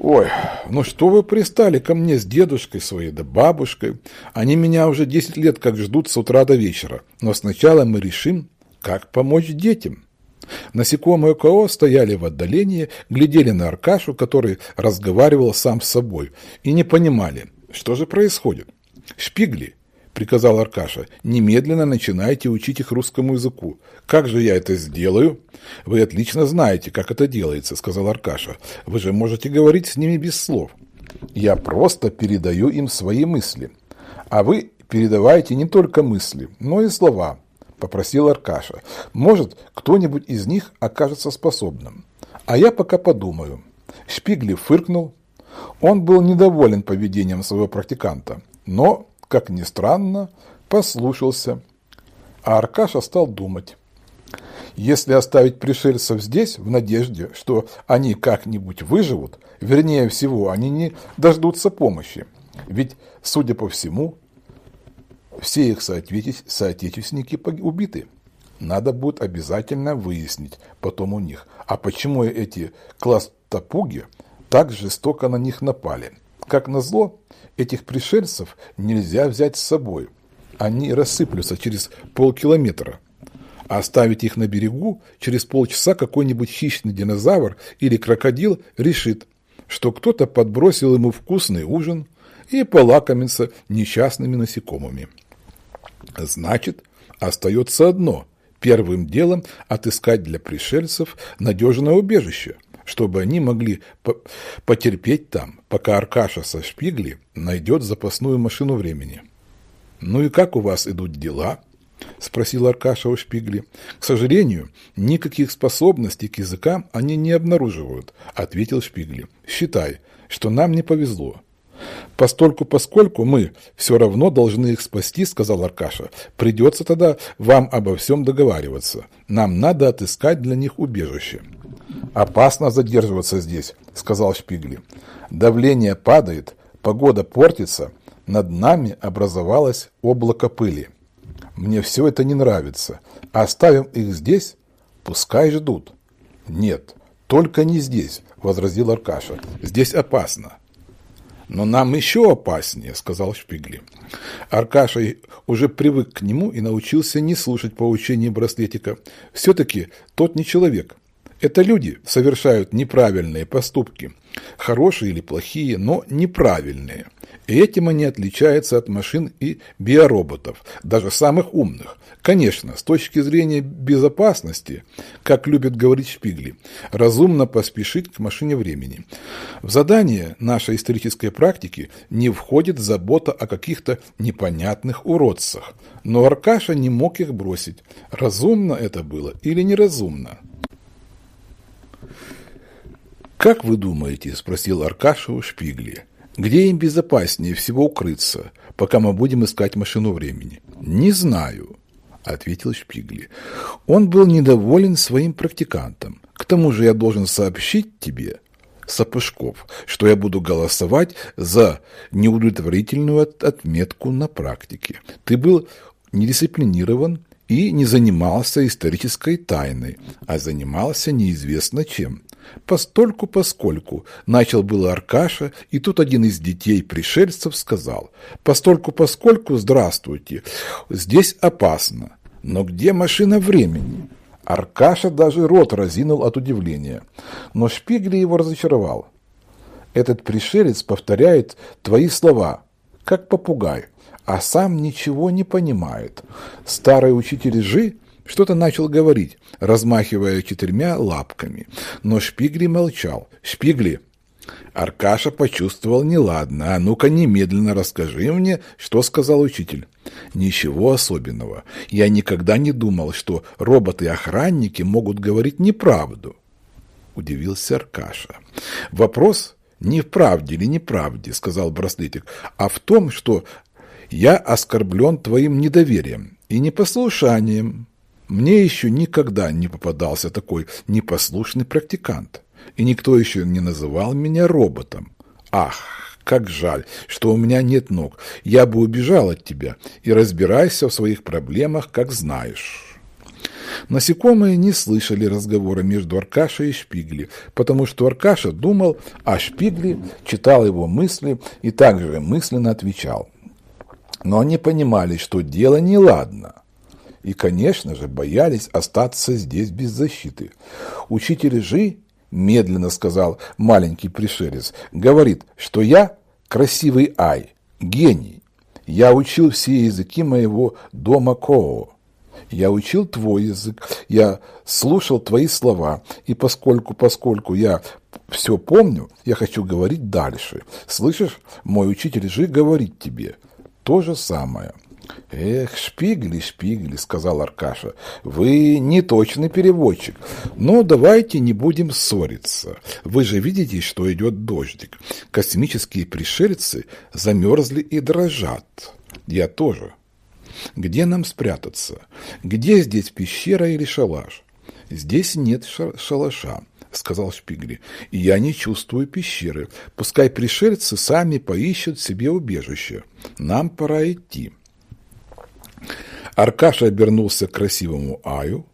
Ой, ну что вы пристали ко мне с дедушкой своей да бабушкой? Они меня уже 10 лет как ждут с утра до вечера. Но сначала мы решим, как помочь детям. Насекомые КО стояли в отдалении, глядели на Аркашу, который разговаривал сам с собой, и не понимали, что же происходит. Шпигли, приказал Аркаша, немедленно начинайте учить их русскому языку. Как же я это сделаю? Вы отлично знаете, как это делается, сказал Аркаша. Вы же можете говорить с ними без слов. Я просто передаю им свои мысли. А вы передавайте не только мысли, но и слова, попросил Аркаша. Может, кто-нибудь из них окажется способным. А я пока подумаю. Шпигли фыркнул. Он был недоволен поведением своего практиканта, но как ни странно, послушался. А Аркаша стал думать. Если оставить пришельцев здесь, в надежде, что они как-нибудь выживут, вернее всего, они не дождутся помощи. Ведь, судя по всему, все их соотечественники убиты. Надо будет обязательно выяснить потом у них, а почему эти класс-топуги так жестоко на них напали. Как назло, этих пришельцев нельзя взять с собой. Они рассыплются через полкилометра. А оставить их на берегу через полчаса какой-нибудь хищный динозавр или крокодил решит, что кто-то подбросил ему вкусный ужин и полакомится несчастными насекомыми. Значит, остается одно – первым делом отыскать для пришельцев надежное убежище – чтобы они могли по потерпеть там, пока Аркаша со Шпигли найдет запасную машину времени. «Ну и как у вас идут дела?» – спросил Аркаша у Шпигли. «К сожалению, никаких способностей к языкам они не обнаруживают», – ответил Шпигли. «Считай, что нам не повезло». «Постольку, поскольку мы все равно должны их спасти», – сказал Аркаша, – «придется тогда вам обо всем договариваться. Нам надо отыскать для них убежище». «Опасно задерживаться здесь», — сказал Шпигли. «Давление падает, погода портится, над нами образовалось облако пыли. Мне все это не нравится. Оставим их здесь, пускай ждут». «Нет, только не здесь», — возразил Аркаша. «Здесь опасно». «Но нам еще опаснее», — сказал Шпигли. Аркаша уже привык к нему и научился не слушать поучений браслетика. Все-таки тот не человек. Это люди совершают неправильные поступки, хорошие или плохие, но неправильные. И этим они отличаются от машин и биороботов, даже самых умных. Конечно, с точки зрения безопасности, как любят говорить Шпигли, разумно поспешить к машине времени. В задание нашей исторической практики не входит забота о каких-то непонятных уродцах. Но Аркаша не мог их бросить. Разумно это было или неразумно? «Как вы думаете?» – спросил Аркаша у Шпигли. «Где им безопаснее всего укрыться, пока мы будем искать машину времени?» «Не знаю», – ответил Шпигли. «Он был недоволен своим практикантом. К тому же я должен сообщить тебе, Сапожков, что я буду голосовать за неудовлетворительную отметку на практике. Ты был недисциплинирован и не занимался исторической тайной, а занимался неизвестно чем. Постольку поскольку начал было Аркаша, и тут один из детей пришельцев сказал, постольку поскольку здравствуйте, здесь опасно, но где машина времени? Аркаша даже рот разинул от удивления, но Шпигли его разочаровал. Этот пришелец повторяет твои слова, как попугай, а сам ничего не понимает. Старый учитель Жи что-то начал говорить, размахивая четырьмя лапками. Но Шпигли молчал. «Шпигли!» Аркаша почувствовал неладно. «А ну-ка немедленно расскажи мне, что сказал учитель». «Ничего особенного. Я никогда не думал, что роботы-охранники могут говорить неправду». Удивился Аркаша. «Вопрос не в правде или неправде», — сказал браслетик, «а в том, что я оскорблен твоим недоверием и непослушанием. Мне еще никогда не попадался такой непослушный практикант, и никто еще не называл меня роботом. Ах, как жаль, что у меня нет ног. Я бы убежал от тебя и разбирайся в своих проблемах, как знаешь. Насекомые не слышали разговора между Аркашей и Шпигли, потому что Аркаша думал, а Шпигли читал его мысли и также мысленно отвечал. Но они понимали, что дело неладно. И, конечно же, боялись остаться здесь без защиты. Учитель Жи, медленно сказал маленький пришелец, говорит, что я красивый Ай, гений. Я учил все языки моего дома Коо. Я учил твой язык, я слушал твои слова, и поскольку, поскольку я все помню, я хочу говорить дальше. Слышишь, мой учитель же говорит тебе то же самое. «Эх, Шпигли, Шпигли», — сказал Аркаша, — «вы не точный переводчик, но давайте не будем ссориться. Вы же видите, что идет дождик. Космические пришельцы замерзли и дрожат. Я тоже. Где нам спрятаться? Где здесь пещера или шалаш? Здесь нет шалаша, сказал Шпигли. Я не чувствую пещеры. Пускай пришельцы сами поищут себе убежище. Нам пора идти. Аркаша обернулся к красивому Аю,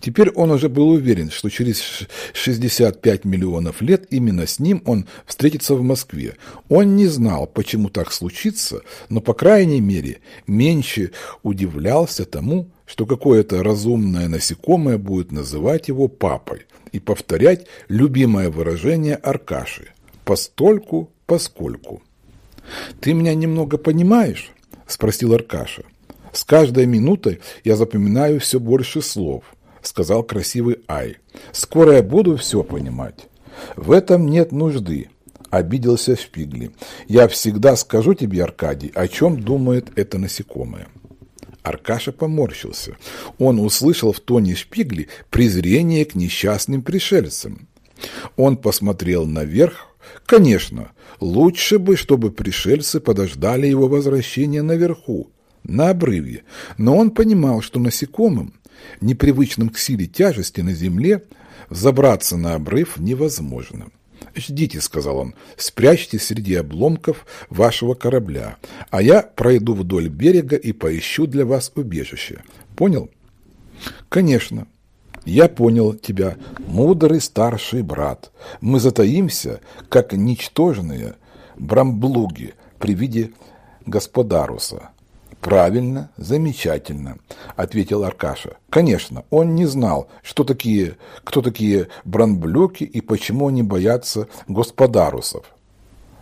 Теперь он уже был уверен, что через 65 миллионов лет именно с ним он встретится в Москве. Он не знал, почему так случится, но, по крайней мере, меньше удивлялся тому, что какое-то разумное насекомое будет называть его папой и повторять любимое выражение Аркаши «постольку, поскольку». «Ты меня немного понимаешь?» – спросил Аркаша. «С каждой минутой я запоминаю все больше слов» сказал красивый Ай. «Скоро я буду все понимать». «В этом нет нужды», – обиделся Шпигли. «Я всегда скажу тебе, Аркадий, о чем думает это насекомое». Аркаша поморщился. Он услышал в тоне Шпигли презрение к несчастным пришельцам. Он посмотрел наверх. Конечно, лучше бы, чтобы пришельцы подождали его возвращения наверху, на обрыве. Но он понимал, что насекомым непривычным к силе тяжести на земле, забраться на обрыв невозможно. «Ждите», — сказал он, — «спрячьтесь среди обломков вашего корабля, а я пройду вдоль берега и поищу для вас убежище. Понял?» «Конечно. Я понял тебя, мудрый старший брат. Мы затаимся, как ничтожные брамблуги при виде господаруса. «Правильно, замечательно», – ответил Аркаша. «Конечно, он не знал, что такие, кто такие бранблюки и почему они боятся господарусов.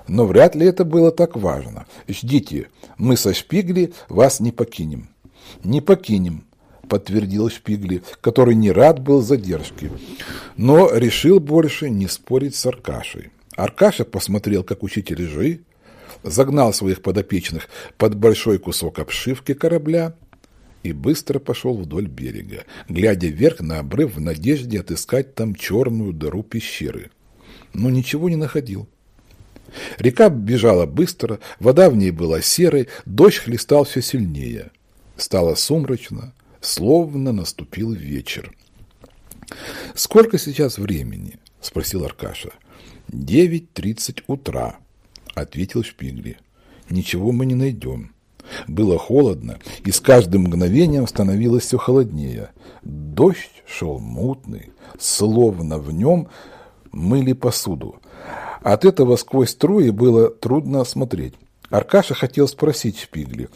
Но вряд ли это было так важно. Ждите, мы со Шпигли вас не покинем». «Не покинем», – подтвердил Шпигли, который не рад был задержке, но решил больше не спорить с Аркашей. Аркаша посмотрел, как учитель Жи загнал своих подопечных под большой кусок обшивки корабля и быстро пошел вдоль берега, глядя вверх на обрыв в надежде отыскать там черную дыру пещеры. Но ничего не находил. Река бежала быстро, вода в ней была серой, дождь хлестал все сильнее. Стало сумрачно, словно наступил вечер. «Сколько сейчас времени?» – спросил Аркаша. «Девять тридцать утра», – ответил Шпигли. «Ничего мы не найдем». Было холодно, и с каждым мгновением становилось все холоднее. Дождь шел мутный, словно в нем мыли посуду. От этого сквозь струи было трудно смотреть. Аркаша хотел спросить Шпигли,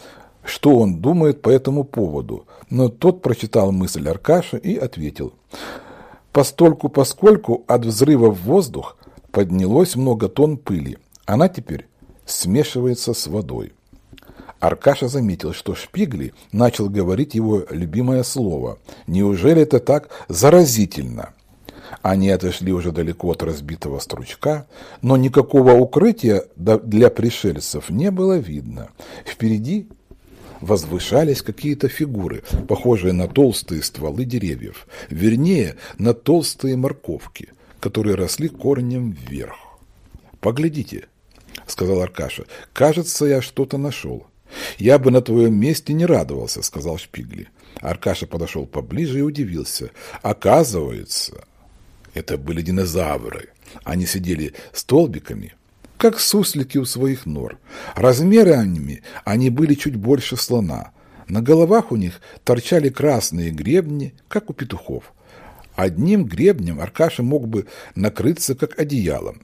что он думает по этому поводу, но тот прочитал мысль Аркаша и ответил. Постольку, поскольку от взрыва в воздух поднялось много тонн пыли, она теперь смешивается с водой. Аркаша заметил, что Шпигли начал говорить его любимое слово. Неужели это так заразительно? Они отошли уже далеко от разбитого стручка, но никакого укрытия для пришельцев не было видно. Впереди возвышались какие-то фигуры, похожие на толстые стволы деревьев, вернее, на толстые морковки, которые росли корнем вверх. «Поглядите», — сказал Аркаша. «Кажется, я что-то нашел». «Я бы на твоем месте не радовался», — сказал Шпигли. Аркаша подошел поближе и удивился. «Оказывается, это были динозавры. Они сидели столбиками, как суслики у своих нор. Размерами они были чуть больше слона. На головах у них торчали красные гребни, как у петухов. Одним гребнем Аркаша мог бы накрыться, как одеялом.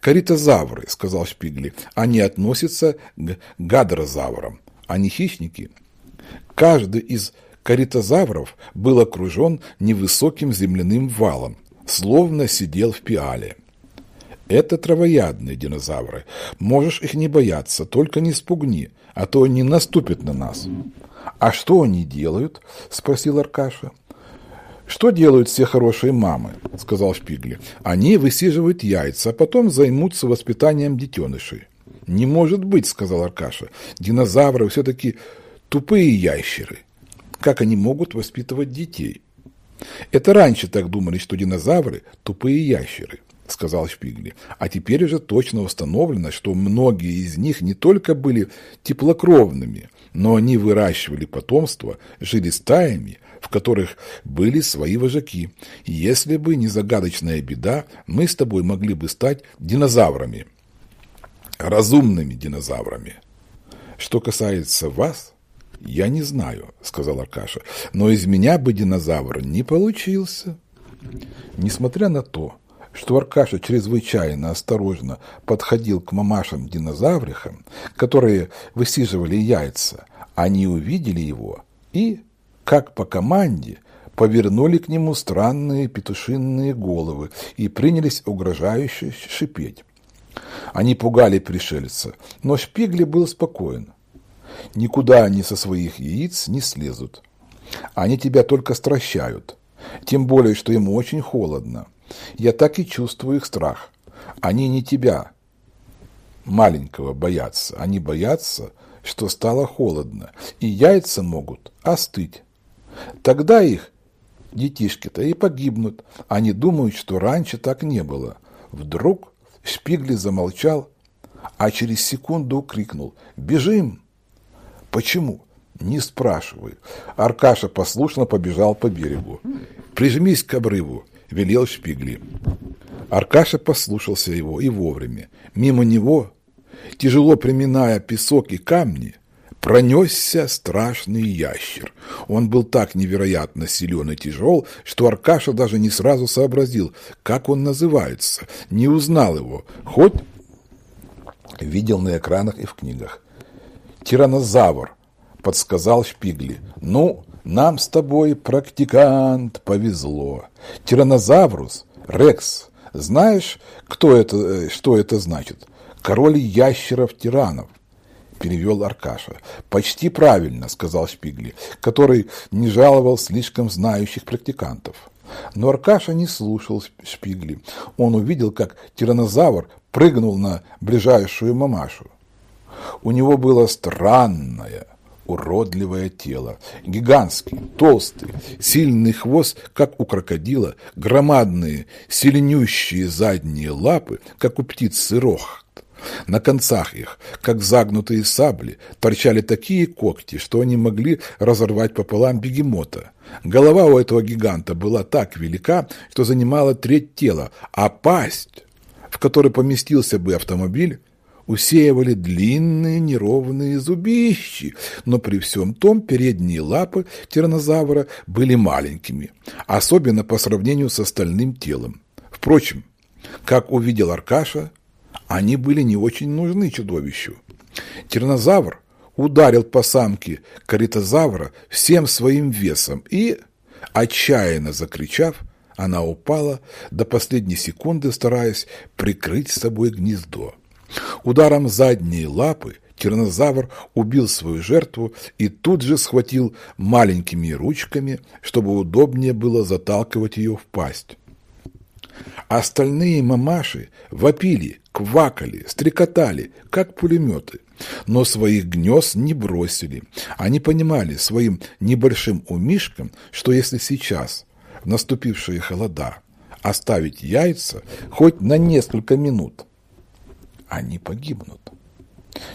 «Каритозавры», — сказал Шпигли, — «они относятся к гадрозаврам. Они хищники». Каждый из каритозавров был окружен невысоким земляным валом, словно сидел в пиале. Это травоядные динозавры. Можешь их не бояться, только не спугни, а то они наступят на нас. А что они делают? Спросил Аркаша. Что делают все хорошие мамы? Сказал Шпигли. Они высиживают яйца, а потом займутся воспитанием детенышей. Не может быть, сказал Аркаша. Динозавры все-таки тупые ящеры. Как они могут воспитывать детей? Это раньше так думали, что динозавры – тупые ящеры сказал Шпигли. А теперь уже точно установлено, что многие из них не только были теплокровными, но они выращивали потомство, жили стаями, в которых были свои вожаки. Если бы не загадочная беда, мы с тобой могли бы стать динозаврами, разумными динозаврами. Что касается вас, я не знаю, сказал Аркаша, но из меня бы динозавр не получился. Несмотря на то, что Аркаша чрезвычайно осторожно подходил к мамашам-динозаврихам, которые высиживали яйца, они увидели его и, как по команде, повернули к нему странные петушинные головы и принялись угрожающе шипеть. Они пугали пришельца, но Шпигли был спокоен. Никуда они со своих яиц не слезут. Они тебя только стращают, тем более, что ему очень холодно. Я так и чувствую их страх. Они не тебя, маленького, боятся. Они боятся, что стало холодно, и яйца могут остыть. Тогда их детишки-то и погибнут. Они думают, что раньше так не было. Вдруг Шпигли замолчал, а через секунду крикнул «Бежим!» «Почему?» «Не спрашивай». Аркаша послушно побежал по берегу. «Прижмись к обрыву велел Шпигли. Аркаша послушался его и вовремя. Мимо него, тяжело приминая песок и камни, пронесся страшный ящер. Он был так невероятно силен и тяжел, что Аркаша даже не сразу сообразил, как он называется, не узнал его, хоть видел на экранах и в книгах. «Тиранозавр», — подсказал Шпигли. «Ну, нам с тобой, практикант, повезло. Тиранозаврус, Рекс. Знаешь, кто это, э, что это значит? Король ящеров-тиранов перевел Аркаша. «Почти правильно», — сказал Шпигли, который не жаловал слишком знающих практикантов. Но Аркаша не слушал Шпигли. Он увидел, как тиранозавр прыгнул на ближайшую мамашу. У него было странное, уродливое тело, гигантский, толстый, сильный хвост, как у крокодила, громадные, сильнющие задние лапы, как у птицы рохт. На концах их, как загнутые сабли, торчали такие когти, что они могли разорвать пополам бегемота. Голова у этого гиганта была так велика, что занимала треть тела, а пасть, в которой поместился бы автомобиль, усеивали длинные неровные зубищи, но при всем том передние лапы тиранозавра были маленькими, особенно по сравнению с остальным телом. Впрочем, как увидел Аркаша, они были не очень нужны чудовищу. Тиранозавр ударил по самке каритозавра всем своим весом и, отчаянно закричав, она упала до последней секунды, стараясь прикрыть собой гнездо. Ударом задней лапы тиранозавр убил свою жертву и тут же схватил маленькими ручками, чтобы удобнее было заталкивать ее в пасть. Остальные мамаши вопили, квакали, стрекотали, как пулеметы, но своих гнезд не бросили. Они понимали своим небольшим умишкам, что если сейчас, в наступившие холода, оставить яйца хоть на несколько минут – они погибнут.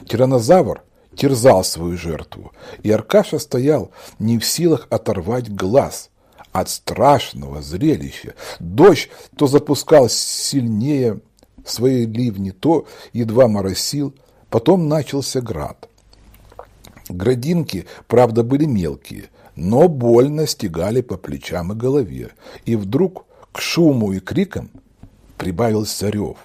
Тиранозавр терзал свою жертву, и Аркаша стоял не в силах оторвать глаз от страшного зрелища. Дождь то запускал сильнее свои ливни, то едва моросил, потом начался град. Градинки, правда, были мелкие, но больно стегали по плечам и голове. И вдруг к шуму и крикам прибавился рев.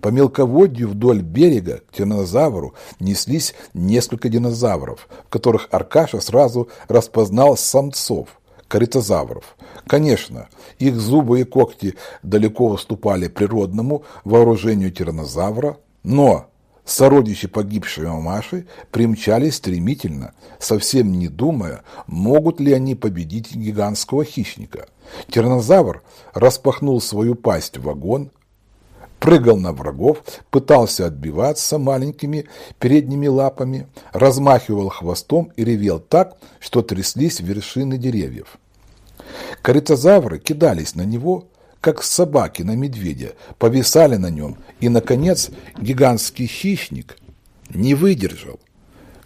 По мелководью вдоль берега к динозавру неслись несколько динозавров, в которых Аркаша сразу распознал самцов, коритозавров. Конечно, их зубы и когти далеко уступали природному вооружению тиранозавра, но сородичи погибшей мамаши примчались стремительно, совсем не думая, могут ли они победить гигантского хищника. Тиранозавр распахнул свою пасть в вагон, прыгал на врагов, пытался отбиваться маленькими передними лапами, размахивал хвостом и ревел так, что тряслись вершины деревьев. Коритозавры кидались на него, как собаки на медведя, повисали на нем, и, наконец, гигантский хищник не выдержал.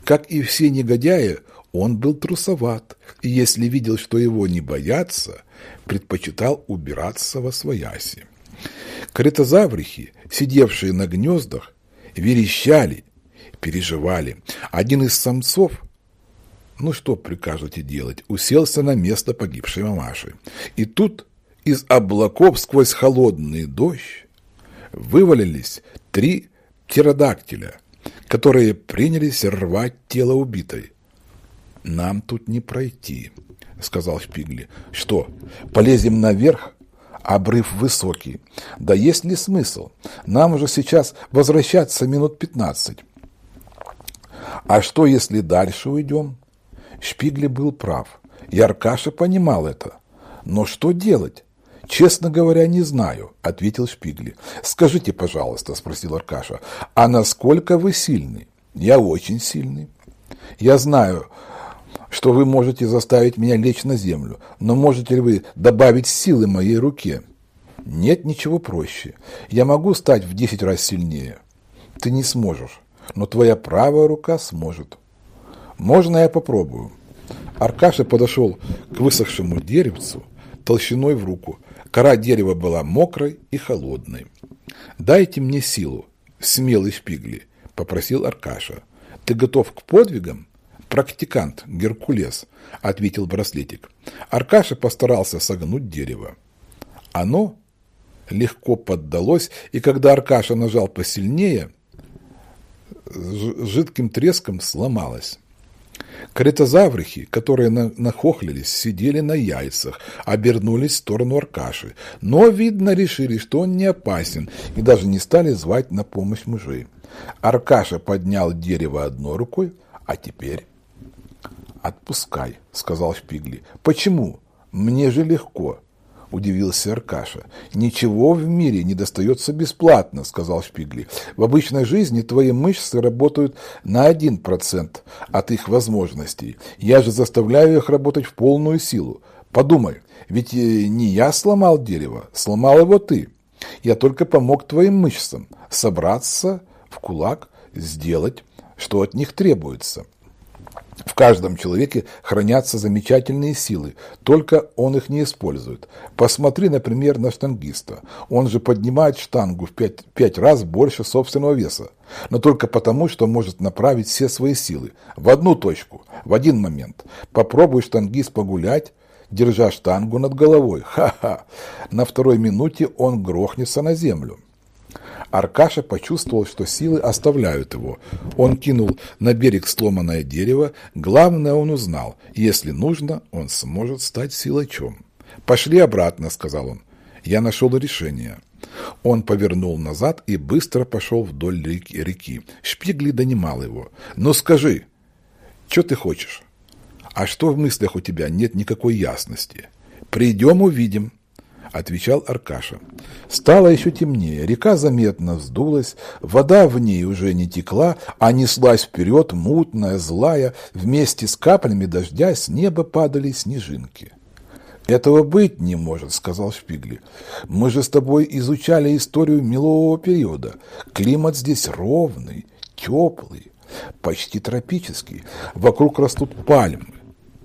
Как и все негодяи, он был трусоват, и если видел, что его не боятся, предпочитал убираться во свояси. Критозаврихи, сидевшие на гнездах, верещали, переживали. Один из самцов, ну что прикажете делать, уселся на место погибшей мамаши. И тут из облаков сквозь холодный дождь вывалились три птеродактиля, которые принялись рвать тело убитой. «Нам тут не пройти», — сказал Шпигли. «Что, полезем наверх?» Обрыв высокий. Да есть ли смысл? Нам уже сейчас возвращаться минут пятнадцать. А что, если дальше уйдем? Шпигли был прав. И Аркаша понимал это. Но что делать? «Честно говоря, не знаю», — ответил Шпигли. «Скажите, пожалуйста», — спросил Аркаша, — «а насколько вы сильный?» «Я очень сильный. Я знаю, что вы можете заставить меня лечь на землю, но можете ли вы добавить силы моей руке? Нет ничего проще. Я могу стать в десять раз сильнее. Ты не сможешь, но твоя правая рука сможет. Можно я попробую? Аркаша подошел к высохшему деревцу толщиной в руку. Кора дерева была мокрой и холодной. «Дайте мне силу, смелый шпигли», — попросил Аркаша. «Ты готов к подвигам?» «Практикант, Геркулес», — ответил браслетик. Аркаша постарался согнуть дерево. Оно легко поддалось, и когда Аркаша нажал посильнее, жидким треском сломалось. Критозаврихи, которые на нахохлились, сидели на яйцах, обернулись в сторону Аркаши, но, видно, решили, что он не опасен, и даже не стали звать на помощь мужей. Аркаша поднял дерево одной рукой, а теперь «Отпускай», — сказал Шпигли. «Почему? Мне же легко», — удивился Аркаша. «Ничего в мире не достается бесплатно», — сказал Шпигли. «В обычной жизни твои мышцы работают на один процент от их возможностей. Я же заставляю их работать в полную силу. Подумай, ведь э, не я сломал дерево, сломал его ты. Я только помог твоим мышцам собраться в кулак, сделать, что от них требуется». В каждом человеке хранятся замечательные силы, только он их не использует. Посмотри, например, на штангиста. Он же поднимает штангу в пять, пять раз больше собственного веса, но только потому, что может направить все свои силы в одну точку, в один момент. Попробуй штангист погулять, держа штангу над головой. Ха-ха! На второй минуте он грохнется на землю. Аркаша почувствовал, что силы оставляют его. Он кинул на берег сломанное дерево. Главное он узнал. Если нужно, он сможет стать силачом. «Пошли обратно», — сказал он. «Я нашел решение». Он повернул назад и быстро пошел вдоль реки. Шпигли донимал его. «Ну скажи, что ты хочешь?» «А что в мыслях у тебя нет никакой ясности?» «Придем, увидим», — отвечал Аркаша. Стало еще темнее, река заметно вздулась, вода в ней уже не текла, а неслась вперед, мутная, злая, вместе с каплями дождя с неба падали снежинки. «Этого быть не может», — сказал Шпигли. «Мы же с тобой изучали историю мелового периода. Климат здесь ровный, теплый, почти тропический. Вокруг растут пальмы,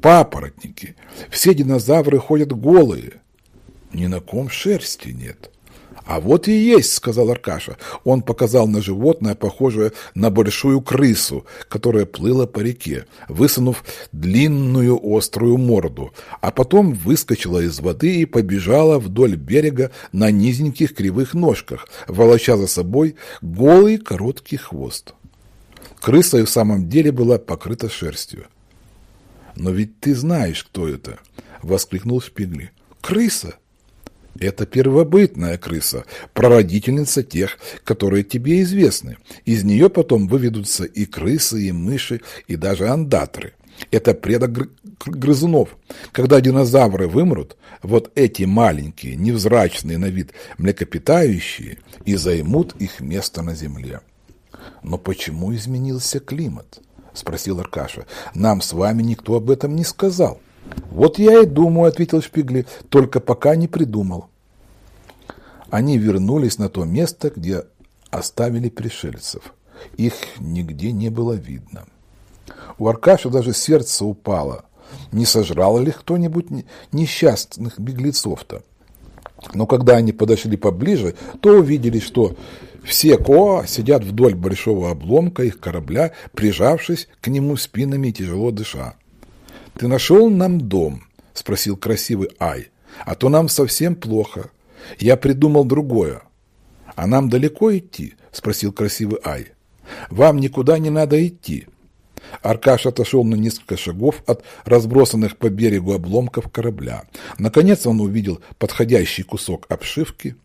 папоротники. Все динозавры ходят голые. Ни на ком шерсти нет. «А вот и есть», — сказал Аркаша. Он показал на животное, похожее на большую крысу, которая плыла по реке, высунув длинную острую морду, а потом выскочила из воды и побежала вдоль берега на низеньких кривых ножках, волоча за собой голый короткий хвост. Крыса и в самом деле была покрыта шерстью. «Но ведь ты знаешь, кто это!» — воскликнул Шпигли. «Крыса!» Это первобытная крыса, прародительница тех, которые тебе известны. Из нее потом выведутся и крысы, и мыши, и даже андатры. Это предок грызунов. Когда динозавры вымрут, вот эти маленькие, невзрачные на вид млекопитающие и займут их место на земле. Но почему изменился климат? Спросил Аркаша. Нам с вами никто об этом не сказал. «Вот я и думаю», — ответил Шпигли, — «только пока не придумал». Они вернулись на то место, где оставили пришельцев. Их нигде не было видно. У Аркаша даже сердце упало. Не сожрал ли кто-нибудь несчастных беглецов-то? Но когда они подошли поближе, то увидели, что все Коа сидят вдоль большого обломка их корабля, прижавшись к нему спинами и тяжело дыша. «Ты нашел нам дом?» – спросил красивый Ай. «А то нам совсем плохо. Я придумал другое. А нам далеко идти?» – спросил красивый Ай. «Вам никуда не надо идти». Аркаш отошел на несколько шагов от разбросанных по берегу обломков корабля. Наконец он увидел подходящий кусок обшивки,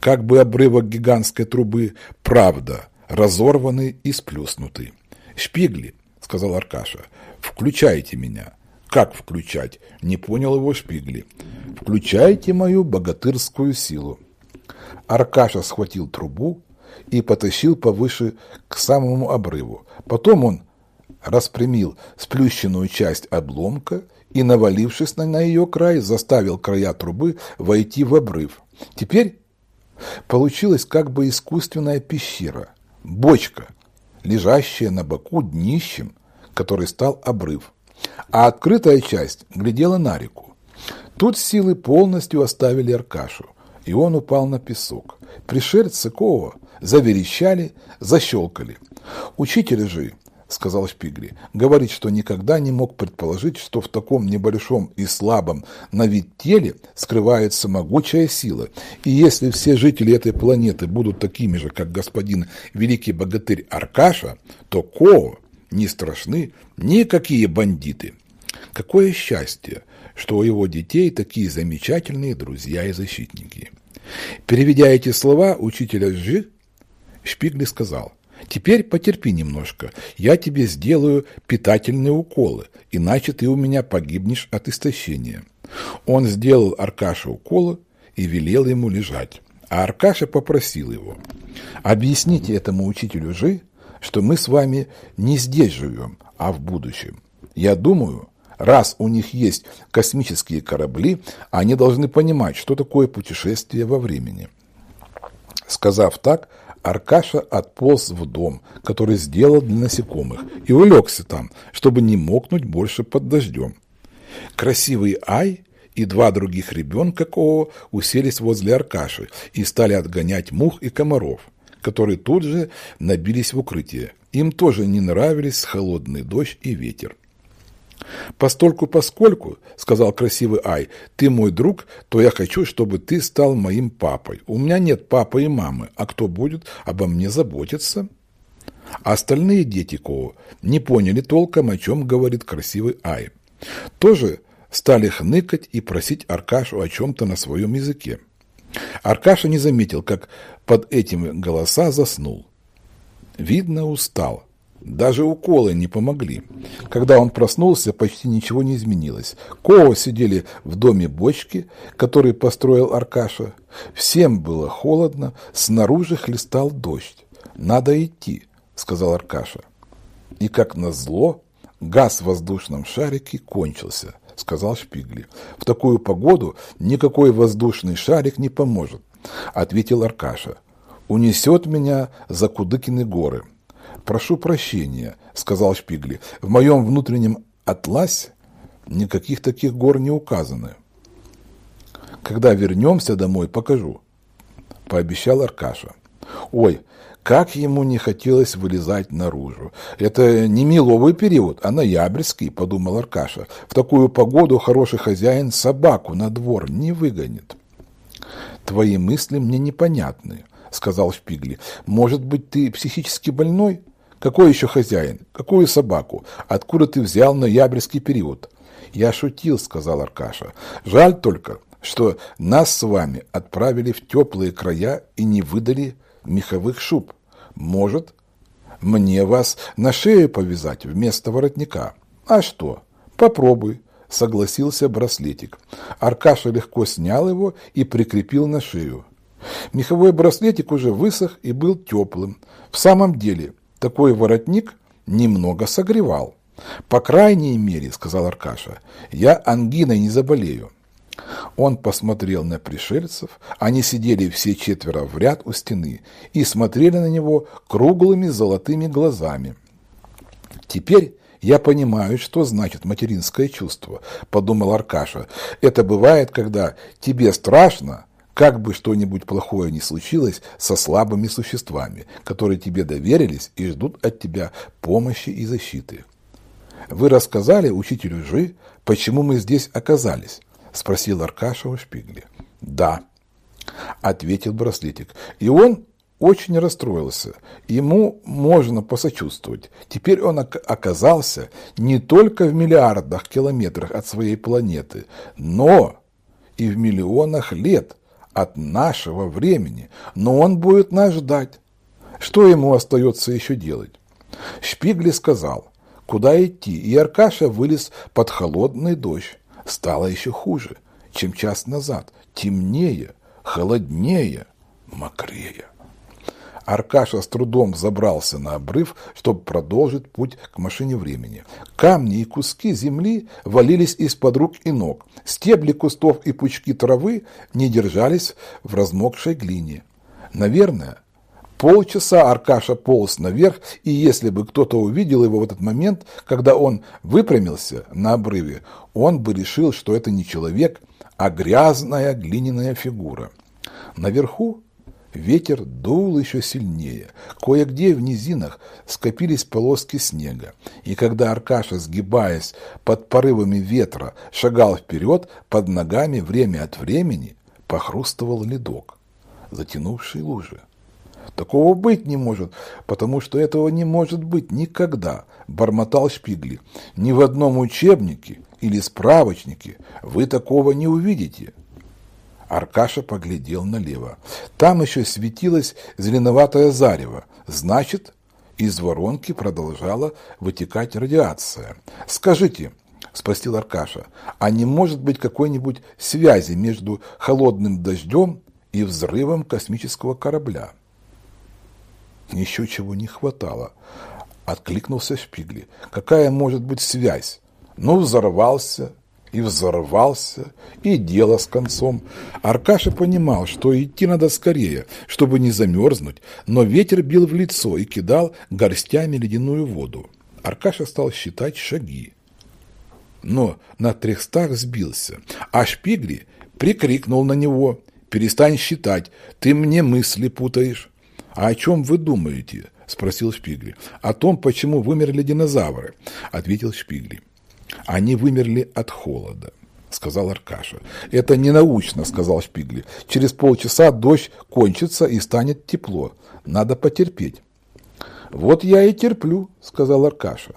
как бы обрывок гигантской трубы, правда, разорванный и сплюснутый. «Шпигли», — сказал Аркаша, Включайте меня. Как включать? Не понял его Шпигли. Включайте мою богатырскую силу. Аркаша схватил трубу и потащил повыше к самому обрыву. Потом он распрямил сплющенную часть обломка и, навалившись на, ее край, заставил края трубы войти в обрыв. Теперь получилась как бы искусственная пещера, бочка, лежащая на боку днищем, который стал обрыв, а открытая часть глядела на реку. Тут силы полностью оставили Аркашу, и он упал на песок. Пришельцы Кова заверещали, защелкали. Учитель же, сказал Шпигли, говорит, что никогда не мог предположить, что в таком небольшом и слабом на вид теле скрывается могучая сила. И если все жители этой планеты будут такими же, как господин великий богатырь Аркаша, то Кова не страшны никакие бандиты. Какое счастье, что у его детей такие замечательные друзья и защитники. Переведя эти слова учителя Жи, Шпигли сказал, «Теперь потерпи немножко, я тебе сделаю питательные уколы, иначе ты у меня погибнешь от истощения». Он сделал Аркаше уколы и велел ему лежать. А Аркаша попросил его, «Объясните этому учителю Жи, что мы с вами не здесь живем, а в будущем. Я думаю, раз у них есть космические корабли, они должны понимать, что такое путешествие во времени. Сказав так, Аркаша отполз в дом, который сделал для насекомых, и улегся там, чтобы не мокнуть больше под дождем. Красивый Ай и два других ребенка Коо уселись возле Аркаши и стали отгонять мух и комаров которые тут же набились в укрытие. Им тоже не нравились холодный дождь и ветер. «Постольку поскольку, — сказал красивый Ай, — ты мой друг, то я хочу, чтобы ты стал моим папой. У меня нет папы и мамы, а кто будет обо мне заботиться?» А остальные дети Коу не поняли толком, о чем говорит красивый Ай. Тоже стали хныкать и просить Аркашу о чем-то на своем языке. Аркаша не заметил, как под этими голоса заснул. Видно, устал. Даже уколы не помогли. Когда он проснулся, почти ничего не изменилось. Коо сидели в доме бочки, который построил Аркаша. Всем было холодно, снаружи хлестал дождь. «Надо идти», — сказал Аркаша. И как назло, газ в воздушном шарике кончился —— сказал Шпигли. «В такую погоду никакой воздушный шарик не поможет», — ответил Аркаша. «Унесет меня за Кудыкины горы». «Прошу прощения», — сказал Шпигли. «В моем внутреннем атласе никаких таких гор не указаны. Когда вернемся домой, покажу». – пообещал Аркаша. «Ой, как ему не хотелось вылезать наружу. Это не меловый период, а ноябрьский, подумал Аркаша. В такую погоду хороший хозяин собаку на двор не выгонит. Твои мысли мне непонятны, сказал Шпигли. Может быть, ты психически больной? Какой еще хозяин? Какую собаку? Откуда ты взял ноябрьский период? Я шутил, сказал Аркаша. Жаль только, что нас с вами отправили в теплые края и не выдали меховых шуб. Может, мне вас на шею повязать вместо воротника? А что? Попробуй, согласился браслетик. Аркаша легко снял его и прикрепил на шею. Меховой браслетик уже высох и был теплым. В самом деле, такой воротник немного согревал. «По крайней мере, — сказал Аркаша, — я ангиной не заболею. Он посмотрел на пришельцев, они сидели все четверо в ряд у стены и смотрели на него круглыми золотыми глазами. «Теперь я понимаю, что значит материнское чувство», – подумал Аркаша. «Это бывает, когда тебе страшно, как бы что-нибудь плохое ни случилось со слабыми существами, которые тебе доверились и ждут от тебя помощи и защиты. Вы рассказали учителю Жи, почему мы здесь оказались. – спросил Аркаша у Шпигли. «Да», – ответил браслетик. И он очень расстроился. Ему можно посочувствовать. Теперь он оказался не только в миллиардах километрах от своей планеты, но и в миллионах лет от нашего времени. Но он будет нас ждать. Что ему остается еще делать? Шпигли сказал, куда идти, и Аркаша вылез под холодный дождь стало еще хуже, чем час назад. Темнее, холоднее, мокрее. Аркаша с трудом забрался на обрыв, чтобы продолжить путь к машине времени. Камни и куски земли валились из-под рук и ног. Стебли кустов и пучки травы не держались в размокшей глине. Наверное, Полчаса Аркаша полз наверх, и если бы кто-то увидел его в этот момент, когда он выпрямился на обрыве, он бы решил, что это не человек, а грязная глиняная фигура. Наверху ветер дул еще сильнее. Кое-где в низинах скопились полоски снега. И когда Аркаша, сгибаясь под порывами ветра, шагал вперед, под ногами время от времени похрустывал ледок, затянувший лужи. Такого быть не может, потому что этого не может быть никогда, бормотал Шпигли. Ни в одном учебнике или справочнике вы такого не увидите. Аркаша поглядел налево. Там еще светилось зеленоватое зарево. Значит, из воронки продолжала вытекать радиация. «Скажите», – спросил Аркаша, – «а не может быть какой-нибудь связи между холодным дождем и взрывом космического корабля?» Еще чего не хватало. Откликнулся Шпигли. Какая может быть связь? Ну, взорвался и взорвался, и дело с концом. Аркаша понимал, что идти надо скорее, чтобы не замерзнуть, но ветер бил в лицо и кидал горстями ледяную воду. Аркаша стал считать шаги. Но на трехстах сбился, а Шпигли прикрикнул на него. «Перестань считать, ты мне мысли путаешь». «А о чем вы думаете?» – спросил Шпигли. «О том, почему вымерли динозавры», – ответил Шпигли. «Они вымерли от холода», – сказал Аркаша. «Это не научно», – сказал Шпигли. «Через полчаса дождь кончится и станет тепло. Надо потерпеть». «Вот я и терплю», – сказал Аркаша.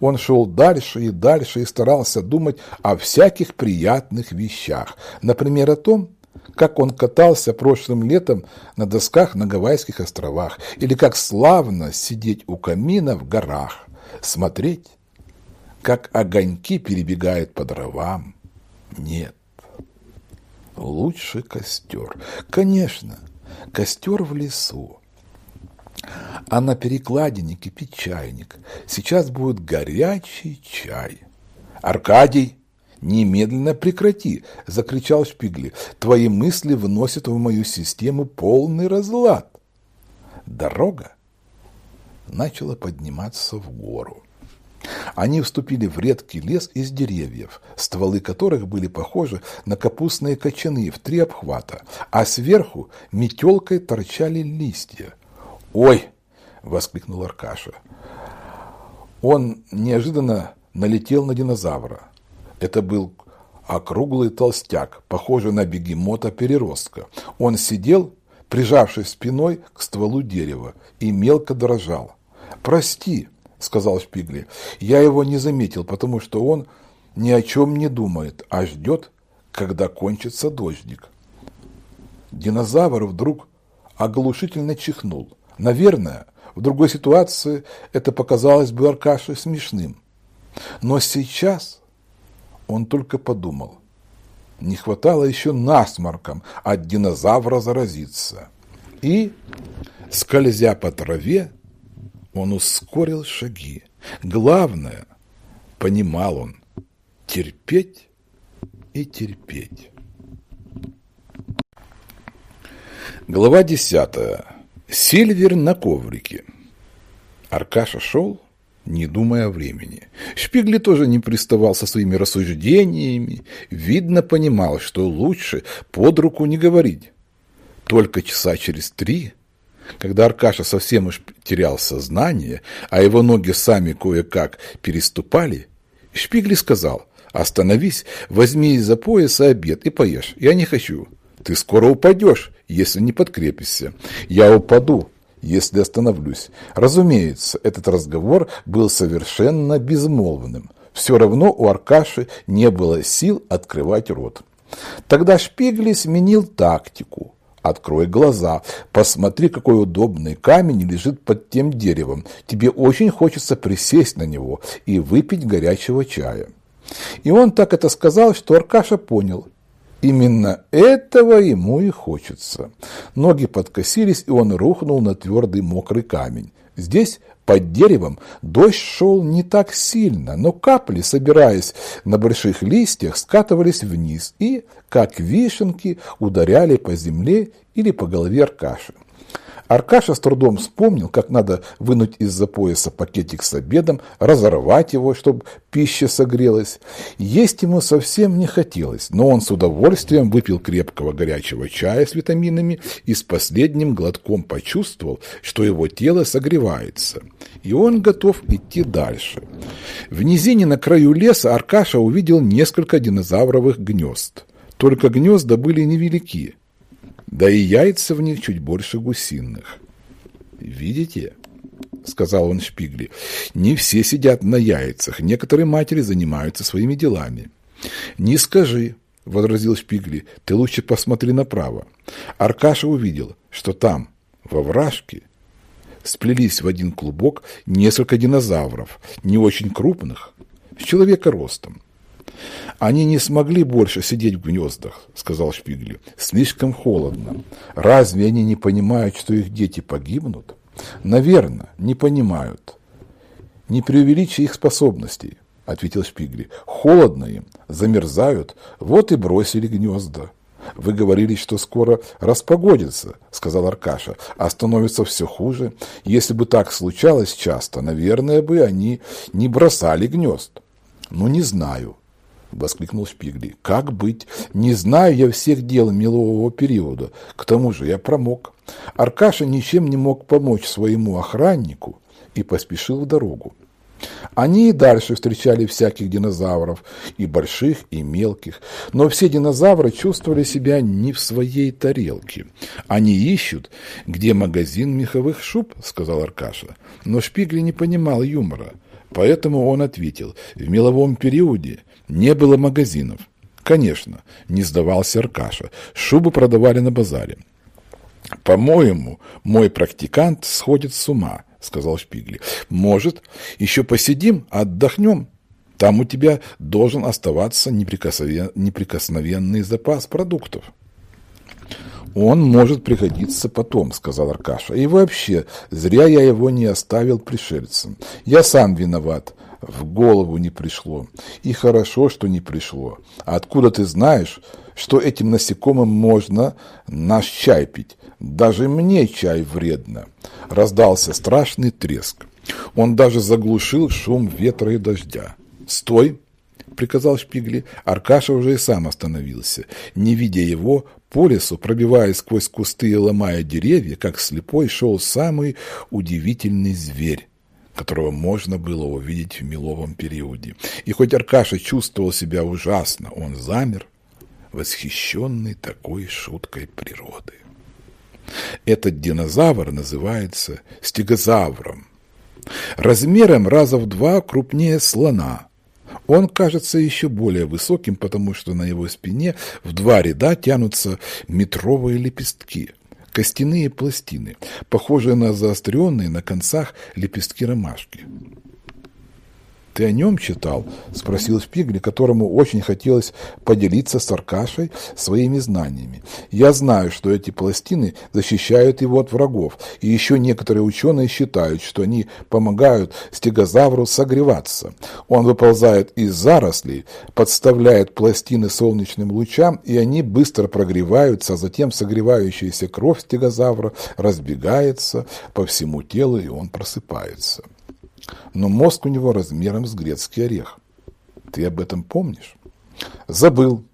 Он шел дальше и дальше и старался думать о всяких приятных вещах. Например, о том, как он катался прошлым летом на досках на Гавайских островах, или как славно сидеть у камина в горах, смотреть, как огоньки перебегают по дровам. Нет, лучше костер. Конечно, костер в лесу. А на перекладине кипит чайник. Сейчас будет горячий чай. Аркадий, «Немедленно прекрати!» – закричал Шпигли. «Твои мысли вносят в мою систему полный разлад!» Дорога начала подниматься в гору. Они вступили в редкий лес из деревьев, стволы которых были похожи на капустные кочаны в три обхвата, а сверху метелкой торчали листья. «Ой!» — воскликнул Аркаша. Он неожиданно налетел на динозавра. Это был округлый толстяк, похожий на бегемота-переростка. Он сидел, прижавшись спиной к стволу дерева, и мелко дрожал. «Прости», — сказал Шпигли, — «я его не заметил, потому что он ни о чем не думает, а ждет, когда кончится дождик». Динозавр вдруг оглушительно чихнул. Наверное, в другой ситуации это показалось бы Аркаше смешным. Но сейчас он только подумал. Не хватало еще насморком от динозавра заразиться. И, скользя по траве, он ускорил шаги. Главное, понимал он, терпеть и терпеть. Глава десятая. Сильвер на коврике. Аркаша шел, не думая о времени. Шпигли тоже не приставал со своими рассуждениями, видно понимал, что лучше под руку не говорить. Только часа через три, когда Аркаша совсем уж терял сознание, а его ноги сами кое-как переступали, Шпигли сказал, «Остановись, возьми из-за пояса обед и поешь, я не хочу. Ты скоро упадешь, если не подкрепишься. Я упаду, если остановлюсь. Разумеется, этот разговор был совершенно безмолвным. Все равно у Аркаши не было сил открывать рот. Тогда Шпигли сменил тактику. Открой глаза, посмотри, какой удобный камень лежит под тем деревом. Тебе очень хочется присесть на него и выпить горячего чая. И он так это сказал, что Аркаша понял, Именно этого ему и хочется. Ноги подкосились, и он рухнул на твердый мокрый камень. Здесь, под деревом, дождь шел не так сильно, но капли, собираясь на больших листьях, скатывались вниз и, как вишенки, ударяли по земле или по голове Аркаши. Аркаша с трудом вспомнил, как надо вынуть из-за пояса пакетик с обедом, разорвать его, чтобы пища согрелась. Есть ему совсем не хотелось, но он с удовольствием выпил крепкого горячего чая с витаминами и с последним глотком почувствовал, что его тело согревается. И он готов идти дальше. В низине на краю леса Аркаша увидел несколько динозавровых гнезд. Только гнезда были невелики да и яйца в них чуть больше гусиных. «Видите?» — сказал он Шпигли. «Не все сидят на яйцах, некоторые матери занимаются своими делами». «Не скажи», — возразил Шпигли, — «ты лучше посмотри направо». Аркаша увидел, что там, во вражке, сплелись в один клубок несколько динозавров, не очень крупных, с человека ростом. «Они не смогли больше сидеть в гнездах», — сказал Шпигли. «Слишком холодно. Разве они не понимают, что их дети погибнут?» «Наверное, не понимают. Не преувеличь их способностей», — ответил Шпигли. «Холодно им, замерзают, вот и бросили гнезда». «Вы говорили, что скоро распогодится», — сказал Аркаша, — «а становится все хуже. Если бы так случалось часто, наверное бы они не бросали гнезд». «Ну, не знаю», — воскликнул Шпигли. «Как быть? Не знаю я всех дел мелового периода. К тому же я промок». Аркаша ничем не мог помочь своему охраннику и поспешил в дорогу. Они и дальше встречали всяких динозавров, и больших, и мелких, но все динозавры чувствовали себя не в своей тарелке. «Они ищут, где магазин меховых шуб», — сказал Аркаша. Но Шпигли не понимал юмора, поэтому он ответил, «В меловом периоде не было магазинов. Конечно, не сдавался Аркаша. Шубы продавали на базаре. «По-моему, мой практикант сходит с ума», — сказал Шпигли. «Может, еще посидим, отдохнем? Там у тебя должен оставаться неприкосновенный запас продуктов». «Он может пригодиться потом», — сказал Аркаша. «И вообще, зря я его не оставил пришельцем. Я сам виноват в голову не пришло. И хорошо, что не пришло. А откуда ты знаешь, что этим насекомым можно наш чай пить? Даже мне чай вредно. Раздался страшный треск. Он даже заглушил шум ветра и дождя. «Стой!» — приказал Шпигли. Аркаша уже и сам остановился. Не видя его, по лесу, пробиваясь сквозь кусты и ломая деревья, как слепой, шел самый удивительный зверь которого можно было увидеть в меловом периоде. И хоть Аркаша чувствовал себя ужасно, он замер, восхищенный такой шуткой природы. Этот динозавр называется стегозавром. Размером раза в два крупнее слона. Он кажется еще более высоким, потому что на его спине в два ряда тянутся метровые лепестки, костяные пластины, похожие на заостренные на концах лепестки ромашки. «Ты о нем читал?» – спросил Шпигли, которому очень хотелось поделиться с Аркашей своими знаниями. «Я знаю, что эти пластины защищают его от врагов, и еще некоторые ученые считают, что они помогают стегозавру согреваться. Он выползает из зарослей, подставляет пластины солнечным лучам, и они быстро прогреваются, а затем согревающаяся кровь стегозавра разбегается по всему телу, и он просыпается» но мозг у него размером с грецкий орех. Ты об этом помнишь? Забыл.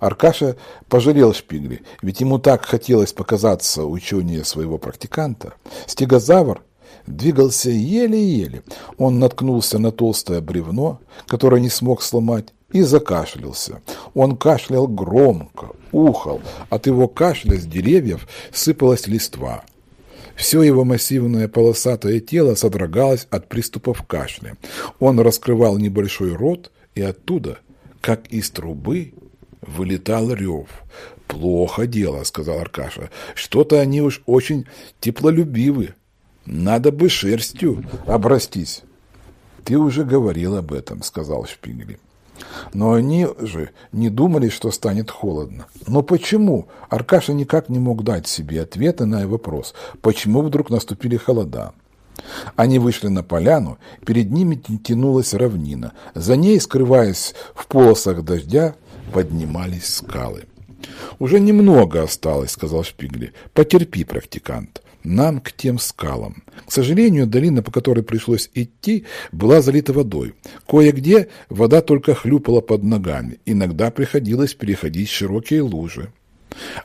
Аркаша пожалел Шпигли, ведь ему так хотелось показаться ученее своего практиканта. Стегозавр двигался еле-еле. Он наткнулся на толстое бревно, которое не смог сломать, и закашлялся. Он кашлял громко, ухал. От его кашля с деревьев сыпалась листва – все его массивное полосатое тело содрогалось от приступов кашля. Он раскрывал небольшой рот, и оттуда, как из трубы, вылетал рев. «Плохо дело», — сказал Аркаша. «Что-то они уж очень теплолюбивы. Надо бы шерстью обрастись». «Ты уже говорил об этом», — сказал Шпигли. Но они же не думали, что станет холодно. Но почему? Аркаша никак не мог дать себе ответа на вопрос, почему вдруг наступили холода. Они вышли на поляну, перед ними тянулась равнина. За ней, скрываясь в полосах дождя, поднимались скалы. «Уже немного осталось», — сказал Шпигли. «Потерпи, практикант нам к тем скалам. К сожалению, долина, по которой пришлось идти, была залита водой. Кое-где вода только хлюпала под ногами, иногда приходилось переходить широкие лужи.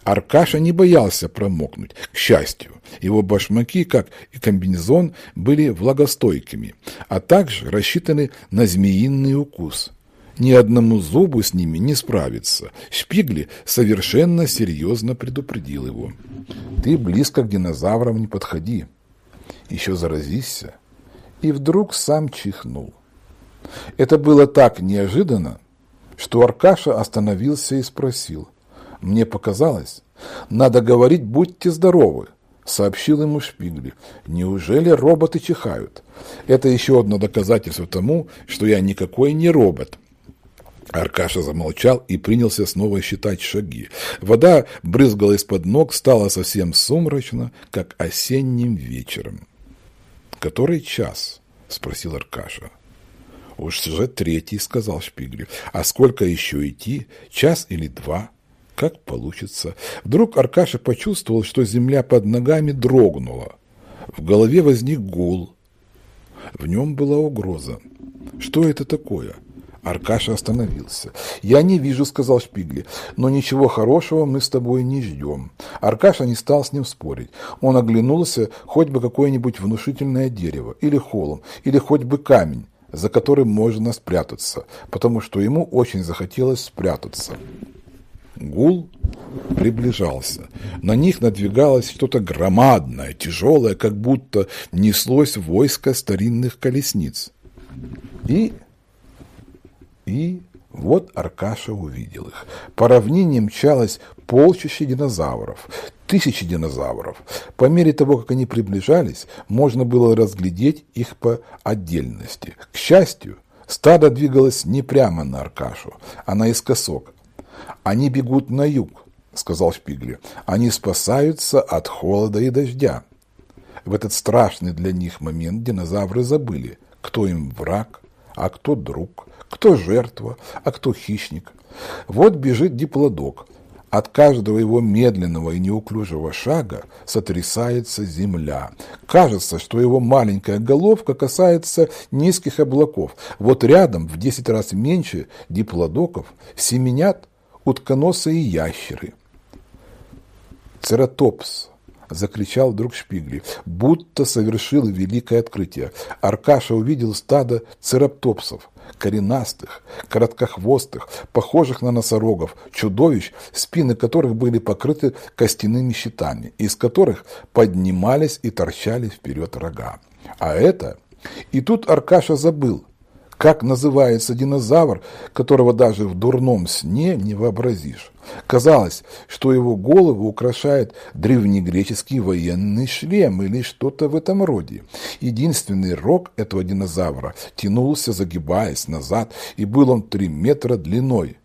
Аркаша не боялся промокнуть. К счастью, его башмаки, как и комбинезон, были влагостойкими, а также рассчитаны на змеиный укус. Ни одному зубу с ними не справиться. Шпигли совершенно серьезно предупредил его. Ты близко к динозаврам не подходи. Еще заразишься. И вдруг сам чихнул. Это было так неожиданно, что Аркаша остановился и спросил. Мне показалось, надо говорить «будьте здоровы», сообщил ему Шпигли. Неужели роботы чихают? Это еще одно доказательство тому, что я никакой не робот, Аркаша замолчал и принялся снова считать шаги. Вода брызгала из-под ног, стало совсем сумрачно, как осенним вечером. «Который час?» – спросил Аркаша. «Уж уже третий», – сказал Шпигли. «А сколько еще идти? Час или два?» Как получится. Вдруг Аркаша почувствовал, что земля под ногами дрогнула. В голове возник гул. В нем была угроза. Что это такое? Аркаша остановился. «Я не вижу», — сказал Шпигли, — «но ничего хорошего мы с тобой не ждем». Аркаша не стал с ним спорить. Он оглянулся, хоть бы какое-нибудь внушительное дерево, или холм, или хоть бы камень, за которым можно спрятаться, потому что ему очень захотелось спрятаться. Гул приближался. На них надвигалось что-то громадное, тяжелое, как будто неслось войско старинных колесниц. И и вот Аркаша увидел их. По равнине мчалось полчище динозавров, тысячи динозавров. По мере того, как они приближались, можно было разглядеть их по отдельности. К счастью, стадо двигалось не прямо на Аркашу, а наискосок. «Они бегут на юг», — сказал Шпигли. «Они спасаются от холода и дождя». В этот страшный для них момент динозавры забыли, кто им враг, а кто друг, кто жертва, а кто хищник. Вот бежит диплодок, От каждого его медленного и неуклюжего шага сотрясается земля. Кажется, что его маленькая головка касается низких облаков. Вот рядом, в десять раз меньше диплодоков, семенят утконосые ящеры. Цератопс закричал вдруг Шпигли, будто совершил великое открытие. Аркаша увидел стадо цераптопсов, коренастых, короткохвостых, похожих на носорогов, чудовищ, спины которых были покрыты костяными щитами, из которых поднимались и торчали вперед рога. А это... И тут Аркаша забыл, как называется динозавр, которого даже в дурном сне не вообразишь. Казалось, что его голову украшает древнегреческий военный шлем или что-то в этом роде. Единственный рог этого динозавра тянулся, загибаясь назад, и был он три метра длиной.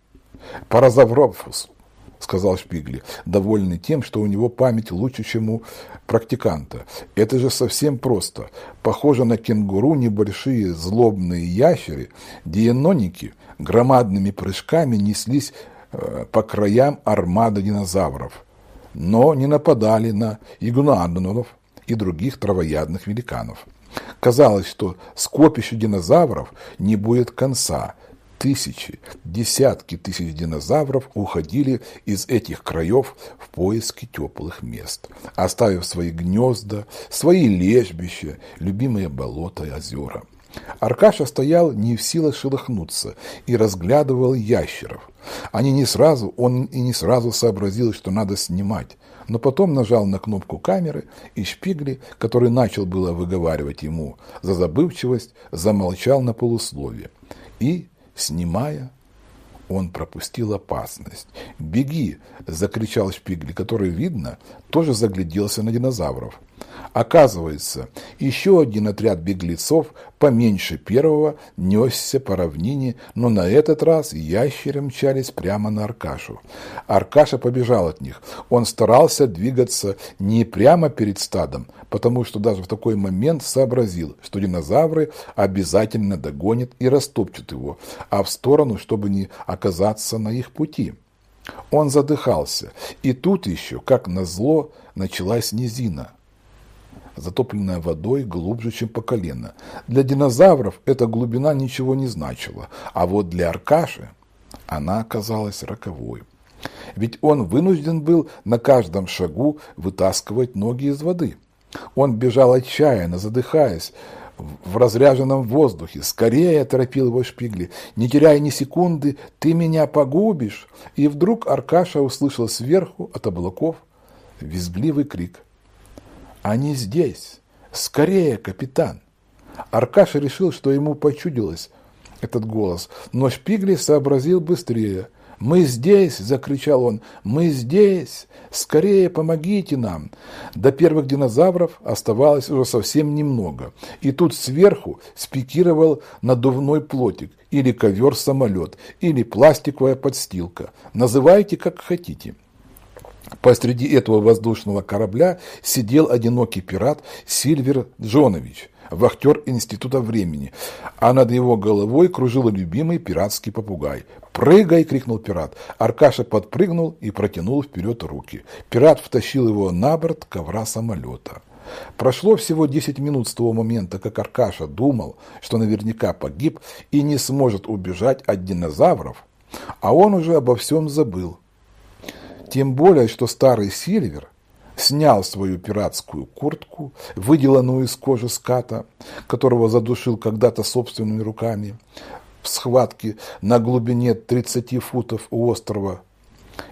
Паразаврофус — сказал Шпигли, довольный тем, что у него память лучше, чем у практиканта. «Это же совсем просто. Похоже на кенгуру небольшие злобные ящеры, диеноники, громадными прыжками неслись э, по краям армады динозавров, но не нападали на игуанодонов и других травоядных великанов. Казалось, что скопищу динозавров не будет конца – Тысячи, десятки тысяч динозавров уходили из этих краев в поиски теплых мест, оставив свои гнезда, свои лежбища, любимые болота и озера. Аркаша стоял не в силах шелохнуться и разглядывал ящеров. Они не сразу, он и не сразу сообразил, что надо снимать, но потом нажал на кнопку камеры, и Шпигли, который начал было выговаривать ему за забывчивость, замолчал на полусловие и Снимая, он пропустил опасность. «Беги!» – закричал Шпигли, который, видно, тоже загляделся на динозавров. Оказывается, еще один отряд беглецов, поменьше первого, несся по равнине, но на этот раз ящеры мчались прямо на Аркашу. Аркаша побежал от них. Он старался двигаться не прямо перед стадом, потому что даже в такой момент сообразил, что динозавры обязательно догонят и растопчут его, а в сторону, чтобы не оказаться на их пути. Он задыхался, и тут еще, как назло, началась низина затопленная водой глубже, чем по колено. Для динозавров эта глубина ничего не значила, а вот для Аркаши она оказалась роковой. Ведь он вынужден был на каждом шагу вытаскивать ноги из воды. Он бежал отчаянно, задыхаясь, в разряженном воздухе. «Скорее!» – торопил его Шпигли. «Не теряй ни секунды, ты меня погубишь!» И вдруг Аркаша услышал сверху от облаков визгливый крик. Они здесь. Скорее, капитан. Аркаша решил, что ему почудилось этот голос, но Шпигли сообразил быстрее. «Мы здесь!» – закричал он. «Мы здесь! Скорее помогите нам!» До первых динозавров оставалось уже совсем немного. И тут сверху спикировал надувной плотик, или ковер-самолет, или пластиковая подстилка. Называйте как хотите. Посреди этого воздушного корабля сидел одинокий пират Сильвер Джонович, вахтер Института времени, а над его головой кружил любимый пиратский попугай. «Прыгай!» – крикнул пират. Аркаша подпрыгнул и протянул вперед руки. Пират втащил его на борт ковра самолета. Прошло всего 10 минут с того момента, как Аркаша думал, что наверняка погиб и не сможет убежать от динозавров, а он уже обо всем забыл. Тем более, что старый Сильвер снял свою пиратскую куртку, выделанную из кожи ската, которого задушил когда-то собственными руками, в схватке на глубине 30 футов у острова,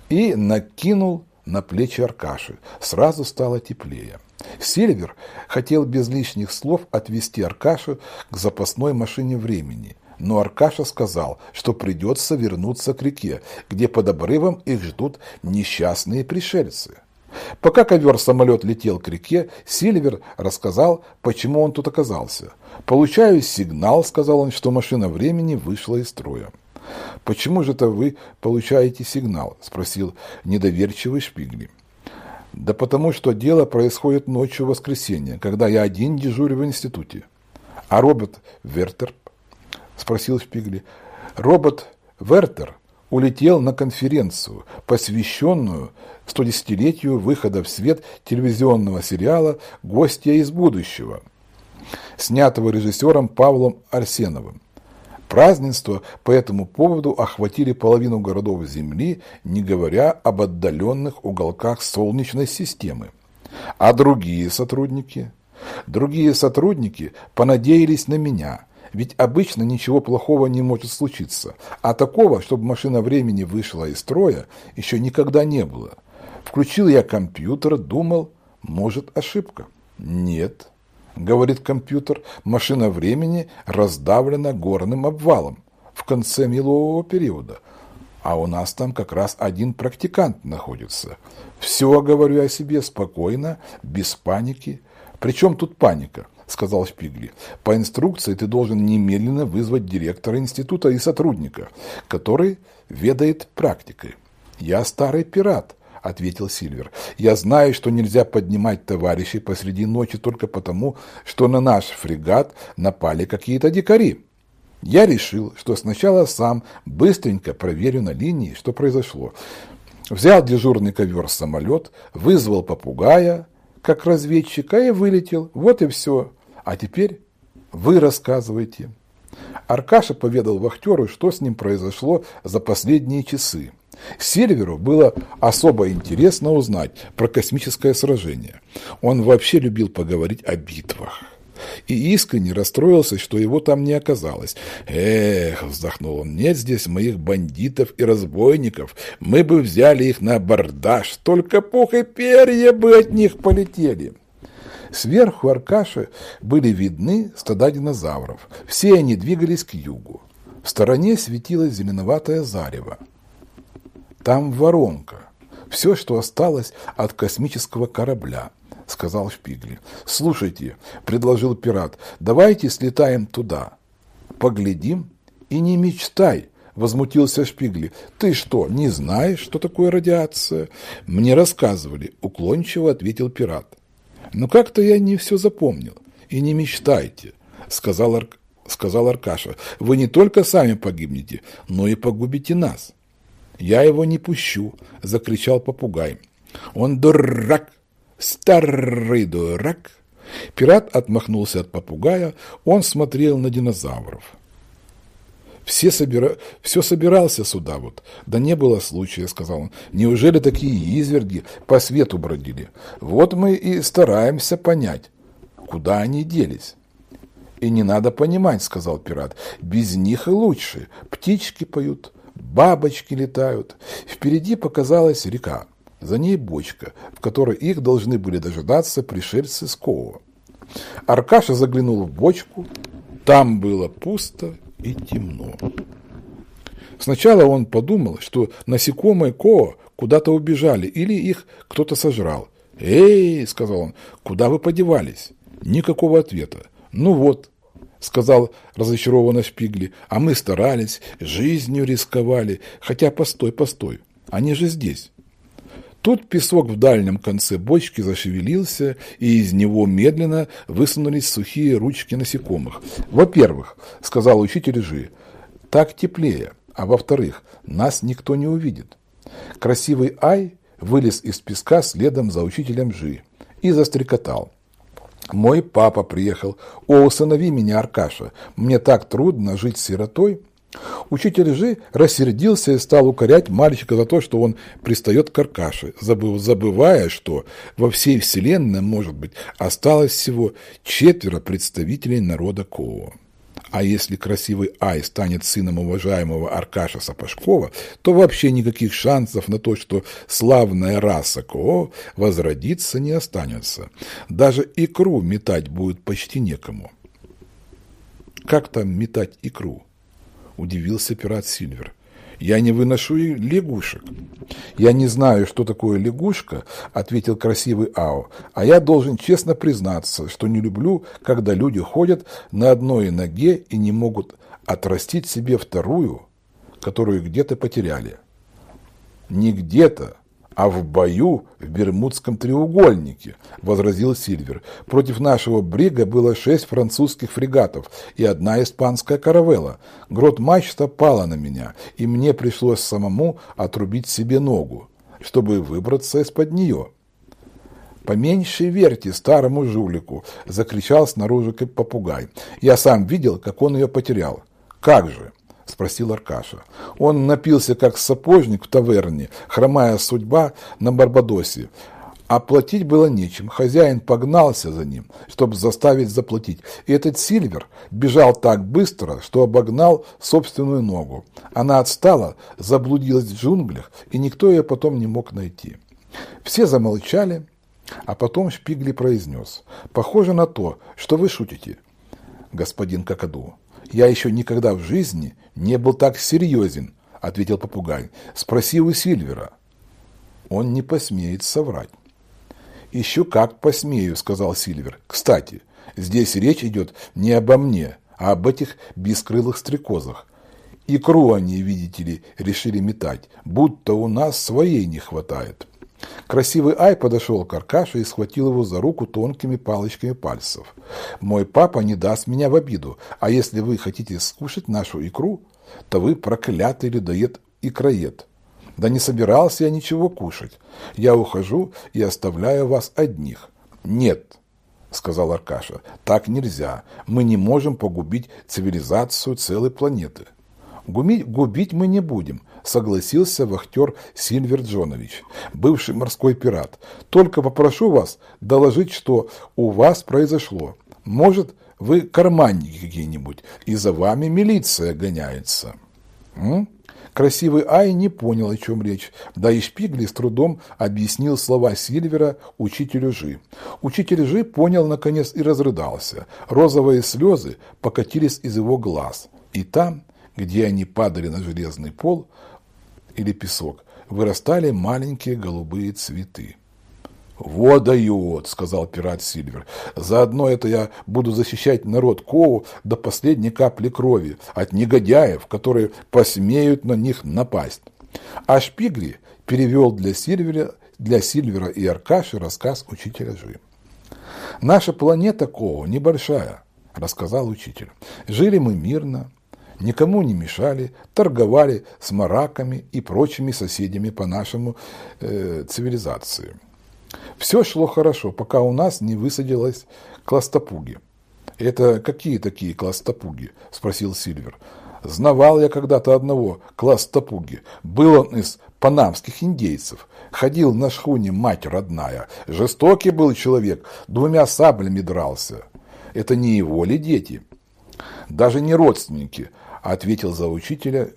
и накинул на плечи Аркаши. Сразу стало теплее. Сильвер хотел без лишних слов отвести Аркашу к запасной машине времени – но Аркаша сказал, что придется вернуться к реке, где под обрывом их ждут несчастные пришельцы. Пока ковер-самолет летел к реке, Сильвер рассказал, почему он тут оказался. «Получаю сигнал», — сказал он, — «что машина времени вышла из строя». «Почему же это вы получаете сигнал?» — спросил недоверчивый Шпигли. «Да потому что дело происходит ночью в воскресенье, когда я один дежурю в институте. А робот Вертер – спросил Шпигли. Робот Вертер улетел на конференцию, посвященную 110-летию выхода в свет телевизионного сериала «Гостья из будущего», снятого режиссером Павлом Арсеновым. Празднества по этому поводу охватили половину городов Земли, не говоря об отдаленных уголках Солнечной системы. А другие сотрудники? Другие сотрудники понадеялись на меня, ведь обычно ничего плохого не может случиться, а такого, чтобы машина времени вышла из строя, еще никогда не было. Включил я компьютер, думал, может ошибка. Нет, говорит компьютер, машина времени раздавлена горным обвалом в конце мелового периода. А у нас там как раз один практикант находится. Все говорю о себе спокойно, без паники. Причем тут паника? Сказал Шпигли. По инструкции ты должен немедленно вызвать директора института и сотрудника, который ведает практикой. Я старый пират, ответил Сильвер. «Я знаю, что нельзя поднимать товарищей посреди ночи только потому, что на наш фрегат напали какие-то дикари. Я решил, что сначала сам быстренько проверю на линии, что произошло. Взял дежурный ковер-самолет, вызвал попугая, как разведчика, и вылетел. Вот и все. А теперь вы рассказывайте». Аркаша поведал вахтеру, что с ним произошло за последние часы. Сильверу было особо интересно узнать про космическое сражение. Он вообще любил поговорить о битвах. И искренне расстроился, что его там не оказалось. «Эх», — вздохнул он, — «нет здесь моих бандитов и разбойников. Мы бы взяли их на абордаж, только пух и перья бы от них полетели». Сверху Аркаши были видны стада динозавров. Все они двигались к югу. В стороне светилось зеленоватое зарево. Там воронка. Все, что осталось от космического корабля, сказал Шпигли. Слушайте, предложил пират, давайте слетаем туда. Поглядим и не мечтай, возмутился Шпигли. Ты что, не знаешь, что такое радиация? Мне рассказывали, уклончиво ответил пират. Но как-то я не все запомнил. И не мечтайте, сказал, Ар... сказал Аркаша. Вы не только сами погибнете, но и погубите нас. «Я его не пущу!» – закричал попугай. «Он дурак! Старый дурак!» Пират отмахнулся от попугая, он смотрел на динозавров. Все, собира... Все собирался сюда вот. Да не было случая, сказал он. Неужели такие изверги по свету бродили? Вот мы и стараемся понять, куда они делись. И не надо понимать, сказал пират. Без них и лучше. Птички поют, бабочки летают. Впереди показалась река, за ней бочка, в которой их должны были дожидаться пришельцы с Кова. Аркаша заглянул в бочку, там было пусто и темно. Сначала он подумал, что насекомые Коо куда-то убежали или их кто-то сожрал. «Эй!» – сказал он, – «куда вы подевались?» Никакого ответа. «Ну вот, сказал разочарованно Шпигли, а мы старались, жизнью рисковали, хотя постой, постой, они же здесь. Тут песок в дальнем конце бочки зашевелился, и из него медленно высунулись сухие ручки насекомых. «Во-первых, — сказал учитель Жи, — так теплее, а во-вторых, нас никто не увидит». Красивый Ай вылез из песка следом за учителем Жи и застрекотал. Мой папа приехал. О, усынови меня, Аркаша, мне так трудно жить сиротой. Учитель же рассердился и стал укорять мальчика за то, что он пристает к Аркаше, забывая, что во всей вселенной, может быть, осталось всего четверо представителей народа Коова. А если красивый Ай станет сыном уважаемого Аркаша Сапожкова, то вообще никаких шансов на то, что славная раса Коо возродится, не останется. Даже икру метать будет почти некому. «Как там метать икру?» – удивился пират Сильвер. Я не выношу и лягушек. Я не знаю, что такое лягушка, ответил красивый Ао, а я должен честно признаться, что не люблю, когда люди ходят на одной ноге и не могут отрастить себе вторую, которую где-то потеряли. Не где-то, а в бою в Бермудском треугольнике, возразил Сильвер. Против нашего брига было шесть французских фрегатов и одна испанская каравелла. Грот мачта пала на меня, и мне пришлось самому отрубить себе ногу, чтобы выбраться из-под нее. «Поменьше верьте старому жулику!» – закричал снаружи попугай. «Я сам видел, как он ее потерял». «Как же?» – спросил Аркаша. Он напился, как сапожник в таверне, хромая судьба на Барбадосе. А платить было нечем. Хозяин погнался за ним, чтобы заставить заплатить. И этот Сильвер бежал так быстро, что обогнал собственную ногу. Она отстала, заблудилась в джунглях, и никто ее потом не мог найти. Все замолчали, а потом Шпигли произнес. «Похоже на то, что вы шутите, господин Какаду. Я еще никогда в жизни не был так серьезен», — ответил попугай. «Спроси у Сильвера». Он не посмеет соврать. «Еще как посмею», — сказал Сильвер. «Кстати, здесь речь идет не обо мне, а об этих бескрылых стрекозах. Икру они, видите ли, решили метать, будто у нас своей не хватает». Красивый Ай подошел к Аркаше и схватил его за руку тонкими палочками пальцев. «Мой папа не даст меня в обиду, а если вы хотите скушать нашу икру, то вы проклятый людоед и краед. Да не собирался я ничего кушать. Я ухожу и оставляю вас одних». «Нет», — сказал Аркаша, — «так нельзя. Мы не можем погубить цивилизацию целой планеты». Губить, губить мы не будем, согласился вахтер Сильвер Джонович, бывший морской пират. Только попрошу вас доложить, что у вас произошло. Может, вы карманники какие-нибудь, и за вами милиция гоняется. М? Красивый Ай не понял, о чем речь, да и Шпигли с трудом объяснил слова Сильвера учителю Жи. Учитель Жи понял, наконец, и разрыдался. Розовые слезы покатились из его глаз. И там, где они падали на железный пол или песок, вырастали маленькие голубые цветы. «Вот дает», — сказал пират Сильвер. «Заодно это я буду защищать народ Коу до последней капли крови от негодяев, которые посмеют на них напасть». А Шпигли перевел для Сильвера, для Сильвера и Аркаши рассказ учителя Жи. «Наша планета Коу небольшая», — рассказал учитель. «Жили мы мирно, никому не мешали, торговали с мараками и прочими соседями по нашему э, цивилизации. Все шло хорошо, пока у нас не высадилась кластопуги. «Это какие такие кластопуги?» – спросил Сильвер. «Знавал я когда-то одного кластопуги. Был он из панамских индейцев. Ходил на шхуне мать родная. Жестокий был человек, двумя саблями дрался. Это не его ли дети?» Даже не родственники, ответил за учителя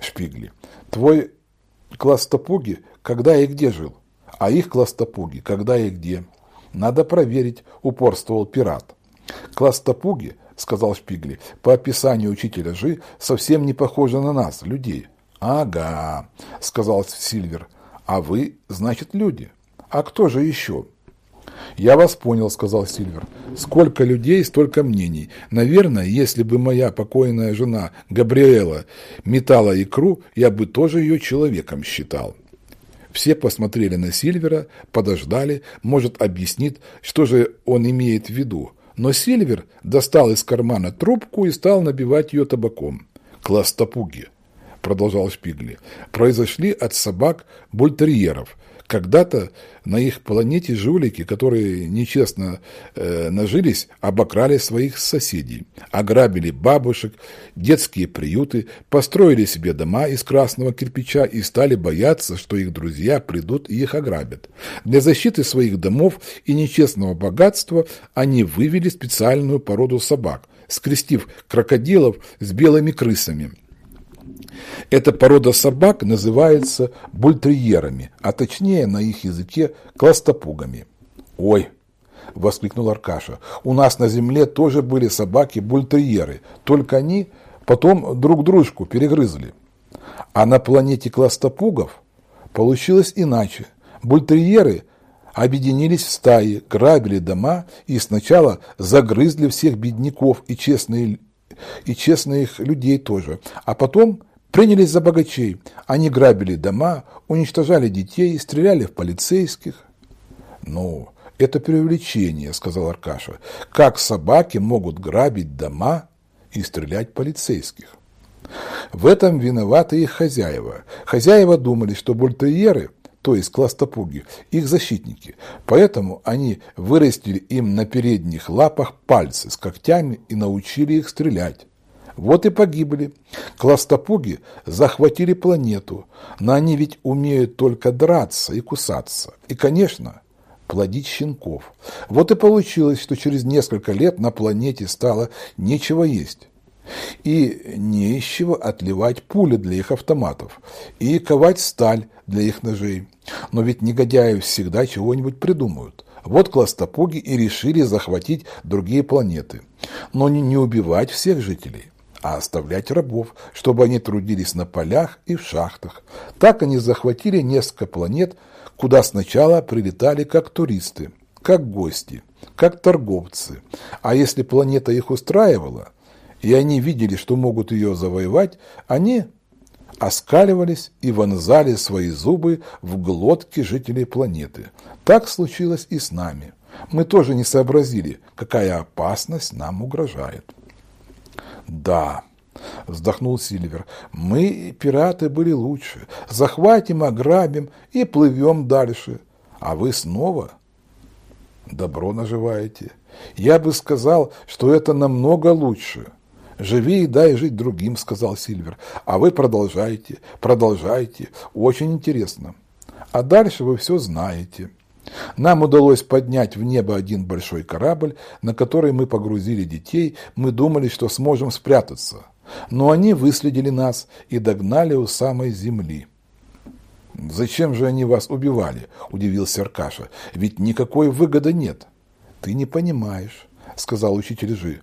Шпигли. Твой класс-топуги когда и где жил? А их класс-топуги когда и где? Надо проверить, упорствовал пират. Класс-топуги, сказал Шпигли, по описанию учителя Жи, совсем не похожи на нас, людей. Ага, сказал Сильвер. А вы, значит, люди. А кто же еще? «Я вас понял», — сказал Сильвер. «Сколько людей, столько мнений. Наверное, если бы моя покойная жена Габриэла метала икру, я бы тоже ее человеком считал». Все посмотрели на Сильвера, подождали, может, объяснит, что же он имеет в виду. Но Сильвер достал из кармана трубку и стал набивать ее табаком. «Класс топуги», — продолжал Шпигли, — «произошли от собак бультерьеров, когда-то на их планете жулики, которые нечестно э, нажились, обокрали своих соседей, ограбили бабушек, детские приюты, построили себе дома из красного кирпича и стали бояться, что их друзья придут и их ограбят. Для защиты своих домов и нечестного богатства они вывели специальную породу собак, скрестив крокодилов с белыми крысами – эта порода собак называется бультерьерами, а точнее на их языке кластопугами. «Ой!» – воскликнул Аркаша. «У нас на земле тоже были собаки-бультерьеры, только они потом друг дружку перегрызли. А на планете кластопугов получилось иначе. Бультерьеры объединились в стаи, грабили дома и сначала загрызли всех бедняков и честные и честных людей тоже, а потом принялись за богачей. Они грабили дома, уничтожали детей, стреляли в полицейских. Ну, это преувеличение, сказал Аркаша. Как собаки могут грабить дома и стрелять полицейских? В этом виноваты их хозяева. Хозяева думали, что бультерьеры, то есть кластопуги, их защитники. Поэтому они вырастили им на передних лапах пальцы с когтями и научили их стрелять. Вот и погибли. Кластопуги захватили планету, но они ведь умеют только драться и кусаться. И, конечно, плодить щенков. Вот и получилось, что через несколько лет на планете стало нечего есть. И не из чего отливать пули для их автоматов, и ковать сталь для их ножей. Но ведь негодяи всегда чего-нибудь придумают. Вот кластопуги и решили захватить другие планеты. Но не, не убивать всех жителей, а оставлять рабов, чтобы они трудились на полях и в шахтах. Так они захватили несколько планет, куда сначала прилетали как туристы, как гости, как торговцы. А если планета их устраивала, и они видели, что могут ее завоевать, они оскаливались и вонзали свои зубы в глотки жителей планеты. Так случилось и с нами. Мы тоже не сообразили, какая опасность нам угрожает. Да, вздохнул Сильвер, мы, пираты, были лучше. Захватим, ограбим и плывем дальше. А вы снова добро наживаете. Я бы сказал, что это намного лучше. «Живи и дай жить другим», — сказал Сильвер. «А вы продолжайте, продолжайте. Очень интересно. А дальше вы все знаете». Нам удалось поднять в небо один большой корабль, на который мы погрузили детей. Мы думали, что сможем спрятаться. Но они выследили нас и догнали у самой земли. «Зачем же они вас убивали?» – удивился Аркаша. «Ведь никакой выгоды нет». «Ты не понимаешь», – сказал учитель Жи.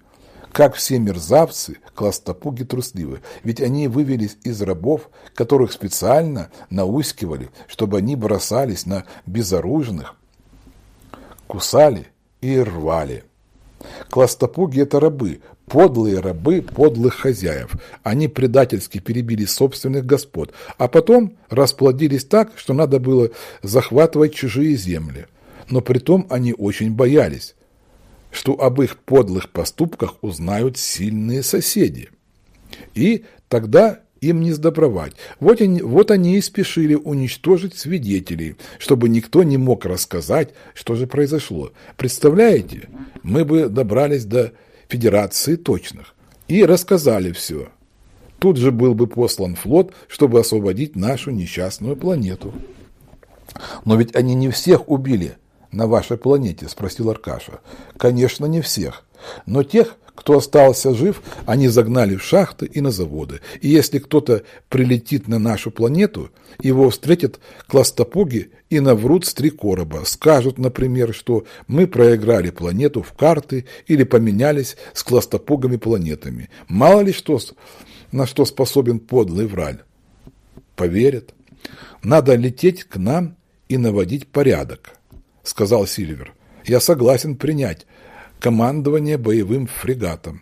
Как все мерзавцы, кластопуги трусливы, ведь они вывелись из рабов, которых специально наускивали, чтобы они бросались на безоружных, кусали и рвали. Кластопуги – это рабы, подлые рабы подлых хозяев. Они предательски перебили собственных господ, а потом расплодились так, что надо было захватывать чужие земли. Но при том они очень боялись, что об их подлых поступках узнают сильные соседи. И тогда им не сдобровать. Вот они, вот они и спешили уничтожить свидетелей, чтобы никто не мог рассказать, что же произошло. Представляете, мы бы добрались до Федерации точных и рассказали все. Тут же был бы послан флот, чтобы освободить нашу несчастную планету. Но ведь они не всех убили, на вашей планете?» – спросил Аркаша. «Конечно, не всех. Но тех, кто остался жив, они загнали в шахты и на заводы. И если кто-то прилетит на нашу планету, его встретят кластопуги и наврут с три короба. Скажут, например, что мы проиграли планету в карты или поменялись с кластопугами планетами. Мало ли что, на что способен подлый враль. Поверят. Надо лететь к нам и наводить порядок. — сказал Сильвер. «Я согласен принять командование боевым фрегатом».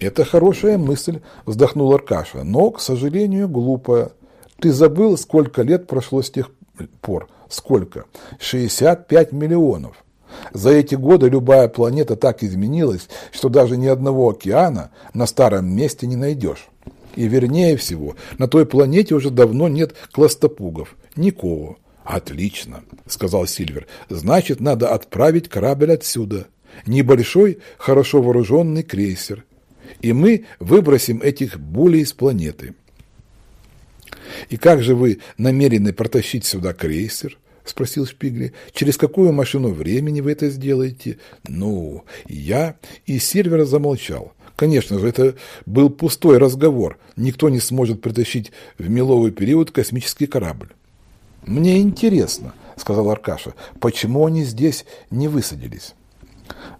«Это хорошая мысль», — вздохнул Аркаша, — «но, к сожалению, глупая. Ты забыл, сколько лет прошло с тех пор? Сколько? 65 миллионов. За эти годы любая планета так изменилась, что даже ни одного океана на старом месте не найдешь. И вернее всего, на той планете уже давно нет кластопугов, никого. «Отлично», — сказал Сильвер. «Значит, надо отправить корабль отсюда. Небольшой, хорошо вооруженный крейсер. И мы выбросим этих булей с планеты». «И как же вы намерены протащить сюда крейсер?» — спросил Шпигли. «Через какую машину времени вы это сделаете?» «Ну, я...» И Сильвер замолчал. Конечно же, это был пустой разговор. Никто не сможет притащить в меловый период космический корабль. «Мне интересно», — сказал Аркаша, — «почему они здесь не высадились?»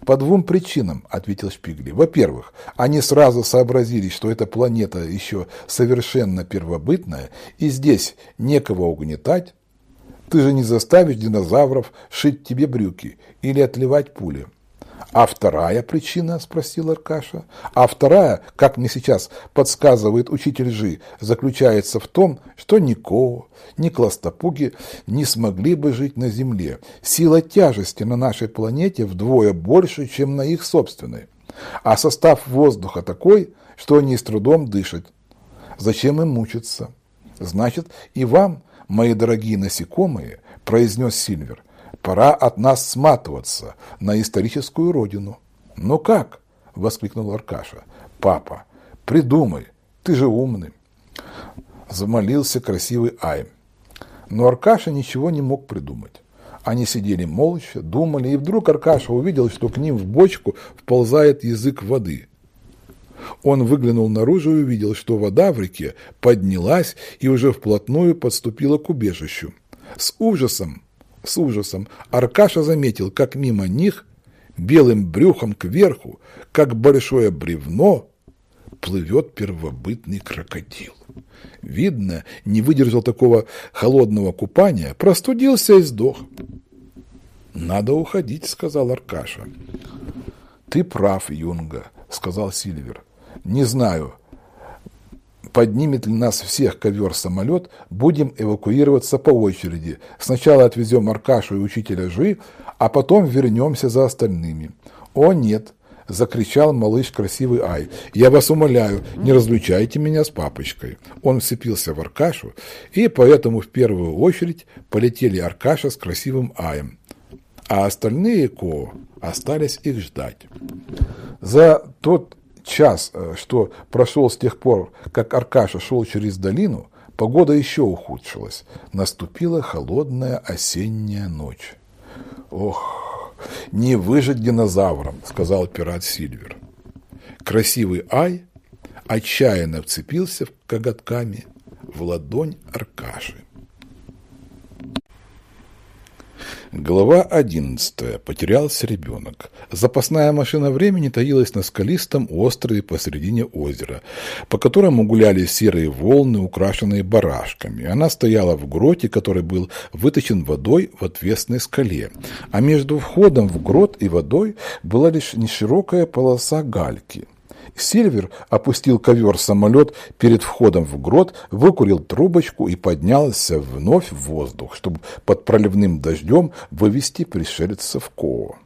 «По двум причинам», — ответил Шпигли. «Во-первых, они сразу сообразили, что эта планета еще совершенно первобытная, и здесь некого угнетать. Ты же не заставишь динозавров шить тебе брюки или отливать пули. А вторая причина, спросил Аркаша. А вторая, как мне сейчас подсказывает учитель Жи, заключается в том, что ни Коу, ни Кластопуги не смогли бы жить на Земле. Сила тяжести на нашей планете вдвое больше, чем на их собственной. А состав воздуха такой, что они с трудом дышат. Зачем им мучиться? Значит, и вам, мои дорогие насекомые, произнес Сильвер – Пора от нас сматываться на историческую родину. Ну как? Воскликнул Аркаша. Папа, придумай, ты же умный. Замолился красивый Ай. Но Аркаша ничего не мог придумать. Они сидели молча, думали, и вдруг Аркаша увидел, что к ним в бочку вползает язык воды. Он выглянул наружу и увидел, что вода в реке поднялась и уже вплотную подступила к убежищу. С ужасом с ужасом Аркаша заметил, как мимо них, белым брюхом кверху, как большое бревно, плывет первобытный крокодил. Видно, не выдержал такого холодного купания, простудился и сдох. «Надо уходить», — сказал Аркаша. «Ты прав, Юнга», — сказал Сильвер. «Не знаю, поднимет ли нас всех ковер-самолет, будем эвакуироваться по очереди. Сначала отвезем Аркашу и учителя Жи, а потом вернемся за остальными. О нет, закричал малыш красивый Ай. «Я вас умоляю, не разлучайте меня с папочкой». Он вцепился в Аркашу, и поэтому в первую очередь полетели Аркаша с красивым Аем, а остальные Ко остались их ждать. За тот час, э, что прошел с тех пор, как Аркаша шел через долину, погода еще ухудшилась. Наступила холодная осенняя ночь. «Ох, не выжить динозаврам», — сказал пират Сильвер. Красивый Ай отчаянно вцепился коготками в ладонь Аркаши. Глава 11. Потерялся ребенок. Запасная машина времени таилась на скалистом острове посредине озера, по которому гуляли серые волны, украшенные барашками. Она стояла в гроте, который был выточен водой в отвесной скале. А между входом в грот и водой была лишь неширокая полоса гальки. Сильвер опустил ковер-самолет перед входом в грот, выкурил трубочку и поднялся вновь в воздух, чтобы под проливным дождем вывести пришельцев Коо.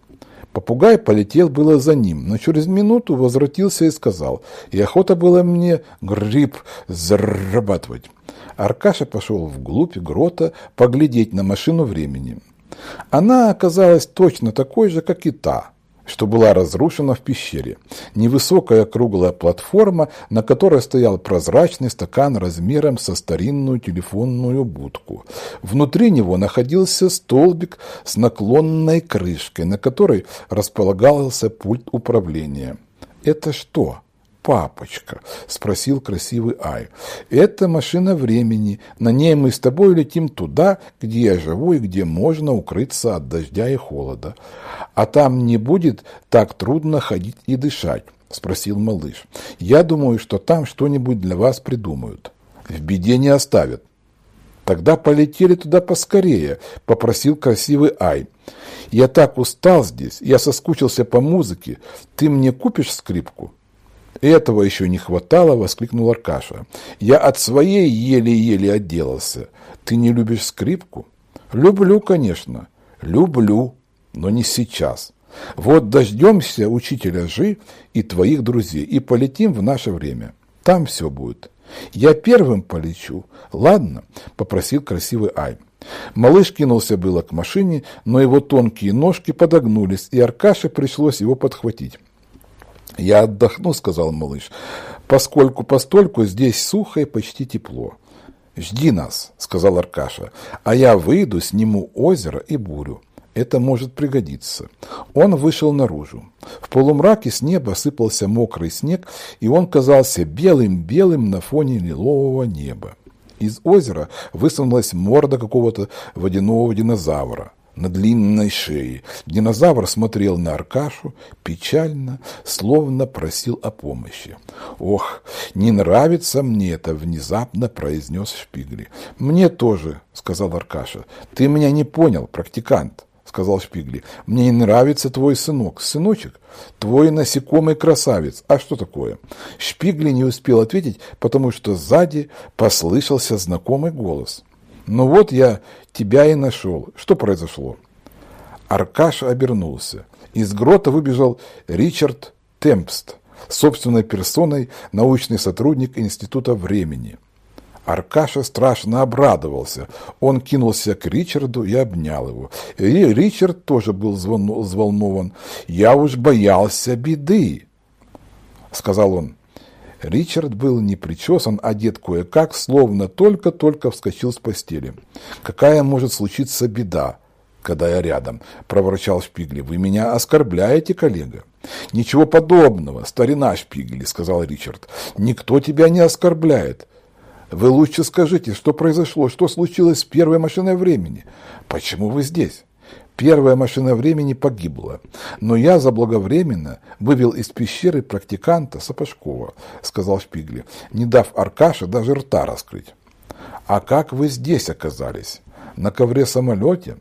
Попугай полетел было за ним, но через минуту возвратился и сказал, и охота была мне гриб зарабатывать. Аркаша пошел вглубь грота поглядеть на машину времени. Она оказалась точно такой же, как и та – что была разрушена в пещере. Невысокая круглая платформа, на которой стоял прозрачный стакан размером со старинную телефонную будку. Внутри него находился столбик с наклонной крышкой, на которой располагался пульт управления. «Это что?» Папочка?» – спросил красивый Ай. «Это машина времени. На ней мы с тобой летим туда, где я живу и где можно укрыться от дождя и холода. А там не будет так трудно ходить и дышать?» – спросил малыш. «Я думаю, что там что-нибудь для вас придумают. В беде не оставят». «Тогда полетели туда поскорее», – попросил красивый Ай. «Я так устал здесь, я соскучился по музыке. Ты мне купишь скрипку?» «Этого еще не хватало!» — воскликнул Аркаша. «Я от своей еле-еле отделался. Ты не любишь скрипку?» «Люблю, конечно. Люблю, но не сейчас. Вот дождемся учителя Жи и твоих друзей и полетим в наше время. Там все будет». «Я первым полечу. Ладно?» — попросил красивый Ай. Малыш кинулся было к машине, но его тонкие ножки подогнулись, и Аркаше пришлось его подхватить. «Я отдохну», — сказал малыш, — «поскольку постольку здесь сухо и почти тепло». «Жди нас», — сказал Аркаша, — «а я выйду, сниму озеро и бурю. Это может пригодиться». Он вышел наружу. В полумраке с неба сыпался мокрый снег, и он казался белым-белым на фоне лилового неба. Из озера высунулась морда какого-то водяного динозавра на длинной шее. Динозавр смотрел на Аркашу печально, словно просил о помощи. «Ох, не нравится мне это!» — внезапно произнес Шпигли. «Мне тоже», — сказал Аркаша. «Ты меня не понял, практикант», — сказал Шпигли. «Мне не нравится твой сынок. Сыночек, твой насекомый красавец. А что такое?» Шпигли не успел ответить, потому что сзади послышался знакомый голос. «Ну вот я тебя и нашел. Что произошло?» Аркаша обернулся. Из грота выбежал Ричард Темпст, собственной персоной научный сотрудник Института времени. Аркаша страшно обрадовался. Он кинулся к Ричарду и обнял его. И Ричард тоже был взволнован. «Я уж боялся беды», — сказал он. Ричард был не причесан, одет кое-как, словно только-только вскочил с постели. «Какая может случиться беда?» когда я рядом, — проворчал Шпигли. — Вы меня оскорбляете, коллега? — Ничего подобного, старина Шпигли, — сказал Ричард. — Никто тебя не оскорбляет. Вы лучше скажите, что произошло, что случилось с первой машиной времени? Почему вы здесь? Первая машина времени погибла, но я заблаговременно вывел из пещеры практиканта Сапожкова, сказал Шпигли, не дав Аркаше даже рта раскрыть. А как вы здесь оказались? На ковре-самолете?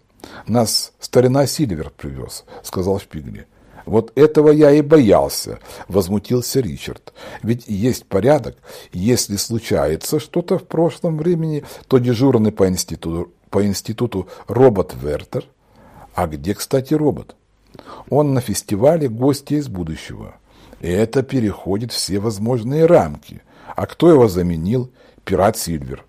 Нас старина Сильвер привез, сказал Шпигли. Вот этого я и боялся, возмутился Ричард. Ведь есть порядок. Если случается что-то в прошлом времени, то дежурный по институту, по институту робот Вертер. А где, кстати, робот? Он на фестивале «Гости из будущего». И это переходит все возможные рамки. А кто его заменил? Пират Сильвер.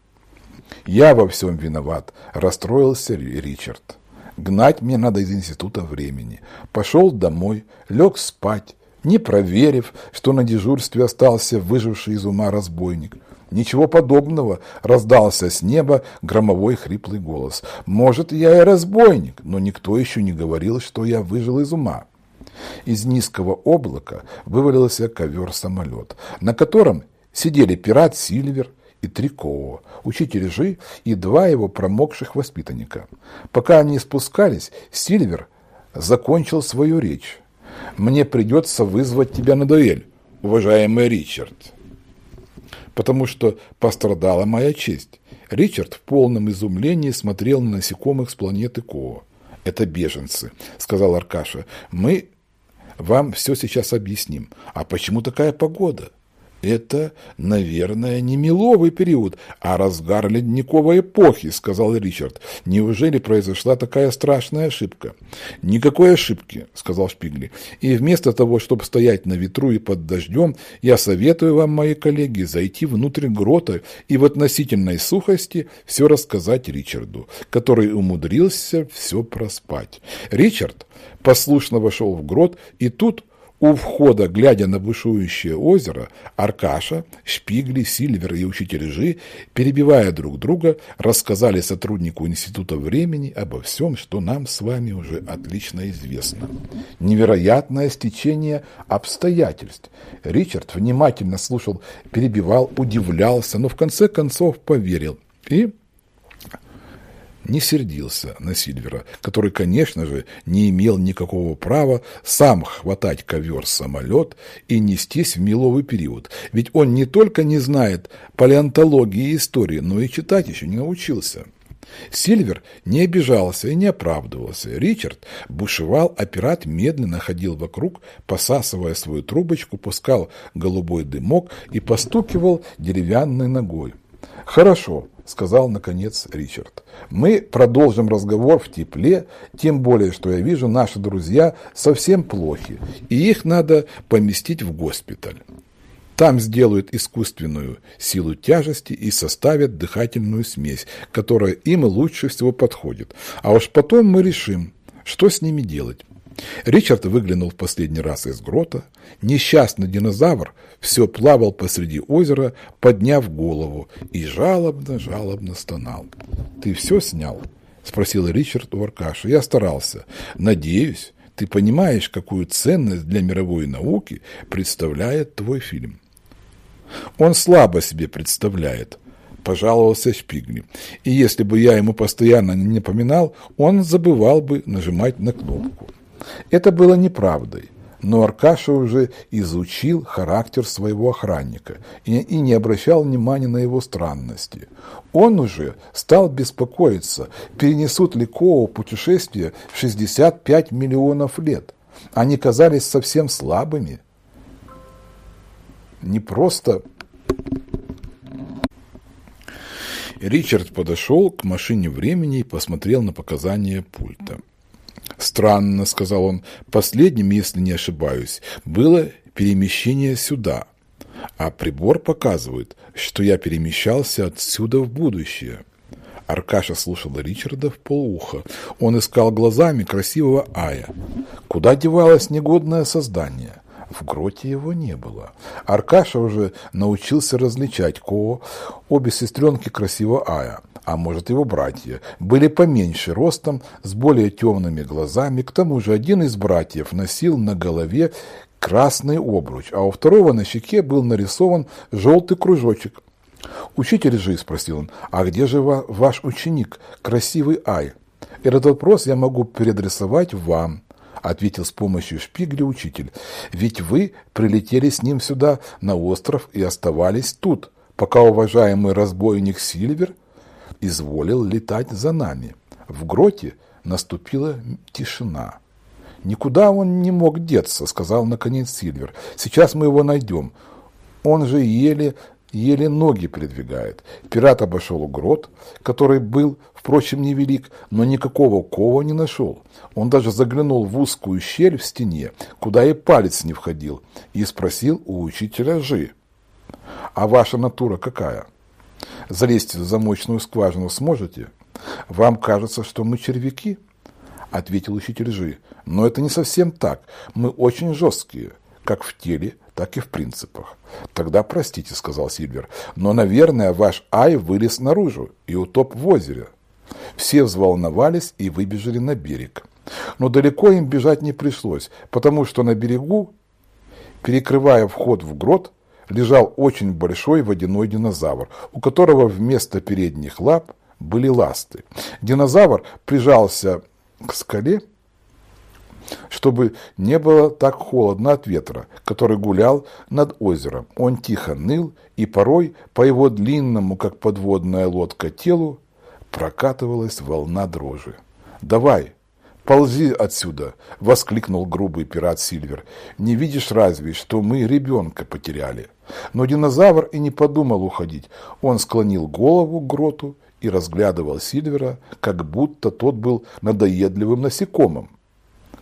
Я во всем виноват, расстроился Ричард. Гнать мне надо из института времени. Пошел домой, лег спать, не проверив, что на дежурстве остался выживший из ума разбойник. Ничего подобного, раздался с неба громовой хриплый голос. Может, я и разбойник, но никто еще не говорил, что я выжил из ума. Из низкого облака вывалился ковер-самолет, на котором сидели пират Сильвер, и Трикова, учитель Жи и два его промокших воспитанника. Пока они спускались, Сильвер закончил свою речь. «Мне придется вызвать тебя на дуэль, уважаемый Ричард, потому что пострадала моя честь». Ричард в полном изумлении смотрел на насекомых с планеты Коо. «Это беженцы», — сказал Аркаша. «Мы вам все сейчас объясним. А почему такая погода?» Это, наверное, не меловый период, а разгар ледниковой эпохи, сказал Ричард. Неужели произошла такая страшная ошибка? Никакой ошибки, сказал Шпигли. И вместо того, чтобы стоять на ветру и под дождем, я советую вам, мои коллеги, зайти внутрь грота и в относительной сухости все рассказать Ричарду, который умудрился все проспать. Ричард послушно вошел в грот, и тут у входа, глядя на бушующее озеро, Аркаша, Шпигли, Сильвер и учитель Жи, перебивая друг друга, рассказали сотруднику Института времени обо всем, что нам с вами уже отлично известно. Невероятное стечение обстоятельств. Ричард внимательно слушал, перебивал, удивлялся, но в конце концов поверил и не сердился на Сильвера, который, конечно же, не имел никакого права сам хватать ковер-самолет и нестись в меловый период, ведь он не только не знает палеонтологии и истории, но и читать еще не научился. Сильвер не обижался и не оправдывался. Ричард бушевал, а пират медленно ходил вокруг, посасывая свою трубочку, пускал голубой дымок и постукивал деревянной ногой. «Хорошо», — сказал наконец Ричард. «Мы продолжим разговор в тепле, тем более, что я вижу, наши друзья совсем плохи, и их надо поместить в госпиталь. Там сделают искусственную силу тяжести и составят дыхательную смесь, которая им лучше всего подходит. А уж потом мы решим, что с ними делать». Ричард выглянул в последний раз из грота. Несчастный динозавр все плавал посреди озера, подняв голову, и жалобно-жалобно стонал. «Ты все снял?» — спросил Ричард у Аркаша. «Я старался. Надеюсь, ты понимаешь, какую ценность для мировой науки представляет твой фильм». «Он слабо себе представляет», — пожаловался Шпигли. «И если бы я ему постоянно не напоминал, он забывал бы нажимать на кнопку». Это было неправдой. но Аркаша уже изучил характер своего охранника и, не обращал внимания на его странности. Он уже стал беспокоиться, перенесут ли Коу путешествие в 65 миллионов лет. Они казались совсем слабыми. Не просто... Ричард подошел к машине времени и посмотрел на показания пульта. «Странно», — сказал он, — «последним, если не ошибаюсь, было перемещение сюда, а прибор показывает, что я перемещался отсюда в будущее». Аркаша слушал Ричарда в полуха. Он искал глазами красивого Ая. Куда девалось негодное создание? В гроте его не было. Аркаша уже научился различать кого обе сестренки красивого Ая а может его братья, были поменьше ростом, с более темными глазами. К тому же один из братьев носил на голове красный обруч, а у второго на щеке был нарисован желтый кружочек. «Учитель же», — спросил он, — «а где же ваш ученик, красивый Ай?» «Этот вопрос я могу переадресовать вам», — ответил с помощью шпигля учитель. «Ведь вы прилетели с ним сюда, на остров, и оставались тут, пока уважаемый разбойник Сильвер изволил летать за нами. В гроте наступила тишина. «Никуда он не мог деться», — сказал наконец Сильвер. «Сейчас мы его найдем. Он же еле, еле ноги передвигает». Пират обошел грот, который был, впрочем, невелик, но никакого кова не нашел. Он даже заглянул в узкую щель в стене, куда и палец не входил, и спросил у учителя Жи. «А ваша натура какая?» Залезть в замочную скважину сможете? Вам кажется, что мы червяки? Ответил учитель Жи. Но это не совсем так. Мы очень жесткие, как в теле, так и в принципах. Тогда простите, сказал Сильвер, но, наверное, ваш Ай вылез наружу и утоп в озере. Все взволновались и выбежали на берег. Но далеко им бежать не пришлось, потому что на берегу, перекрывая вход в грот, лежал очень большой водяной динозавр, у которого вместо передних лап были ласты. Динозавр прижался к скале, чтобы не было так холодно от ветра, который гулял над озером. Он тихо ныл, и порой по его длинному, как подводная лодка, телу прокатывалась волна дрожи. «Давай, «Ползи отсюда!» — воскликнул грубый пират Сильвер. «Не видишь разве, что мы ребенка потеряли?» Но динозавр и не подумал уходить. Он склонил голову к гроту и разглядывал Сильвера, как будто тот был надоедливым насекомым.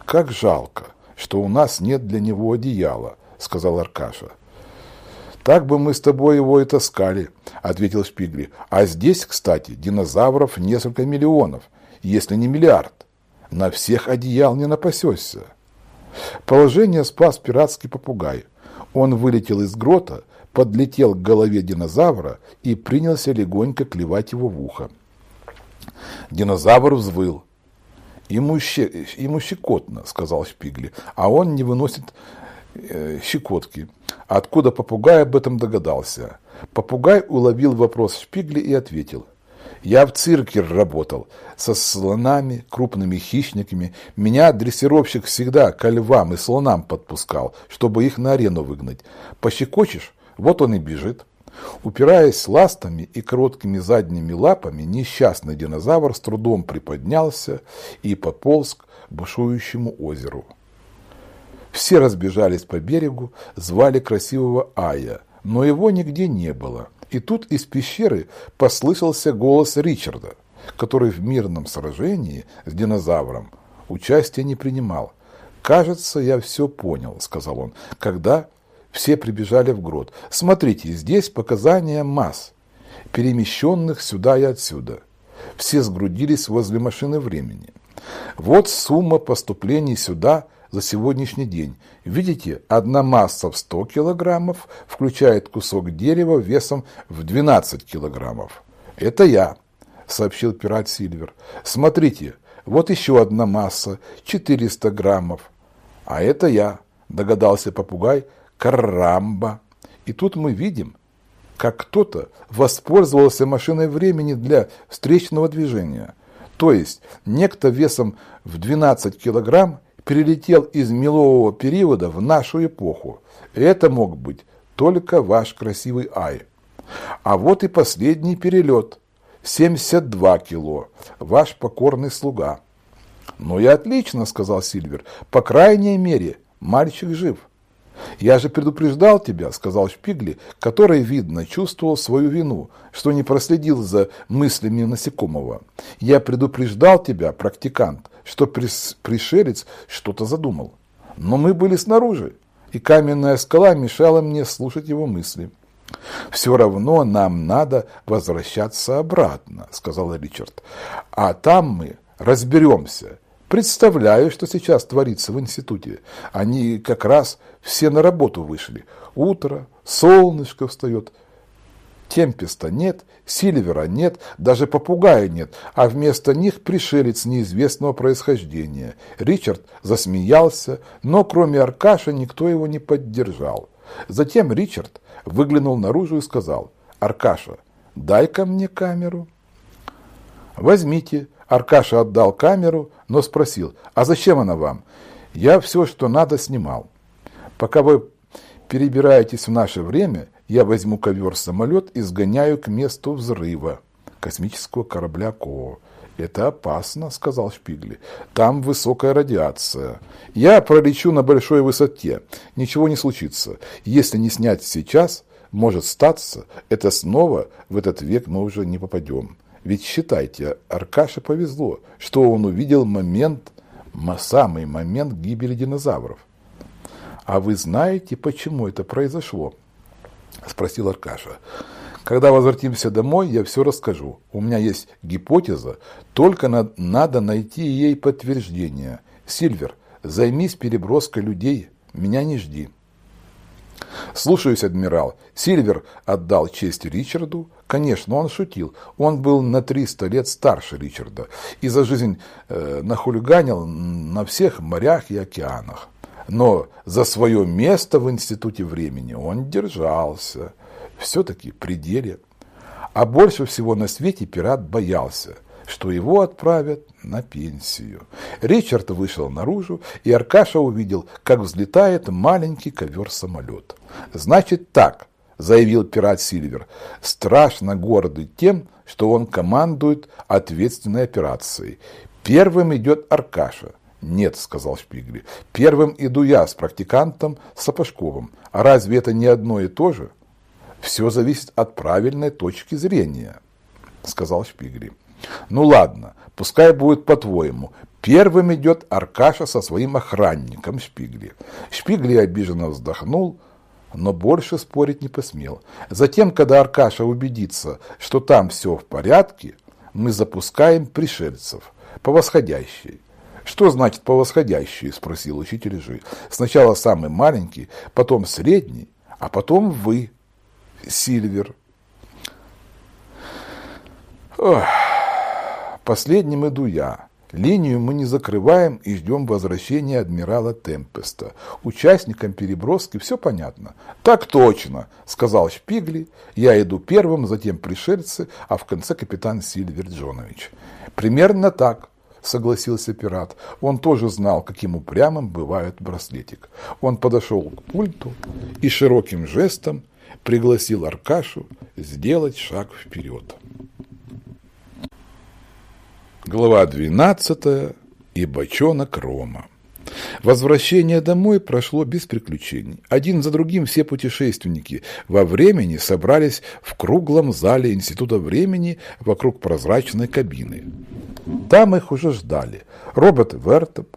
«Как жалко, что у нас нет для него одеяла», — сказал Аркаша. «Так бы мы с тобой его и таскали», — ответил Шпигли. «А здесь, кстати, динозавров несколько миллионов, если не миллиард. На всех одеял не напасешься. Положение спас пиратский попугай. Он вылетел из грота, подлетел к голове динозавра и принялся легонько клевать его в ухо. Динозавр взвыл. «Ему, щи, ему щекотно», — сказал Шпигли, — «а он не выносит э, щекотки». Откуда попугай об этом догадался? Попугай уловил вопрос Шпигли и ответил — я в цирке работал со слонами, крупными хищниками. Меня дрессировщик всегда к львам и слонам подпускал, чтобы их на арену выгнать. Пощекочешь, вот он и бежит. Упираясь ластами и короткими задними лапами, несчастный динозавр с трудом приподнялся и пополз к бушующему озеру. Все разбежались по берегу, звали красивого Ая, но его нигде не было. И тут из пещеры послышался голос Ричарда, который в мирном сражении с динозавром участия не принимал. «Кажется, я все понял», — сказал он, когда все прибежали в грот. «Смотрите, здесь показания масс, перемещенных сюда и отсюда. Все сгрудились возле машины времени. Вот сумма поступлений сюда за сегодняшний день. Видите, одна масса в 100 килограммов включает кусок дерева весом в 12 килограммов. Это я, сообщил пират Сильвер. Смотрите, вот еще одна масса, 400 граммов. А это я, догадался попугай, карамба. И тут мы видим, как кто-то воспользовался машиной времени для встречного движения. То есть некто весом в 12 килограмм перелетел из мелового периода в нашу эпоху. Это мог быть только ваш красивый Ай. А вот и последний перелет. 72 кило. Ваш покорный слуга. Ну и отлично, сказал Сильвер. По крайней мере, мальчик жив. «Я же предупреждал тебя», — сказал Шпигли, который, видно, чувствовал свою вину, что не проследил за мыслями насекомого. «Я предупреждал тебя, практикант, что пришелец что-то задумал. Но мы были снаружи, и каменная скала мешала мне слушать его мысли». «Все равно нам надо возвращаться обратно», — сказал Ричард. «А там мы разберемся, Представляю, что сейчас творится в институте. Они как раз все на работу вышли. Утро, солнышко встает. Темпеста нет, Сильвера нет, даже попугая нет, а вместо них пришелец неизвестного происхождения. Ричард засмеялся, но кроме Аркаша никто его не поддержал. Затем Ричард выглянул наружу и сказал, «Аркаша, дай-ка мне камеру». «Возьмите», Аркаша отдал камеру, но спросил, а зачем она вам? Я все, что надо, снимал. Пока вы перебираетесь в наше время, я возьму ковер-самолет и сгоняю к месту взрыва космического корабля КО. «Это опасно», — сказал Шпигли. «Там высокая радиация. Я пролечу на большой высоте. Ничего не случится. Если не снять сейчас, может статься, это снова в этот век мы уже не попадем. Ведь считайте, Аркаше повезло, что он увидел момент, самый момент гибели динозавров. А вы знаете, почему это произошло? Спросил Аркаша. Когда возвратимся домой, я все расскажу. У меня есть гипотеза, только надо найти ей подтверждение. Сильвер, займись переброской людей, меня не жди. «Слушаюсь, адмирал». Сильвер отдал честь Ричарду. Конечно, он шутил. Он был на 300 лет старше Ричарда и за жизнь э, нахулиганил на всех морях и океанах. Но за свое место в институте времени он держался. Все-таки пределе. А больше всего на свете пират боялся – что его отправят на пенсию. Ричард вышел наружу, и Аркаша увидел, как взлетает маленький ковер-самолет. «Значит так», — заявил пират Сильвер, страшно гордый тем, что он командует ответственной операцией. «Первым идет Аркаша». «Нет», — сказал Шпигли, — «первым иду я с практикантом Сапожковым. А разве это не одно и то же?» «Все зависит от правильной точки зрения», — сказал Шпигли. Ну ладно, пускай будет по-твоему. Первым идет Аркаша со своим охранником Шпигли. Шпигли обиженно вздохнул, но больше спорить не посмел. Затем, когда Аркаша убедится, что там все в порядке, мы запускаем пришельцев по восходящей. «Что значит по восходящей?» – спросил учитель Жи. «Сначала самый маленький, потом средний, а потом вы, Сильвер». Ох. Последним иду я. Линию мы не закрываем и ждем возвращения адмирала Темпеста. Участникам переброски все понятно. Так точно, сказал Шпигли. Я иду первым, затем пришельцы, а в конце капитан Сильвер Джонович. Примерно так, согласился пират. Он тоже знал, каким упрямым бывает браслетик. Он подошел к пульту и широким жестом пригласил Аркашу сделать шаг вперед. Глава 12. И бочонок Рома. Возвращение домой прошло без приключений. Один за другим все путешественники во времени собрались в круглом зале Института времени вокруг прозрачной кабины. Там их уже ждали. Роберт Вертоп,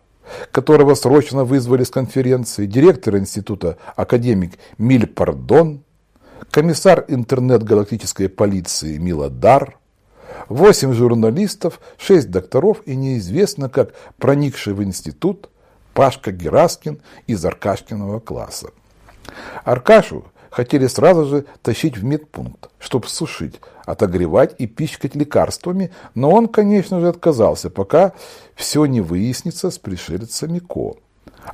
которого срочно вызвали с конференции, директор института академик Миль Пардон, комиссар интернет-галактической полиции Мила Дар, Восемь журналистов, шесть докторов и неизвестно как проникший в институт Пашка Гераскин из Аркашкиного класса. Аркашу хотели сразу же тащить в медпункт, чтобы сушить, отогревать и пичкать лекарствами, но он, конечно же, отказался, пока все не выяснится с пришельцами Ко.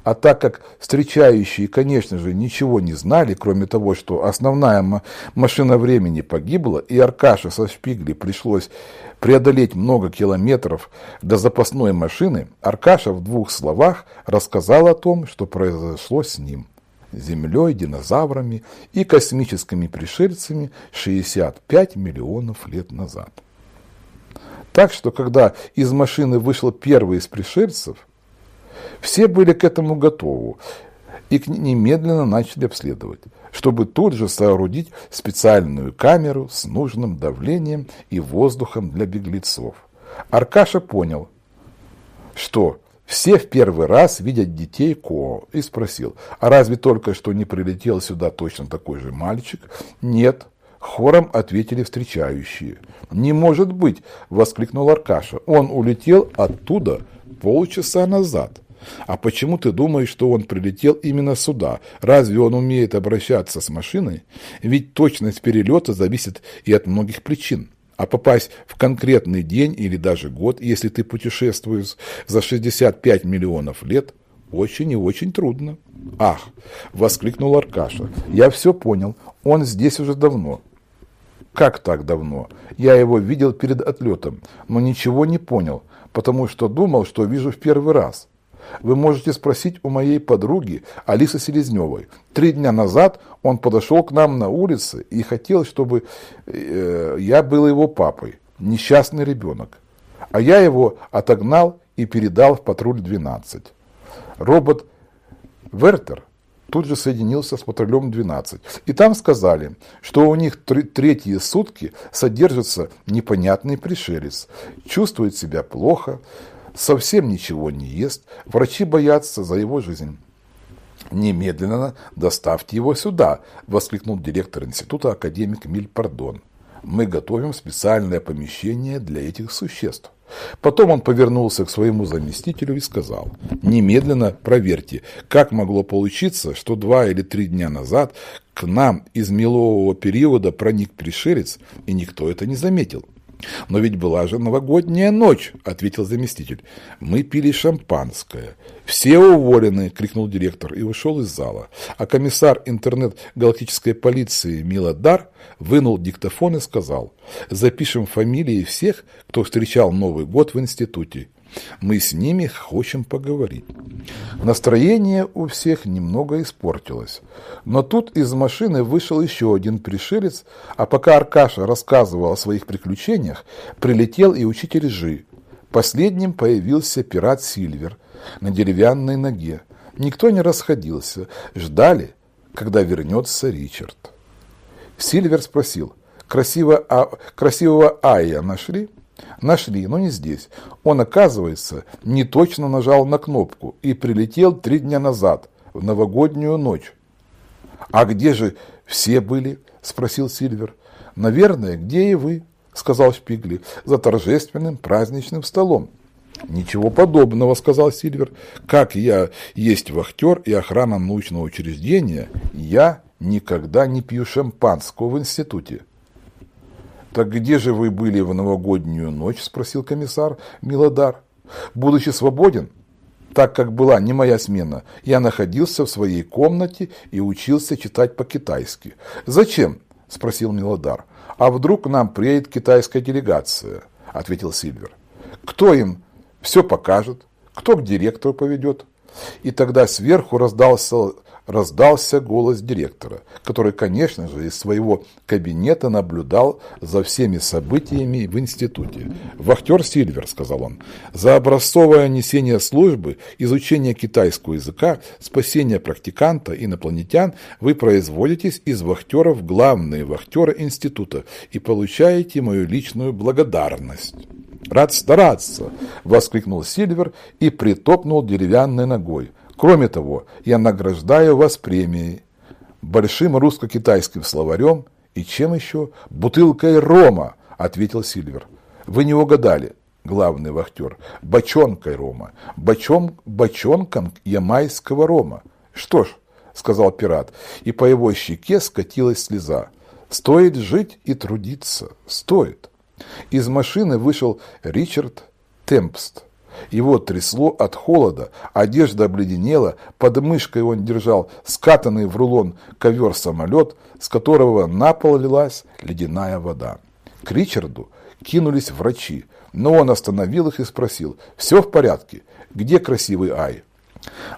А так как встречающие, конечно же, ничего не знали, кроме того, что основная машина времени погибла, и Аркаша со Шпигли пришлось преодолеть много километров до запасной машины, Аркаша в двух словах рассказал о том, что произошло с ним. Землей, динозаврами и космическими пришельцами 65 миллионов лет назад. Так что, когда из машины вышел первый из пришельцев, все были к этому готовы и немедленно начали обследовать, чтобы тут же соорудить специальную камеру с нужным давлением и воздухом для беглецов. Аркаша понял, что все в первый раз видят детей Коо и спросил, а разве только что не прилетел сюда точно такой же мальчик? Нет, хором ответили встречающие. «Не может быть!» – воскликнул Аркаша. «Он улетел оттуда полчаса назад». А почему ты думаешь, что он прилетел именно сюда? Разве он умеет обращаться с машиной? Ведь точность перелета зависит и от многих причин. А попасть в конкретный день или даже год, если ты путешествуешь за 65 миллионов лет, очень и очень трудно. Ах, воскликнул Аркаша, я все понял, он здесь уже давно. Как так давно? Я его видел перед отлетом, но ничего не понял, потому что думал, что вижу в первый раз. Вы можете спросить у моей подруги Алисы Селезневой. Три дня назад он подошел к нам на улице и хотел, чтобы э, я был его папой. Несчастный ребенок. А я его отогнал и передал в патруль 12. Робот Вертер тут же соединился с патрулем 12. И там сказали, что у них третьи сутки содержится непонятный пришелец, чувствует себя плохо, совсем ничего не ест, врачи боятся за его жизнь. «Немедленно доставьте его сюда!» – воскликнул директор института академик Мильпардон. «Мы готовим специальное помещение для этих существ». Потом он повернулся к своему заместителю и сказал, «Немедленно проверьте, как могло получиться, что два или три дня назад к нам из мелового периода проник пришелец, и никто это не заметил». «Но ведь была же новогодняя ночь», — ответил заместитель. «Мы пили шампанское». «Все уволены!» — крикнул директор и ушел из зала. А комиссар интернет-галактической полиции Миладар вынул диктофон и сказал «Запишем фамилии всех, кто встречал Новый год в институте. Мы с ними хотим поговорить. Настроение у всех немного испортилось. Но тут из машины вышел еще один пришелец, а пока Аркаша рассказывал о своих приключениях, прилетел и учитель Жи. Последним появился пират Сильвер на деревянной ноге. Никто не расходился, ждали, когда вернется Ричард. Сильвер спросил, Красиво, а, красивого Ая нашли? Нашли, но не здесь. Он, оказывается, не точно нажал на кнопку и прилетел три дня назад, в новогоднюю ночь. «А где же все были?» – спросил Сильвер. «Наверное, где и вы», – сказал Шпигли, – «за торжественным праздничным столом». «Ничего подобного», – сказал Сильвер. «Как я есть вахтер и охрана научного учреждения, я никогда не пью шампанского в институте». «Так где же вы были в новогоднюю ночь?» – спросил комиссар Милодар. «Будучи свободен, так как была не моя смена, я находился в своей комнате и учился читать по-китайски. «Зачем?» – спросил Милодар. «А вдруг нам приедет китайская делегация?» – ответил Сильвер. «Кто им все покажет? Кто к директору поведет?» И тогда сверху раздался раздался голос директора, который, конечно же, из своего кабинета наблюдал за всеми событиями в институте. «Вахтер Сильвер», — сказал он, — «за образцовое несение службы, изучение китайского языка, спасение практиканта, инопланетян, вы производитесь из вахтеров главные вахтеры института и получаете мою личную благодарность». «Рад стараться!» – воскликнул Сильвер и притопнул деревянной ногой – Кроме того, я награждаю вас премией, большим русско-китайским словарем и чем еще? Бутылкой рома, ответил Сильвер. Вы не угадали, главный вахтер. Бочонкой рома. Бочон, бочонком ямайского рома. Что ж, сказал пират, и по его щеке скатилась слеза. Стоит жить и трудиться. Стоит. Из машины вышел Ричард Темпст Его трясло от холода, одежда обледенела, под мышкой он держал скатанный в рулон ковер-самолет, с которого на пол лилась ледяная вода. К Ричарду кинулись врачи, но он остановил их и спросил, «Все в порядке? Где красивый Ай?»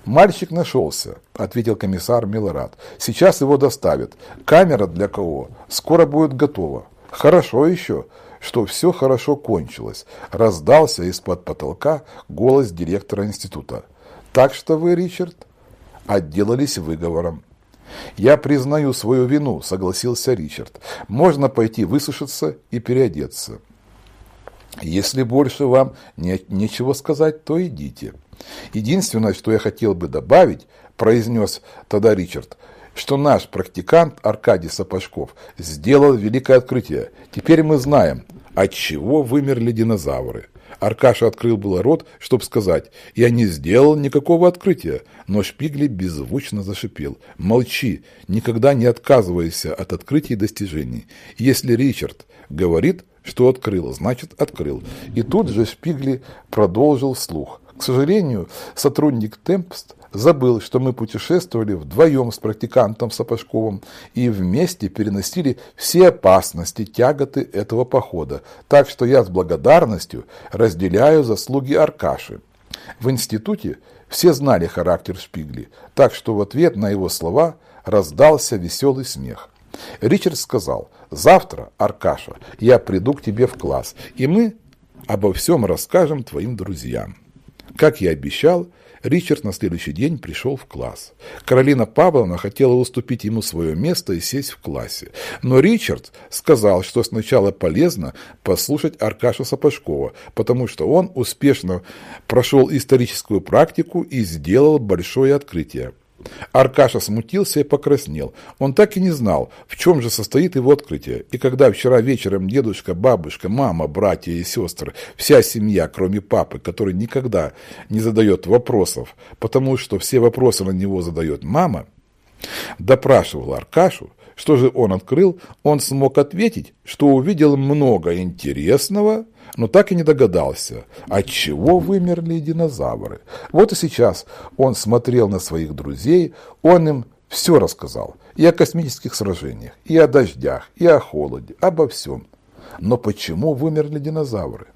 «Мальчик нашелся», — ответил комиссар Милорад. «Сейчас его доставят. Камера для кого? Скоро будет готова. Хорошо еще, что все хорошо кончилось», — раздался из-под потолка голос директора института. «Так что вы, Ричард, отделались выговором. «Я признаю свою вину», — согласился Ричард. «Можно пойти высушиться и переодеться». «Если больше вам не, нечего сказать, то идите». «Единственное, что я хотел бы добавить», — произнес тогда Ричард, что наш практикант Аркадий Сапожков сделал великое открытие. Теперь мы знаем, от чего вымерли динозавры. Аркаша открыл было рот, чтобы сказать, «Я не сделал никакого открытия», но Шпигли беззвучно зашипел. «Молчи, никогда не отказывайся от открытий и достижений. Если Ричард говорит, что открыл, значит открыл». И тут же Шпигли продолжил слух. К сожалению, сотрудник Темпст забыл, что мы путешествовали вдвоем с практикантом Сапожковым и вместе переносили все опасности, тяготы этого похода, так что я с благодарностью разделяю заслуги Аркаши. В институте все знали характер Шпигли, так что в ответ на его слова раздался веселый смех. Ричард сказал, завтра, Аркаша, я приду к тебе в класс, и мы обо всем расскажем твоим друзьям. Как я обещал, Ричард на следующий день пришел в класс. Каролина Павловна хотела уступить ему свое место и сесть в классе. Но Ричард сказал, что сначала полезно послушать Аркаша Сапожкова, потому что он успешно прошел историческую практику и сделал большое открытие. Аркаша смутился и покраснел. Он так и не знал, в чем же состоит его открытие. И когда вчера вечером дедушка, бабушка, мама, братья и сестры, вся семья, кроме папы, который никогда не задает вопросов, потому что все вопросы на него задает мама, допрашивал Аркашу, что же он открыл, он смог ответить, что увидел много интересного, но так и не догадался, от чего вымерли динозавры. Вот и сейчас он смотрел на своих друзей, он им все рассказал, и о космических сражениях, и о дождях, и о холоде, обо всем. Но почему вымерли динозавры?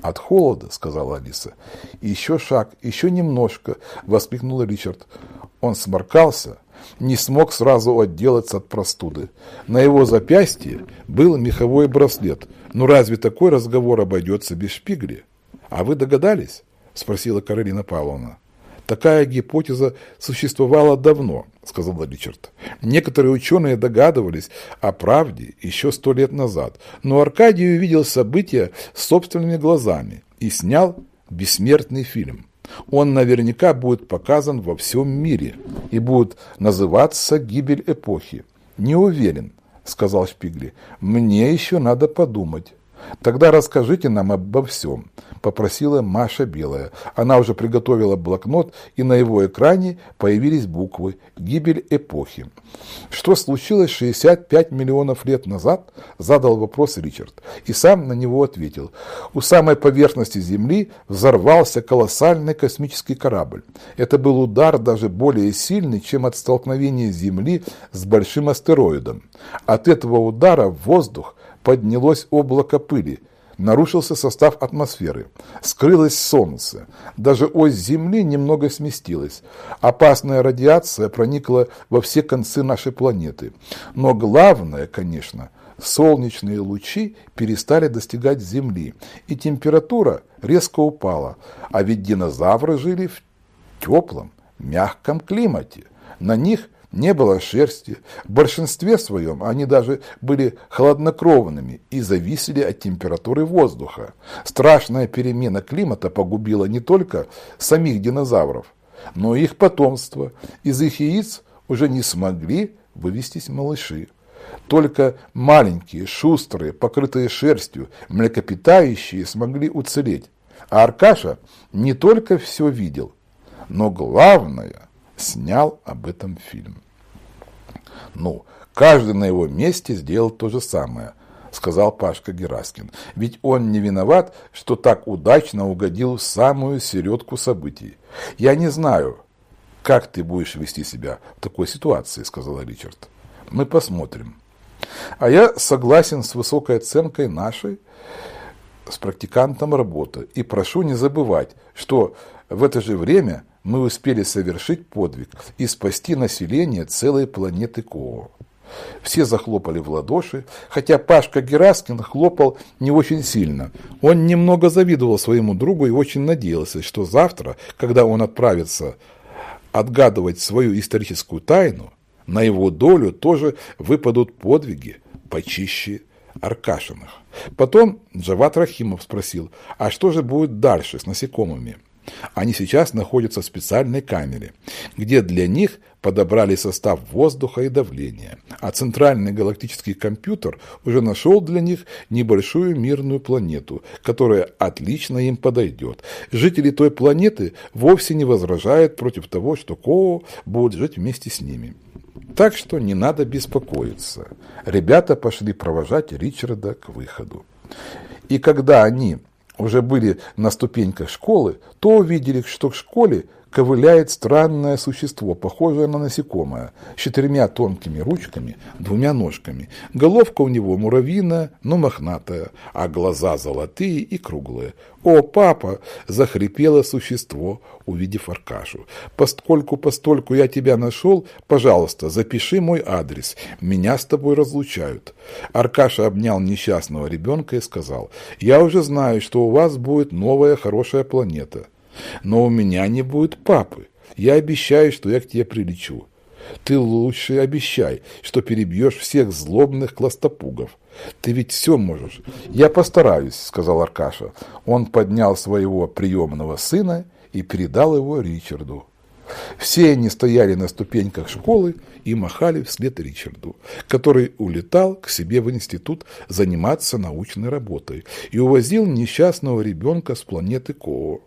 От холода, сказала Алиса. Еще шаг, еще немножко, воскликнул Ричард. Он сморкался, не смог сразу отделаться от простуды. На его запястье был меховой браслет. Ну разве такой разговор обойдется без шпигли? А вы догадались? Спросила Каролина Павловна. Такая гипотеза существовала давно, сказал Ричард. Некоторые ученые догадывались о правде еще сто лет назад, но Аркадий увидел события собственными глазами и снял бессмертный фильм. Он наверняка будет показан во всем мире и будет называться «Гибель эпохи». Не уверен, сказал Шпигли. Мне еще надо подумать. Тогда расскажите нам обо всем, попросила Маша Белая. Она уже приготовила блокнот, и на его экране появились буквы «Гибель эпохи». Что случилось 65 миллионов лет назад, задал вопрос Ричард, и сам на него ответил. У самой поверхности Земли взорвался колоссальный космический корабль. Это был удар даже более сильный, чем от столкновения Земли с большим астероидом. От этого удара в воздух поднялось облако пыли, нарушился состав атмосферы, скрылось солнце, даже ось Земли немного сместилась, опасная радиация проникла во все концы нашей планеты. Но главное, конечно, солнечные лучи перестали достигать Земли, и температура резко упала, а ведь динозавры жили в теплом, мягком климате. На них не было шерсти. В большинстве своем они даже были холоднокровными и зависели от температуры воздуха. Страшная перемена климата погубила не только самих динозавров, но и их потомство. Из их яиц уже не смогли вывестись малыши. Только маленькие, шустрые, покрытые шерстью, млекопитающие смогли уцелеть. А Аркаша не только все видел, но главное – снял об этом фильм. Ну, каждый на его месте сделал то же самое. сказал Пашка Гераскин. Ведь он не виноват, что так удачно угодил в самую середку событий. Я не знаю, как ты будешь вести себя в такой ситуации, сказал Ричард. Мы посмотрим. А я согласен с высокой оценкой нашей, с практикантом работы. И прошу не забывать, что в это же время мы успели совершить подвиг и спасти население целой планеты Коо. Все захлопали в ладоши, хотя Пашка Гераскин хлопал не очень сильно. Он немного завидовал своему другу и очень надеялся, что завтра, когда он отправится отгадывать свою историческую тайну, на его долю тоже выпадут подвиги почище Аркашиных. Потом Джават Рахимов спросил, а что же будет дальше с насекомыми? Они сейчас находятся в специальной камере, где для них подобрали состав воздуха и давления, а центральный галактический компьютер уже нашел для них небольшую мирную планету, которая отлично им подойдет. Жители той планеты вовсе не возражают против того, что Коу будет жить вместе с ними. Так что не надо беспокоиться. Ребята пошли провожать Ричарда к выходу. И когда они уже были на ступеньках школы, то увидели, что в школе ковыляет странное существо, похожее на насекомое, с четырьмя тонкими ручками, двумя ножками. Головка у него муравьиная, но мохнатая, а глаза золотые и круглые. «О, папа!» – захрипело существо, увидев Аркашу. «Поскольку, постольку я тебя нашел, пожалуйста, запиши мой адрес. Меня с тобой разлучают». Аркаша обнял несчастного ребенка и сказал, «Я уже знаю, что у вас будет новая хорошая планета. Но у меня не будет папы. Я обещаю, что я к тебе прилечу. Ты лучше обещай, что перебьешь всех злобных кластопугов. Ты ведь все можешь. Я постараюсь, сказал Аркаша. Он поднял своего приемного сына и передал его Ричарду. Все они стояли на ступеньках школы и махали вслед Ричарду, который улетал к себе в институт заниматься научной работой и увозил несчастного ребенка с планеты Коо.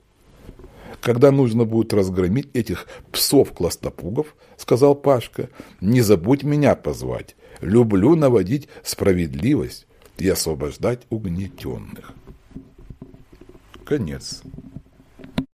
Когда нужно будет разгромить этих псов-кластопугов, сказал Пашка, не забудь меня позвать. Люблю наводить справедливость и освобождать угнетенных. Конец.